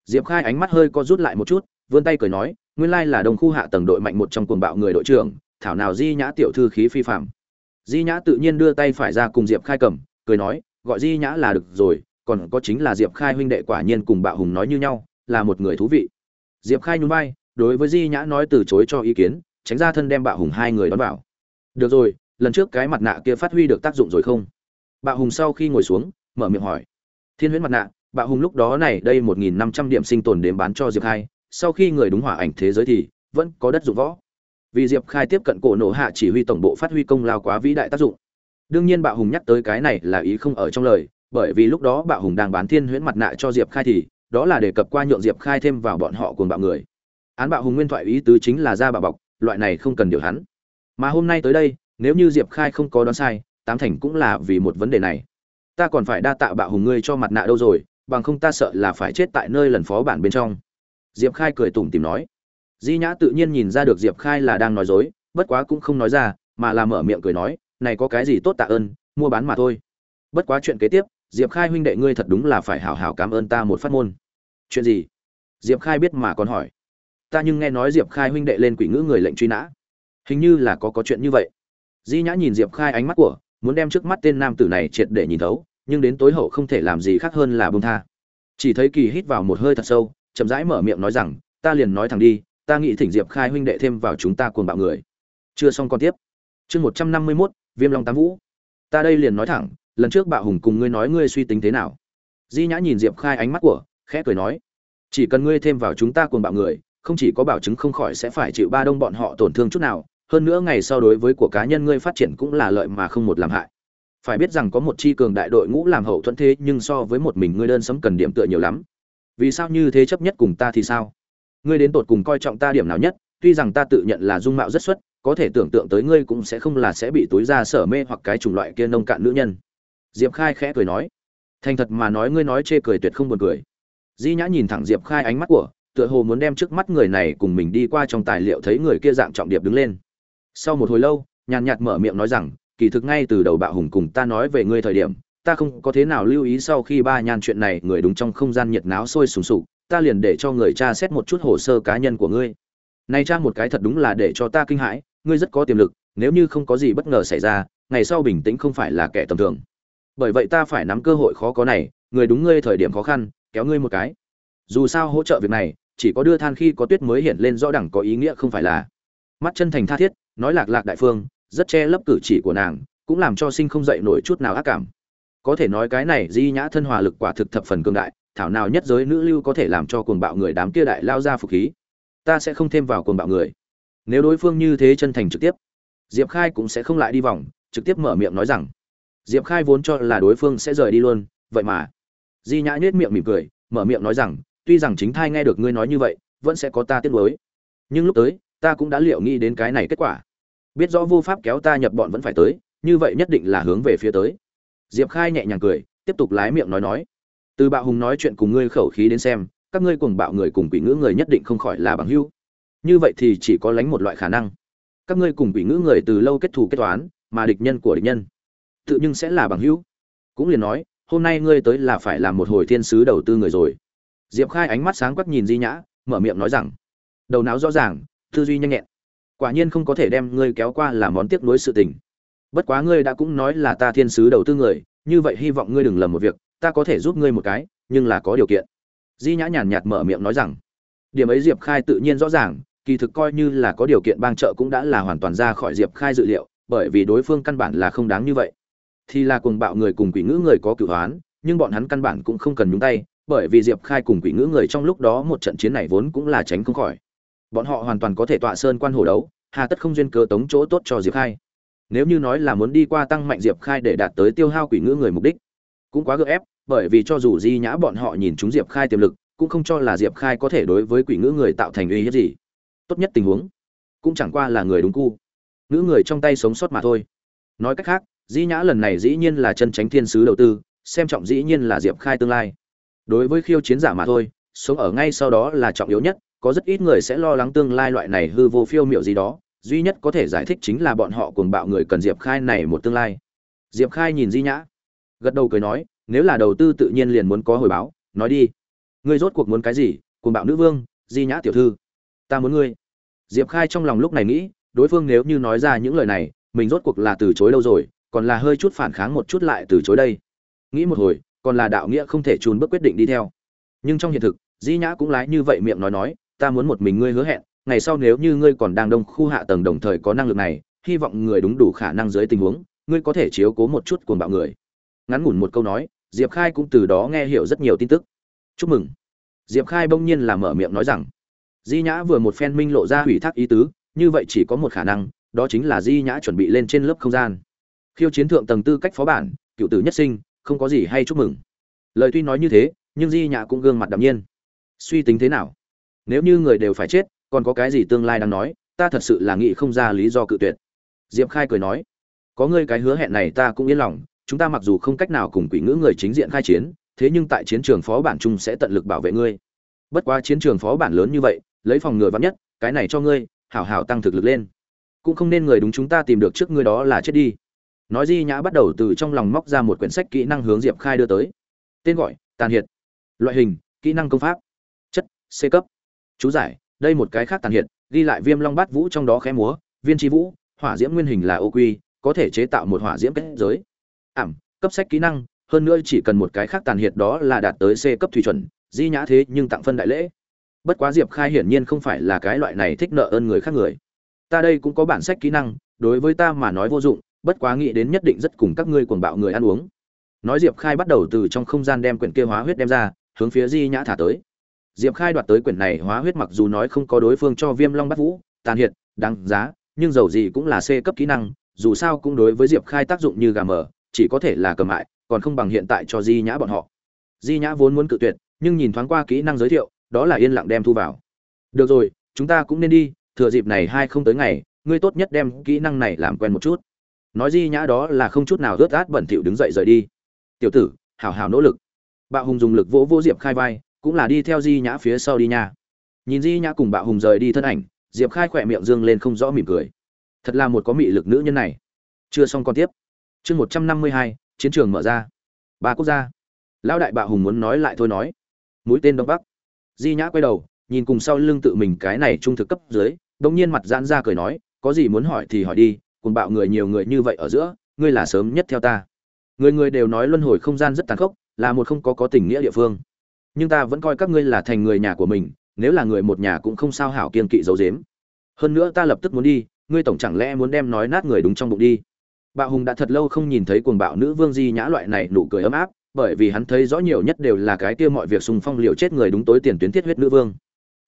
Diệp khai ánh mắt hơi co rút lại một chút, vươn tay cười nói, nguyên lai là đồng khu hạ tầng đội mạnh một trong cuồng bạo người đội trưởng, thảo nào di nhã tiểu thư khí phi phạm di nhã tự nhiên đưa tay phải ra cùng diệp khai cầm, cười nói, gọi di nhã là được rồi, còn có chính là diệp khai huynh đệ quả nhiên cùng bạo hùng nói như nhau, là một người thú vị diệp khai nhún vai, đối với di nhã nói từ chối cho ý kiến, tránh ra thân đem bạo hùng hai người đón vào. Được rồi, lần trước cái mặt nạ kia phát huy được tác dụng rồi không? Bạo hùng sau khi ngồi xuống, mở miệng hỏi. Thiên huyễn mặt nạ, bạo hùng lúc đó này đây một nghìn năm trăm điểm sinh tồn đến bán cho diệp khai, sau khi người đúng hỏa ảnh thế giới thì vẫn có đất dụng võ. Vì diệp khai tiếp cận cổ nổ hạ chỉ huy tổng bộ phát huy công lao quá vĩ đại tác dụng. Đương nhiên bạo hùng nhắc tới cái này là ý không ở trong lời, bởi vì lúc đó bạo hùng đang bán thiên huyễn mặt nạ cho diệp khai thì đó là đề cập qua nhượng diệp khai thêm vào bọn họ cùng bạo người. Án bạo hùng nguyên thoại ý tứ chính là ra bạo bọc, loại này không cần điều hắn. Mà hôm nay tới đây, nếu như diệp khai không có đoán sai, tám thành cũng là vì một vấn đề này. Ta còn phải đa tạ bạo hùng ngươi cho mặt nạ đâu rồi, bằng không ta sợ là phải chết tại nơi lần phó bản bên trong. Diệp khai cười tủm tìm nói. Di nhã tự nhiên nhìn ra được diệp khai là đang nói dối, bất quá cũng không nói ra, mà là mở miệng cười nói, này có cái gì tốt tạ ơn, mua bán mà thôi. Bất quá chuyện kế tiếp, diệp khai huynh đệ ngươi thật đúng là phải hảo hảo cảm ơn ta một phát môn chuyện gì? Diệp khai biết mà còn hỏi. Ta nhưng nghe nói diệp khai huynh đệ lên quỷ ngữ người lệnh truy nã. Hình như là có có chuyện như vậy. Di nhã nhìn diệp khai ánh mắt của, muốn đem trước mắt tên nam tử này triệt để nhìn thấu, nhưng đến tối hậu không thể làm gì khác hơn là bông tha. Chỉ thấy kỳ hít vào một hơi thật sâu, chậm rãi mở miệng nói rằng, ta liền nói thẳng đi, ta nghĩ thỉnh diệp khai huynh đệ thêm vào chúng ta cuồng bạo người. Chưa xong còn tiếp. Chương một trăm năm mươi mốt, viêm long tám vũ. Ta đây liền nói thẳng, lần trước bạo hùng cùng ngươi nói ngươi suy tính thế nào? Di nhã nhìn diệp khai ánh mắt của khẽ cười nói, chỉ cần ngươi thêm vào chúng ta cuồng bạo người, không chỉ có bảo chứng không khỏi sẽ phải chịu ba đông bọn họ tổn thương chút nào, hơn nữa ngày sau đối với của cá nhân ngươi phát triển cũng là lợi mà không một làm hại. Phải biết rằng có một chi cường đại đội ngũ làm hậu thuẫn thế, nhưng so với một mình ngươi đơn sấm cần điểm tựa nhiều lắm. Vì sao như thế chấp nhất cùng ta thì sao? Ngươi đến tột cùng coi trọng ta điểm nào nhất, tuy rằng ta tự nhận là dung mạo rất xuất, có thể tưởng tượng tới ngươi cũng sẽ không là sẽ bị túi ra sở mê hoặc cái chủng loại kia nông cạn nữ nhân. Diệp khai khẽ cười nói, thành thật mà nói ngươi nói chê cười tuyệt không buồn cười di nhã nhìn thẳng diệp khai ánh mắt của, tựa hồ muốn đem trước mắt người này cùng mình đi qua trong tài liệu thấy người kia dạng trọng điệp đứng lên. Sau một hồi lâu, nhàn nhạt mở miệng nói rằng, kỳ thực ngay từ đầu bạo hùng cùng ta nói về ngươi thời điểm, ta không có thế nào lưu ý sau khi ba nhan chuyện này người đúng trong không gian nhiệt náo sôi sùng sục, ta liền để cho người cha xét một chút hồ sơ cá nhân của ngươi. Nay cha một cái thật đúng là để cho ta kinh hãi, ngươi rất có tiềm lực, nếu như không có gì bất ngờ xảy ra, ngày sau bình tĩnh không phải là kẻ tầm thường. Bởi vậy ta phải nắm cơ hội khó có này, người đúng ngươi thời điểm khó khăn kéo ngươi một cái. Dù sao hỗ trợ việc này, chỉ có đưa than khi có tuyết mới hiện lên rõ đẳng có ý nghĩa không phải là. Mắt chân thành tha thiết, nói lạc lạc đại phương, rất che lấp cử chỉ của nàng, cũng làm cho sinh không dậy nổi chút nào ác cảm. Có thể nói cái này di nhã thân hòa lực quả thực thập phần cường đại, thảo nào nhất giới nữ lưu có thể làm cho cuồng bạo người đám kia đại lao ra phục khí. Ta sẽ không thêm vào cuồng bạo người. Nếu đối phương như thế chân thành trực tiếp, diệp khai cũng sẽ không lại đi vòng, trực tiếp mở miệng nói rằng, diệp khai vốn cho là đối phương sẽ rời đi luôn, vậy mà di nhã nhếch miệng mỉm cười, mở miệng nói rằng, tuy rằng chính thai nghe được ngươi nói như vậy, vẫn sẽ có ta tiếc nuối. Nhưng lúc tới, ta cũng đã liệu nghĩ đến cái này kết quả. Biết rõ vô pháp kéo ta nhập bọn vẫn phải tới, như vậy nhất định là hướng về phía tới. Diệp khai nhẹ nhàng cười, tiếp tục lái miệng nói nói. Từ bạo hùng nói chuyện cùng ngươi khẩu khí đến xem, các ngươi cùng bạo người cùng quỷ ngữ người nhất định không khỏi là bằng hữu. Như vậy thì chỉ có lánh một loại khả năng. Các ngươi cùng quỷ ngữ người từ lâu kết thù kết toán, mà địch nhân của địch nhân tự nhưng sẽ là bằng hữu. Cũng liền nói hôm nay ngươi tới là phải làm một hồi thiên sứ đầu tư người rồi. Diệp khai ánh mắt sáng quắc nhìn di nhã, mở miệng nói rằng, đầu não rõ ràng, tư duy nhanh nhẹn. Quả nhiên không có thể đem ngươi kéo qua làm món tiếc nuối sự tình. Bất quá ngươi đã cũng nói là ta thiên sứ đầu tư người, như vậy hy vọng ngươi đừng lầm một việc, ta có thể giúp ngươi một cái, nhưng là có điều kiện. Di nhã nhàn nhạt mở miệng nói rằng, điểm ấy diệp khai tự nhiên rõ ràng, kỳ thực coi như là có điều kiện bang trợ cũng đã là hoàn toàn ra khỏi diệp khai dự liệu, bởi vì đối phương căn bản là không đáng như vậy thì là cuồng bạo người cùng quỷ ngữ người có cửu hoán, nhưng bọn hắn căn bản cũng không cần nhúng tay, bởi vì diệp khai cùng quỷ ngữ người trong lúc đó một trận chiến này vốn cũng là tránh không khỏi. Bọn họ hoàn toàn có thể tọa sơn quan hồ đấu, hà tất không duyên cớ tống chỗ tốt cho diệp khai. Nếu như nói là muốn đi qua tăng mạnh diệp khai để đạt tới tiêu hao quỷ ngữ người mục đích, cũng quá gượng ép, bởi vì cho dù di nhã bọn họ nhìn chúng diệp khai tiềm lực, cũng không cho là diệp khai có thể đối với quỷ ngữ người tạo thành uy hiếp gì. Tốt nhất tình huống, cũng chẳng qua là người đúng cu. Ngữ người trong tay sống sót mà thôi. Nói cách khác di nhã lần này dĩ nhiên là chân tránh thiên sứ đầu tư, xem trọng dĩ nhiên là diệp khai tương lai. Đối với khiêu chiến giả mà thôi, sống ở ngay sau đó là trọng yếu nhất, có rất ít người sẽ lo lắng tương lai loại này hư vô phiêu miệu gì đó, duy nhất có thể giải thích chính là bọn họ cuồng bạo người cần diệp khai này một tương lai. Diệp khai nhìn di nhã, gật đầu cười nói, nếu là đầu tư tự nhiên liền muốn có hồi báo, nói đi. Ngươi rốt cuộc muốn cái gì? Cuồng bạo nữ vương di nhã tiểu thư, ta muốn ngươi. Diệp khai trong lòng lúc này nghĩ, đối phương nếu như nói ra những lời này, mình rốt cuộc là từ chối đâu rồi còn là hơi chút phản kháng một chút lại từ chối đây. Nghĩ một hồi, còn là đạo nghĩa không thể trùn bước quyết định đi theo. Nhưng trong hiện thực, di nhã cũng lái như vậy miệng nói nói, ta muốn một mình ngươi hứa hẹn, ngày sau nếu như ngươi còn đang đông khu hạ tầng đồng thời có năng lực này, hy vọng người đúng đủ khả năng dưới tình huống, ngươi có thể chiếu cố một chút cuồng bạo người. Ngắn ngủn một câu nói, diệp khai cũng từ đó nghe hiểu rất nhiều tin tức. Chúc mừng. Diệp khai bỗng nhiên là mở miệng nói rằng, di nhã vừa một phen minh lộ ra hủy thác ý tứ, như vậy chỉ có một khả năng, đó chính là di nhã chuẩn bị lên trên lớp không gian khiêu chiến thượng tầng tư cách phó bản, cựu tử nhất sinh, không có gì hay chúc mừng. Lời tuy nói như thế, nhưng di nhã cũng gương mặt đạm nhiên. Suy tính thế nào? Nếu như người đều phải chết, còn có cái gì tương lai đang nói, ta thật sự là nghĩ không ra lý do cự tuyệt. Diệp khai cười nói, có ngươi cái hứa hẹn này ta cũng yên lòng, chúng ta mặc dù không cách nào cùng quỷ ngữ người chính diện khai chiến, thế nhưng tại chiến trường phó bản chung sẽ tận lực bảo vệ ngươi. Bất quá chiến trường phó bản lớn như vậy, lấy phòng ngừa vắn nhất, cái này cho ngươi, hảo hảo tăng thực lực lên. Cũng không nên người đúng chúng ta tìm được trước ngươi đó là chết đi nói di nhã bắt đầu từ trong lòng móc ra một quyển sách kỹ năng hướng diệp khai đưa tới. Tên gọi, tàn hiệt. Loại hình, kỹ năng công pháp. Chất, c cấp. Chú giải, đây một cái khác tàn hiệt, ghi lại viêm long bát vũ trong đó khé múa, viên tri vũ, hỏa diễm nguyên hình là ô quy, có thể chế tạo một hỏa diễm kết giới. Ảm, cấp sách kỹ năng, hơn nữa chỉ cần một cái khác tàn hiệt đó là đạt tới c cấp thủy chuẩn, di nhã thế nhưng tặng phân đại lễ. Bất quá diệp khai hiển nhiên không phải là cái loại này thích nợ ơn người khác người. Ta đây cũng có bản sách kỹ năng, đối với ta mà nói vô dụng bất quá nghĩ đến nhất định rất cùng các ngươi cuồng bạo người ăn uống. Nói diệp khai bắt đầu từ trong không gian đem quyển kia hóa huyết đem ra, hướng phía di nhã thả tới. Diệp khai đoạt tới quyển này hóa huyết mặc dù nói không có đối phương cho viêm long bắt vũ, tàn hiệt, đáng giá, nhưng dầu gì cũng là c cấp kỹ năng, dù sao cũng đối với diệp khai tác dụng như gà mờ, chỉ có thể là cầm mại còn không bằng hiện tại cho di nhã bọn họ. Di nhã vốn muốn cự tuyệt, nhưng nhìn thoáng qua kỹ năng giới thiệu, đó là yên lặng đem thu vào. Được rồi, chúng ta cũng nên đi, thừa dịp này hai không tới ngày, ngươi tốt nhất đem kỹ năng này làm quen một chút nói di nhã đó là không chút nào rớt át bẩn thỉu đứng dậy rời đi. Tiểu tử, hảo hảo nỗ lực. Bạo hùng dùng lực vỗ vỗ diệp khai vai, cũng là đi theo di nhã phía sau đi nha. Nhìn di nhã cùng bạo hùng rời đi thân ảnh, diệp khai khỏe miệng dương lên không rõ mỉm cười. Thật là một có mị lực nữ nhân này. Chưa xong còn tiếp. Chương một trăm năm mươi hai, chiến trường mở ra. Ba quốc gia. Lão đại bạo hùng muốn nói lại thôi nói. Mũi tên đông bắc. Di nhã quay đầu, nhìn cùng sau lưng tự mình cái này trung thực cấp dưới đông nhiên mặt giãn ra cười nói, có gì muốn hỏi thì hỏi đi cùng bạo người nhiều người như vậy ở giữa, ngươi là sớm nhất theo ta. Người người đều nói luân hồi không gian rất tàn khốc, là một không có có tình nghĩa địa phương. Nhưng ta vẫn coi các ngươi là thành người nhà của mình, nếu là người một nhà cũng không sao hảo kiên kỵ giấu dếm hơn nữa ta lập tức muốn đi, ngươi tổng chẳng lẽ muốn đem nói nát người đúng trong bụng đi. Bạo hùng đã thật lâu không nhìn thấy cuồng bạo nữ vương di nhã loại này nụ cười ấm áp, bởi vì hắn thấy rõ nhiều nhất đều là cái kia mọi việc xung phong liều chết người đúng tối tiền tuyến thiết huyết nữ vương.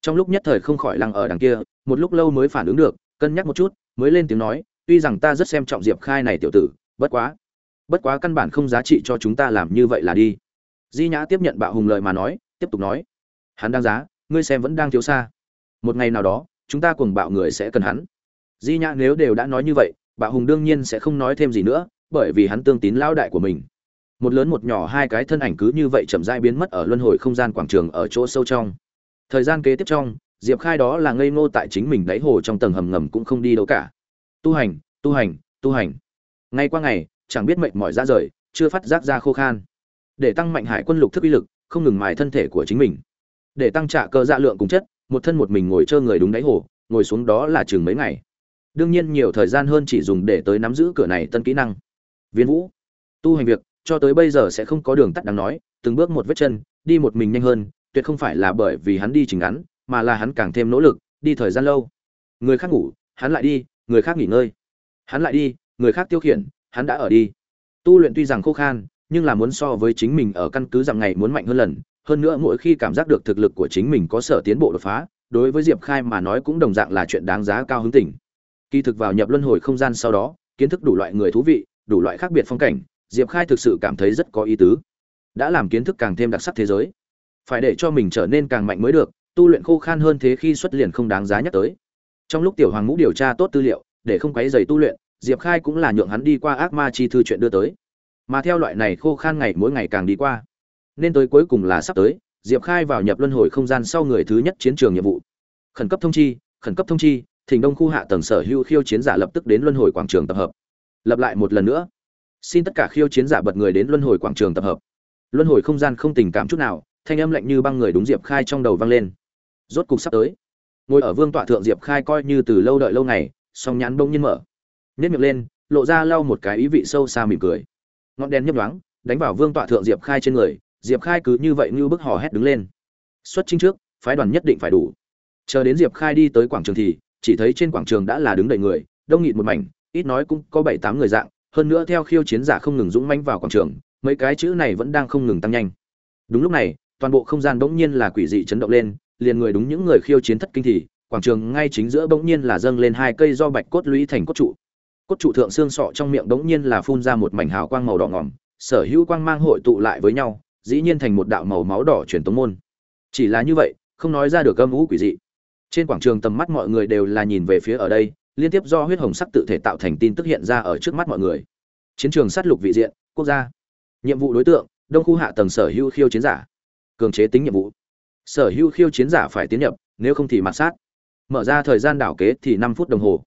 Trong lúc nhất thời không khỏi lăng ở đằng kia, một lúc lâu mới phản ứng được, cân nhắc một chút, mới lên tiếng nói tuy rằng ta rất xem trọng diệp khai này tiểu tử, bất quá bất quá căn bản không giá trị cho chúng ta làm như vậy là đi. Di nhã tiếp nhận bạo hùng lời mà nói, tiếp tục nói, hắn đang giá, ngươi xem vẫn đang thiếu xa. Một ngày nào đó, chúng ta cùng bạo người sẽ cần hắn. Di nhã nếu đều đã nói như vậy, bạo hùng đương nhiên sẽ không nói thêm gì nữa, bởi vì hắn tương tín lão đại của mình. Một lớn một nhỏ hai cái thân ảnh cứ như vậy chậm rãi biến mất ở luân hồi không gian quảng trường ở chỗ sâu trong. Thời gian kế tiếp trong, diệp khai đó là ngây ngô tại chính mình đáy hồ trong tầng hầm ngầm cũng không đi đâu cả tu hành tu hành tu hành. Ngay qua ngày, chẳng biết mệnh mỏi ra rời, chưa phát giác ra khô khan. Để tăng mạnh hải quân lục thức uy lực, không ngừng mài thân thể của chính mình. Để tăng trả cơ dạ lượng cùng chất, một thân một mình ngồi chơi người đúng đáy hồ, ngồi xuống đó là chừng mấy ngày. Đương nhiên nhiều thời gian hơn chỉ dùng để tới nắm giữ cửa này tân kỹ năng. Viên vũ, tu hành việc, cho tới bây giờ sẽ không có đường tắt đáng nói, từng bước một vết chân, đi một mình nhanh hơn, tuyệt không phải là bởi vì hắn đi chỉnh ngắn, mà là hắn càng thêm nỗ lực, đi thời gian lâu. Người khác ngủ, hắn lại đi người khác nghỉ ngơi. Hắn lại đi, người khác tiêu khiển, hắn đã ở đi. Tu luyện tuy rằng khô khan, nhưng là muốn so với chính mình ở căn cứ rằng ngày muốn mạnh hơn lần. Hơn nữa mỗi khi cảm giác được thực lực của chính mình có sở tiến bộ đột phá, đối với diệp khai mà nói cũng đồng dạng là chuyện đáng giá cao hứng tỉnh kỳ thực vào nhập luân hồi không gian sau đó, kiến thức đủ loại người thú vị, đủ loại khác biệt phong cảnh, diệp khai thực sự cảm thấy rất có ý tứ. Đã làm kiến thức càng thêm đặc sắc thế giới. Phải để cho mình trở nên càng mạnh mới được, tu luyện khô khan hơn thế khi xuất liền không đáng giá nhắc tới trong lúc tiểu hoàng ngũ điều tra tốt tư liệu, để không quấy dày tu luyện, diệp khai cũng là nhượng hắn đi qua ác ma chi thư chuyện đưa tới. Mà theo loại này khô khan ngày mỗi ngày càng đi qua, nên tới cuối cùng là sắp tới, diệp khai vào nhập luân hồi không gian sau người thứ nhất chiến trường nhiệm vụ. Khẩn cấp thông chi, khẩn cấp thông chi thỉnh đông khu hạ tầng sở hữu khiêu chiến giả lập tức đến luân hồi quảng trường tập hợp. Lập lại một lần nữa. Xin tất cả khiêu chiến giả bật người đến luân hồi quảng trường tập hợp. Luân hồi không gian không tình cảm chút nào, thanh âm lạnh như băng người đúng diệp khai trong đầu vang lên. Rốt cục sắp tới ngồi ở vương tọa thượng diệp khai coi như từ lâu đợi lâu ngày, song nhãn bỗng nhiên mở. Nếp miệng lên, lộ ra lau một cái ý vị sâu xa mỉm cười. Ngọn đèn nhấp nhoáng, đánh vào vương tọa thượng diệp khai trên người, diệp khai cứ như vậy như bức hò hét đứng lên. Xuất chinh trước, phái đoàn nhất định phải đủ. Chờ đến diệp khai đi tới quảng trường thì, chỉ thấy trên quảng trường đã là đứng đầy người, đông nghịt một mảnh, ít nói cũng có bảy tám người dạng, hơn nữa theo khiêu chiến giả không ngừng dũng manh vào quảng trường, mấy cái chữ này vẫn đang không ngừng tăng nhanh. Đúng lúc này, toàn bộ không gian bỗng nhiên là quỷ dị chấn động lên liền người đúng những người khiêu chiến thất kinh thì, quảng trường ngay chính giữa bỗng nhiên là dâng lên hai cây do bạch cốt lũy thành cốt trụ. Cốt trụ thượng xương sọ trong miệng bỗng nhiên là phun ra một mảnh hào quang màu đỏ ngỏm, sở hữu quang mang hội tụ lại với nhau, dĩ nhiên thành một đạo màu máu đỏ truyền tống môn. Chỉ là như vậy, không nói ra được âm ú quỷ dị. Trên quảng trường tầm mắt mọi người đều là nhìn về phía ở đây, liên tiếp do huyết hồng sắc tự thể tạo thành tin tức hiện ra ở trước mắt mọi người. Chiến trường sát lục vị diện, quốc gia. Nhiệm vụ đối tượng, đông khu hạ tầng sở hữu khiêu chiến giả. Cường chế tính nhiệm vụ sở hữu khiêu chiến giả phải tiến nhập nếu không thì mặt sát. Mở ra thời gian đảo kế thì năm phút đồng hồ.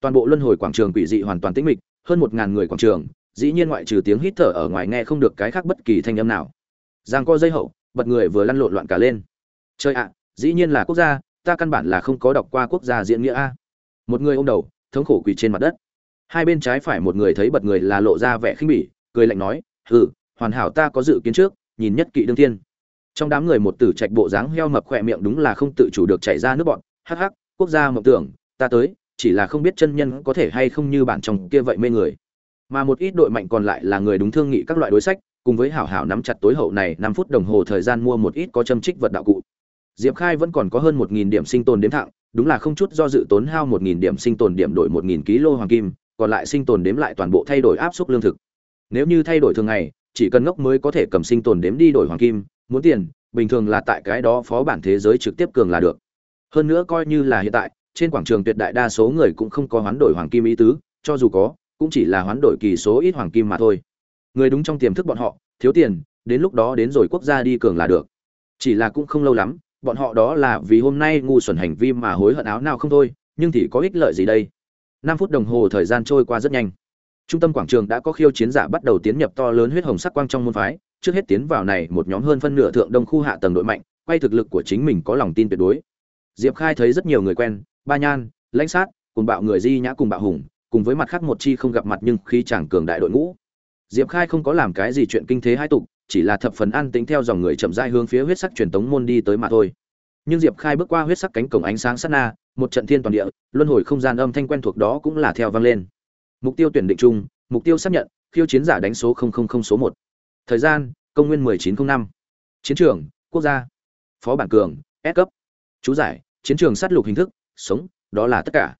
Toàn bộ luân hồi quảng trường quỷ dị hoàn toàn tĩnh mịch hơn một ngàn người quảng trường dĩ nhiên ngoại trừ tiếng hít thở ở ngoài nghe không được cái khác bất kỳ thanh âm nào. Giang co dây hậu bật người vừa lăn lộn loạn cả lên. Chơi ạ dĩ nhiên là quốc gia ta căn bản là không có đọc qua quốc gia diễn nghĩa a. Một người ô m đầu thống khổ quỳ trên mặt đất. Hai bên trái phải một người thấy bật người là lộ ra vẻ khinh bỉ cười lạnh nói ừ, hoàn hảo ta có dự kiến trước nhìn nhất kỵ đương thiên trong đám người một tử trạch bộ dáng heo mập khỏe miệng đúng là không tự chủ được chảy ra nước bọn hắc hắc, quốc gia mộng tưởng, ta tới, chỉ là không biết chân nhân có thể hay không như bản chồng kia vậy mê người. Mà một ít đội mạnh còn lại là người đúng thương nghị các loại đối sách, cùng với hảo hảo nắm chặt tối hậu này năm phút đồng hồ thời gian mua một ít có châm trích vật đạo cụ. Diệp khai vẫn còn có hơn một nghìn điểm sinh tồn đếm thạng, đúng là không chút do dự tốn hao một nghìn điểm sinh tồn điểm đổi một nghìn kg hoàng kim, còn lại sinh tồn đếm lại toàn bộ thay đổi áp suất lương thực. Nếu như thay đổi thường ngày, chỉ cần ngốc mới có thể cầm sinh tồn đếm đi đổi hoàng kim muốn tiền, bình thường là tại cái đó phó bản thế giới trực tiếp cường là được. Hơn nữa coi như là hiện tại, trên quảng trường tuyệt đại đa số người cũng không có hoán đổi hoàng kim ý tứ, cho dù có, cũng chỉ là hoán đổi kỳ số ít hoàng kim mà thôi. Người đúng trong tiềm thức bọn họ, thiếu tiền, đến lúc đó đến rồi quốc gia đi cường là được. Chỉ là cũng không lâu lắm, bọn họ đó là vì hôm nay ngu xuẩn hành vi mà hối hận áo nào không thôi, nhưng thì có ích lợi gì đây? Năm phút đồng hồ thời gian trôi qua rất nhanh. Trung tâm quảng trường đã có khiêu chiến giả bắt đầu tiến nhập to lớn huyết hồng sắc quang trong môn phái trước hết tiến vào này một nhóm hơn phân nửa thượng đông khu hạ tầng đội mạnh, quay thực lực của chính mình có lòng tin tuyệt đối. Diệp khai thấy rất nhiều người quen, ba nhan, lãnh sát, cùng bạo người di nhã cùng bạo hùng, cùng với mặt khác một chi không gặp mặt nhưng khi chẳng cường đại đội ngũ. Diệp khai không có làm cái gì chuyện kinh thế hai tục, chỉ là thập phần an tính theo dòng người chậm rãi hướng phía huyết sắc truyền tống môn đi tới mà thôi. Nhưng diệp khai bước qua huyết sắc cánh cổng ánh sáng sát na, một trận thiên toàn địa, luân hồi không gian âm thanh quen thuộc đó cũng là theo vang lên. Mục tiêu tuyển định chung, mục tiêu xác nhận, khiêu chiến giả đánh số số một thời gian, công nguyên 1905. chiến trường, quốc gia. Phó bản cường, S cấp. Chú giải, chiến trường sát lục hình thức, sống, đó là tất cả.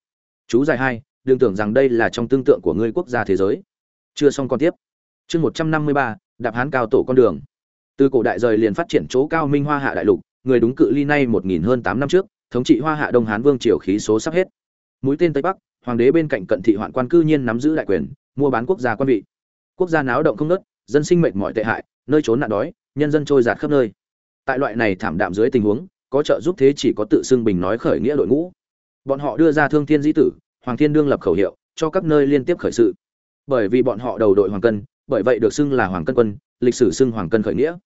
Chú giải hai, đừng tưởng rằng đây là trong tương tượng của ngươi quốc gia thế giới. Chưa xong con tiếp. Chương một trăm năm mươi ba, đạp hán cao tổ con đường. Từ cổ đại rời liền phát triển chỗ cao minh hoa hạ đại lục, người đúng cự ly nay một nghìn hơn tám năm trước, thống trị hoa hạ đông hán vương triều khí số sắp hết. Mũi tên tây bắc, hoàng đế bên cạnh cận thị hoạn quan cư nhiên nắm giữ đại quyền, mua bán quốc gia quan vị. Quốc gia náo động không nớt dân sinh mệnh mọi tệ hại, nơi trốn nạn đói, nhân dân trôi giạt khắp nơi. Tại loại này thảm đạm dưới tình huống, có trợ giúp thế chỉ có tự xưng bình nói khởi nghĩa đội ngũ. Bọn họ đưa ra thương thiên dĩ tử, hoàng thiên đương lập khẩu hiệu, cho các nơi liên tiếp khởi sự. Bởi vì bọn họ đầu đội hoàng cân, bởi vậy được xưng là hoàng cân quân, lịch sử xưng hoàng cân khởi nghĩa.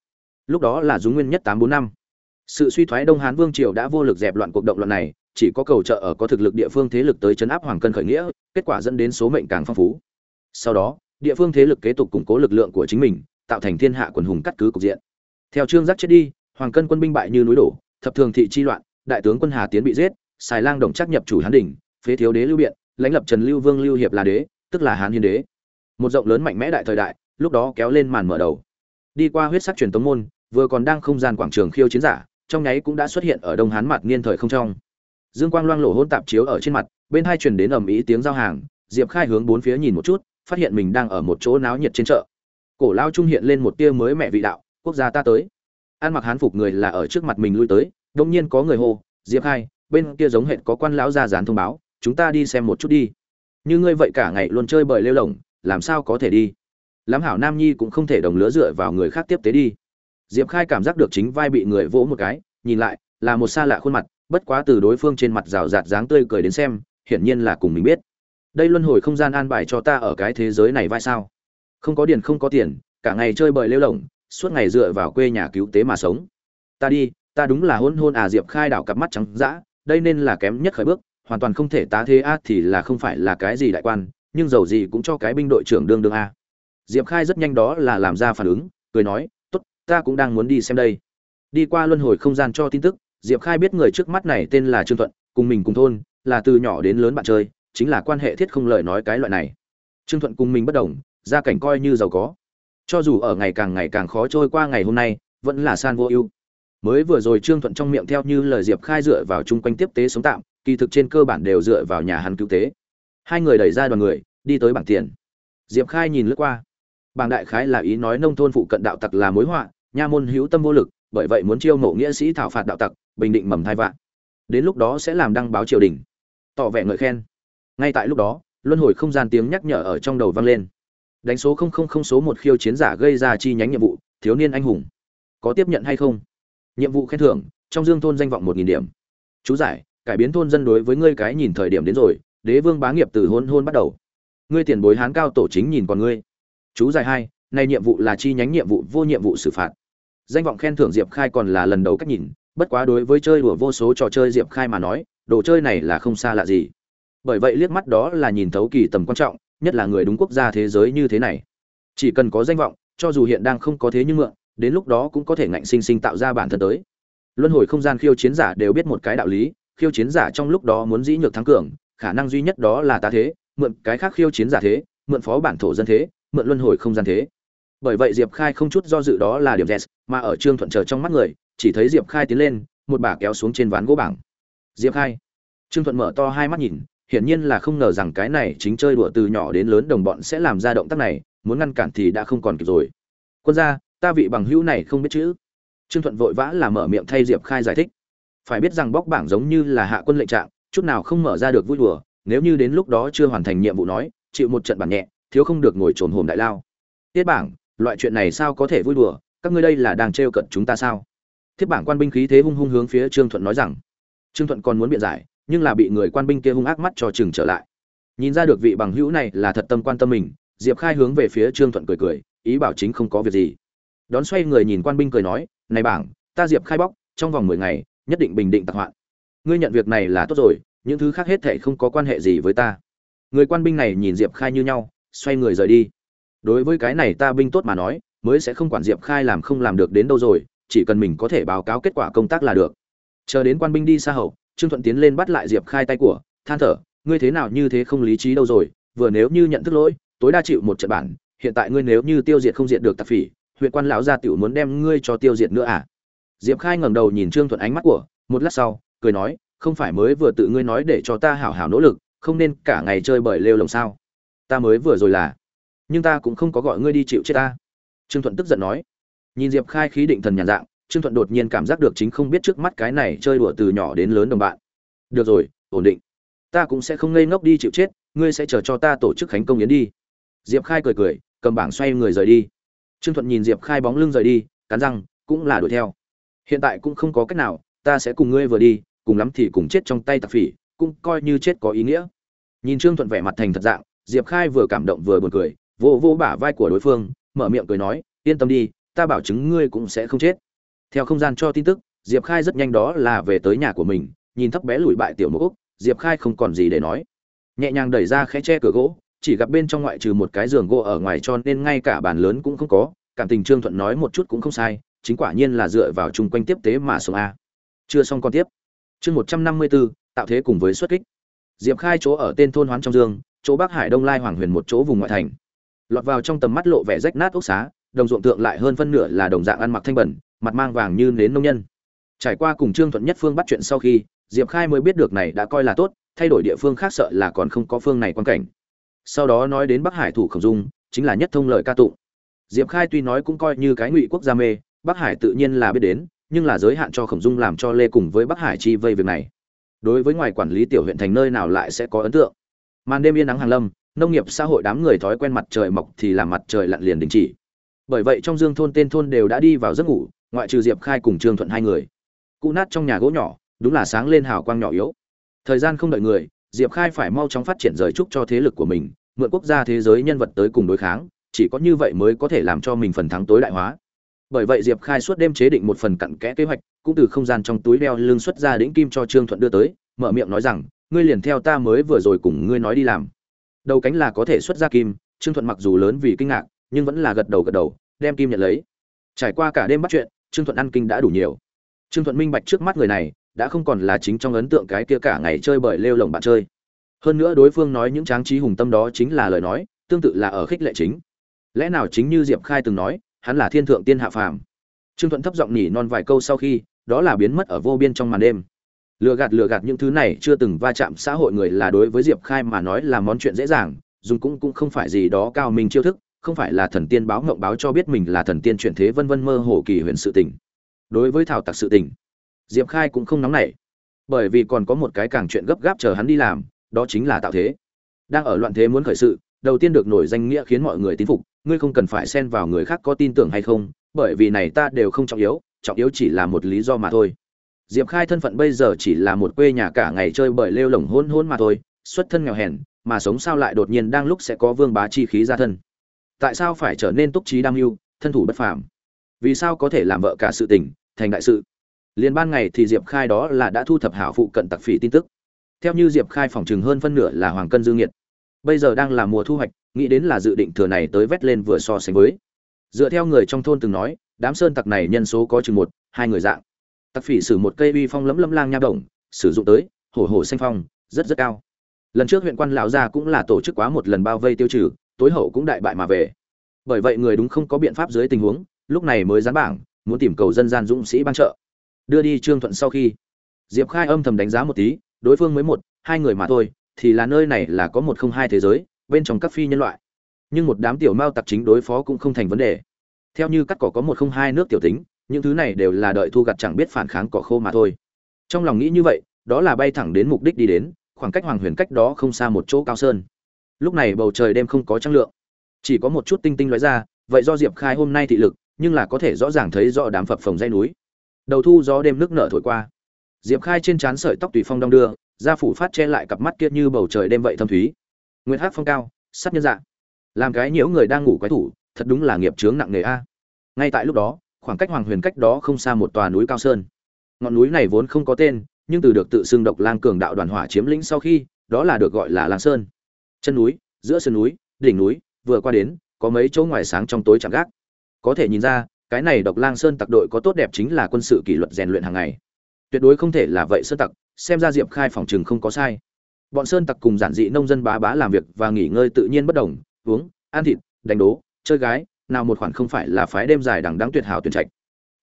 Lúc đó là dũng nguyên nhất tám bốn năm. Sự suy thoái đông hán vương triều đã vô lực dẹp loạn cuộc động loạn này, chỉ có cầu trợ ở có thực lực địa phương thế lực tới chấn áp hoàng cân khởi nghĩa, kết quả dẫn đến số mệnh càng phong phú. Sau đó địa phương thế lực kế tục củng cố lực lượng của chính mình, tạo thành thiên hạ quần hùng cắt cứ cục diện. Theo trương giác chết đi, hoàng cân quân binh bại như núi đổ, thập thường thị chi loạn, đại tướng quân hà tiến bị giết xài lang đồng trắc nhập chủ hán đỉnh phế thiếu đế lưu biện, lãnh lập trần lưu vương lưu hiệp là đế, tức là hán hiến đế. Một rộng lớn mạnh mẽ đại thời đại, lúc đó kéo lên màn mở đầu. Đi qua huyết sắc truyền tống môn, vừa còn đang không gian quảng trường khiêu chiến giả, trong nháy cũng đã xuất hiện ở đông hán mặt niên thời không trong. Dương quang loang lổ hôn tạp chiếu ở trên mặt, bên hai truyền đến ầm ý tiếng giao hàng, diệp khai hướng bốn phía nhìn một chút phát hiện mình đang ở một chỗ náo nhiệt trên chợ. Cổ lao trung hiện lên một tia mới mẹ vị đạo, quốc gia ta tới. Ăn mặc hán phục người là ở trước mặt mình lui tới, đông nhiên có người hô, diệp khai, bên kia giống hệt có quan lão ra dán thông báo, chúng ta đi xem một chút đi. Như ngươi vậy cả ngày luôn chơi bời lêu lỏng làm sao có thể đi? Lắm hảo nam nhi cũng không thể đồng lứa dựa vào người khác tiếp tế đi. Diệp khai cảm giác được chính vai bị người vỗ một cái, nhìn lại, là một xa lạ khuôn mặt, bất quá từ đối phương trên mặt rào rạt dáng tươi cười đến xem, hiển nhiên là cùng mình biết đây luân hồi không gian an bài cho ta ở cái thế giới này vai sao? Không có điền, không có tiền, cả ngày chơi bời lêu lỏng, suốt ngày dựa vào quê nhà cứu tế mà sống. Ta đi, ta đúng là hôn hôn à diệp khai đảo cặp mắt trắng dã, đây nên là kém nhất khởi bước, hoàn toàn không thể tá thế a thì là không phải là cái gì đại quan, nhưng dầu gì cũng cho cái binh đội trưởng đương đương a. Diệp khai rất nhanh đó là làm ra phản ứng, cười nói, tốt, ta cũng đang muốn đi xem đây. Đi qua luân hồi không gian cho tin tức, diệp khai biết người trước mắt này tên là trương thuận, cùng mình cùng thôn, là từ nhỏ đến lớn bạn chơi chính là quan hệ thiết không lời nói cái loại này. Trương thuận cùng mình bất đồng, gia cảnh coi như giàu có. Cho dù ở ngày càng ngày càng khó trôi qua ngày hôm nay, vẫn là san vô ưu. Mới vừa rồi trương thuận trong miệng theo như lời diệp khai dựa vào chung quanh tiếp tế sống tạm, kỳ thực trên cơ bản đều dựa vào nhà hắn cứu tế. Hai người đẩy ra đoàn người, đi tới bảng tiền. Diệp khai nhìn lướt qua. Bảng đại khái là ý nói nông thôn phụ cận đạo tặc là mối họa, nha môn hữu tâm vô lực, bởi vậy muốn chiêu mộ nghĩa sĩ thảo phạt đạo tặc, bình định mầm thai vạn. Đến lúc đó sẽ làm đăng báo triều đình. Tỏ vẻ ngợi khen ngay tại lúc đó, luân hồi không gian tiếng nhắc nhở ở trong đầu vang lên. Đánh số không không không số một khiêu chiến giả gây ra chi nhánh nhiệm vụ, thiếu niên anh hùng. Có tiếp nhận hay không? Nhiệm vụ khen thưởng, trong dương thôn danh vọng một nghìn điểm. Chú giải, cải biến thôn dân đối với ngươi cái nhìn thời điểm đến rồi, đế vương bá nghiệp từ hôn hôn bắt đầu. Ngươi tiền bối hán cao tổ chính nhìn còn ngươi. Chú giải hai, này nhiệm vụ là chi nhánh nhiệm vụ vô nhiệm vụ xử phạt. Danh vọng khen thưởng diệp khai còn là lần đầu cách nhìn, bất quá đối với chơi đùa vô số trò chơi diệp khai mà nói, đồ chơi này là không xa lạ gì bởi vậy liếc mắt đó là nhìn thấu kỳ tầm quan trọng, nhất là người đúng quốc gia thế giới như thế này. Chỉ cần có danh vọng, cho dù hiện đang không có thế nhưng mượn, đến lúc đó cũng có thể ngạnh sinh sinh tạo ra bản thân tới. Luân hồi không gian khiêu chiến giả đều biết một cái đạo lý, khiêu chiến giả trong lúc đó muốn dĩ nhược thắng cường, khả năng duy nhất đó là ta thế, mượn cái khác khiêu chiến giả thế, mượn phó bản thổ dân thế, mượn luân hồi không gian thế. Bởi vậy diệp khai không chút do dự đó là điểm z, mà ở trương thuận chờ trong mắt người, chỉ thấy diệp khai tiến lên, một bà kéo xuống trên ván gỗ bảng. Diệp khai. Trương thuận mở to hai mắt nhìn hiển nhiên là không ngờ rằng cái này chính chơi đùa từ nhỏ đến lớn đồng bọn sẽ làm ra động tác này, muốn ngăn cản thì đã không còn kịp rồi. Quân gia, ta vị bằng hữu này không biết chữ. Trương thuận vội vã là mở miệng thay diệp khai giải thích. Phải biết rằng bóc bảng giống như là hạ quân lệnh trạng, chút nào không mở ra được vui đùa, nếu như đến lúc đó chưa hoàn thành nhiệm vụ nói, chịu một trận bản nhẹ, thiếu không được ngồi trồn hồn đại lao. Tiết bảng, loại chuyện này sao có thể vui đùa, các ngươi đây là đang trêu cận chúng ta sao? Thiết bảng quan binh khí thế hung hung hướng phía trương thuận nói rằng. Trương thuận còn muốn biện giải nhưng là bị người quan binh kia hung ác mắt cho chừng trở lại. Nhìn ra được vị bằng hữu này là thật tâm quan tâm mình, diệp khai hướng về phía trương thuận cười cười, ý bảo chính không có việc gì. Đón xoay người nhìn quan binh cười nói, này bảng, ta diệp khai bóc, trong vòng mười ngày, nhất định bình định tặc hoạn. Ngươi nhận việc này là tốt rồi, những thứ khác hết thảy không có quan hệ gì với ta. Người quan binh này nhìn diệp khai như nhau, xoay người rời đi. Đối với cái này ta binh tốt mà nói, mới sẽ không quản diệp khai làm không làm được đến đâu rồi, chỉ cần mình có thể báo cáo kết quả công tác là được. Chờ đến quan binh đi xa hậu trương thuận tiến lên bắt lại diệp khai tay của, than thở, ngươi thế nào như thế không lý trí đâu rồi, vừa nếu như nhận thức lỗi, tối đa chịu một trận bản, hiện tại ngươi nếu như tiêu diệt không diệt được tạp phỉ, huyện quan lão gia tiểu muốn đem ngươi cho tiêu diệt nữa à? Diệp khai ngẩng đầu nhìn trương thuận ánh mắt của, một lát sau, cười nói, không phải mới vừa tự ngươi nói để cho ta hảo hảo nỗ lực, không nên cả ngày chơi bời lêu lồng sao? Ta mới vừa rồi là, nhưng ta cũng không có gọi ngươi đi chịu chết ta. Trương thuận tức giận nói. Nhìn diệp khai khí định thần nhàn dạng trương thuận đột nhiên cảm giác được chính không biết trước mắt cái này chơi đùa từ nhỏ đến lớn đồng bạn. Được rồi, ổn định. Ta cũng sẽ không ngây ngốc đi chịu chết, ngươi sẽ chờ cho ta tổ chức khánh công yến đi. Diệp khai cười cười, cầm bảng xoay người rời đi. Trương thuận nhìn diệp khai bóng lưng rời đi, cắn răng, cũng là đuổi theo. Hiện tại cũng không có cách nào, ta sẽ cùng ngươi vừa đi, cùng lắm thì cùng chết trong tay tặc phỉ, cũng coi như chết có ý nghĩa. Nhìn trương thuận vẻ mặt thành thật dạng, diệp khai vừa cảm động vừa buồn cười, vô vô bả vai của đối phương, mở miệng cười nói, yên tâm đi, ta bảo chứng ngươi cũng sẽ không chết theo không gian cho tin tức, diệp khai rất nhanh đó là về tới nhà của mình, nhìn thấp bé lùi bại tiểu mộ úc, diệp khai không còn gì để nói. Nhẹ nhàng đẩy ra khẽ che cửa gỗ, chỉ gặp bên trong ngoại trừ một cái giường gỗ ở ngoài cho nên ngay cả bàn lớn cũng không có, cảm tình trương thuận nói một chút cũng không sai, chính quả nhiên là dựa vào chung quanh tiếp tế mà sống a. Chưa xong còn tiếp. Chương một trăm năm mươi bốn tạo thế cùng với xuất kích. Diệp khai chỗ ở tên thôn hoán trong dương, chỗ bắc hải đông lai hoàng huyền một chỗ vùng ngoại thành. Lọt vào trong tầm mắt lộ vẻ rách nát ốc xá, đồng ruộng tượng lại hơn phân nửa là đồng dạng ăn mặc thanh bẩn mặt mang vàng như nến nông nhân. Trải qua cùng trương thuận nhất phương bắt chuyện sau khi, diệp khai mới biết được này đã coi là tốt, thay đổi địa phương khác sợ là còn không có phương này quan cảnh. Sau đó nói đến bắc hải thủ khổng dung, chính là nhất thông lời ca tụng. Diệp khai tuy nói cũng coi như cái ngụy quốc gia mê, bắc hải tự nhiên là biết đến, nhưng là giới hạn cho khổng dung làm cho lê cùng với bắc hải chi vây việc này. Đối với ngoài quản lý tiểu huyện thành nơi nào lại sẽ có ấn tượng? Màn đêm yên nắng hàng lâm, nông nghiệp, xã hội đám người thói quen mặt trời mọc thì làm mặt trời lặn liền đình chỉ. Bởi vậy trong dương thôn, tên thôn đều đã đi vào giấc ngủ ngoại trừ diệp khai cùng trương thuận hai người. Cụ nát trong nhà gỗ nhỏ, đúng là sáng lên hào quang nhỏ yếu. Thời gian không đợi người, diệp khai phải mau chóng phát triển rời trúc cho thế lực của mình, mượn quốc gia thế giới nhân vật tới cùng đối kháng, chỉ có như vậy mới có thể làm cho mình phần thắng tối đại hóa. Bởi vậy diệp khai suốt đêm chế định một phần cặn kẽ kế hoạch, cũng từ không gian trong túi đeo lương xuất ra đĩnh kim cho trương thuận đưa tới, mở miệng nói rằng, ngươi liền theo ta mới vừa rồi cùng ngươi nói đi làm. Đầu cánh là có thể xuất ra kim, trương thuận mặc dù lớn vì kinh ngạc, nhưng vẫn là gật đầu gật đầu, đem kim nhận lấy. Trải qua cả đêm bắt chuyện trương thuận ăn kinh đã đủ nhiều. Trương thuận minh bạch trước mắt người này, đã không còn là chính trong ấn tượng cái kia cả ngày chơi bời lêu lồng bạn chơi. Hơn nữa đối phương nói những tráng trí hùng tâm đó chính là lời nói, tương tự là ở khích lệ chính. Lẽ nào chính như diệp khai từng nói, hắn là thiên thượng tiên hạ phàm? Trương thuận thấp giọng nhỉ non vài câu sau khi, đó là biến mất ở vô biên trong màn đêm. Lừa gạt lừa gạt những thứ này chưa từng va chạm xã hội người là đối với diệp khai mà nói là món chuyện dễ dàng, dùng cũng cũng không phải gì đó cao minh chiêu thức không phải là thần tiên báo ngộng báo cho biết mình là thần tiên chuyển thế vân vân mơ hồ kỳ huyền sự tình. Đối với thảo tặc sự tình, diệp khai cũng không nóng nảy, bởi vì còn có một cái càng chuyện gấp gáp chờ hắn đi làm, đó chính là tạo thế. Đang ở loạn thế muốn khởi sự, đầu tiên được nổi danh nghĩa khiến mọi người tín phục, ngươi không cần phải xen vào người khác có tin tưởng hay không, bởi vì này ta đều không trọng yếu trọng yếu chỉ là một lý do mà thôi. Diệp khai thân phận bây giờ chỉ là một quê nhà cả ngày chơi bời lêu lồng hôn hôn mà thôi, xuất thân nghèo hèn, mà sống sao lại đột nhiên đang lúc sẽ có vương bá chi khí ra thân tại sao phải trở nên túc trí đam mưu, thân thủ bất phàm? Vì sao có thể làm vợ cả sự tình, thành đại sự? Liên ban ngày thì diệp khai đó là đã thu thập hảo phụ cận tặc phỉ tin tức. Theo như diệp khai phòng chừng hơn phân nửa là hoàng cân dương nhiệt bây giờ đang là mùa thu hoạch, nghĩ đến là dự định thừa này tới vét lên vừa so sánh với. Dựa theo người trong thôn từng nói, đám sơn tặc này nhân số có chừng một, hai người dạng. Tặc phỉ sử một cây uy phong lấm lấm lang nha động sử dụng tới, hổ hổ xanh phong, rất rất cao. Lần trước huyện quan lão gia cũng là tổ chức quá một lần bao vây tiêu trừ tối hậu cũng đại bại mà về. Bởi vậy người đúng không có biện pháp dưới tình huống, lúc này mới gián bảng, muốn tìm cầu dân gian dũng sĩ ban trợ. Đưa đi trương thuận sau khi, diệp khai âm thầm đánh giá một tí, đối phương mới một, hai người mà thôi, thì là nơi này là có một không hai thế giới, bên trong các phi nhân loại. Nhưng một đám tiểu mao tặc chính đối phó cũng không thành vấn đề. Theo như cắt cỏ có một không hai nước tiểu tính, những thứ này đều là đợi thu gặt chẳng biết phản kháng cỏ khô mà thôi. Trong lòng nghĩ như vậy, đó là bay thẳng đến mục đích đi đến, khoảng cách hoàng huyền cách đó không xa một chỗ cao sơn lúc này bầu trời đêm không có trăng lượng. Chỉ có một chút tinh tinh lóe ra, vậy do diệp khai hôm nay thị lực, nhưng là có thể rõ ràng thấy rõ đám phập phồng dây núi. Đầu thu gió đêm nước nở thổi qua. Diệp khai trên trán sợi tóc tùy phong đong đưa, da phủ phát che lại cặp mắt kia như bầu trời đêm vậy thâm thúy. Nguyên hát phong cao, sắp nhân dạng. Làm cái nhiễu người đang ngủ quái thủ, thật đúng là nghiệp chướng nặng nề a. Ngay tại lúc đó, khoảng cách hoàng huyền cách đó không xa một tòa núi cao sơn. Ngọn núi này vốn không có tên, nhưng từ được tự xưng độc lang cường đạo đoàn hỏa chiếm lĩnh sau khi, đó là được gọi là lang sơn chân núi, giữa sườn núi, đỉnh núi, vừa qua đến, có mấy chỗ ngoài sáng trong tối chẳng gác. Có thể nhìn ra, cái này độc lang sơn tặc đội có tốt đẹp chính là quân sự kỷ luật rèn luyện hàng ngày. Tuyệt đối không thể là vậy sơn tặc, xem ra diệp khai phòng chừng không có sai. Bọn sơn tặc cùng giản dị nông dân bá bá làm việc và nghỉ ngơi tự nhiên bất đồng, uống, ăn thịt, đánh đố, chơi gái, nào một khoản không phải là phái đêm dài đằng đáng tuyệt hảo tuyển trạch.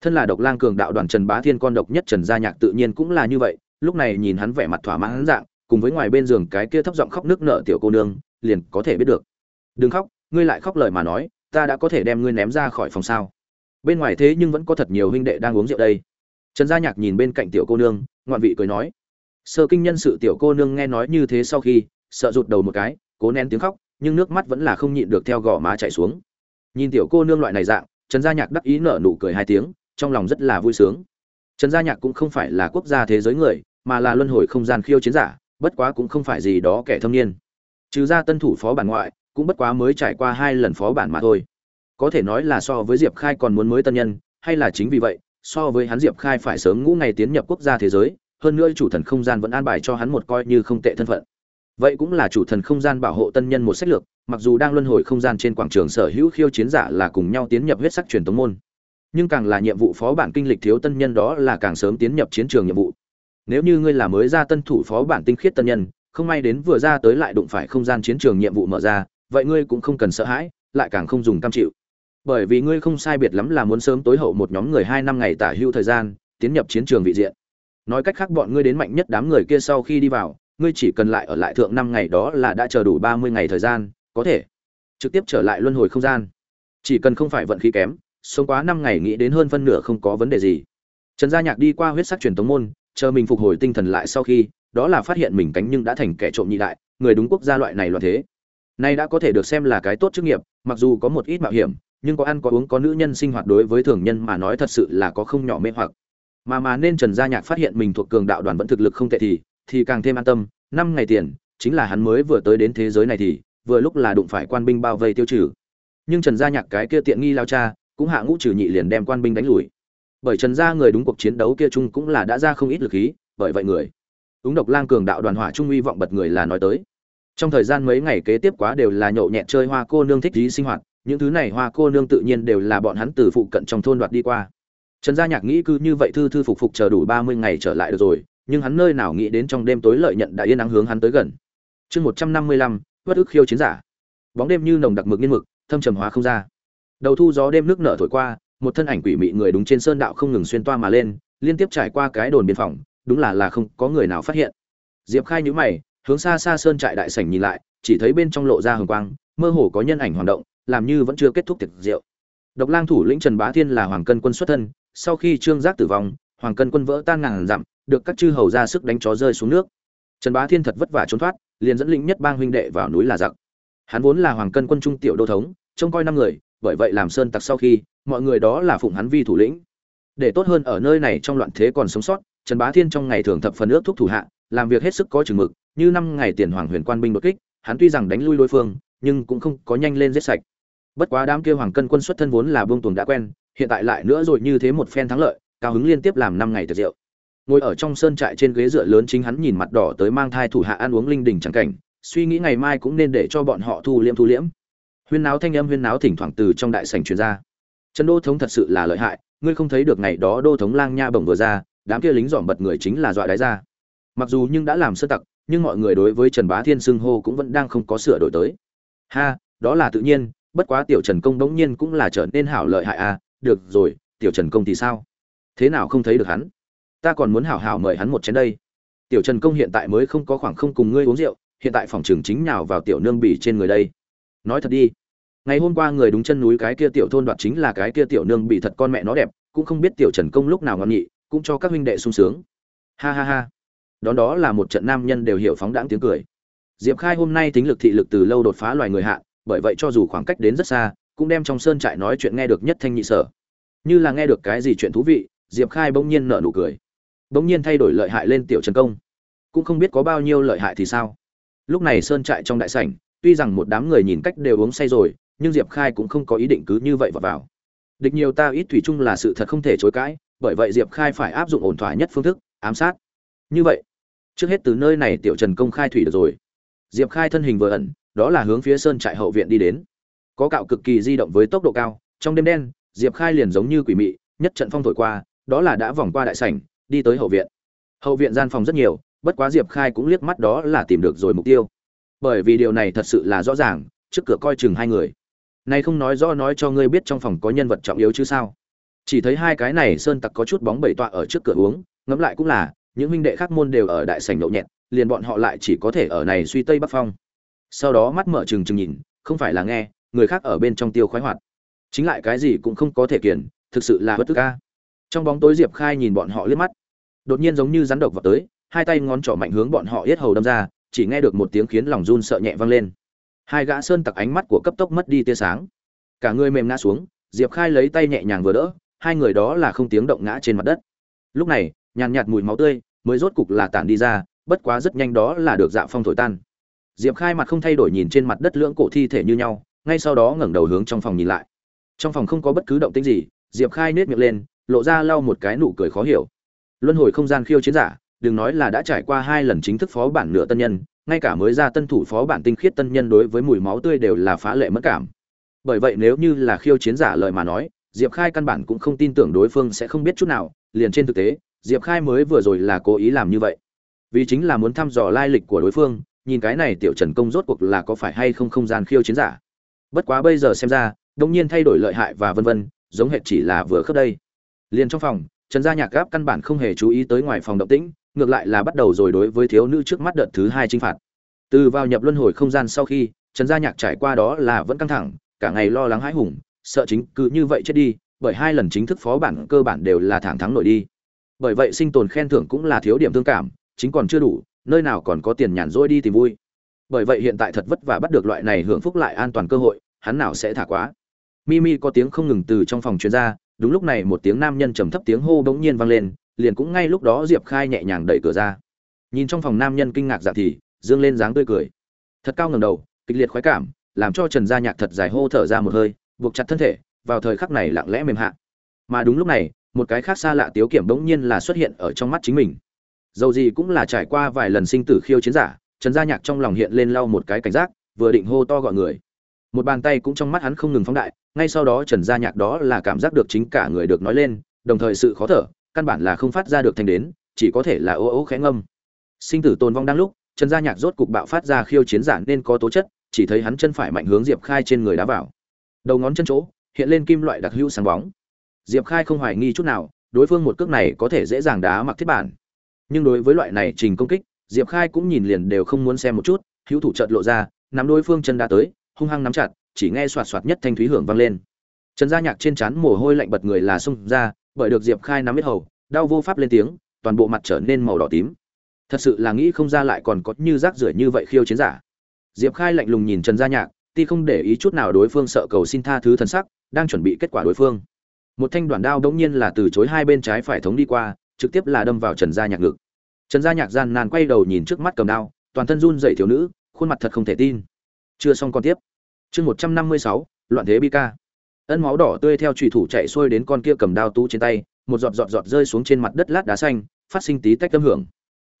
Thân là độc lang cường đạo đoàn trần bá thiên con độc nhất trần gia nhạc tự nhiên cũng là như vậy, lúc này nhìn hắn vẻ mặt thỏa mãn dạng cùng với ngoài bên giường cái kia thấp giọng khóc nước nợ tiểu cô nương, liền có thể biết được. Đừng khóc, ngươi lại khóc lời mà nói, ta đã có thể đem ngươi ném ra khỏi phòng sao? Bên ngoài thế nhưng vẫn có thật nhiều huynh đệ đang uống rượu đây. Trần gia nhạc nhìn bên cạnh tiểu cô nương, ngoạn vị cười nói. Sở kinh nhân sự tiểu cô nương nghe nói như thế sau khi, sợ rụt đầu một cái, cố nén tiếng khóc, nhưng nước mắt vẫn là không nhịn được theo gò má chảy xuống. Nhìn tiểu cô nương loại này dạng, trần gia nhạc đắc ý nở nụ cười hai tiếng, trong lòng rất là vui sướng. Trần gia nhạc cũng không phải là quốc gia thế giới người, mà là luân hồi không gian khiêu chiến giả bất quá cũng không phải gì đó kẻ thâm niên. Trừ ra tân thủ phó bản ngoại, cũng bất quá mới trải qua hai lần phó bản mà thôi. Có thể nói là so với diệp khai còn muốn mới tân nhân, hay là chính vì vậy, so với hắn diệp khai phải sớm ngũ ngày tiến nhập quốc gia thế giới, hơn nữa chủ thần không gian vẫn an bài cho hắn một coi như không tệ thân phận. Vậy cũng là chủ thần không gian bảo hộ tân nhân một sách lược, mặc dù đang luân hồi không gian trên quảng trường sở hữu khiêu chiến giả là cùng nhau tiến nhập huyết sắc truyền tống môn. Nhưng càng là nhiệm vụ phó bản kinh lịch thiếu tân nhân đó là càng sớm tiến nhập chiến trường nhiệm vụ nếu như ngươi là mới ra tân thủ phó bản tinh khiết tân nhân, không may đến vừa ra tới lại đụng phải không gian chiến trường nhiệm vụ mở ra, vậy ngươi cũng không cần sợ hãi, lại càng không dùng cam chịu. Bởi vì ngươi không sai biệt lắm là muốn sớm tối hậu một nhóm người hai năm ngày tả hưu thời gian, tiến nhập chiến trường vị diện. Nói cách khác bọn ngươi đến mạnh nhất đám người kia sau khi đi vào, ngươi chỉ cần lại ở lại thượng năm ngày đó là đã chờ đủ ba mươi ngày thời gian, có thể trực tiếp trở lại luân hồi không gian. Chỉ cần không phải vận khí kém, sống quá năm ngày nghĩ đến hơn phân nửa không có vấn đề gì. Trần gia nhạc đi qua huyết sắc truyền tống môn chờ mình phục hồi tinh thần lại sau khi, đó là phát hiện mình cánh nhưng đã thành kẻ trộm nhị đại, người đúng quốc gia loại này loạn thế. Nay đã có thể được xem là cái tốt chức nghiệp, mặc dù có một ít mạo hiểm, nhưng có ăn có uống có nữ nhân sinh hoạt đối với thường nhân mà nói thật sự là có không nhỏ mê hoặc. Mà mà nên trần gia nhạc phát hiện mình thuộc cường đạo đoàn vẫn thực lực không tệ thì thì càng thêm an tâm, năm ngày tiền, chính là hắn mới vừa tới đến thế giới này thì, vừa lúc là đụng phải quan binh bao vây tiêu trừ. Nhưng trần gia nhạc cái kia tiện nghi lao cha, cũng hạ ngũ trừ nhị liền đem quan binh đánh lùi bởi trần gia người đúng cuộc chiến đấu kia chung cũng là đã ra không ít lực khí, bởi vậy người, ứng độc lang cường đạo đoàn hỏa trung uy vọng bật người là nói tới. Trong thời gian mấy ngày kế tiếp quá đều là nhậu nhẹt chơi hoa cô nương thích lý sinh hoạt, những thứ này hoa cô nương tự nhiên đều là bọn hắn từ phụ cận trong thôn đoạt đi qua. Trần gia nhạc nghĩ cứ như vậy thư thư phục phục chờ đủ ba mươi ngày trở lại được rồi, nhưng hắn nơi nào nghĩ đến trong đêm tối lợi nhận đã yên ắng hướng hắn tới gần. Chương một trăm năm mươi lăm, bất ức khiêu chiến giả. Bóng đêm như nồng đặc mực nghiên mực, thâm trầm hóa không ra. Đầu thu gió đêm nước nở thổi qua một thân ảnh quỷ mị người đúng trên sơn đạo không ngừng xuyên toa mà lên, liên tiếp trải qua cái đồn biên phòng, đúng là là không có người nào phát hiện. Diệp khai nhíu mày, hướng xa xa sơn trại đại sảnh nhìn lại, chỉ thấy bên trong lộ ra hồng quang, mơ hồ có nhân ảnh hoạt động, làm như vẫn chưa kết thúc tiệc rượu. Độc lang thủ lĩnh trần bá thiên là hoàng cân quân xuất thân, sau khi trương giác tử vong, hoàng cân quân vỡ tan ngàn dặm, được các chư hầu ra sức đánh chó rơi xuống nước. Trần bá thiên thật vất vả trốn thoát, liền dẫn lĩnh nhất bang huynh đệ vào núi là giặc. Hắn vốn là hoàng cân quân trung tiểu đô thống, trông coi năm người, bởi vậy làm sơn tặc sau khi mọi người đó là phụng hắn vi thủ lĩnh. Để tốt hơn ở nơi này trong loạn thế còn sống sót, trần bá thiên trong ngày thường thập phần ước thúc thủ hạ, làm việc hết sức có chừng mực, như năm ngày tiền hoàng huyền quan binh đột kích, hắn tuy rằng đánh lui đối phương, nhưng cũng không có nhanh lên giết sạch. Bất quá đám kia hoàng cân quân xuất thân vốn là buông tuồng đã quen, hiện tại lại nữa rồi như thế một phen thắng lợi, cao hứng liên tiếp làm năm ngày tiệc rượu. Ngồi ở trong sơn trại trên ghế dựa lớn chính hắn nhìn mặt đỏ tới mang thai thủ hạ ăn uống linh đình chẳng cảnh, suy nghĩ ngày mai cũng nên để cho bọn họ thu liễm thu liễm. Huyên náo thanh âm huyên náo thỉnh thoảng từ trong đại sảnh truyền ra trần đô thống thật sự là lợi hại, ngươi không thấy được ngày đó đô thống lang nha bổng vừa ra, đám kia lính dòm bật người chính là dọa đáy ra. Mặc dù nhưng đã làm sơ tặc, nhưng mọi người đối với trần bá thiên xưng hô cũng vẫn đang không có sửa đổi tới. Ha, đó là tự nhiên, bất quá tiểu trần công đống nhiên cũng là trở nên hảo lợi hại à được rồi, tiểu trần công thì sao? Thế nào không thấy được hắn? Ta còn muốn hảo hảo mời hắn một chén đây. Tiểu trần công hiện tại mới không có khoảng không cùng ngươi uống rượu, hiện tại phòng trường chính nào vào tiểu nương bỉ trên người đây. Nói thật đi ngày hôm qua người đúng chân núi cái kia tiểu thôn đoạt chính là cái kia tiểu nương bị thật con mẹ nó đẹp, cũng không biết tiểu trần công lúc nào ngon nhị, cũng cho các huynh đệ sung sướng. Ha ha ha. Đón đó là một trận nam nhân đều hiểu phóng đãng tiếng cười. Diệp khai hôm nay tính lực thị lực từ lâu đột phá loài người hạ, bởi vậy cho dù khoảng cách đến rất xa, cũng đem trong sơn trại nói chuyện nghe được nhất thanh nhị sở. Như là nghe được cái gì chuyện thú vị, diệp khai bỗng nhiên nở nụ cười. Bỗng nhiên thay đổi lợi hại lên tiểu trần công. Cũng không biết có bao nhiêu lợi hại thì sao. Lúc này sơn trại trong đại sảnh, tuy rằng một đám người nhìn cách đều uống say rồi nhưng diệp khai cũng không có ý định cứ như vậy vào vào. Địch nhiều ta ít thủy chung là sự thật không thể chối cãi, bởi vậy diệp khai phải áp dụng ổn thỏa nhất phương thức, ám sát. Như vậy, trước hết từ nơi này tiểu trần công khai thủy được rồi. Diệp khai thân hình vừa ẩn, đó là hướng phía sơn trại hậu viện đi đến. Có cạo cực kỳ di động với tốc độ cao, trong đêm đen, diệp khai liền giống như quỷ mị, nhất trận phong thổi qua, đó là đã vòng qua đại sảnh, đi tới hậu viện. Hậu viện gian phòng rất nhiều, bất quá diệp khai cũng liếc mắt đó là tìm được rồi mục tiêu. Bởi vì điều này thật sự là rõ ràng, trước cửa coi chừng hai người này không nói rõ nói cho ngươi biết trong phòng có nhân vật trọng yếu chứ sao? Chỉ thấy hai cái này sơn tặc có chút bóng bẩy tọa ở trước cửa uống, ngẫm lại cũng là, những huynh đệ khác môn đều ở đại sảnh nhậu nhẹt, liền bọn họ lại chỉ có thể ở này suy tây bắc phong. Sau đó mắt mở trừng trừng nhìn, không phải là nghe, người khác ở bên trong tiêu khoái hoạt. Chính lại cái gì cũng không có thể kiền thực sự là bất tức a trong bóng tối diệp khai nhìn bọn họ liếc mắt. Đột nhiên giống như rắn độc vào tới, hai tay ngón trỏ mạnh hướng bọn họ yết hầu đâm ra, chỉ nghe được một tiếng khiến lòng run sợ nhẹ vang lên hai gã sơn tặc ánh mắt của cấp tốc mất đi tia sáng. Cả người mềm ngã xuống, diệp khai lấy tay nhẹ nhàng vừa đỡ, hai người đó là không tiếng động ngã trên mặt đất. Lúc này, nhàn nhạt mùi máu tươi mới rốt cục là tản đi ra, bất quá rất nhanh đó là được dạ phong thổi tan. Diệp khai mặt không thay đổi nhìn trên mặt đất lưỡng cổ thi thể như nhau, ngay sau đó ngẩng đầu hướng trong phòng nhìn lại. Trong phòng không có bất cứ động tĩnh gì, diệp khai nết miệng lên, lộ ra lau một cái nụ cười khó hiểu. Luân hồi không gian khiêu chiến giả, đừng nói là đã trải qua hai lần chính thức phó bản nửa tân nhân ngay cả mới ra tân thủ phó bản tinh khiết tân nhân đối với mùi máu tươi đều là phá lệ mất cảm. Bởi vậy nếu như là khiêu chiến giả lời mà nói, diệp khai căn bản cũng không tin tưởng đối phương sẽ không biết chút nào, liền trên thực tế, diệp khai mới vừa rồi là cố ý làm như vậy. Vì chính là muốn thăm dò lai lịch của đối phương, nhìn cái này tiểu trần công rốt cuộc là có phải hay không không gian khiêu chiến giả. Bất quá bây giờ xem ra, đông nhiên thay đổi lợi hại và vân vân, giống hệt chỉ là vừa khớp đây. Liền trong phòng, trần gia nhạc gáp căn bản không hề chú ý tới ngoài phòng động tĩnh ngược lại là bắt đầu rồi đối với thiếu nữ trước mắt đợt thứ hai chinh phạt. Từ vào nhập luân hồi không gian sau khi, trần gia nhạc trải qua đó là vẫn căng thẳng, cả ngày lo lắng hãi hùng, sợ chính cứ như vậy chết đi, bởi hai lần chính thức phó bản cơ bản đều là thẳng thắng nổi đi. Bởi vậy sinh tồn khen thưởng cũng là thiếu điểm thương cảm, chính còn chưa đủ, nơi nào còn có tiền nhàn rỗi đi tìm vui. Bởi vậy hiện tại thật vất vả bắt được loại này hưởng phúc lại an toàn cơ hội, hắn nào sẽ thả quá. Mimi có tiếng không ngừng từ trong phòng chuyên ra, đúng lúc này một tiếng nam nhân trầm thấp tiếng hô bỗng nhiên vang lên liền cũng ngay lúc đó diệp khai nhẹ nhàng đẩy cửa ra. Nhìn trong phòng nam nhân kinh ngạc dạ thì, dương lên dáng tươi cười. Thật cao ngầm đầu, kịch liệt khoái cảm, làm cho trần gia nhạc thật dài hô thở ra một hơi, buộc chặt thân thể, vào thời khắc này lặng lẽ mềm hạ. Mà đúng lúc này, một cái khác xa lạ tiếu kiểm bỗng nhiên là xuất hiện ở trong mắt chính mình. Dầu gì cũng là trải qua vài lần sinh tử khiêu chiến giả, trần gia nhạc trong lòng hiện lên lau một cái cảnh giác, vừa định hô to gọi người. Một bàn tay cũng trong mắt hắn không ngừng phóng đại, ngay sau đó trần gia nhạc đó là cảm giác được chính cả người được nói lên, đồng thời sự khó thở căn bản là không phát ra được thành đến, chỉ có thể là ô ô khẽ ngâm. Sinh tử tồn vong đang lúc, trần gia nhạc rốt cục bạo phát ra khiêu chiến giả nên có tố chất, chỉ thấy hắn chân phải mạnh hướng diệp khai trên người đá vào. Đầu ngón chân chỗ, hiện lên kim loại đặc hữu sáng bóng. Diệp khai không hoài nghi chút nào, đối phương một cước này có thể dễ dàng đá mặc thiết bản. Nhưng đối với loại này trình công kích, diệp khai cũng nhìn liền đều không muốn xem một chút, hữu thủ chợt lộ ra, nắm đối phương chân đá tới, hung hăng nắm chặt, chỉ nghe soạt soạt nhất thanh thúy hưởng vang lên. Trần gia nhạc trên trán mồ hôi lạnh bật người là xông ra bởi được diệp khai nắm hết hầu, đau vô pháp lên tiếng, toàn bộ mặt trở nên màu đỏ tím. Thật sự là nghĩ không ra lại còn có như rác rưởi như vậy khiêu chiến giả. Diệp khai lạnh lùng nhìn trần gia nhạc, ti không để ý chút nào đối phương sợ cầu xin tha thứ thần sắc, đang chuẩn bị kết quả đối phương. Một thanh đoạn đao đống nhiên là từ chối hai bên trái phải thống đi qua, trực tiếp là đâm vào trần gia nhạc ngực. Trần gia nhạc gian nan quay đầu nhìn trước mắt cầm đao, toàn thân run dậy thiếu nữ, khuôn mặt thật không thể tin. Chưa xong còn tiếp. Chương một trăm năm mươi sáu, loạn thế bi ca ân máu đỏ tươi theo trùy thủ chạy xuôi đến con kia cầm đao tú trên tay, một giọt giọt giọt rơi xuống trên mặt đất lát đá xanh, phát sinh tí tách âm hưởng.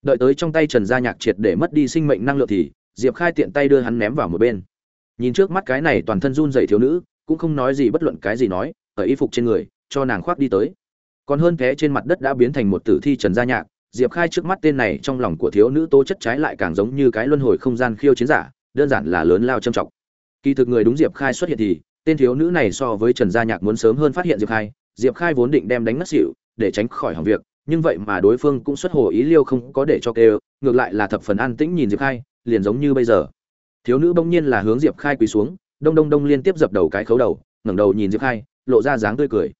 Đợi tới trong tay trần gia nhạc triệt để mất đi sinh mệnh năng lượng thì, diệp khai tiện tay đưa hắn ném vào một bên. Nhìn trước mắt cái này toàn thân run rẩy thiếu nữ, cũng không nói gì bất luận cái gì nói ở y phục trên người, cho nàng khoác đi tới. Còn hơn thế trên mặt đất đã biến thành một tử thi trần gia nhạc, diệp khai trước mắt tên này trong lòng của thiếu nữ tố chất trái lại càng giống như cái luân hồi không gian khiêu chiến giả, đơn giản là lớn lao trầm trọng. Kỳ thực người đúng diệp khai xuất hiện thì tên thiếu nữ này so với trần gia nhạc muốn sớm hơn phát hiện diệp khai diệp khai vốn định đem đánh ngất xỉu, để tránh khỏi hỏng việc, nhưng vậy mà đối phương cũng xuất hồ ý liêu không có để cho kêu ngược lại là thập phần an tĩnh nhìn diệp khai, liền giống như bây giờ. Thiếu nữ bỗng nhiên là hướng diệp khai quỳ xuống, đông đông đông liên tiếp dập đầu cái khấu đầu, ngẩng đầu nhìn diệp khai, lộ ra dáng tươi cười.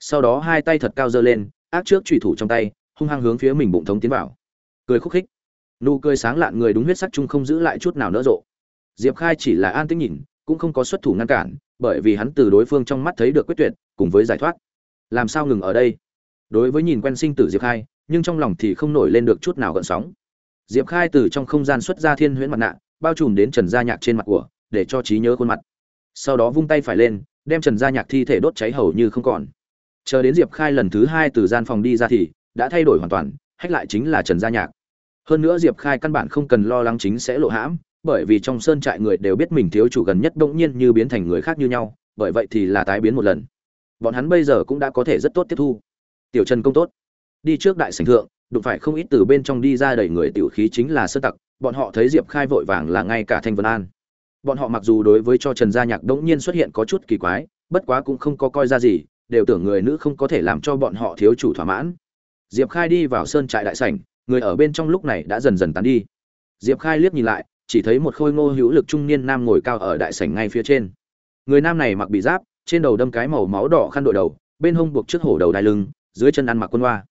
Sau đó hai tay thật cao giơ lên, ác trước trùy thủ trong tay, hung hăng hướng phía mình bụng thống tiến vào. Cười khúc khích. Nụ cười sáng lạn người đúng huyết sắc chung không giữ lại chút nào nỡ rộ. Diệp khai chỉ là an tĩnh nhìn, cũng không có xuất thủ ngăn cản bởi vì hắn từ đối phương trong mắt thấy được quyết tuyệt, cùng với giải thoát. Làm sao ngừng ở đây? Đối với nhìn quen sinh tử diệp khai, nhưng trong lòng thì không nổi lên được chút nào gợn sóng. Diệp khai từ trong không gian xuất ra thiên huyễn mặt nạ, bao trùm đến trần gia nhạc trên mặt của, để cho trí nhớ khuôn mặt. Sau đó vung tay phải lên, đem trần gia nhạc thi thể đốt cháy hầu như không còn. Chờ đến diệp khai lần thứ hai từ gian phòng đi ra thì, đã thay đổi hoàn toàn, hách lại chính là trần gia nhạc. Hơn nữa diệp khai căn bản không cần lo lắng chính sẽ lộ hãm bởi vì trong sơn trại người đều biết mình thiếu chủ gần nhất bỗng nhiên như biến thành người khác như nhau, bởi vậy thì là tái biến một lần. Bọn hắn bây giờ cũng đã có thể rất tốt tiếp thu. Tiểu trần công tốt. Đi trước đại sảnh thượng, đụng phải không ít từ bên trong đi ra đầy người tiểu khí chính là sơ tặc, bọn họ thấy diệp khai vội vàng là ngay cả thanh vân an. Bọn họ mặc dù đối với cho trần gia nhạc đống nhiên xuất hiện có chút kỳ quái, bất quá cũng không có coi ra gì, đều tưởng người nữ không có thể làm cho bọn họ thiếu chủ thỏa mãn. Diệp khai đi vào sơn trại đại sảnh, người ở bên trong lúc này đã dần dần tán đi. Diệp khai liếc nhìn lại chỉ thấy một khôi ngô hữu lực trung niên nam ngồi cao ở đại sảnh ngay phía trên. Người nam này mặc bị giáp, trên đầu đâm cái màu máu đỏ khăn đội đầu, bên hông buộc trước hổ đầu đai lưng, dưới chân ăn mặc quân hoa.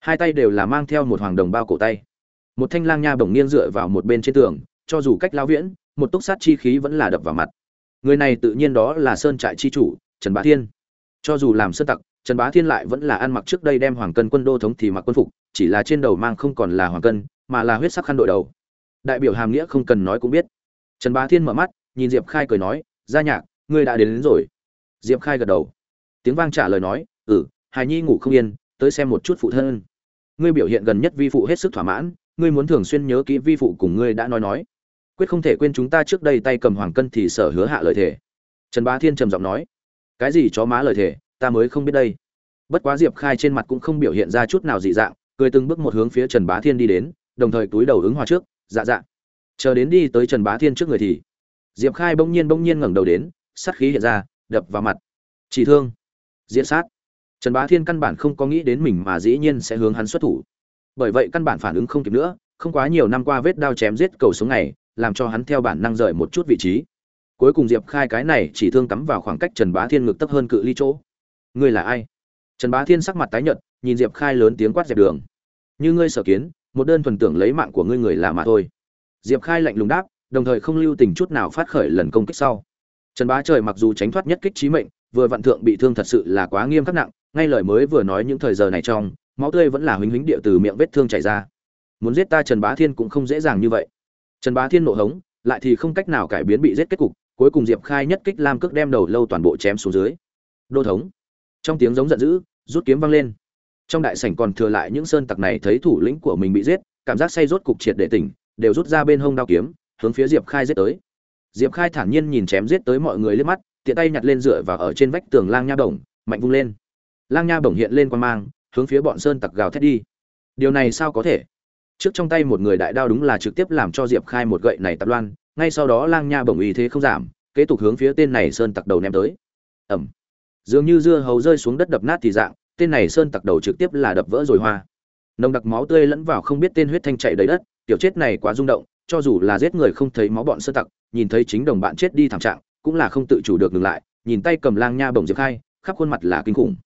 Hai tay đều là mang theo một hoàng đồng bao cổ tay. Một thanh lang nha bổng nghiêng dựa vào một bên trên tường, cho dù cách lao viễn, một túc sát chi khí vẫn là đập vào mặt. Người này tự nhiên đó là sơn trại chi chủ, trần bá thiên. Cho dù làm sơn tặc, trần bá thiên lại vẫn là ăn mặc trước đây đem hoàng cân quân đô thống thì mặc quân phục, chỉ là trên đầu mang không còn là hoàng cân, mà là huyết sắc khăn đội đầu đại biểu hàm nghĩa không cần nói cũng biết. Trần bá thiên mở mắt nhìn diệp khai cười nói gia nhạc ngươi đã đến, đến rồi. Diệp khai gật đầu. Tiếng vang trả lời nói ừ hài nhi ngủ không yên tới xem một chút phụ thân. Ngươi biểu hiện gần nhất vi phụ hết sức thỏa mãn ngươi muốn thường xuyên nhớ kỹ vi phụ cùng ngươi đã nói nói. Quyết không thể quên chúng ta trước đây tay cầm hoàng cân thì sở hứa hạ lời thề. Trần bá thiên trầm giọng nói cái gì chó má lời thề ta mới không biết đây. Bất quá diệp khai trên mặt cũng không biểu hiện ra chút nào dị dạng cười từng bước một hướng phía trần bá thiên đi đến đồng thời túi đầu ứng hòa trước dạ dạ. Chờ đến đi tới trần bá thiên trước người thì, diệp khai bỗng nhiên bỗng nhiên ngẩng đầu đến, sát khí hiện ra, đập vào mặt. Chỉ thương. Diễn sát. Trần bá thiên căn bản không có nghĩ đến mình mà dĩ nhiên sẽ hướng hắn xuất thủ. Bởi vậy căn bản phản ứng không kịp nữa, không quá nhiều năm qua vết đao chém giết cầu sống này, làm cho hắn theo bản năng rời một chút vị trí. Cuối cùng diệp khai cái này chỉ thương cắm vào khoảng cách trần bá thiên ngực tấp hơn cự ly chỗ. Ngươi là ai? Trần bá thiên sắc mặt tái nhợt, nhìn diệp khai lớn tiếng quát dẹp đường. Như ngươi sở kiến một đơn thuần tưởng lấy mạng của ngươi người là mà thôi. Diệp khai lạnh lùng đáp, đồng thời không lưu tình chút nào phát khởi lần công kích sau. Trần bá trời mặc dù tránh thoát nhất kích trí mệnh, vừa vạn thượng bị thương thật sự là quá nghiêm khắc nặng, ngay lời mới vừa nói những thời giờ này trong, máu tươi vẫn là huỳnh huỳnh địa từ miệng vết thương chảy ra. Muốn giết ta trần bá thiên cũng không dễ dàng như vậy. Trần bá thiên nộ hống, lại thì không cách nào cải biến bị giết kết cục, cuối cùng diệp khai nhất kích lam cước đem đầu lâu toàn bộ chém xuống dưới. Đô thống. Trong tiếng giống giận dữ, rút kiếm văng lên trong đại sảnh còn thừa lại những sơn tặc này thấy thủ lĩnh của mình bị giết, cảm giác say rốt cục triệt để tỉnh, đều rút ra bên hông đao kiếm, hướng phía diệp khai giết tới. Diệp khai thản nhiên nhìn chém giết tới mọi người liếc mắt, tiện tay nhặt lên dựa và ở trên vách tường lang nha bổng, mạnh vung lên. Lang nha bổng hiện lên quan mang, hướng phía bọn sơn tặc gào thét đi. Điều này sao có thể? Trước trong tay một người đại đao đúng là trực tiếp làm cho diệp khai một gậy này tập loan, ngay sau đó lang nha bổng ý thế không giảm, kế tục hướng phía tên này sơn tặc đầu ném tới. Ẩm dường như dưa hấu rơi xuống đất đập nát thì dạng tên này sơn tặc đầu trực tiếp là đập vỡ rồi hoa. Nồng đặc máu tươi lẫn vào không biết tên huyết thanh chạy đầy đất, tiểu chết này quá rung động, cho dù là giết người không thấy máu bọn sơn tặc, nhìn thấy chính đồng bạn chết đi thảm trạng, cũng là không tự chủ được ngừng lại, nhìn tay cầm lang nha bồng diệp khai, khắp khuôn mặt là kinh khủng.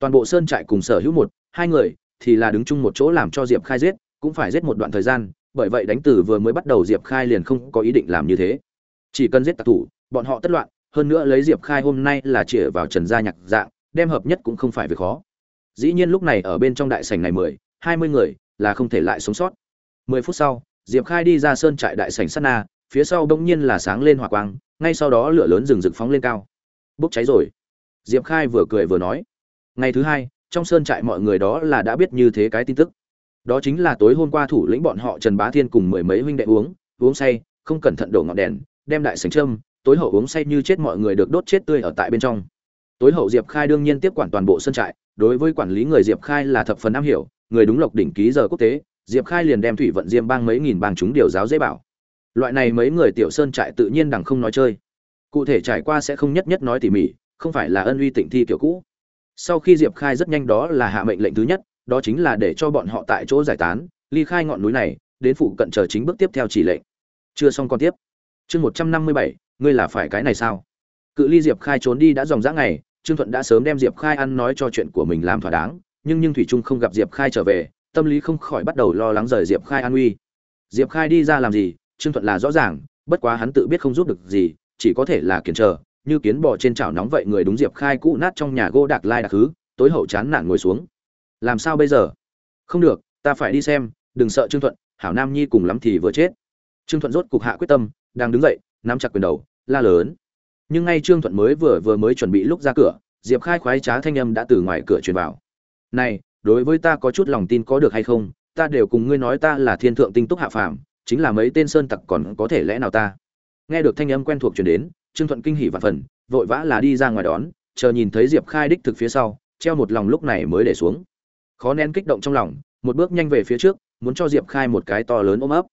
Toàn bộ sơn trại cùng sở hữu một, hai người, thì là đứng chung một chỗ làm cho diệp khai giết, cũng phải giết một đoạn thời gian, bởi vậy đánh tử vừa mới bắt đầu diệp khai liền không có ý định làm như thế. Chỉ cần giết tặc thủ, bọn họ tất loạn, hơn nữa lấy diệp khai hôm nay là chĩa vào trần gia nhạc dạng, đem hợp nhất cũng không phải việc khó dĩ nhiên lúc này ở bên trong đại sảnh này mười, hai mươi người là không thể lại sống sót. Mười phút sau, diệp khai đi ra sơn trại đại sảnh sát na, phía sau bỗng nhiên là sáng lên hỏa quang, ngay sau đó lửa lớn rừng rực phóng lên cao. Bốc cháy rồi. Diệp khai vừa cười vừa nói, ngày thứ hai, trong sơn trại mọi người đó là đã biết như thế cái tin tức. Đó chính là tối hôm qua thủ lĩnh bọn họ trần bá thiên cùng mười mấy huynh đệ uống uống say, không cẩn thận đổ ngọn đèn, đem đại sành trâm tối hậu uống say như chết mọi người được đốt chết tươi ở tại bên trong. Tối hậu diệp khai đương nhiên tiếp quản toàn bộ sơn trại đối với quản lý người diệp khai là thập phần am hiểu, người đúng lộc đỉnh ký giờ quốc tế, diệp khai liền đem thủy vận diêm bang mấy nghìn bang chúng điều giáo dễ bảo. Loại này mấy người tiểu sơn trại tự nhiên đằng không nói chơi. Cụ thể trải qua sẽ không nhất nhất nói tỉ mỉ, không phải là ân uy tịnh thi kiểu cũ. Sau khi diệp khai rất nhanh đó là hạ mệnh lệnh thứ nhất, đó chính là để cho bọn họ tại chỗ giải tán, ly khai ngọn núi này, đến phụ cận chờ chính bước tiếp theo chỉ lệnh. Chưa xong còn tiếp. Chương một trăm năm mươi bảy, ngươi là phải cái này sao? Cự ly diệp khai trốn đi đã dòng dã ngày trương thuận đã sớm đem diệp khai ăn nói cho chuyện của mình làm thỏa đáng nhưng nhưng thủy trung không gặp diệp khai trở về tâm lý không khỏi bắt đầu lo lắng rời diệp khai an uy. Diệp khai đi ra làm gì trương thuận là rõ ràng bất quá hắn tự biết không giúp được gì chỉ có thể là kiến chờ như kiến bò trên chảo nóng vậy người đúng diệp khai cũ nát trong nhà gỗ đạc lai đặc thứ, tối hậu chán nản ngồi xuống. Làm sao bây giờ? Không được ta phải đi xem đừng sợ trương thuận hảo nam nhi cùng lắm thì vừa chết. Trương thuận rốt cục hạ quyết tâm đang đứng dậy nắm chặt quyền đầu la lớn nhưng ngay trương thuận mới vừa vừa mới chuẩn bị lúc ra cửa, diệp khai khoái trá thanh âm đã từ ngoài cửa truyền vào. Này, đối với ta có chút lòng tin có được hay không? Ta đều cùng ngươi nói ta là thiên thượng tinh túc hạ phàm, chính là mấy tên sơn tặc còn có thể lẽ nào ta? Nghe được thanh âm quen thuộc truyền đến, trương thuận kinh hỉ và phần, vội vã là đi ra ngoài đón, chờ nhìn thấy diệp khai đích thực phía sau, treo một lòng lúc này mới để xuống. Khó nén kích động trong lòng, một bước nhanh về phía trước, muốn cho diệp khai một cái to lớn ôm ấp.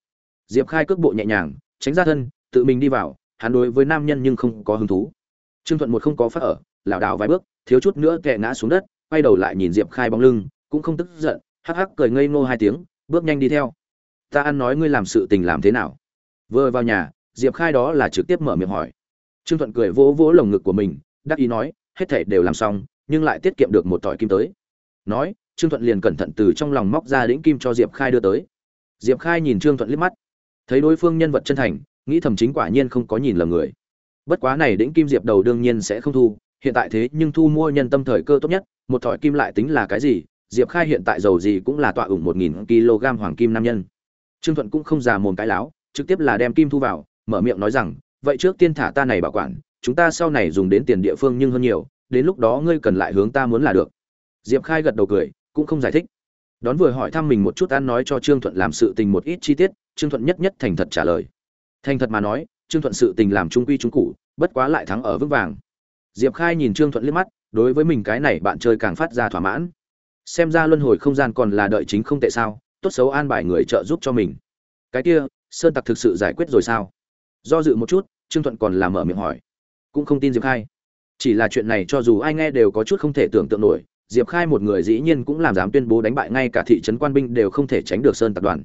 Diệp khai cước bộ nhẹ nhàng, tránh ra thân, tự mình đi vào hắn đối với nam nhân nhưng không có hứng thú. Trương thuận một không có phát ở, lảo đảo vài bước, thiếu chút nữa kẹ ngã xuống đất, quay đầu lại nhìn diệp khai bóng lưng, cũng không tức giận, hắc hắc cười ngây ngô hai tiếng, bước nhanh đi theo. Ta ăn nói ngươi làm sự tình làm thế nào? Vừa vào nhà, diệp khai đó là trực tiếp mở miệng hỏi. Trương thuận cười vỗ vỗ lồng ngực của mình, đắc ý nói, hết thảy đều làm xong, nhưng lại tiết kiệm được một tỏi kim tới. Nói, trương thuận liền cẩn thận từ trong lòng móc ra đĩnh kim cho diệp khai đưa tới. Diệp khai nhìn trương thuận liếc mắt, thấy đối phương nhân vật chân thành nghĩ thầm chính quả nhiên không có nhìn lầm người. Bất quá này đĩnh kim diệp đầu đương nhiên sẽ không thu, hiện tại thế nhưng thu mua nhân tâm thời cơ tốt nhất, một thỏi kim lại tính là cái gì, diệp khai hiện tại giàu gì cũng là tọa ủng một nghìn kg hoàng kim nam nhân. Trương thuận cũng không già mồm cái láo, trực tiếp là đem kim thu vào, mở miệng nói rằng, vậy trước tiên thả ta này bảo quản, chúng ta sau này dùng đến tiền địa phương nhưng hơn nhiều, đến lúc đó ngươi cần lại hướng ta muốn là được. Diệp khai gật đầu cười, cũng không giải thích. Đón vừa hỏi thăm mình một chút ăn nói cho trương thuận làm sự tình một ít chi tiết, trương thuận nhất nhất thành thật trả lời thành thật mà nói, trương thuận sự tình làm trung quy trung cụ bất quá lại thắng ở vững vàng. Diệp khai nhìn trương thuận liếc mắt, đối với mình cái này bạn chơi càng phát ra thỏa mãn. Xem ra luân hồi không gian còn là đợi chính không tệ sao, tốt xấu an bài người trợ giúp cho mình. Cái kia, sơn tặc thực sự giải quyết rồi sao? Do dự một chút, trương thuận còn làm mở miệng hỏi. Cũng không tin diệp khai. Chỉ là chuyện này cho dù ai nghe đều có chút không thể tưởng tượng nổi, diệp khai một người dĩ nhiên cũng làm dám tuyên bố đánh bại ngay cả thị trấn quan binh đều không thể tránh được sơn tập đoàn.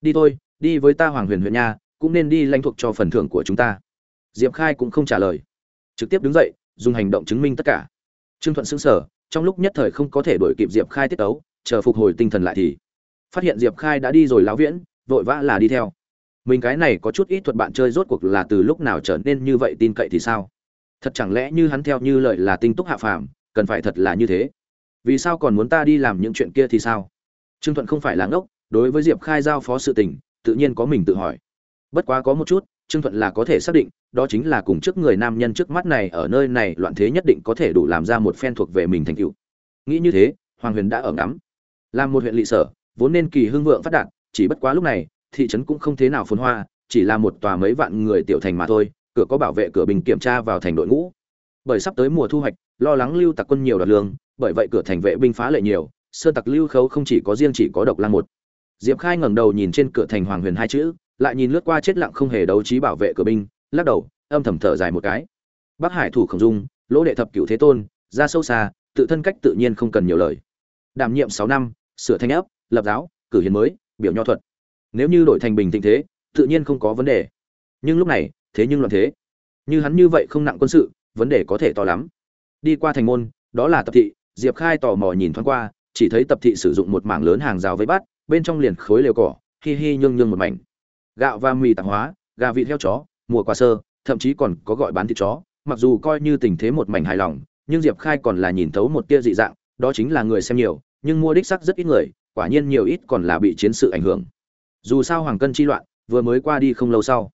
Đi thôi, đi với ta hoàng huyền huyện nha cũng nên đi lãnh thuộc cho phần thưởng của chúng ta. Diệp khai cũng không trả lời. Trực tiếp đứng dậy, dùng hành động chứng minh tất cả. Trương thuận xứng sở trong lúc nhất thời không có thể đổi kịp diệp khai tiết tấu, chờ phục hồi tinh thần lại thì phát hiện diệp khai đã đi rồi láo viễn, vội vã là đi theo. Mình cái này có chút ít thuật bạn chơi rốt cuộc là từ lúc nào trở nên như vậy tin cậy thì sao? Thật chẳng lẽ như hắn theo như lợi là tinh túc hạ phàm, cần phải thật là như thế? Vì sao còn muốn ta đi làm những chuyện kia thì sao? Trương thuận không phải là ngốc, đối với diệp khai giao phó sự tình, tự nhiên có mình tự hỏi bất quá có một chút, trương thuận là có thể xác định, đó chính là cùng trước người nam nhân trước mắt này ở nơi này loạn thế nhất định có thể đủ làm ra một phen thuộc về mình thành tựu. Nghĩ như thế, hoàng huyền đã ở ngắm. Làm một huyện lỵ sở, vốn nên kỳ hưng vượng phát đạt, chỉ bất quá lúc này, thị trấn cũng không thế nào phồn hoa, chỉ là một tòa mấy vạn người tiểu thành mà thôi, cửa có bảo vệ cửa bình kiểm tra vào thành đội ngũ. Bởi sắp tới mùa thu hoạch, lo lắng lưu tặc quân nhiều đoạt lương, bởi vậy cửa thành vệ binh phá lệ nhiều, sơ tặc lưu khấu không chỉ có riêng chỉ có độc lang một. Diệp khai ngẩng đầu nhìn trên cửa thành hoàng huyền hai chữ lại nhìn lướt qua chết lặng không hề đấu trí bảo vệ cửa binh, lắc đầu, âm thầm thở dài một cái. Bắc hải thủ khổng dung, lỗ đệ thập cửu thế tôn, ra sâu xa, tự thân cách tự nhiên không cần nhiều lời. Đảm nhiệm sáu năm, sửa thanh ấp lập giáo, cử hiến mới, biểu nho thuật. Nếu như đổi thành bình tình thế, tự nhiên không có vấn đề. Nhưng lúc này, thế nhưng loạn thế. Như hắn như vậy không nặng quân sự, vấn đề có thể to lắm. Đi qua thành môn, đó là tập thị, diệp khai tò mò nhìn thoáng qua, chỉ thấy tập thị sử dụng một mảng lớn hàng rào với bát bên trong liền khối lều cỏ, hi hi nhương nhương một mảnh gạo và mì tạp hóa, gà vịt heo chó, mùa quả sơ, thậm chí còn có gọi bán thịt chó. Mặc dù coi như tình thế một mảnh hài lòng, nhưng diệp khai còn là nhìn thấu một tia dị dạng, đó chính là người xem nhiều, nhưng mua đích sắc rất ít người, quả nhiên nhiều ít còn là bị chiến sự ảnh hưởng. Dù sao hoàng cân chi loạn, vừa mới qua đi không lâu sau.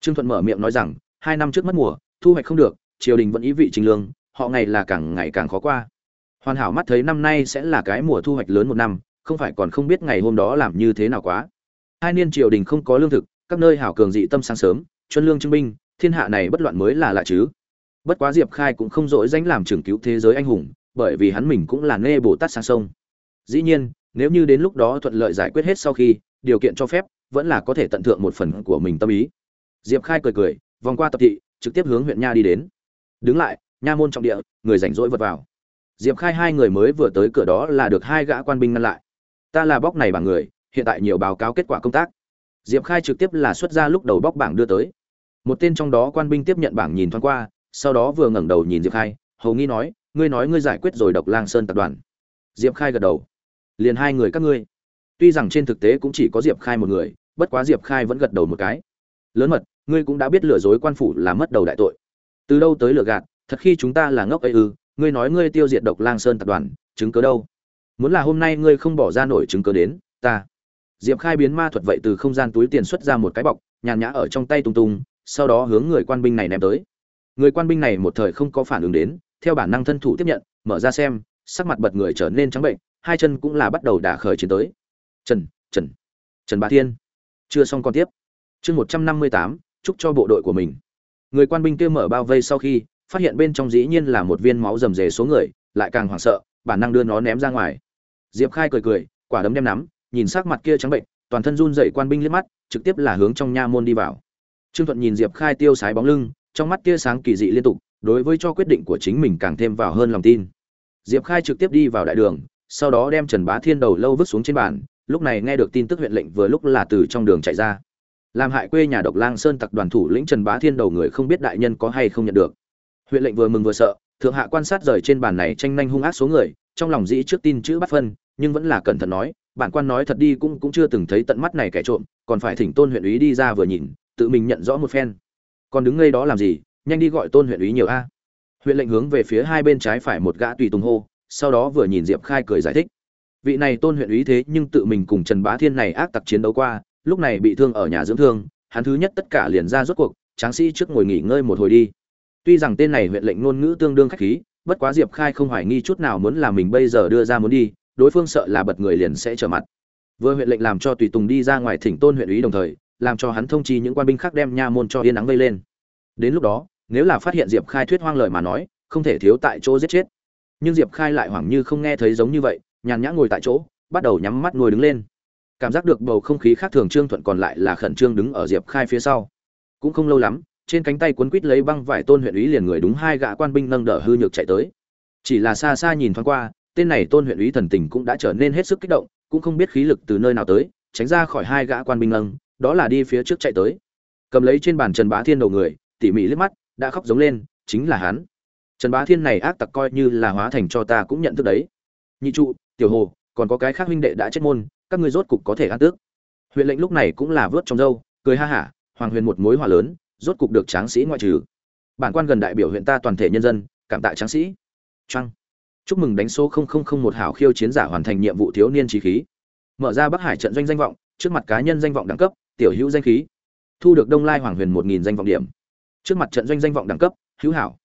Trương thuận mở miệng nói rằng, hai năm trước mất mùa, thu hoạch không được, triều đình vẫn ý vị trình lương, họ ngày là càng ngày càng khó qua. Hoàn hảo mắt thấy năm nay sẽ là cái mùa thu hoạch lớn một năm, không phải còn không biết ngày hôm đó làm như thế nào quá hai niên triều đình không có lương thực các nơi hảo cường dị tâm sáng sớm chuân lương chứng minh, thiên hạ này bất loạn mới là lạ chứ. Bất quá diệp khai cũng không dỗi danh làm trưởng cứu thế giới anh hùng bởi vì hắn mình cũng là nê bồ tát sang sông. Dĩ nhiên nếu như đến lúc đó thuận lợi giải quyết hết sau khi điều kiện cho phép vẫn là có thể tận thượng một phần của mình tâm ý. Diệp khai cười cười vòng qua tập thị trực tiếp hướng huyện nha đi đến. Đứng lại nha môn trọng địa người rảnh rỗi vật vào. Diệp khai hai người mới vừa tới cửa đó là được hai gã quan binh ngăn lại. Ta là bóc này bằng người hiện tại nhiều báo cáo kết quả công tác. Diệp khai trực tiếp là xuất ra lúc đầu bóc bảng đưa tới. Một tên trong đó quan binh tiếp nhận bảng nhìn thoáng qua, sau đó vừa ngẩng đầu nhìn diệp khai, hầu nghi nói, ngươi nói ngươi giải quyết rồi độc lang sơn tập đoàn. Diệp khai gật đầu. Liền hai người các ngươi. Tuy rằng trên thực tế cũng chỉ có diệp khai một người, bất quá diệp khai vẫn gật đầu một cái. Lớn mật, ngươi cũng đã biết lừa dối quan phủ là mất đầu đại tội. Từ đâu tới lừa gạt, thật khi chúng ta là ngốc ấy ư, ngươi nói ngươi tiêu diệt độc lang sơn tập đoàn, chứng cớ đâu? Muốn là hôm nay ngươi không bỏ ra nổi chứng cớ đến, ta diệp khai biến ma thuật vậy từ không gian túi tiền xuất ra một cái bọc, nhàn nhã ở trong tay tung tung, sau đó hướng người quan binh này ném tới. Người quan binh này một thời không có phản ứng đến, theo bản năng thân thủ tiếp nhận, mở ra xem, sắc mặt bật người trở nên trắng bệnh, hai chân cũng là bắt đầu đả khởi chiến tới. Trần trần trần bá thiên. Chưa xong còn tiếp. Chương một trăm năm mươi tám, chúc cho bộ đội của mình. Người quan binh kia mở bao vây sau khi, phát hiện bên trong dĩ nhiên là một viên máu rầm rề số người, lại càng hoảng sợ, bản năng đưa nó ném ra ngoài. Diệp khai cười cười, quả đấm đem nắm nhìn sắc mặt kia trắng bệnh, toàn thân run rẩy quan binh liếc mắt, trực tiếp là hướng trong nha môn đi vào. Trương thuận nhìn diệp khai tiêu sái bóng lưng, trong mắt tia sáng kỳ dị liên tục, đối với cho quyết định của chính mình càng thêm vào hơn lòng tin. Diệp khai trực tiếp đi vào đại đường, sau đó đem trần bá thiên đầu lâu vứt xuống trên bàn, lúc này nghe được tin tức huyện lệnh vừa lúc là từ trong đường chạy ra. Làm hại quê nhà độc lang sơn tặc đoàn thủ lĩnh trần bá thiên đầu người không biết đại nhân có hay không nhận được. Huyện lệnh vừa mừng vừa sợ, thượng hạ quan sát rời trên bàn này tranh nhanh hung ác số người, trong lòng dĩ trước tin chữ bắt phân, nhưng vẫn là cẩn thận nói bản quan nói thật đi cũng cũng chưa từng thấy tận mắt này kẻ trộm, còn phải thỉnh tôn huyện úy đi ra vừa nhìn, tự mình nhận rõ một phen. Còn đứng ngay đó làm gì? Nhanh đi gọi tôn huyện úy nhiều a. Huyện lệnh hướng về phía hai bên trái phải một gã tùy tùng hô, sau đó vừa nhìn diệp khai cười giải thích. Vị này tôn huyện úy thế nhưng tự mình cùng trần bá thiên này ác tặc chiến đấu qua, lúc này bị thương ở nhà dưỡng thương, hắn thứ nhất tất cả liền ra rốt cuộc, tráng sĩ trước ngồi nghỉ ngơi một hồi đi. Tuy rằng tên này huyện lệnh ngôn ngữ tương đương khách khí, bất quá diệp khai không hoài nghi chút nào muốn là mình bây giờ đưa ra muốn đi đối phương sợ là bật người liền sẽ trở mặt. Vừa huyện lệnh làm cho tùy tùng đi ra ngoài thỉnh tôn huyện ý đồng thời, làm cho hắn thông chi những quan binh khác đem nha môn cho yên nắng vây lên. Đến lúc đó, nếu là phát hiện diệp khai thuyết hoang lời mà nói, không thể thiếu tại chỗ giết chết. Nhưng diệp khai lại hoảng như không nghe thấy giống như vậy, nhàn nhã ngồi tại chỗ, bắt đầu nhắm mắt ngồi đứng lên. Cảm giác được bầu không khí khác thường trương thuận còn lại là khẩn trương đứng ở diệp khai phía sau. Cũng không lâu lắm, trên cánh tay quấn quít lấy băng vải tôn huyện ý liền người đúng hai gã quan binh nâng đỡ hư nhược chạy tới. Chỉ là xa xa nhìn thoáng qua tên này tôn huyện úy thần tình cũng đã trở nên hết sức kích động, cũng không biết khí lực từ nơi nào tới, tránh ra khỏi hai gã quan binh lâng đó là đi phía trước chạy tới. Cầm lấy trên bàn trần bá thiên đầu người, tỉ mỉ liếc mắt, đã khóc giống lên, chính là hắn. Trần bá thiên này ác tặc coi như là hóa thành cho ta cũng nhận thức đấy. Nhị trụ, tiểu hồ, còn có cái khác huynh đệ đã chết môn, các ngươi rốt cục có thể ăn tước. Huyện lệnh lúc này cũng là vớt trong dâu cười ha hả, hoàng huyền một mối hòa lớn, rốt cục được tráng sĩ ngoại trừ. Bản quan gần đại biểu huyện ta toàn thể nhân dân, cảm tạ tráng sĩ. Trăng chúc mừng đánh số một hảo khiêu chiến giả hoàn thành nhiệm vụ thiếu niên trí khí. Mở ra bắc hải trận doanh danh vọng, trước mặt cá nhân danh vọng đẳng cấp, tiểu hữu danh khí. Thu được đông lai hoàng huyền một nghìn danh vọng điểm. Trước mặt trận doanh danh vọng đẳng cấp, hữu hảo.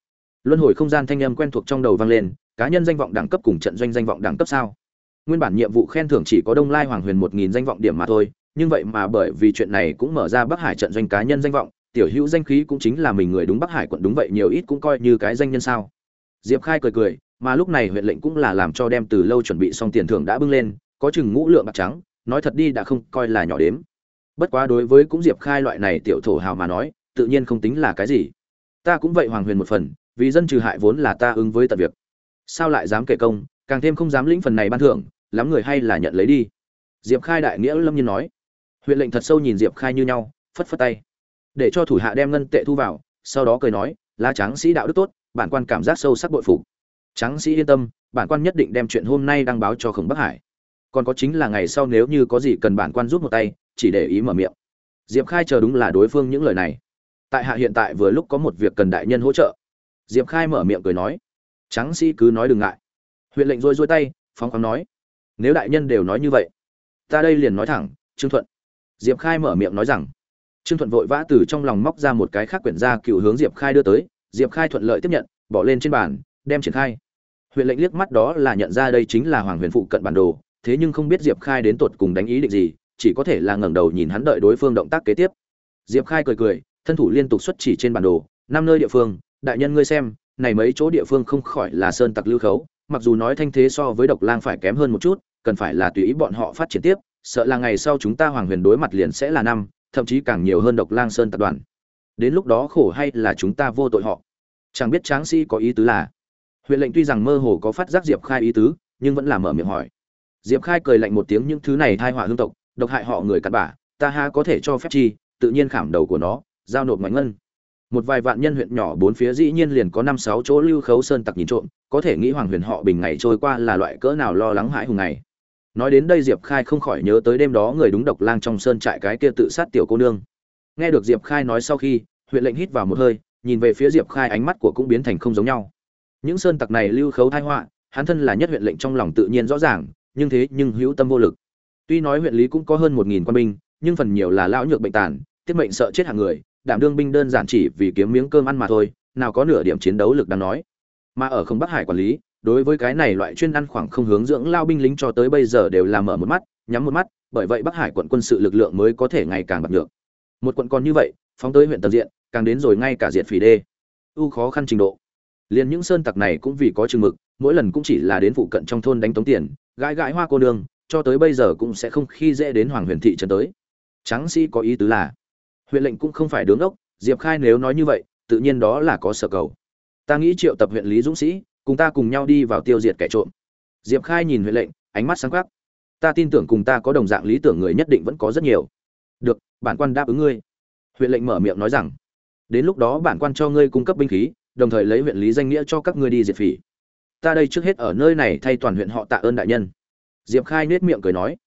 Luân hồi không gian thanh âm quen thuộc trong đầu vang lên, cá nhân danh vọng đẳng cấp cùng trận doanh danh vọng đẳng cấp sao? Nguyên bản nhiệm vụ khen thưởng chỉ có đông lai hoàng huyền một nghìn danh vọng điểm mà thôi, nhưng vậy mà bởi vì chuyện này cũng mở ra bắc hải trận doanh cá nhân danh vọng, tiểu hữu danh khí cũng chính là mình người đúng bắc hải quận đúng vậy, nhiều ít cũng coi như cái danh nhân sao? Diệp khai cười cười mà lúc này huyện lệnh cũng là làm cho đem từ lâu chuẩn bị xong tiền thưởng đã bưng lên, có chừng ngũ lượng bạc trắng, nói thật đi đã không coi là nhỏ đếm. Bất quá đối với cũng diệp khai loại này tiểu thổ hào mà nói, tự nhiên không tính là cái gì. Ta cũng vậy hoàng huyền một phần, vì dân trừ hại vốn là ta ứng với tận việc. Sao lại dám kể công, càng thêm không dám lĩnh phần này ban thưởng, lắm người hay là nhận lấy đi. Diệp khai đại nghĩa lâm nhiên nói. Huyện lệnh thật sâu nhìn diệp khai như nhau, phất phất tay. Để cho thủ hạ đem ngân tệ thu vào, sau đó cười nói la tráng sĩ đạo đức tốt, bản quan cảm giác sâu sắc bội phục tráng sĩ yên tâm, bản quan nhất định đem chuyện hôm nay đăng báo cho khổng bắc hải. Còn có chính là ngày sau nếu như có gì cần bản quan rút một tay, chỉ để ý mở miệng. Diệp khai chờ đúng là đối phương những lời này. Tại hạ hiện tại vừa lúc có một việc cần đại nhân hỗ trợ. Diệp khai mở miệng cười nói. Tráng sĩ cứ nói đừng ngại. Huyện lệnh rôi rôi tay, phóng khoáng nói. Nếu đại nhân đều nói như vậy, ta đây liền nói thẳng, trương thuận. Diệp khai mở miệng nói rằng. Trương thuận vội vã từ trong lòng móc ra một cái khác quyển ra cựu hướng diệp khai đưa tới. Diệp khai thuận lợi tiếp nhận, bỏ lên trên bàn, đem triển khai huyện lệnh liếc mắt đó là nhận ra đây chính là hoàng huyền phụ cận bản đồ, thế nhưng không biết diệp khai đến tột cùng đánh ý định gì, chỉ có thể là ngẩng đầu nhìn hắn đợi đối phương động tác kế tiếp. Diệp khai cười cười, thân thủ liên tục xuất chỉ trên bản đồ, năm nơi địa phương, đại nhân ngươi xem, này mấy chỗ địa phương không khỏi là sơn tặc lưu khấu, mặc dù nói thanh thế so với độc lang phải kém hơn một chút, cần phải là tùy ý bọn họ phát triển tiếp, sợ là ngày sau chúng ta hoàng huyền đối mặt liền sẽ là năm, thậm chí càng nhiều hơn độc lang sơn tập đoàn. Đến lúc đó khổ hay là chúng ta vô tội họ. Chẳng biết tráng sĩ có ý tứ là huyện lệnh tuy rằng mơ hồ có phát giác diệp khai ý tứ, nhưng vẫn là mở miệng hỏi. Diệp khai cười lạnh một tiếng những thứ này thai họa hương tộc, độc hại họ người cặn bả ta ha có thể cho phép chi, tự nhiên khảm đầu của nó, giao nộp ngoại ngân. Một vài vạn nhân huyện nhỏ bốn phía dĩ nhiên liền có năm sáu chỗ lưu khấu sơn tặc nhìn trộm, có thể nghĩ hoàng huyền họ bình ngày trôi qua là loại cỡ nào lo lắng hãi hùng ngày nói đến đây diệp khai không khỏi nhớ tới đêm đó người đúng độc lang trong sơn trại cái kia tự sát tiểu cô nương. Nghe được diệp khai nói sau khi, huyện lệnh hít vào một hơi, nhìn về phía diệp khai ánh mắt của cũng biến thành không giống nhau những sơn tặc này lưu khấu thai họa, hắn thân là nhất huyện lệnh trong lòng tự nhiên rõ ràng, nhưng thế nhưng hữu tâm vô lực. Tuy nói huyện lý cũng có hơn một nghìn quân binh, nhưng phần nhiều là lão nhược bệnh tàn, tiết mệnh sợ chết hàng người, đảm đương binh đơn giản chỉ vì kiếm miếng cơm ăn mà thôi, nào có nửa điểm chiến đấu lực đáng nói. Mà ở không bắc hải quản lý, đối với cái này loại chuyên ăn khoảng không hướng dưỡng lao binh lính cho tới bây giờ đều là mở một mắt, nhắm một mắt, bởi vậy bắc hải quận quân sự lực lượng mới có thể ngày càng bật được một quận còn như vậy, phóng tới huyện tập diện, càng đến rồi ngay cả diện phỉ đê. U khó khăn trình độ liền những sơn tặc này cũng vì có chừng mực, mỗi lần cũng chỉ là đến phụ cận trong thôn đánh tống tiền, gãi gãi hoa cô đường cho tới bây giờ cũng sẽ không khi dễ đến hoàng huyền thị trấn tới. Tráng sĩ có ý tứ là, huyện lệnh cũng không phải đứng ốc diệp khai nếu nói như vậy, tự nhiên đó là có sở cầu. Ta nghĩ triệu tập huyện lý dũng sĩ, cùng ta cùng nhau đi vào tiêu diệt kẻ trộm. Diệp khai nhìn huyện lệnh, ánh mắt sáng khắc ta tin tưởng cùng ta có đồng dạng lý tưởng người nhất định vẫn có rất nhiều. Được, bản quan đáp ứng ngươi. Huyện lệnh mở miệng nói rằng, đến lúc đó bản quan cho ngươi cung cấp binh khí đồng thời lấy huyện lý danh nghĩa cho các ngươi đi diệt phỉ. Ta đây trước hết ở nơi này thay toàn huyện họ tạ ơn đại nhân. Diệp khai nết miệng cười nói.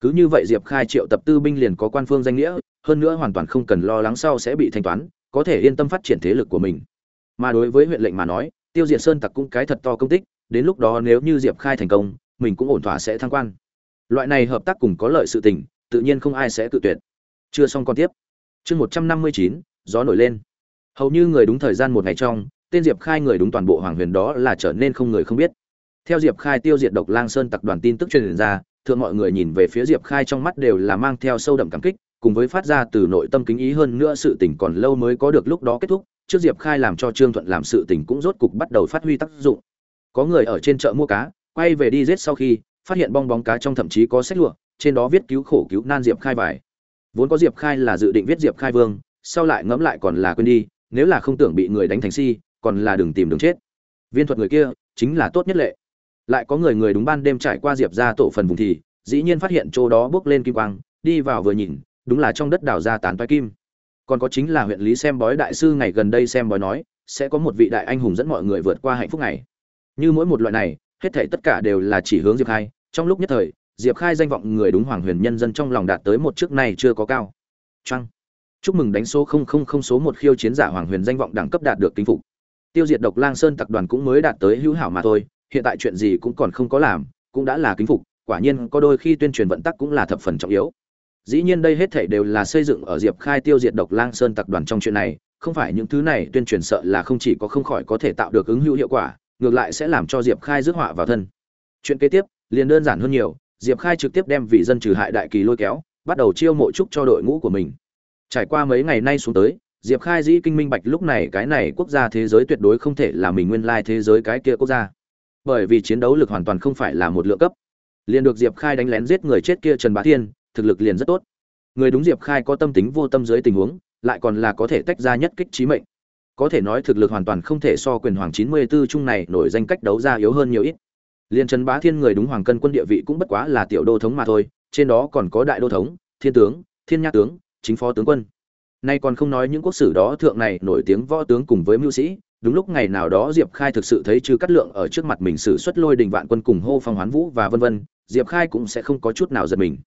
Cứ như vậy diệp khai triệu tập tư binh liền có quan phương danh nghĩa, hơn nữa hoàn toàn không cần lo lắng sau sẽ bị thanh toán, có thể yên tâm phát triển thế lực của mình. Mà đối với huyện lệnh mà nói, tiêu diệt sơn tặc cũng cái thật to công tích, đến lúc đó nếu như diệp khai thành công, mình cũng ổn thỏa sẽ thăng quan. Loại này hợp tác cùng có lợi sự tình, tự nhiên không ai sẽ tự tuyệt. Chưa xong còn tiếp. Chương một trăm năm mươi chín, gió nổi lên. Hầu như người đúng thời gian một ngày trong tên diệp khai người đúng toàn bộ hoàng huyền đó là trở nên không người không biết. Theo diệp khai tiêu diệt độc lang sơn tặc đoàn tin tức truyền ra, thượng mọi người nhìn về phía diệp khai trong mắt đều là mang theo sâu đậm cảm kích, cùng với phát ra từ nội tâm kính ý hơn nữa sự tình còn lâu mới có được lúc đó kết thúc, trước diệp khai làm cho trương thuận làm sự tình cũng rốt cục bắt đầu phát huy tác dụng. Có người ở trên chợ mua cá, quay về đi giết sau khi, phát hiện bong bóng cá trong thậm chí có sách lụa, trên đó viết cứu khổ cứu nan diệp khai vải vốn có diệp khai là dự định viết diệp khai vương, sau lại ngẫm lại còn là quên đi, nếu là không tưởng bị người đánh thành si còn là đừng tìm đường chết. Viên thuật người kia chính là tốt nhất lệ. Lại có người người đúng ban đêm trải qua diệp ra tổ phần vùng thì, dĩ nhiên phát hiện chỗ đó bước lên kim quang, đi vào vừa nhìn, đúng là trong đất đào ra tán toái kim. Còn có chính là huyện lý xem bói đại sư ngày gần đây xem bói nói, sẽ có một vị đại anh hùng dẫn mọi người vượt qua hạnh phúc này như mỗi một loại này, hết thảy tất cả đều là chỉ hướng diệp khai. Trong lúc nhất thời, diệp khai danh vọng người đúng hoàng huyền nhân dân trong lòng đạt tới một trước này chưa có cao. Trăng chúc mừng đánh số không không không số một khiêu chiến giả hoàng huyền danh vọng đẳng cấp đạt được kính phục tiêu diệt độc lang sơn tập đoàn cũng mới đạt tới hữu hảo mà thôi, hiện tại chuyện gì cũng còn không có làm, cũng đã là kính phục, quả nhiên có đôi khi tuyên truyền vận tắc cũng là thập phần trọng yếu. Dĩ nhiên đây hết thảy đều là xây dựng ở diệp khai tiêu diệt độc lang sơn tập đoàn trong chuyện này, không phải những thứ này tuyên truyền sợ là không chỉ có không khỏi có thể tạo được ứng hữu hiệu quả, ngược lại sẽ làm cho diệp khai rước họa vào thân. Chuyện kế tiếp, liền đơn giản hơn nhiều, diệp khai trực tiếp đem vị dân trừ hại đại kỳ lôi kéo, bắt đầu chiêu mộ trúc cho đội ngũ của mình. Trải qua mấy ngày nay xuống tới diệp khai dĩ kinh minh bạch lúc này cái này quốc gia thế giới tuyệt đối không thể là mình nguyên lai thế giới cái kia quốc gia. Bởi vì chiến đấu lực hoàn toàn không phải là một lượng cấp. Liền được diệp khai đánh lén giết người chết kia trần bá thiên, thực lực liền rất tốt. Người đúng diệp khai có tâm tính vô tâm dưới tình huống, lại còn là có thể tách ra nhất kích trí mệnh. Có thể nói thực lực hoàn toàn không thể so quyền hoàng chín mươi 94 chung này nổi danh cách đấu ra yếu hơn nhiều ít. Liên trần bá thiên người đúng hoàng cân quân địa vị cũng bất quá là tiểu đô thống mà thôi, trên đó còn có đại đô thống, thiên tướng, thiên nha tướng, chính phó tướng quân nay còn không nói những quốc sử đó thượng này nổi tiếng võ tướng cùng với mưu sĩ, đúng lúc ngày nào đó diệp khai thực sự thấy chư cắt lượng ở trước mặt mình sử xuất lôi đình vạn quân cùng hô phong hoán vũ và vân vân, diệp khai cũng sẽ không có chút nào giật mình.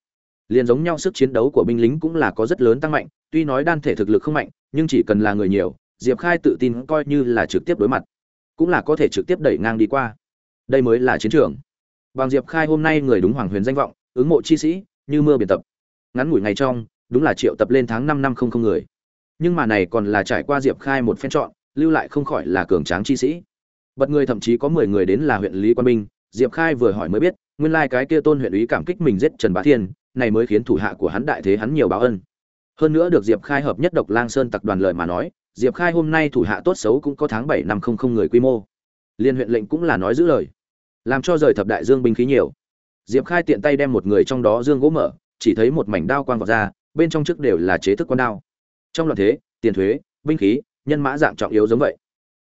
Liền giống nhau sức chiến đấu của binh lính cũng là có rất lớn tăng mạnh, tuy nói đan thể thực lực không mạnh, nhưng chỉ cần là người nhiều, diệp khai tự tin coi như là trực tiếp đối mặt, cũng là có thể trực tiếp đẩy ngang đi qua. Đây mới là chiến trường. Bằng diệp khai hôm nay người đúng hoàng huyền danh vọng, ứng mộ chi sĩ, như mưa biển tập. Ngắn ngủi ngày trong đúng là triệu tập lên tháng năm năm không không người. Nhưng mà này còn là trải qua diệp khai một phen chọn, lưu lại không khỏi là cường tráng chi sĩ. Bật người thậm chí có mười người đến là huyện lý quan minh, diệp khai vừa hỏi mới biết, nguyên lai cái kia tôn huyện úy cảm kích mình giết trần bá thiên, này mới khiến thủ hạ của hắn đại thế hắn nhiều báo ân. Hơn nữa được diệp khai hợp nhất độc lang sơn tặc đoàn lợi mà nói, diệp khai hôm nay thủ hạ tốt xấu cũng có tháng bảy năm không không người quy mô. Liên huyện lệnh cũng là nói giữ lời, làm cho rời thập đại dương binh khí nhiều. Diệp khai tiện tay đem một người trong đó dương gỗ mở, chỉ thấy một mảnh đao quang vọt ra bên trong trước đều là chế thức quan đao. Trong loạn thế, tiền thuế, binh khí, nhân mã dạng trọng yếu giống vậy.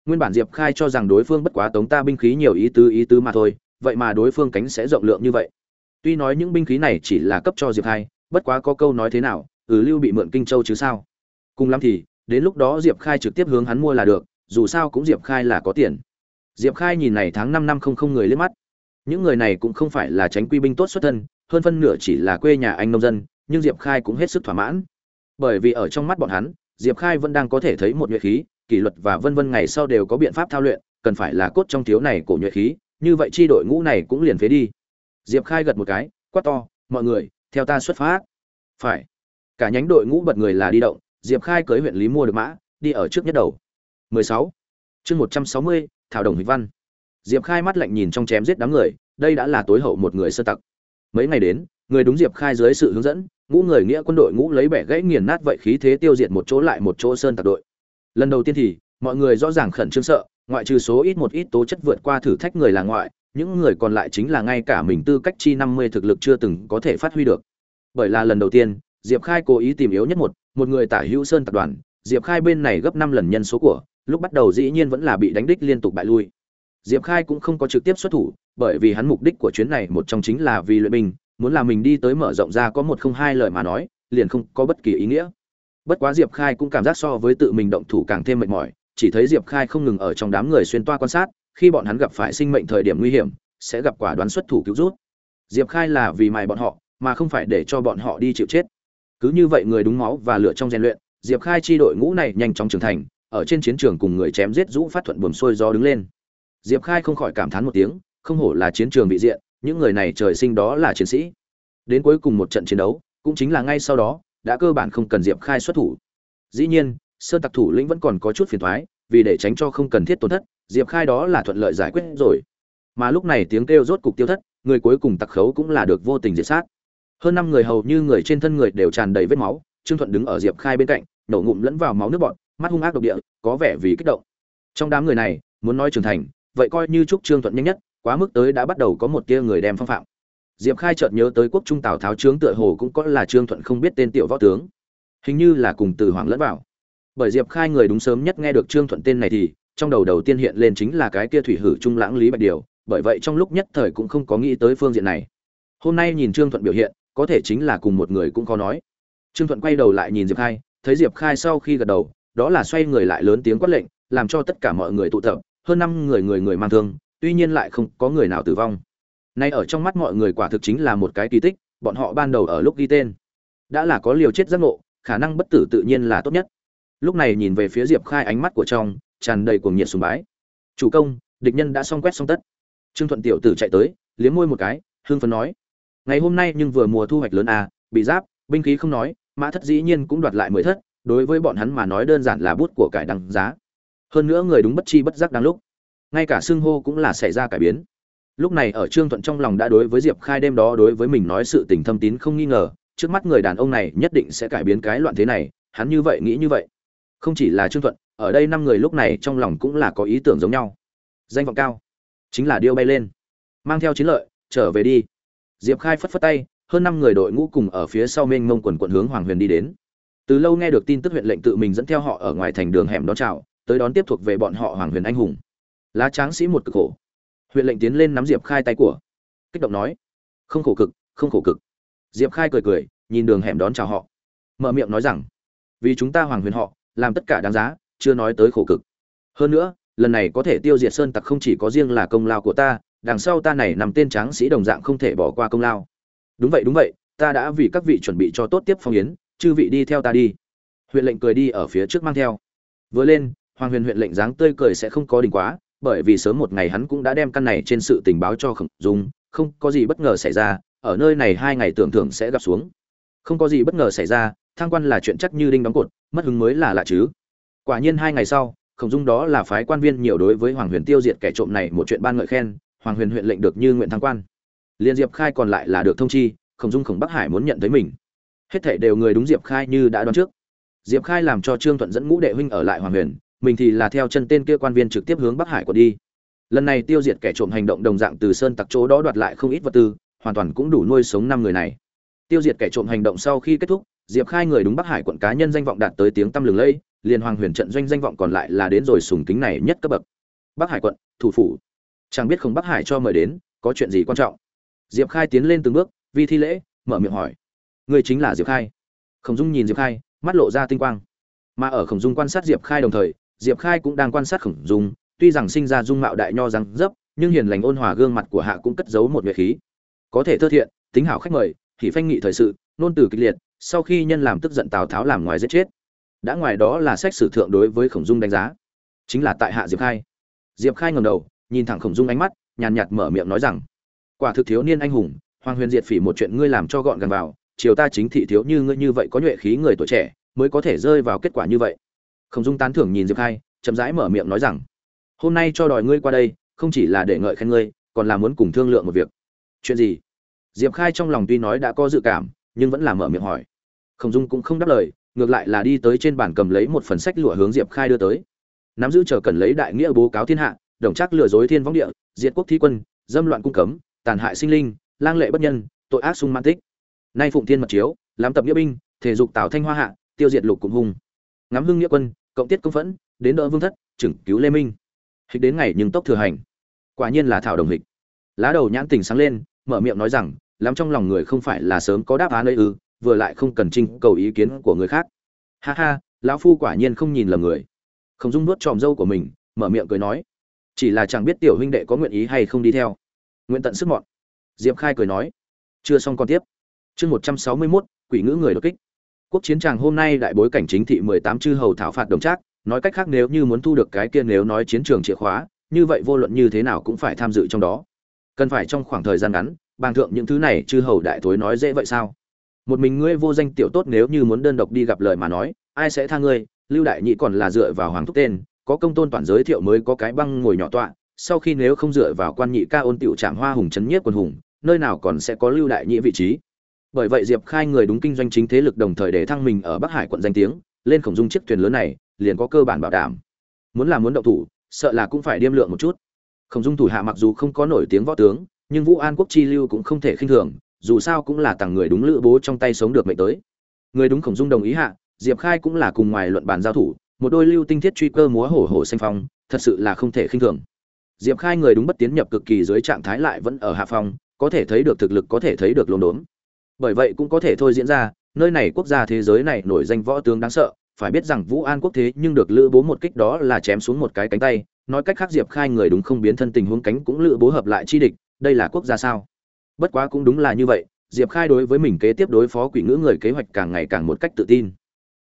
Nguyên bản diệp khai cho rằng đối phương bất quá tống ta binh khí nhiều ý tứ ý tứ mà thôi, vậy mà đối phương cánh sẽ rộng lượng như vậy. Tuy nói những binh khí này chỉ là cấp cho diệp khai, bất quá có câu nói thế nào ừ lưu bị mượn kinh châu chứ sao? Cùng lắm thì, đến lúc đó diệp khai trực tiếp hướng hắn mua là được, dù sao cũng diệp khai là có tiền. Diệp khai nhìn này tháng năm năm không không người lên mắt. Những người này cũng không phải là tránh quy binh tốt xuất thân, hơn phân nửa chỉ là quê nhà anh nông dân nhưng diệp khai cũng hết sức thỏa mãn. Bởi vì ở trong mắt bọn hắn diệp khai vẫn đang có thể thấy một nhuệ khí kỷ luật và vân vân ngày sau đều có biện pháp thao luyện cần phải là cốt trong thiếu này của nhuệ khí như vậy chi đội ngũ này cũng liền phế đi. Diệp khai gật một cái quát to mọi người theo ta xuất phát. Phải. Cả nhánh đội ngũ bật người là đi động diệp khai cưới huyện lý mua được mã đi ở trước nhất đầu. 16. chương 160, thảo đồng hịch văn. Diệp khai mắt lạnh nhìn trong chém giết đám người đây đã là tối hậu một người sơ tặc. Mấy ngày đến người đúng diệp khai dưới sự hướng dẫn ngũ người nghĩa quân đội ngũ lấy bẻ gãy nghiền nát vậy khí thế tiêu diệt một chỗ lại một chỗ sơn tặc đội. Lần đầu tiên thì, mọi người rõ ràng khẩn trương sợ, ngoại trừ số ít một ít tố chất vượt qua thử thách người là ngoại, những người còn lại chính là ngay cả mình tư cách chi năm mươi thực lực chưa từng có thể phát huy được. Bởi là lần đầu tiên, diệp khai cố ý tìm yếu nhất một một người tả hữu sơn tập đoàn, diệp khai bên này gấp năm lần nhân số của, lúc bắt đầu dĩ nhiên vẫn là bị đánh đích liên tục bại lui. Diệp khai cũng không có trực tiếp xuất thủ, bởi vì hắn mục đích của chuyến này một trong chính là vì luyện binh muốn là mình đi tới mở rộng ra có một không hai lời mà nói, liền không có bất kỳ ý nghĩa. Bất quá diệp khai cũng cảm giác so với tự mình động thủ càng thêm mệt mỏi, chỉ thấy diệp khai không ngừng ở trong đám người xuyên toa quan sát, khi bọn hắn gặp phải sinh mệnh thời điểm nguy hiểm, sẽ gặp quả đoán xuất thủ cứu rút. Diệp khai là vì mài bọn họ, mà không phải để cho bọn họ đi chịu chết. Cứ như vậy người đúng máu và lựa trong rèn luyện, diệp khai chi đội ngũ này nhanh chóng trưởng thành, ở trên chiến trường cùng người chém giết rũ phát thuận buồm xuôi do đứng lên. Diệp khai không khỏi cảm thán một tiếng, không hổ là chiến trường bị diện những người này trời sinh đó là chiến sĩ. Đến cuối cùng một trận chiến đấu, cũng chính là ngay sau đó, đã cơ bản không cần diệp khai xuất thủ. Dĩ nhiên sơn tặc thủ lĩnh vẫn còn có chút phiền thoái vì để tránh cho không cần thiết tổn thất, diệp khai đó là thuận lợi giải quyết rồi. Mà lúc này tiếng kêu rốt cục tiêu thất, người cuối cùng tặc khấu cũng là được vô tình diệt sát. Hơn năm người hầu như người trên thân người đều tràn đầy vết máu, trương thuận đứng ở diệp khai bên cạnh, nổ ngụm lẫn vào máu nước bọt, mắt hung ác độc địa, có vẻ vì kích động. Trong đám người này, muốn nói trưởng thành, vậy coi như chúc trương thuận nhanh nhất quá mức tới đã bắt đầu có một tia người đem phong phạm. Diệp khai chợt nhớ tới quốc trung tào tháo trướng tựa hồ cũng có là trương thuận không biết tên tiểu võ tướng. Hình như là cùng từ hoàng lẫn vào. Bởi diệp khai người đúng sớm nhất nghe được trương thuận tên này thì, trong đầu đầu tiên hiện lên chính là cái kia thủy hử trung lãng lý bạch điều, bởi vậy trong lúc nhất thời cũng không có nghĩ tới phương diện này. Hôm nay nhìn trương thuận biểu hiện, có thể chính là cùng một người cũng có nói. Trương thuận quay đầu lại nhìn diệp khai, thấy diệp khai sau khi gật đầu, đó là xoay người lại lớn tiếng quát lệnh, làm cho tất cả mọi người tụ tập, hơn năm người người người mang thương tuy nhiên lại không có người nào tử vong. Nay ở trong mắt mọi người quả thực chính là một cái kỳ tích, bọn họ ban đầu ở lúc ghi tên. Đã là có liều chết giác ngộ, khả năng bất tử tự nhiên là tốt nhất. Lúc này nhìn về phía diệp khai ánh mắt của trong, tràn đầy cuồng nhiệt sùng bái. Chủ công, địch nhân đã xong quét xong tất. Trương thuận tiểu tử chạy tới, liếm môi một cái hương phấn nói. Ngày hôm nay nhưng vừa mùa thu hoạch lớn à bị giáp, binh khí không nói, mã thất dĩ nhiên cũng đoạt lại mười thất, đối với bọn hắn mà nói đơn giản là bút của cải đăng giá. Hơn nữa người đúng bất chi bất giác đang lúc ngay cả xưng hô cũng là xảy ra cải biến. Lúc này ở trương thuận trong lòng đã đối với diệp khai đêm đó đối với mình nói sự tình thâm tín không nghi ngờ, trước mắt người đàn ông này nhất định sẽ cải biến cái loạn thế này, hắn như vậy nghĩ như vậy. Không chỉ là trương thuận, ở đây năm người lúc này trong lòng cũng là có ý tưởng giống nhau. Danh vọng cao, chính là điêu bay lên. Mang theo chiến lợi, trở về đi. Diệp khai phất phất tay, hơn năm người đội ngũ cùng ở phía sau mênh mông quần quận hướng hoàng huyền đi đến. Từ lâu nghe được tin tức huyện lệnh tự mình dẫn theo họ ở ngoài thành đường hẻm đón chào, tới đón tiếp thuộc về bọn họ hoàng huyền anh hùng lá tráng sĩ một cực khổ. Huyện lệnh tiến lên nắm diệp khai tay của. Kích động nói, không khổ cực, không khổ cực. Diệp khai cười cười, nhìn đường hẻm đón chào họ. Mở miệng nói rằng, vì chúng ta hoàng huyền họ, làm tất cả đáng giá, chưa nói tới khổ cực. Hơn nữa, lần này có thể tiêu diệt sơn tặc không chỉ có riêng là công lao của ta, đằng sau ta này nằm tên tráng sĩ đồng dạng không thể bỏ qua công lao. Đúng vậy đúng vậy, ta đã vì các vị chuẩn bị cho tốt tiếp phong yến, chư vị đi theo ta đi. Huyện lệnh cười đi ở phía trước mang theo. Vừa lên, hoàng huyền huyện lệnh dáng tươi cười sẽ không có đỉnh quá bởi vì sớm một ngày hắn cũng đã đem căn này trên sự tình báo cho khổng dung, không có gì bất ngờ xảy ra, ở nơi này hai ngày tưởng thưởng sẽ gặp xuống. Không có gì bất ngờ xảy ra, thang quan là chuyện chắc như đinh đóng cột, mất hứng mới là lạ chứ. Quả nhiên hai ngày sau, khổng dung đó là phái quan viên nhiều đối với hoàng huyền tiêu diệt kẻ trộm này một chuyện ban ngợi khen, hoàng huyền huyện lệnh được như nguyện thăng quan. Liên diệp khai còn lại là được thông chi, khổng dung khổng bắc hải muốn nhận thấy mình. Hết thảy đều người đúng diệp khai như đã đoán trước. Diệp khai làm cho trương thuận dẫn ngũ đệ huynh ở lại hoàng huyền mình thì là theo chân tên kia quan viên trực tiếp hướng bắc hải của đi. Lần này tiêu diệt kẻ trộm hành động đồng dạng từ sơn tặc chỗ đó đoạt lại không ít vật tư, hoàn toàn cũng đủ nuôi sống năm người này. Tiêu diệt kẻ trộm hành động sau khi kết thúc, diệp khai người đúng bắc hải quận cá nhân danh vọng đạt tới tiếng tăm lừng lẫy, liền hoàng huyền trận doanh danh vọng còn lại là đến rồi sùng kính này nhất cấp bậc. Bắc hải quận, thủ phủ. Chẳng biết không bắc hải cho mời đến, có chuyện gì quan trọng? Diệp khai tiến lên từng bước, vi thi lễ, mở miệng hỏi. Người chính là diệp khai. Khổng dung nhìn diệp khai, mắt lộ ra tinh quang. Mà ở khổng dung quan sát diệp khai đồng thời diệp khai cũng đang quan sát khổng dung, tuy rằng sinh ra dung mạo đại nho răng dấp, nhưng hiền lành ôn hòa gương mặt của hạ cũng cất giấu một nhuệ khí. Có thể thơ thiện, tính hảo khách mời, thì phanh nghị thời sự, nôn từ kịch liệt, sau khi nhân làm tức giận tào tháo làm ngoài giết chết. Đã ngoài đó là sách sử thượng đối với khổng dung đánh giá. Chính là tại hạ diệp khai. Diệp khai ngầm đầu, nhìn thẳng khổng dung ánh mắt, nhàn nhạt mở miệng nói rằng, quả thực thiếu niên anh hùng, hoàng huyền diệt phỉ một chuyện ngươi làm cho gọn gàng vào, chiều ta chính thị thiếu như ngươi như vậy có nhuệ khí người tuổi trẻ, mới có thể rơi vào kết quả như vậy khổng dung tán thưởng nhìn diệp khai, chậm rãi mở miệng nói rằng, hôm nay cho đòi ngươi qua đây, không chỉ là để ngợi khen ngươi, còn là muốn cùng thương lượng một việc. Chuyện gì? Diệp khai trong lòng tuy nói đã có dự cảm, nhưng vẫn là mở miệng hỏi. Khổng dung cũng không đáp lời, ngược lại là đi tới trên bàn cầm lấy một phần sách lụa hướng diệp khai đưa tới. Nắm giữ chờ cần lấy đại nghĩa bố cáo thiên hạ, đồng chắc lừa dối thiên võng địa, diệt quốc thi quân, dâm loạn cung cấm, tàn hại sinh linh, lang lệ bất nhân, tội ác sung man tích. Nay phụng thiên mật chiếu lám tập nghĩa binh, thể dục tạo thanh hoa hạ, tiêu diệt lục cùng hùng ngắm hưng nghĩa quân, cộng tiết công phẫn, đến đỡ vương thất chừng cứu lê minh. Hịch đến ngày nhưng tốc thừa hành. Quả nhiên là thảo đồng hịch. Lá đầu nhãn tình sáng lên, mở miệng nói rằng, lắm trong lòng người không phải là sớm có đáp án ấy ư, vừa lại không cần trinh cầu ý kiến của người khác. Ha ha, lão phu quả nhiên không nhìn lầm người. Không dung nuốt tròm dâu của mình, mở miệng cười nói, chỉ là chẳng biết tiểu huynh đệ có nguyện ý hay không đi theo. Nguyện tận sức mọn. Diệp khai cười nói, chưa xong còn tiếp. Chương một trăm sáu mươi mốt, quỷ ngữ người đột kích quốc chiến tràng hôm nay đại bối cảnh chính thị mười tám chư hầu thảo phạt đồng trác, nói cách khác nếu như muốn thu được cái kia nếu nói chiến trường chìa khóa, như vậy vô luận như thế nào cũng phải tham dự trong đó. Cần phải trong khoảng thời gian ngắn, bàng thượng những thứ này chư hầu đại thối nói dễ vậy sao? Một mình ngươi vô danh tiểu tốt nếu như muốn đơn độc đi gặp lời mà nói, ai sẽ tha ngươi? Lưu đại nhị còn là dựa vào hoàng thúc tên, có công tôn toàn giới thiệu mới có cái băng ngồi nhỏ tọa, sau khi nếu không dựa vào quan nhị ca ôn tiểu trạng hoa hùng chấn nhiếp quân hùng, nơi nào còn sẽ có lưu đại nhị vị trí? Bởi vậy diệp khai người đúng kinh doanh chính thế lực đồng thời để thăng mình ở bắc hải quận danh tiếng, lên khổng dung chiếc thuyền lớn này, liền có cơ bản bảo đảm. Muốn làm muốn động thủ, sợ là cũng phải điêm lượng một chút. Khổng dung thủ hạ mặc dù không có nổi tiếng võ tướng, nhưng vũ an quốc chi lưu cũng không thể khinh thường, dù sao cũng là tặng người đúng lữ bố trong tay sống được mệnh tới. Người đúng khổng dung đồng ý hạ, diệp khai cũng là cùng ngoài luận bàn giao thủ, một đôi lưu tinh thiết truy cơ múa hổ hổ xanh phong, thật sự là không thể khinh thường. Diệp khai người đúng bất tiến nhập cực kỳ dưới trạng thái lại vẫn ở hạ phong, có thể thấy được thực lực, có thể thấy được lồn đốn bởi vậy cũng có thể thôi diễn ra, nơi này quốc gia thế giới này nổi danh võ tướng đáng sợ, phải biết rằng vũ an quốc thế nhưng được lữ bố một kích đó là chém xuống một cái cánh tay, nói cách khác diệp khai người đúng không biến thân tình huống cánh cũng lữ bố hợp lại chi địch, đây là quốc gia sao? Bất quá cũng đúng là như vậy, diệp khai đối với mình kế tiếp đối phó quỷ ngữ người kế hoạch càng ngày càng một cách tự tin.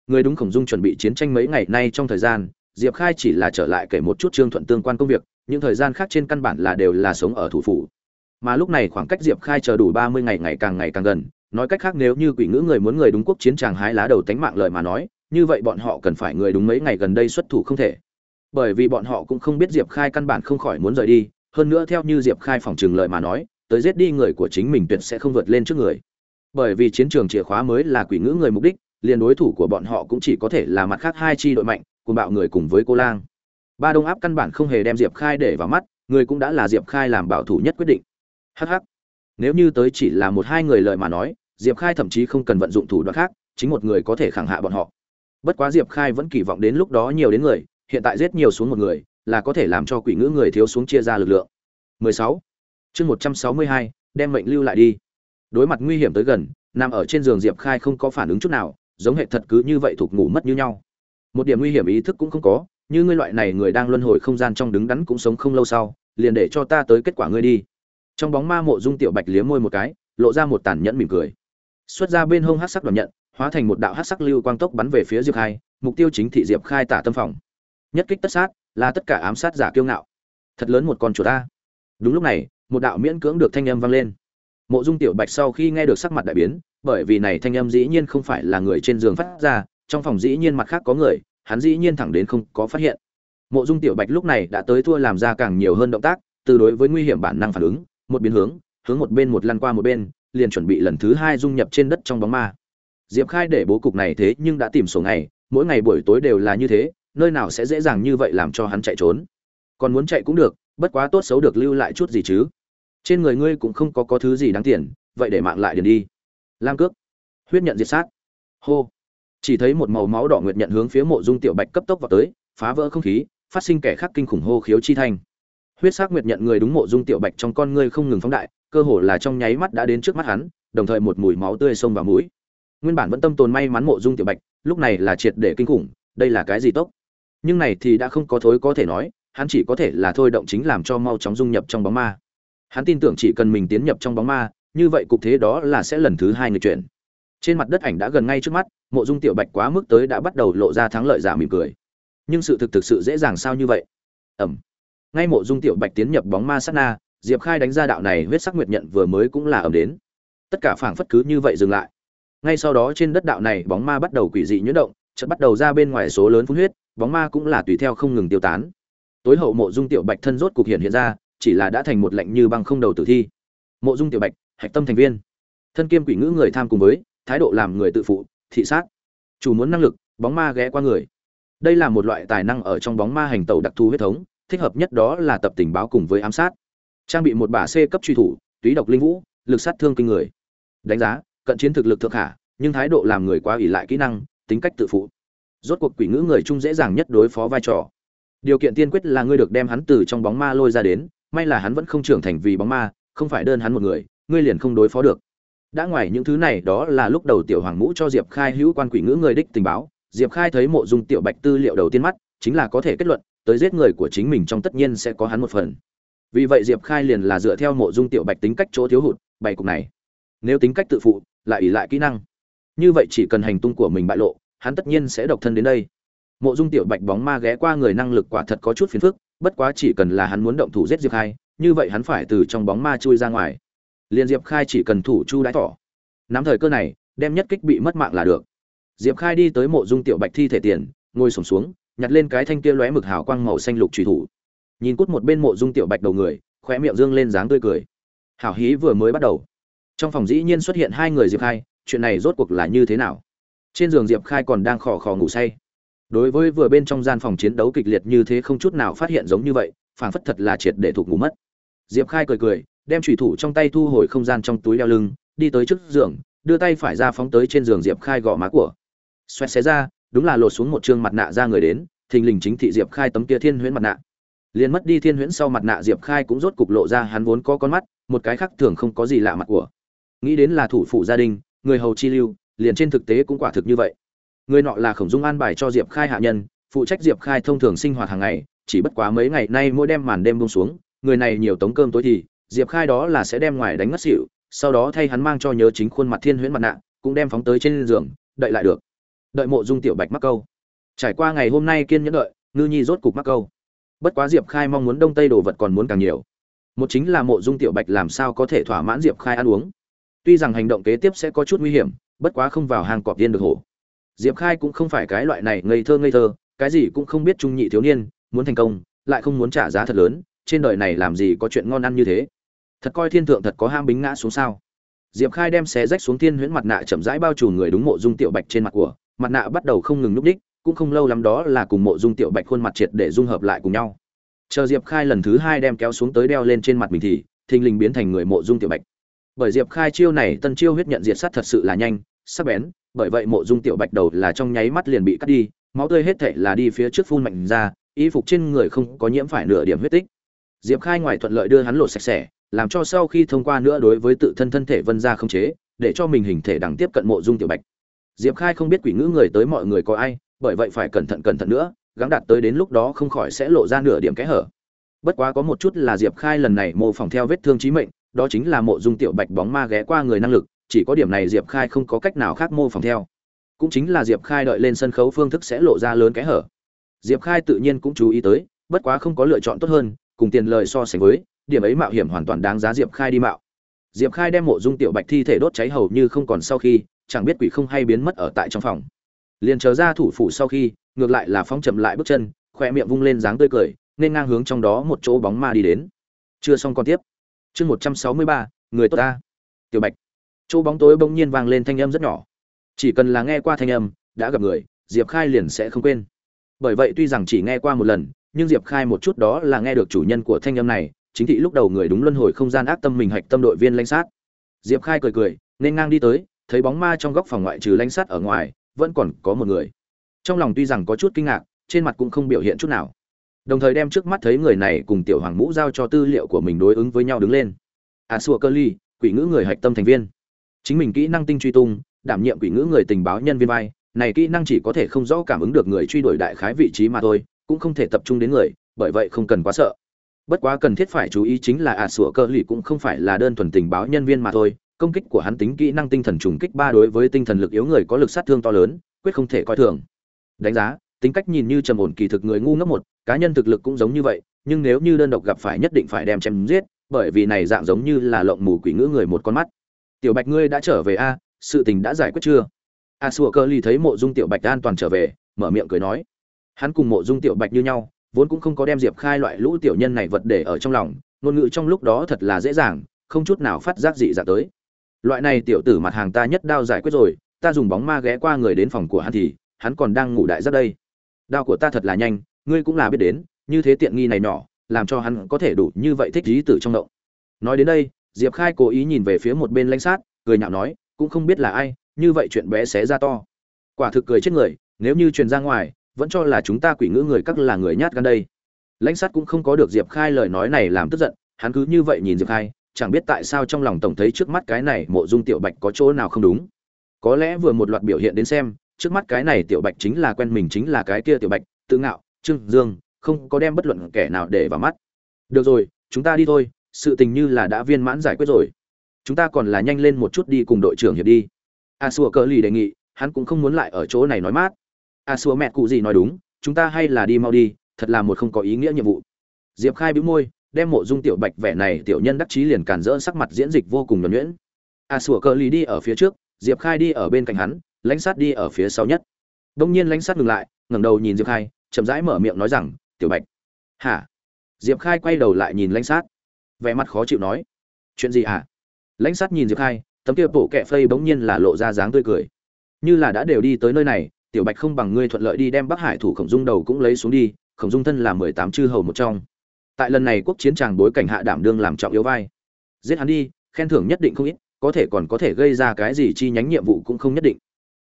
Người đúng khổng dung chuẩn bị chiến tranh mấy ngày nay trong thời gian, diệp khai chỉ là trở lại kể một chút trương thuận tương quan công việc, những thời gian khác trên căn bản là đều là sống ở thủ phủ. Mà lúc này khoảng cách diệp khai chờ đủ ba mươi ngày ngày càng ngày càng gần nói cách khác nếu như quỷ ngữ người muốn người đúng quốc chiến tràng hái lá đầu tánh mạng lời mà nói, như vậy bọn họ cần phải người đúng mấy ngày gần đây xuất thủ không thể. Bởi vì bọn họ cũng không biết diệp khai căn bản không khỏi muốn rời đi, hơn nữa theo như diệp khai phòng trường lợi mà nói, tới giết đi người của chính mình tuyệt sẽ không vượt lên trước người. Bởi vì chiến trường chìa khóa mới là quỷ ngữ người mục đích, liền đối thủ của bọn họ cũng chỉ có thể là mặt khác hai chi đội mạnh cùng bạo người cùng với cô lang. Ba đông áp căn bản không hề đem diệp khai để vào mắt, người cũng đã là diệp khai làm bảo thủ nhất quyết định. Hh nếu như tới chỉ là một hai người lợi mà nói diệp khai thậm chí không cần vận dụng thủ đoạn khác chính một người có thể khẳng hạ bọn họ. Bất quá diệp khai vẫn kỳ vọng đến lúc đó nhiều đến người hiện tại giết nhiều xuống một người là có thể làm cho quỷ ngữ người thiếu xuống chia ra lực lượng. 16. chương 162, đem mệnh lưu lại đi. Đối mặt nguy hiểm tới gần nằm ở trên giường diệp khai không có phản ứng chút nào giống hệ thật cứ như vậy thuộc ngủ mất như nhau. Một điểm nguy hiểm ý thức cũng không có như ngươi loại này người đang luân hồi không gian trong đứng đắn cũng sống không lâu sau liền để cho ta tới kết quả ngươi đi. Trong bóng ma mộ dung tiểu bạch liếm môi một cái lộ ra một tàn nhẫn mỉm cười xuất ra bên hông hát sắc đoàn nhận, hóa thành một đạo hát sắc lưu quang tốc bắn về phía diệp khai, mục tiêu chính thị diệp khai tả tâm phòng. Nhất kích tất sát, là tất cả ám sát giả kiêu ngạo. Thật lớn một con chuột ta đúng lúc này, một đạo miễn cưỡng được thanh âm vang lên. Mộ dung tiểu bạch sau khi nghe được sắc mặt đại biến, bởi vì này thanh âm dĩ nhiên không phải là người trên giường phát ra, trong phòng dĩ nhiên mặt khác có người, hắn dĩ nhiên thẳng đến không có phát hiện. Mộ dung tiểu bạch lúc này đã tới thua làm ra càng nhiều hơn động tác, từ đối với nguy hiểm bản năng phản ứng, một biến hướng hướng một bên một lăn qua một bên liền chuẩn bị lần thứ hai dung nhập trên đất trong bóng ma. Diệp khai để bố cục này thế nhưng đã tìm số ngày, mỗi ngày buổi tối đều là như thế, nơi nào sẽ dễ dàng như vậy làm cho hắn chạy trốn. Còn muốn chạy cũng được, bất quá tốt xấu được lưu lại chút gì chứ. Trên người ngươi cũng không có có thứ gì đáng tiền, vậy để mạng lại điền đi. Lam cước. Huyết nhận diệt sát. Hô. Chỉ thấy một màu máu đỏ nguyệt nhận hướng phía mộ dung tiểu bạch cấp tốc vào tới, phá vỡ không khí, phát sinh kẻ khác kinh khủng hô khiếu chi thanh huyết sắc nguyệt nhận người đúng mộ dung tiểu bạch trong con ngươi không ngừng phóng đại, cơ hồ là trong nháy mắt đã đến trước mắt hắn, đồng thời một mùi máu tươi xông vào mũi. Nguyên bản vẫn tâm tồn may mắn mộ dung tiểu bạch, lúc này là triệt để kinh khủng, đây là cái gì tốc? Nhưng này thì đã không có thối có thể nói, hắn chỉ có thể là thôi động chính làm cho mau chóng dung nhập trong bóng ma. Hắn tin tưởng chỉ cần mình tiến nhập trong bóng ma, như vậy cục thế đó là sẽ lần thứ hai người chuyển. Trên mặt đất ảnh đã gần ngay trước mắt, mộ dung tiểu bạch quá mức tới đã bắt đầu lộ ra thắng lợi giả mỉm cười. Nhưng sự thực thực sự dễ dàng sao như vậy? Ẩm ngay mộ dung tiểu bạch tiến nhập bóng ma sát na, diệp khai đánh ra đạo này huyết sắc nguyệt nhận vừa mới cũng là ẩm đến. Tất cả phảng phất cứ như vậy dừng lại. Ngay sau đó trên đất đạo này bóng ma bắt đầu quỷ dị nhuyễn động, chợt bắt đầu ra bên ngoài số lớn phun huyết, bóng ma cũng là tùy theo không ngừng tiêu tán. Tối hậu mộ dung tiểu bạch thân rốt cục hiện hiện ra, chỉ là đã thành một lệnh như băng không đầu tử thi. Mộ dung tiểu bạch, hạch tâm thành viên. Thân kiêm quỷ ngữ người tham cùng với, thái độ làm người tự phụ, thị sát. Chủ muốn năng lực, bóng ma ghé qua người. Đây là một loại tài năng ở trong bóng ma hành tàu đặc thù huyết thống thích hợp nhất đó là tập tình báo cùng với ám sát. Trang bị một bả c cấp truy thủ, túy độc linh vũ, lực sát thương kinh người. Đánh giá, cận chiến thực lực thượng hạ nhưng thái độ làm người quá ỷ lại kỹ năng, tính cách tự phụ. Rốt cuộc quỷ ngữ người chung dễ dàng nhất đối phó vai trò. Điều kiện tiên quyết là ngươi được đem hắn từ trong bóng ma lôi ra đến, may là hắn vẫn không trưởng thành vì bóng ma, không phải đơn hắn một người, ngươi liền không đối phó được. Đã ngoài những thứ này, đó là lúc đầu tiểu hoàng ngũ cho diệp khai hữu quan quỷ ngữ người đích tình báo. Diệp khai thấy mộ dung tiểu bạch tư liệu đầu tiên mắt, chính là có thể kết luận tới giết người của chính mình trong tất nhiên sẽ có hắn một phần. Vì vậy diệp khai liền là dựa theo mộ dung tiểu bạch tính cách chỗ thiếu hụt, bày cục này. Nếu tính cách tự phụ, lại ỉ lại kỹ năng. Như vậy chỉ cần hành tung của mình bại lộ, hắn tất nhiên sẽ độc thân đến đây. Mộ dung tiểu bạch bóng ma ghé qua người năng lực quả thật có chút phiền phức, bất quá chỉ cần là hắn muốn động thủ giết diệp khai, như vậy hắn phải từ trong bóng ma chui ra ngoài. Liền diệp khai chỉ cần thủ chu đãi tỏ. Nắm thời cơ này, đem nhất kích bị mất mạng là được. Diệp khai đi tới mộ dung tiểu bạch thi thể tiền, ngồi sổm xuống nhặt lên cái thanh kia lóe mực hào quang màu xanh lục trùy thủ. Nhìn cút một bên mộ dung tiểu bạch đầu người, khóe miệng dương lên dáng tươi cười. Hảo hí vừa mới bắt đầu. Trong phòng dĩ nhiên xuất hiện hai người diệp khai, chuyện này rốt cuộc là như thế nào? Trên giường diệp khai còn đang khò khò ngủ say. Đối với vừa bên trong gian phòng chiến đấu kịch liệt như thế không chút nào phát hiện giống như vậy, phảng phất thật là triệt để thuộc ngủ mất. Diệp khai cười cười, đem trùy thủ trong tay thu hồi không gian trong túi đeo lưng, đi tới trước giường, đưa tay phải ra phóng tới trên giường diệp khai gò má của. Xoẹt xé ra đúng là lột xuống một chương mặt nạ ra người đến, thình lình chính thị diệp khai tấm kia thiên huyễn mặt nạ. Liền mất đi thiên huyễn sau mặt nạ diệp khai cũng rốt cục lộ ra hắn vốn có con mắt, một cái khác thường không có gì lạ mặt của. Nghĩ đến là thủ phụ gia đình, người hầu chi lưu, liền trên thực tế cũng quả thực như vậy. Người nọ là khổng dung an bài cho diệp khai hạ nhân, phụ trách diệp khai thông thường sinh hoạt hàng ngày, chỉ bất quá mấy ngày nay mỗi đêm màn đêm buông xuống, người này nhiều tống cơm tối thì, diệp khai đó là sẽ đem ngoài đánh ngất xỉu, sau đó thay hắn mang cho nhớ chính khuôn mặt thiên huyễn mặt nạ, cũng đem phóng tới trên giường, đợi lại được đợi mộ dung tiểu bạch mắc câu. Trải qua ngày hôm nay kiên nhẫn đợi, ngư nhi rốt cục mắc câu. Bất quá diệp khai mong muốn đông tây đồ vật còn muốn càng nhiều. Một chính là mộ dung tiểu bạch làm sao có thể thỏa mãn diệp khai ăn uống. Tuy rằng hành động kế tiếp sẽ có chút nguy hiểm, bất quá không vào hàng cọp tiên được hổ. Diệp khai cũng không phải cái loại này ngây thơ ngây thơ, cái gì cũng không biết trung nhị thiếu niên, muốn thành công, lại không muốn trả giá thật lớn, trên đời này làm gì có chuyện ngon ăn như thế. Thật coi thiên thượng thật có ham bính ngã xuống sao. Diệp khai đem xé rách xuống thiên huyễn mặt nạ chậm rãi bao trùm người đúng mộ dung tiểu bạch trên mặt của mặt nạ bắt đầu không ngừng núp đích, cũng không lâu lắm đó là cùng mộ dung tiểu bạch khuôn mặt triệt để dung hợp lại cùng nhau. Chờ diệp khai lần thứ hai đem kéo xuống tới đeo lên trên mặt mình thì, thình lình biến thành người mộ dung tiểu bạch. Bởi diệp khai chiêu này tân chiêu huyết nhận diệt sát thật sự là nhanh, sắc bén, bởi vậy mộ dung tiểu bạch đầu là trong nháy mắt liền bị cắt đi, máu tươi hết thệ là đi phía trước phun mạnh ra, y phục trên người không có nhiễm phải nửa điểm huyết tích. Diệp khai ngoài thuận lợi đưa hắn lột sạch sẽ, làm cho sau khi thông qua nữa đối với tự thân thân thể vân ra không chế, để cho mình hình thể đẳng tiếp cận mộ dung tiểu bạch diệp khai không biết quỷ ngữ người tới mọi người có ai, bởi vậy phải cẩn thận cẩn thận nữa, gắng đạt tới đến lúc đó không khỏi sẽ lộ ra nửa điểm kẽ hở. Bất quá có một chút là diệp khai lần này mô phỏng theo vết thương chí mệnh, đó chính là mộ dung tiểu bạch bóng ma ghé qua người năng lực, chỉ có điểm này diệp khai không có cách nào khác mô phỏng theo. Cũng chính là diệp khai đợi lên sân khấu phương thức sẽ lộ ra lớn kẽ hở. Diệp khai tự nhiên cũng chú ý tới, bất quá không có lựa chọn tốt hơn, cùng tiền lời so sánh với, điểm ấy mạo hiểm hoàn toàn đáng giá diệp khai đi mạo. Diệp khai đem mộ dung tiểu bạch thi thể đốt cháy hầu như không còn sau khi chẳng biết quỷ không hay biến mất ở tại trong phòng. Liền chờ ra thủ phủ sau khi, ngược lại là phóng chậm lại bước chân khoe miệng vung lên dáng tươi cười, nên ngang hướng trong đó một chỗ bóng ma đi đến. Chưa xong còn tiếp. Chương một trăm sáu mươi ba, người tốt ta. Tiểu bạch. Chỗ bóng tối bỗng nhiên vang lên thanh âm rất nhỏ. Chỉ cần là nghe qua thanh âm, đã gặp người, diệp khai liền sẽ không quên. Bởi vậy tuy rằng chỉ nghe qua một lần, nhưng diệp khai một chút đó là nghe được chủ nhân của thanh âm này, chính thị lúc đầu người đúng luân hồi không gian ác tâm mình hạch tâm đội viên lãnh sát. Diệp khai cười cười, nên ngang đi tới thấy bóng ma trong góc phòng ngoại trừ lãnh sát ở ngoài, vẫn còn có một người. Trong lòng tuy rằng có chút kinh ngạc, trên mặt cũng không biểu hiện chút nào. Đồng thời đem trước mắt thấy người này cùng tiểu hoàng mũ giao cho tư liệu của mình đối ứng với nhau đứng lên. A xua cơ ly, quỷ ngữ người hạch tâm thành viên. Chính mình kỹ năng tinh truy tung, đảm nhiệm quỷ ngữ người tình báo nhân viên vai, này kỹ năng chỉ có thể không rõ cảm ứng được người truy đuổi đại khái vị trí mà thôi, cũng không thể tập trung đến người, bởi vậy không cần quá sợ. Bất quá cần thiết phải chú ý chính là a xua cơ ly cũng không phải là đơn thuần tình báo nhân viên mà thôi công kích của hắn tính kỹ năng tinh thần trùng kích ba đối với tinh thần lực yếu người có lực sát thương to lớn, quyết không thể coi thường. Đánh giá, tính cách nhìn như trầm ổn kỳ thực người ngu ngốc một, cá nhân thực lực cũng giống như vậy, nhưng nếu như đơn độc gặp phải nhất định phải đem chém giết, bởi vì này dạng giống như là lộng mù quỷ ngữ người một con mắt. Tiểu bạch ngươi đã trở về a, sự tình đã giải quyết chưa? A sùa cơ ly thấy mộ dung tiểu bạch an toàn trở về, mở miệng cười nói. Hắn cùng mộ dung tiểu bạch như nhau, vốn cũng không có đem diệp khai loại lũ tiểu nhân này vật để ở trong lòng, ngôn ngữ trong lúc đó thật là dễ dàng, không chút nào phát giác dị dạng tới loại này tiểu tử mặt hàng ta nhất đao giải quyết rồi, ta dùng bóng ma ghé qua người đến phòng của hắn thì, hắn còn đang ngủ đại rất đây. Đao của ta thật là nhanh, ngươi cũng là biết đến, như thế tiện nghi này nhỏ, làm cho hắn có thể đủ như vậy thích lý tử trong động. Nói đến đây, diệp khai cố ý nhìn về phía một bên lãnh sát, cười nhạo nói, cũng không biết là ai, như vậy chuyện bé xé ra to. Quả thực cười chết người, nếu như truyền ra ngoài, vẫn cho là chúng ta quỷ ngữ người các là người nhát gan đây. Lãnh sát cũng không có được diệp khai lời nói này làm tức giận, hắn cứ như vậy nhìn diệp khai chẳng biết tại sao trong lòng tổng thấy trước mắt cái này mộ dung tiểu bạch có chỗ nào không đúng. Có lẽ vừa một loạt biểu hiện đến xem, trước mắt cái này tiểu bạch chính là quen mình chính là cái kia tiểu bạch, tự ngạo, trương dương, không có đem bất luận kẻ nào để vào mắt. Được rồi, chúng ta đi thôi, sự tình như là đã viên mãn giải quyết rồi. Chúng ta còn là nhanh lên một chút đi cùng đội trưởng hiệp đi. A xua cờ lì đề nghị, hắn cũng không muốn lại ở chỗ này nói mát. A xua mẹ cụ gì nói đúng, chúng ta hay là đi mau đi, thật là một không có ý nghĩa nhiệm vụ. Diệp khai bĩu môi đem mộ dung tiểu bạch vẻ này tiểu nhân đắc chí liền cản rỡ sắc mặt diễn dịch vô cùng nhuẩn nhuyễn. A sủa cờ lì đi ở phía trước, diệp khai đi ở bên cạnh hắn, lãnh sát đi ở phía sau nhất. Đông nhiên lãnh sát ngừng lại, ngẩng đầu nhìn diệp khai, chậm rãi mở miệng nói rằng, tiểu bạch. Hả? Diệp khai quay đầu lại nhìn lãnh sát. Vẻ mặt khó chịu nói, chuyện gì hả? Lãnh sát nhìn diệp khai, tấm kia bộ kẹ phây bỗng nhiên là lộ ra dáng tươi cười. Như là đã đều đi tới nơi này, tiểu bạch không bằng ngươi thuận lợi đi đem bắc hải thủ khổng dung đầu cũng lấy xuống đi, khổng dung thân là mười tám chư hầu một trong tại lần này quốc chiến tràng bối cảnh hạ đảm đương làm trọng yếu vai. Giết hắn đi, khen thưởng nhất định không ít, có thể còn có thể gây ra cái gì chi nhánh nhiệm vụ cũng không nhất định.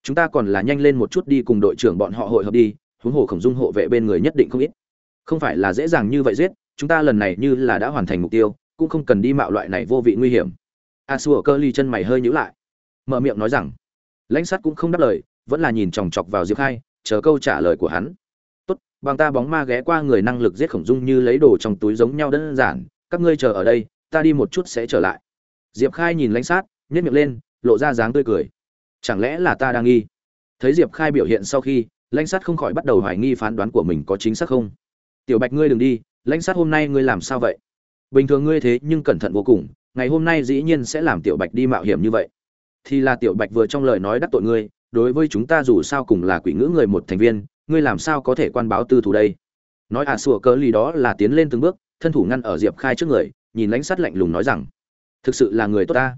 Chúng ta còn là nhanh lên một chút đi cùng đội trưởng bọn họ hội hợp đi, huống hồ khổng dung hộ vệ bên người nhất định không ít. Không phải là dễ dàng như vậy giết, chúng ta lần này như là đã hoàn thành mục tiêu, cũng không cần đi mạo loại này vô vị nguy hiểm. A xua cơ ly chân mày hơi nhữ lại. Mở miệng nói rằng, lãnh sát cũng không đáp lời, vẫn là nhìn chòng chọc vào diệp khai, chờ câu trả lời của hắn bằng ta bóng ma ghé qua người năng lực giết khổng dung như lấy đồ trong túi giống nhau đơn giản, các ngươi chờ ở đây, ta đi một chút sẽ trở lại. Diệp khai nhìn lãnh sát nhét miệng lên, lộ ra dáng tươi cười. Chẳng lẽ là ta đang nghi? Thấy diệp khai biểu hiện sau khi lãnh sát không khỏi bắt đầu hoài nghi phán đoán của mình có chính xác không? Tiểu bạch ngươi đừng đi lãnh sát hôm nay ngươi làm sao vậy? Bình thường ngươi thế nhưng cẩn thận vô cùng, ngày hôm nay dĩ nhiên sẽ làm tiểu bạch đi mạo hiểm như vậy. Thì là tiểu bạch vừa trong lời nói đắc tội ngươi, đối với chúng ta dù sao cùng là quỷ ngữ người một thành viên ngươi làm sao có thể quan báo tư thủ đây? Nói à sủa cờ lì đó là tiến lên từng bước thân thủ ngăn ở diệp khai trước người nhìn lãnh sắt lạnh lùng nói rằng thực sự là người tốt ta.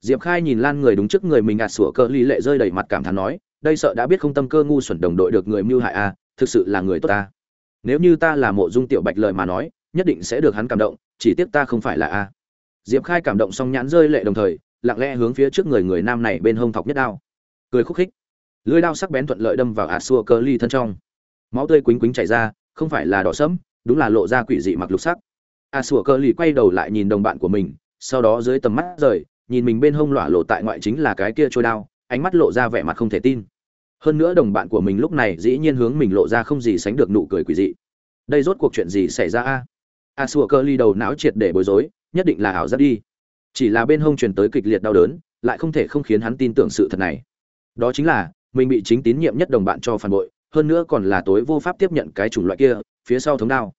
Diệp khai nhìn lan người đúng trước người mình à sủa cờ lì lệ rơi đầy mặt cảm thán nói đây sợ đã biết không tâm cơ ngu xuẩn đồng đội được người mưu hại a à, thực sự là người tốt ta. Nếu như ta là mộ dung tiểu bạch lời mà nói nhất định sẽ được hắn cảm động chỉ tiếc ta không phải là a. Diệp khai cảm động xong nhãn rơi lệ đồng thời lặng lẽ hướng phía trước người người nam này bên hông thọc nhất đao. Cười khúc khích lưỡi đao sắc bén thuận lợi đâm vào ạt xua cơ ly thân trong. Máu tươi quýnh quýnh chảy ra, không phải là đỏ sẫm, đúng là lộ ra quỷ dị mặc lục sắc. Ạt xua cơ ly quay đầu lại nhìn đồng bạn của mình, sau đó dưới tầm mắt rời, nhìn mình bên hông lỏa lộ tại ngoại chính là cái kia trôi đao, ánh mắt lộ ra vẻ mặt không thể tin. Hơn nữa đồng bạn của mình lúc này dĩ nhiên hướng mình lộ ra không gì sánh được nụ cười quỷ dị. Đây rốt cuộc chuyện gì xảy ra a? A sùa cơ ly đầu não triệt để bối rối, nhất định là ảo giác đi. Chỉ là bên hông truyền tới kịch liệt đau đớn, lại không thể không khiến hắn tin tưởng sự thật này. Đó chính là mình bị chính tín nhiệm nhất đồng bạn cho phản bội, hơn nữa còn là tối vô pháp tiếp nhận cái chủng loại kia, phía sau thống đao.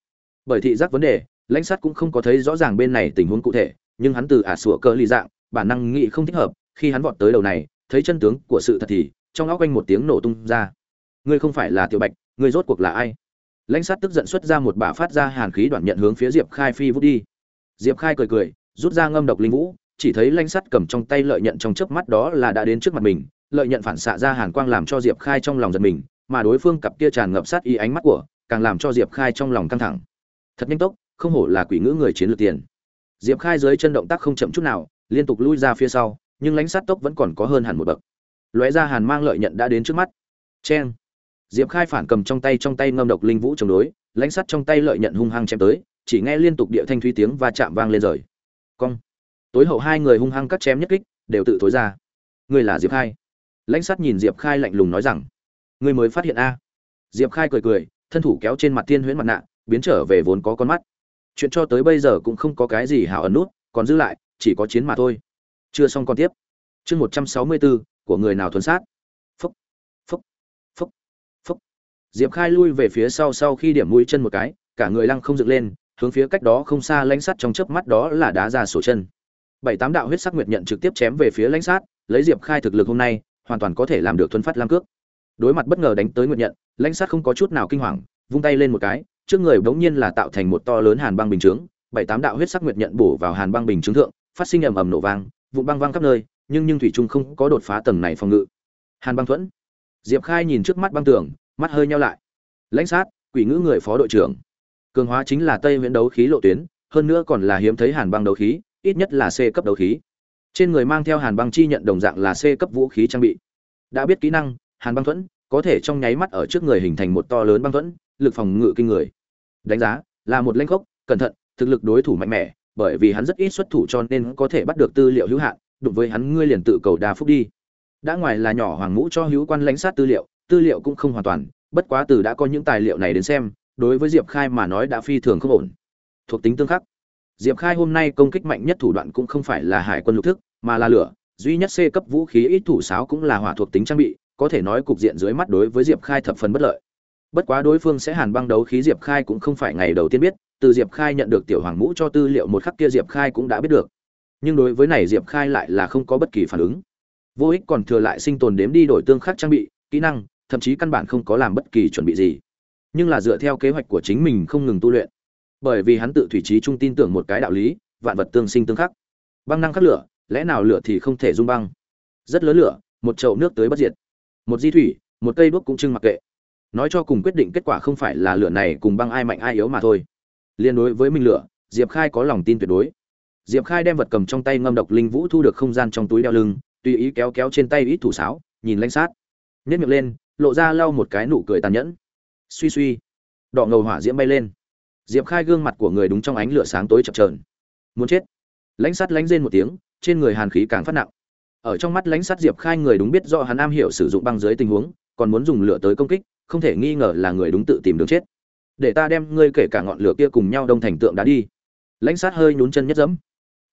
Bởi thị giác vấn đề, lãnh sát cũng không có thấy rõ ràng bên này tình huống cụ thể, nhưng hắn từ ả sủa cơ ly dạng, bản năng nghị không thích hợp, khi hắn vọt tới đầu này, thấy chân tướng của sự thật thì, trong óc quanh một tiếng nổ tung ra. Ngươi không phải là tiểu bạch, ngươi rốt cuộc là ai? Lãnh sát tức giận xuất ra một bả phát ra hàn khí đoạn nhận hướng phía diệp khai phi vút đi. Diệp khai cười cười, rút ra ngâm độc linh vũ, chỉ thấy lãnh sắt cầm trong tay lợi nhận trong chớp mắt đó là đã đến trước mặt mình lợi nhận phản xạ ra hàn quang làm cho diệp khai trong lòng giật mình, mà đối phương cặp kia tràn ngập sát y ánh mắt của, càng làm cho diệp khai trong lòng căng thẳng. Thật nhanh tốc, không hổ là quỷ ngữ người chiến lược tiền. Diệp khai dưới chân động tác không chậm chút nào, liên tục lui ra phía sau, nhưng lãnh sát tốc vẫn còn có hơn hẳn một bậc. Lóe ra hàn mang lợi nhận đã đến trước mắt. Cheng. Diệp khai phản cầm trong tay trong tay ngâm độc linh vũ chống đối, lãnh sắt trong tay lợi nhận hung hăng chém tới, chỉ nghe liên tục địa thanh thúy tiếng và chạm vang lên rời. Cong. Tối hậu hai người hung hăng cắt chém nhất kích, đều tự tối ra. Người là diệp khai lãnh sát nhìn diệp khai lạnh lùng nói rằng người mới phát hiện a. Diệp khai cười cười, thân thủ kéo trên mặt tiên huyễn mặt nạ, biến trở về vốn có con mắt. Chuyện cho tới bây giờ cũng không có cái gì hảo ẩn nút, còn giữ lại, chỉ có chiến mà thôi. Chưa xong còn tiếp. Chương một trăm sáu mươi bốn của người nào thuần sát? Phúc phúc phúc phúc. Diệp khai lui về phía sau sau khi điểm mũi chân một cái, cả người lăng không dựng lên, hướng phía cách đó không xa lãnh sắt trong chớp mắt đó là đá ra sổ chân. Bảy tám đạo huyết sắc nguyệt nhận trực tiếp chém về phía lãnh sát, lấy diệp khai thực lực hôm nay hoàn toàn có thể làm được thuần phát lam cước. Đối mặt bất ngờ đánh tới nguyệt nhận, lãnh sát không có chút nào kinh hoàng, vung tay lên một cái, trước người bỗng nhiên là tạo thành một to lớn hàn băng bình chướng, bảy tám đạo huyết sắc nguyệt nhận bổ vào hàn băng bình chướng thượng, phát sinh ầm ầm nổ vang, vụn băng văng khắp nơi, nhưng nhưng thủy trung không có đột phá tầng này phòng ngự. Hàn băng thuẫn. Diệp khai nhìn trước mắt băng tường, mắt hơi nhau lại. Lãnh sát, quỷ ngữ người phó đội trưởng. Cường hóa chính là tây viễn đấu khí lộ tuyến, hơn nữa còn là hiếm thấy hàn băng đấu khí, ít nhất là c cấp đấu khí trên người mang theo hàn băng chi nhận đồng dạng là c cấp vũ khí trang bị. Đã biết kỹ năng, hàn băng thuẫn, có thể trong nháy mắt ở trước người hình thành một to lớn băng thuẫn, lực phòng ngự kinh người. Đánh giá, là một lanh gốc cẩn thận, thực lực đối thủ mạnh mẽ, bởi vì hắn rất ít xuất thủ cho nên có thể bắt được tư liệu hữu hạn, đụng với hắn ngươi liền tự cầu đa phúc đi. Đã ngoài là nhỏ hoàng ngũ cho hữu quan lãnh sát tư liệu tư liệu cũng không hoàn toàn, bất quá từ đã có những tài liệu này đến xem, đối với diệp khai mà nói đã phi thường không ổn. Thuộc tính tương khắc diệp khai hôm nay công kích mạnh nhất thủ đoạn cũng không phải là hải quân lục thức, mà là lửa. Duy nhất c cấp vũ khí ít thủ sáo cũng là hỏa thuộc tính trang bị, có thể nói cục diện dưới mắt đối với diệp khai thập phần bất lợi. Bất quá đối phương sẽ hàn băng đấu khí diệp khai cũng không phải ngày đầu tiên biết, từ diệp khai nhận được tiểu hoàng mũ cho tư liệu một khắc kia diệp khai cũng đã biết được. Nhưng đối với này diệp khai lại là không có bất kỳ phản ứng. Vô ích còn thừa lại sinh tồn đếm đi đổi tương khắc trang bị, kỹ năng, thậm chí căn bản không có làm bất kỳ chuẩn bị gì. Nhưng là dựa theo kế hoạch của chính mình không ngừng tu luyện bởi vì hắn tự thủy trí trung tin tưởng một cái đạo lý, vạn vật tương sinh tương khắc. Băng năng khắc lửa, lẽ nào lửa thì không thể dung băng? Rất lớn lửa, một chậu nước tới bất diệt. Một di thủy, một cây đuốc cũng trưng mặc kệ. Nói cho cùng quyết định kết quả không phải là lửa này cùng băng ai mạnh ai yếu mà thôi. Liên đối với minh lửa, diệp khai có lòng tin tuyệt đối. Diệp khai đem vật cầm trong tay ngâm độc linh vũ thu được không gian trong túi đeo lưng, tùy ý kéo kéo trên tay ít thủ sáo, nhìn lanh sát. Nhét miệng lên, lộ ra lau một cái nụ cười tàn nhẫn. Suy suy, đỏ ngầu hỏa diễm bay lên diệp khai gương mặt của người đúng trong ánh lửa sáng tối chập trờn muốn chết? Lãnh sắt lánh rên một tiếng, trên người hàn khí càng phát nặng. Ở trong mắt lãnh sắt diệp khai người đúng biết do hắn am hiểu sử dụng băng dưới tình huống, còn muốn dùng lửa tới công kích, không thể nghi ngờ là người đúng tự tìm đường chết. Để ta đem ngươi kể cả ngọn lửa kia cùng nhau đông thành tượng đá đi. Lãnh sát hơi nhún chân nhất dẫm.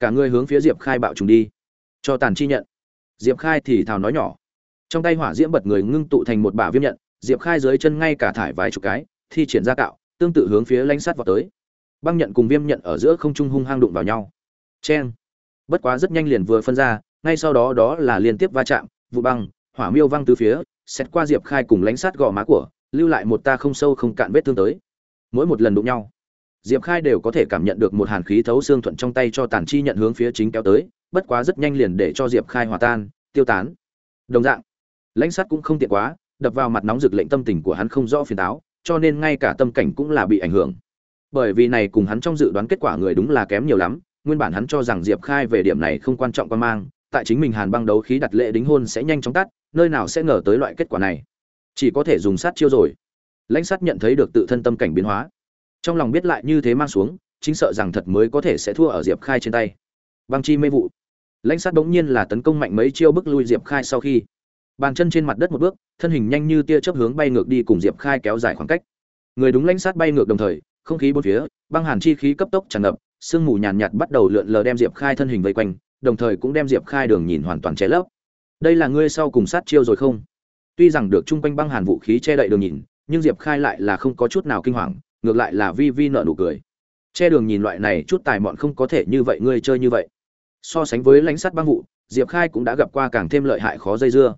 Cả người hướng phía diệp khai bạo trùng đi. Cho tàn chi nhận. Diệp khai thì thào nói nhỏ. Trong tay hỏa diễm bật người ngưng tụ thành một bả viêm nhận, diệp khai dưới chân ngay cả thải vài chục cái, thi triển ra cạo tương tự hướng phía lãnh sát vào tới. Băng nhận cùng viêm nhận ở giữa không trung hung hang đụng vào nhau. Cheng. Bất quá rất nhanh liền vừa phân ra, ngay sau đó đó là liên tiếp va chạm, vụ băng, hỏa miêu văng từ phía, xét qua diệp khai cùng lãnh sát gò má của, lưu lại một ta không sâu không cạn vết thương tới. Mỗi một lần đụng nhau, diệp khai đều có thể cảm nhận được một hàn khí thấu xương thuận trong tay cho tàn chi nhận hướng phía chính kéo tới, bất quá rất nhanh liền để cho diệp khai hòa tan, tiêu tán. Đồng dạng lãnh sát cũng không tiện quá, đập vào mặt nóng rực lệnh tâm tình của hắn không rõ phiền táo cho nên ngay cả tâm cảnh cũng là bị ảnh hưởng. Bởi vì này cùng hắn trong dự đoán kết quả người đúng là kém nhiều lắm, nguyên bản hắn cho rằng diệp khai về điểm này không quan trọng quan mang, tại chính mình hàn băng đấu khí đặt lệ đính hôn sẽ nhanh chóng tắt, nơi nào sẽ ngờ tới loại kết quả này. Chỉ có thể dùng sát chiêu rồi. Lãnh sát nhận thấy được tự thân tâm cảnh biến hóa. Trong lòng biết lại như thế mang xuống, chính sợ rằng thật mới có thể sẽ thua ở diệp khai trên tay. Băng chi mê vụ. Lãnh sát bỗng nhiên là tấn công mạnh mấy chiêu bức lui diệp khai sau khi bàn chân trên mặt đất một bước, thân hình nhanh như tia chớp hướng bay ngược đi cùng diệp khai kéo dài khoảng cách. Người đúng lãnh sát bay ngược đồng thời, không khí bốn phía, băng hàn chi khí cấp tốc tràn ngập, sương mù nhàn nhạt bắt đầu lượn lờ đem diệp khai thân hình vây quanh, đồng thời cũng đem diệp khai đường nhìn hoàn toàn che lấp. Đây là ngươi sau cùng sát chiêu rồi không? Tuy rằng được chung quanh băng hàn vũ khí che đậy đường nhìn, nhưng diệp khai lại là không có chút nào kinh hoàng, ngược lại là vi vi nợ nụ cười. Che đường nhìn loại này chút tài mọn không có thể như vậy, ngươi chơi như vậy. So sánh với lãnh sắt băng vụ, diệp khai cũng đã gặp qua càng thêm lợi hại khó dây dưa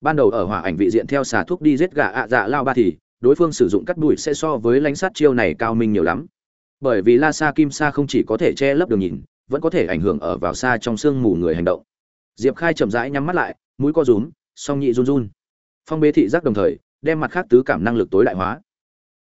ban đầu ở hỏa ảnh vị diện theo xà thuốc đi giết gà ạ dạ lao ba thì, đối phương sử dụng cắt đùi sẽ so với lãnh sát chiêu này cao minh nhiều lắm. Bởi vì la sa kim sa không chỉ có thể che lấp đường nhìn, vẫn có thể ảnh hưởng ở vào xa trong sương mù người hành động. Diệp khai chậm rãi nhắm mắt lại, mũi co rúm, song nhị run run. Phong bế thị giác đồng thời, đem mặt khác tứ cảm năng lực tối đại hóa.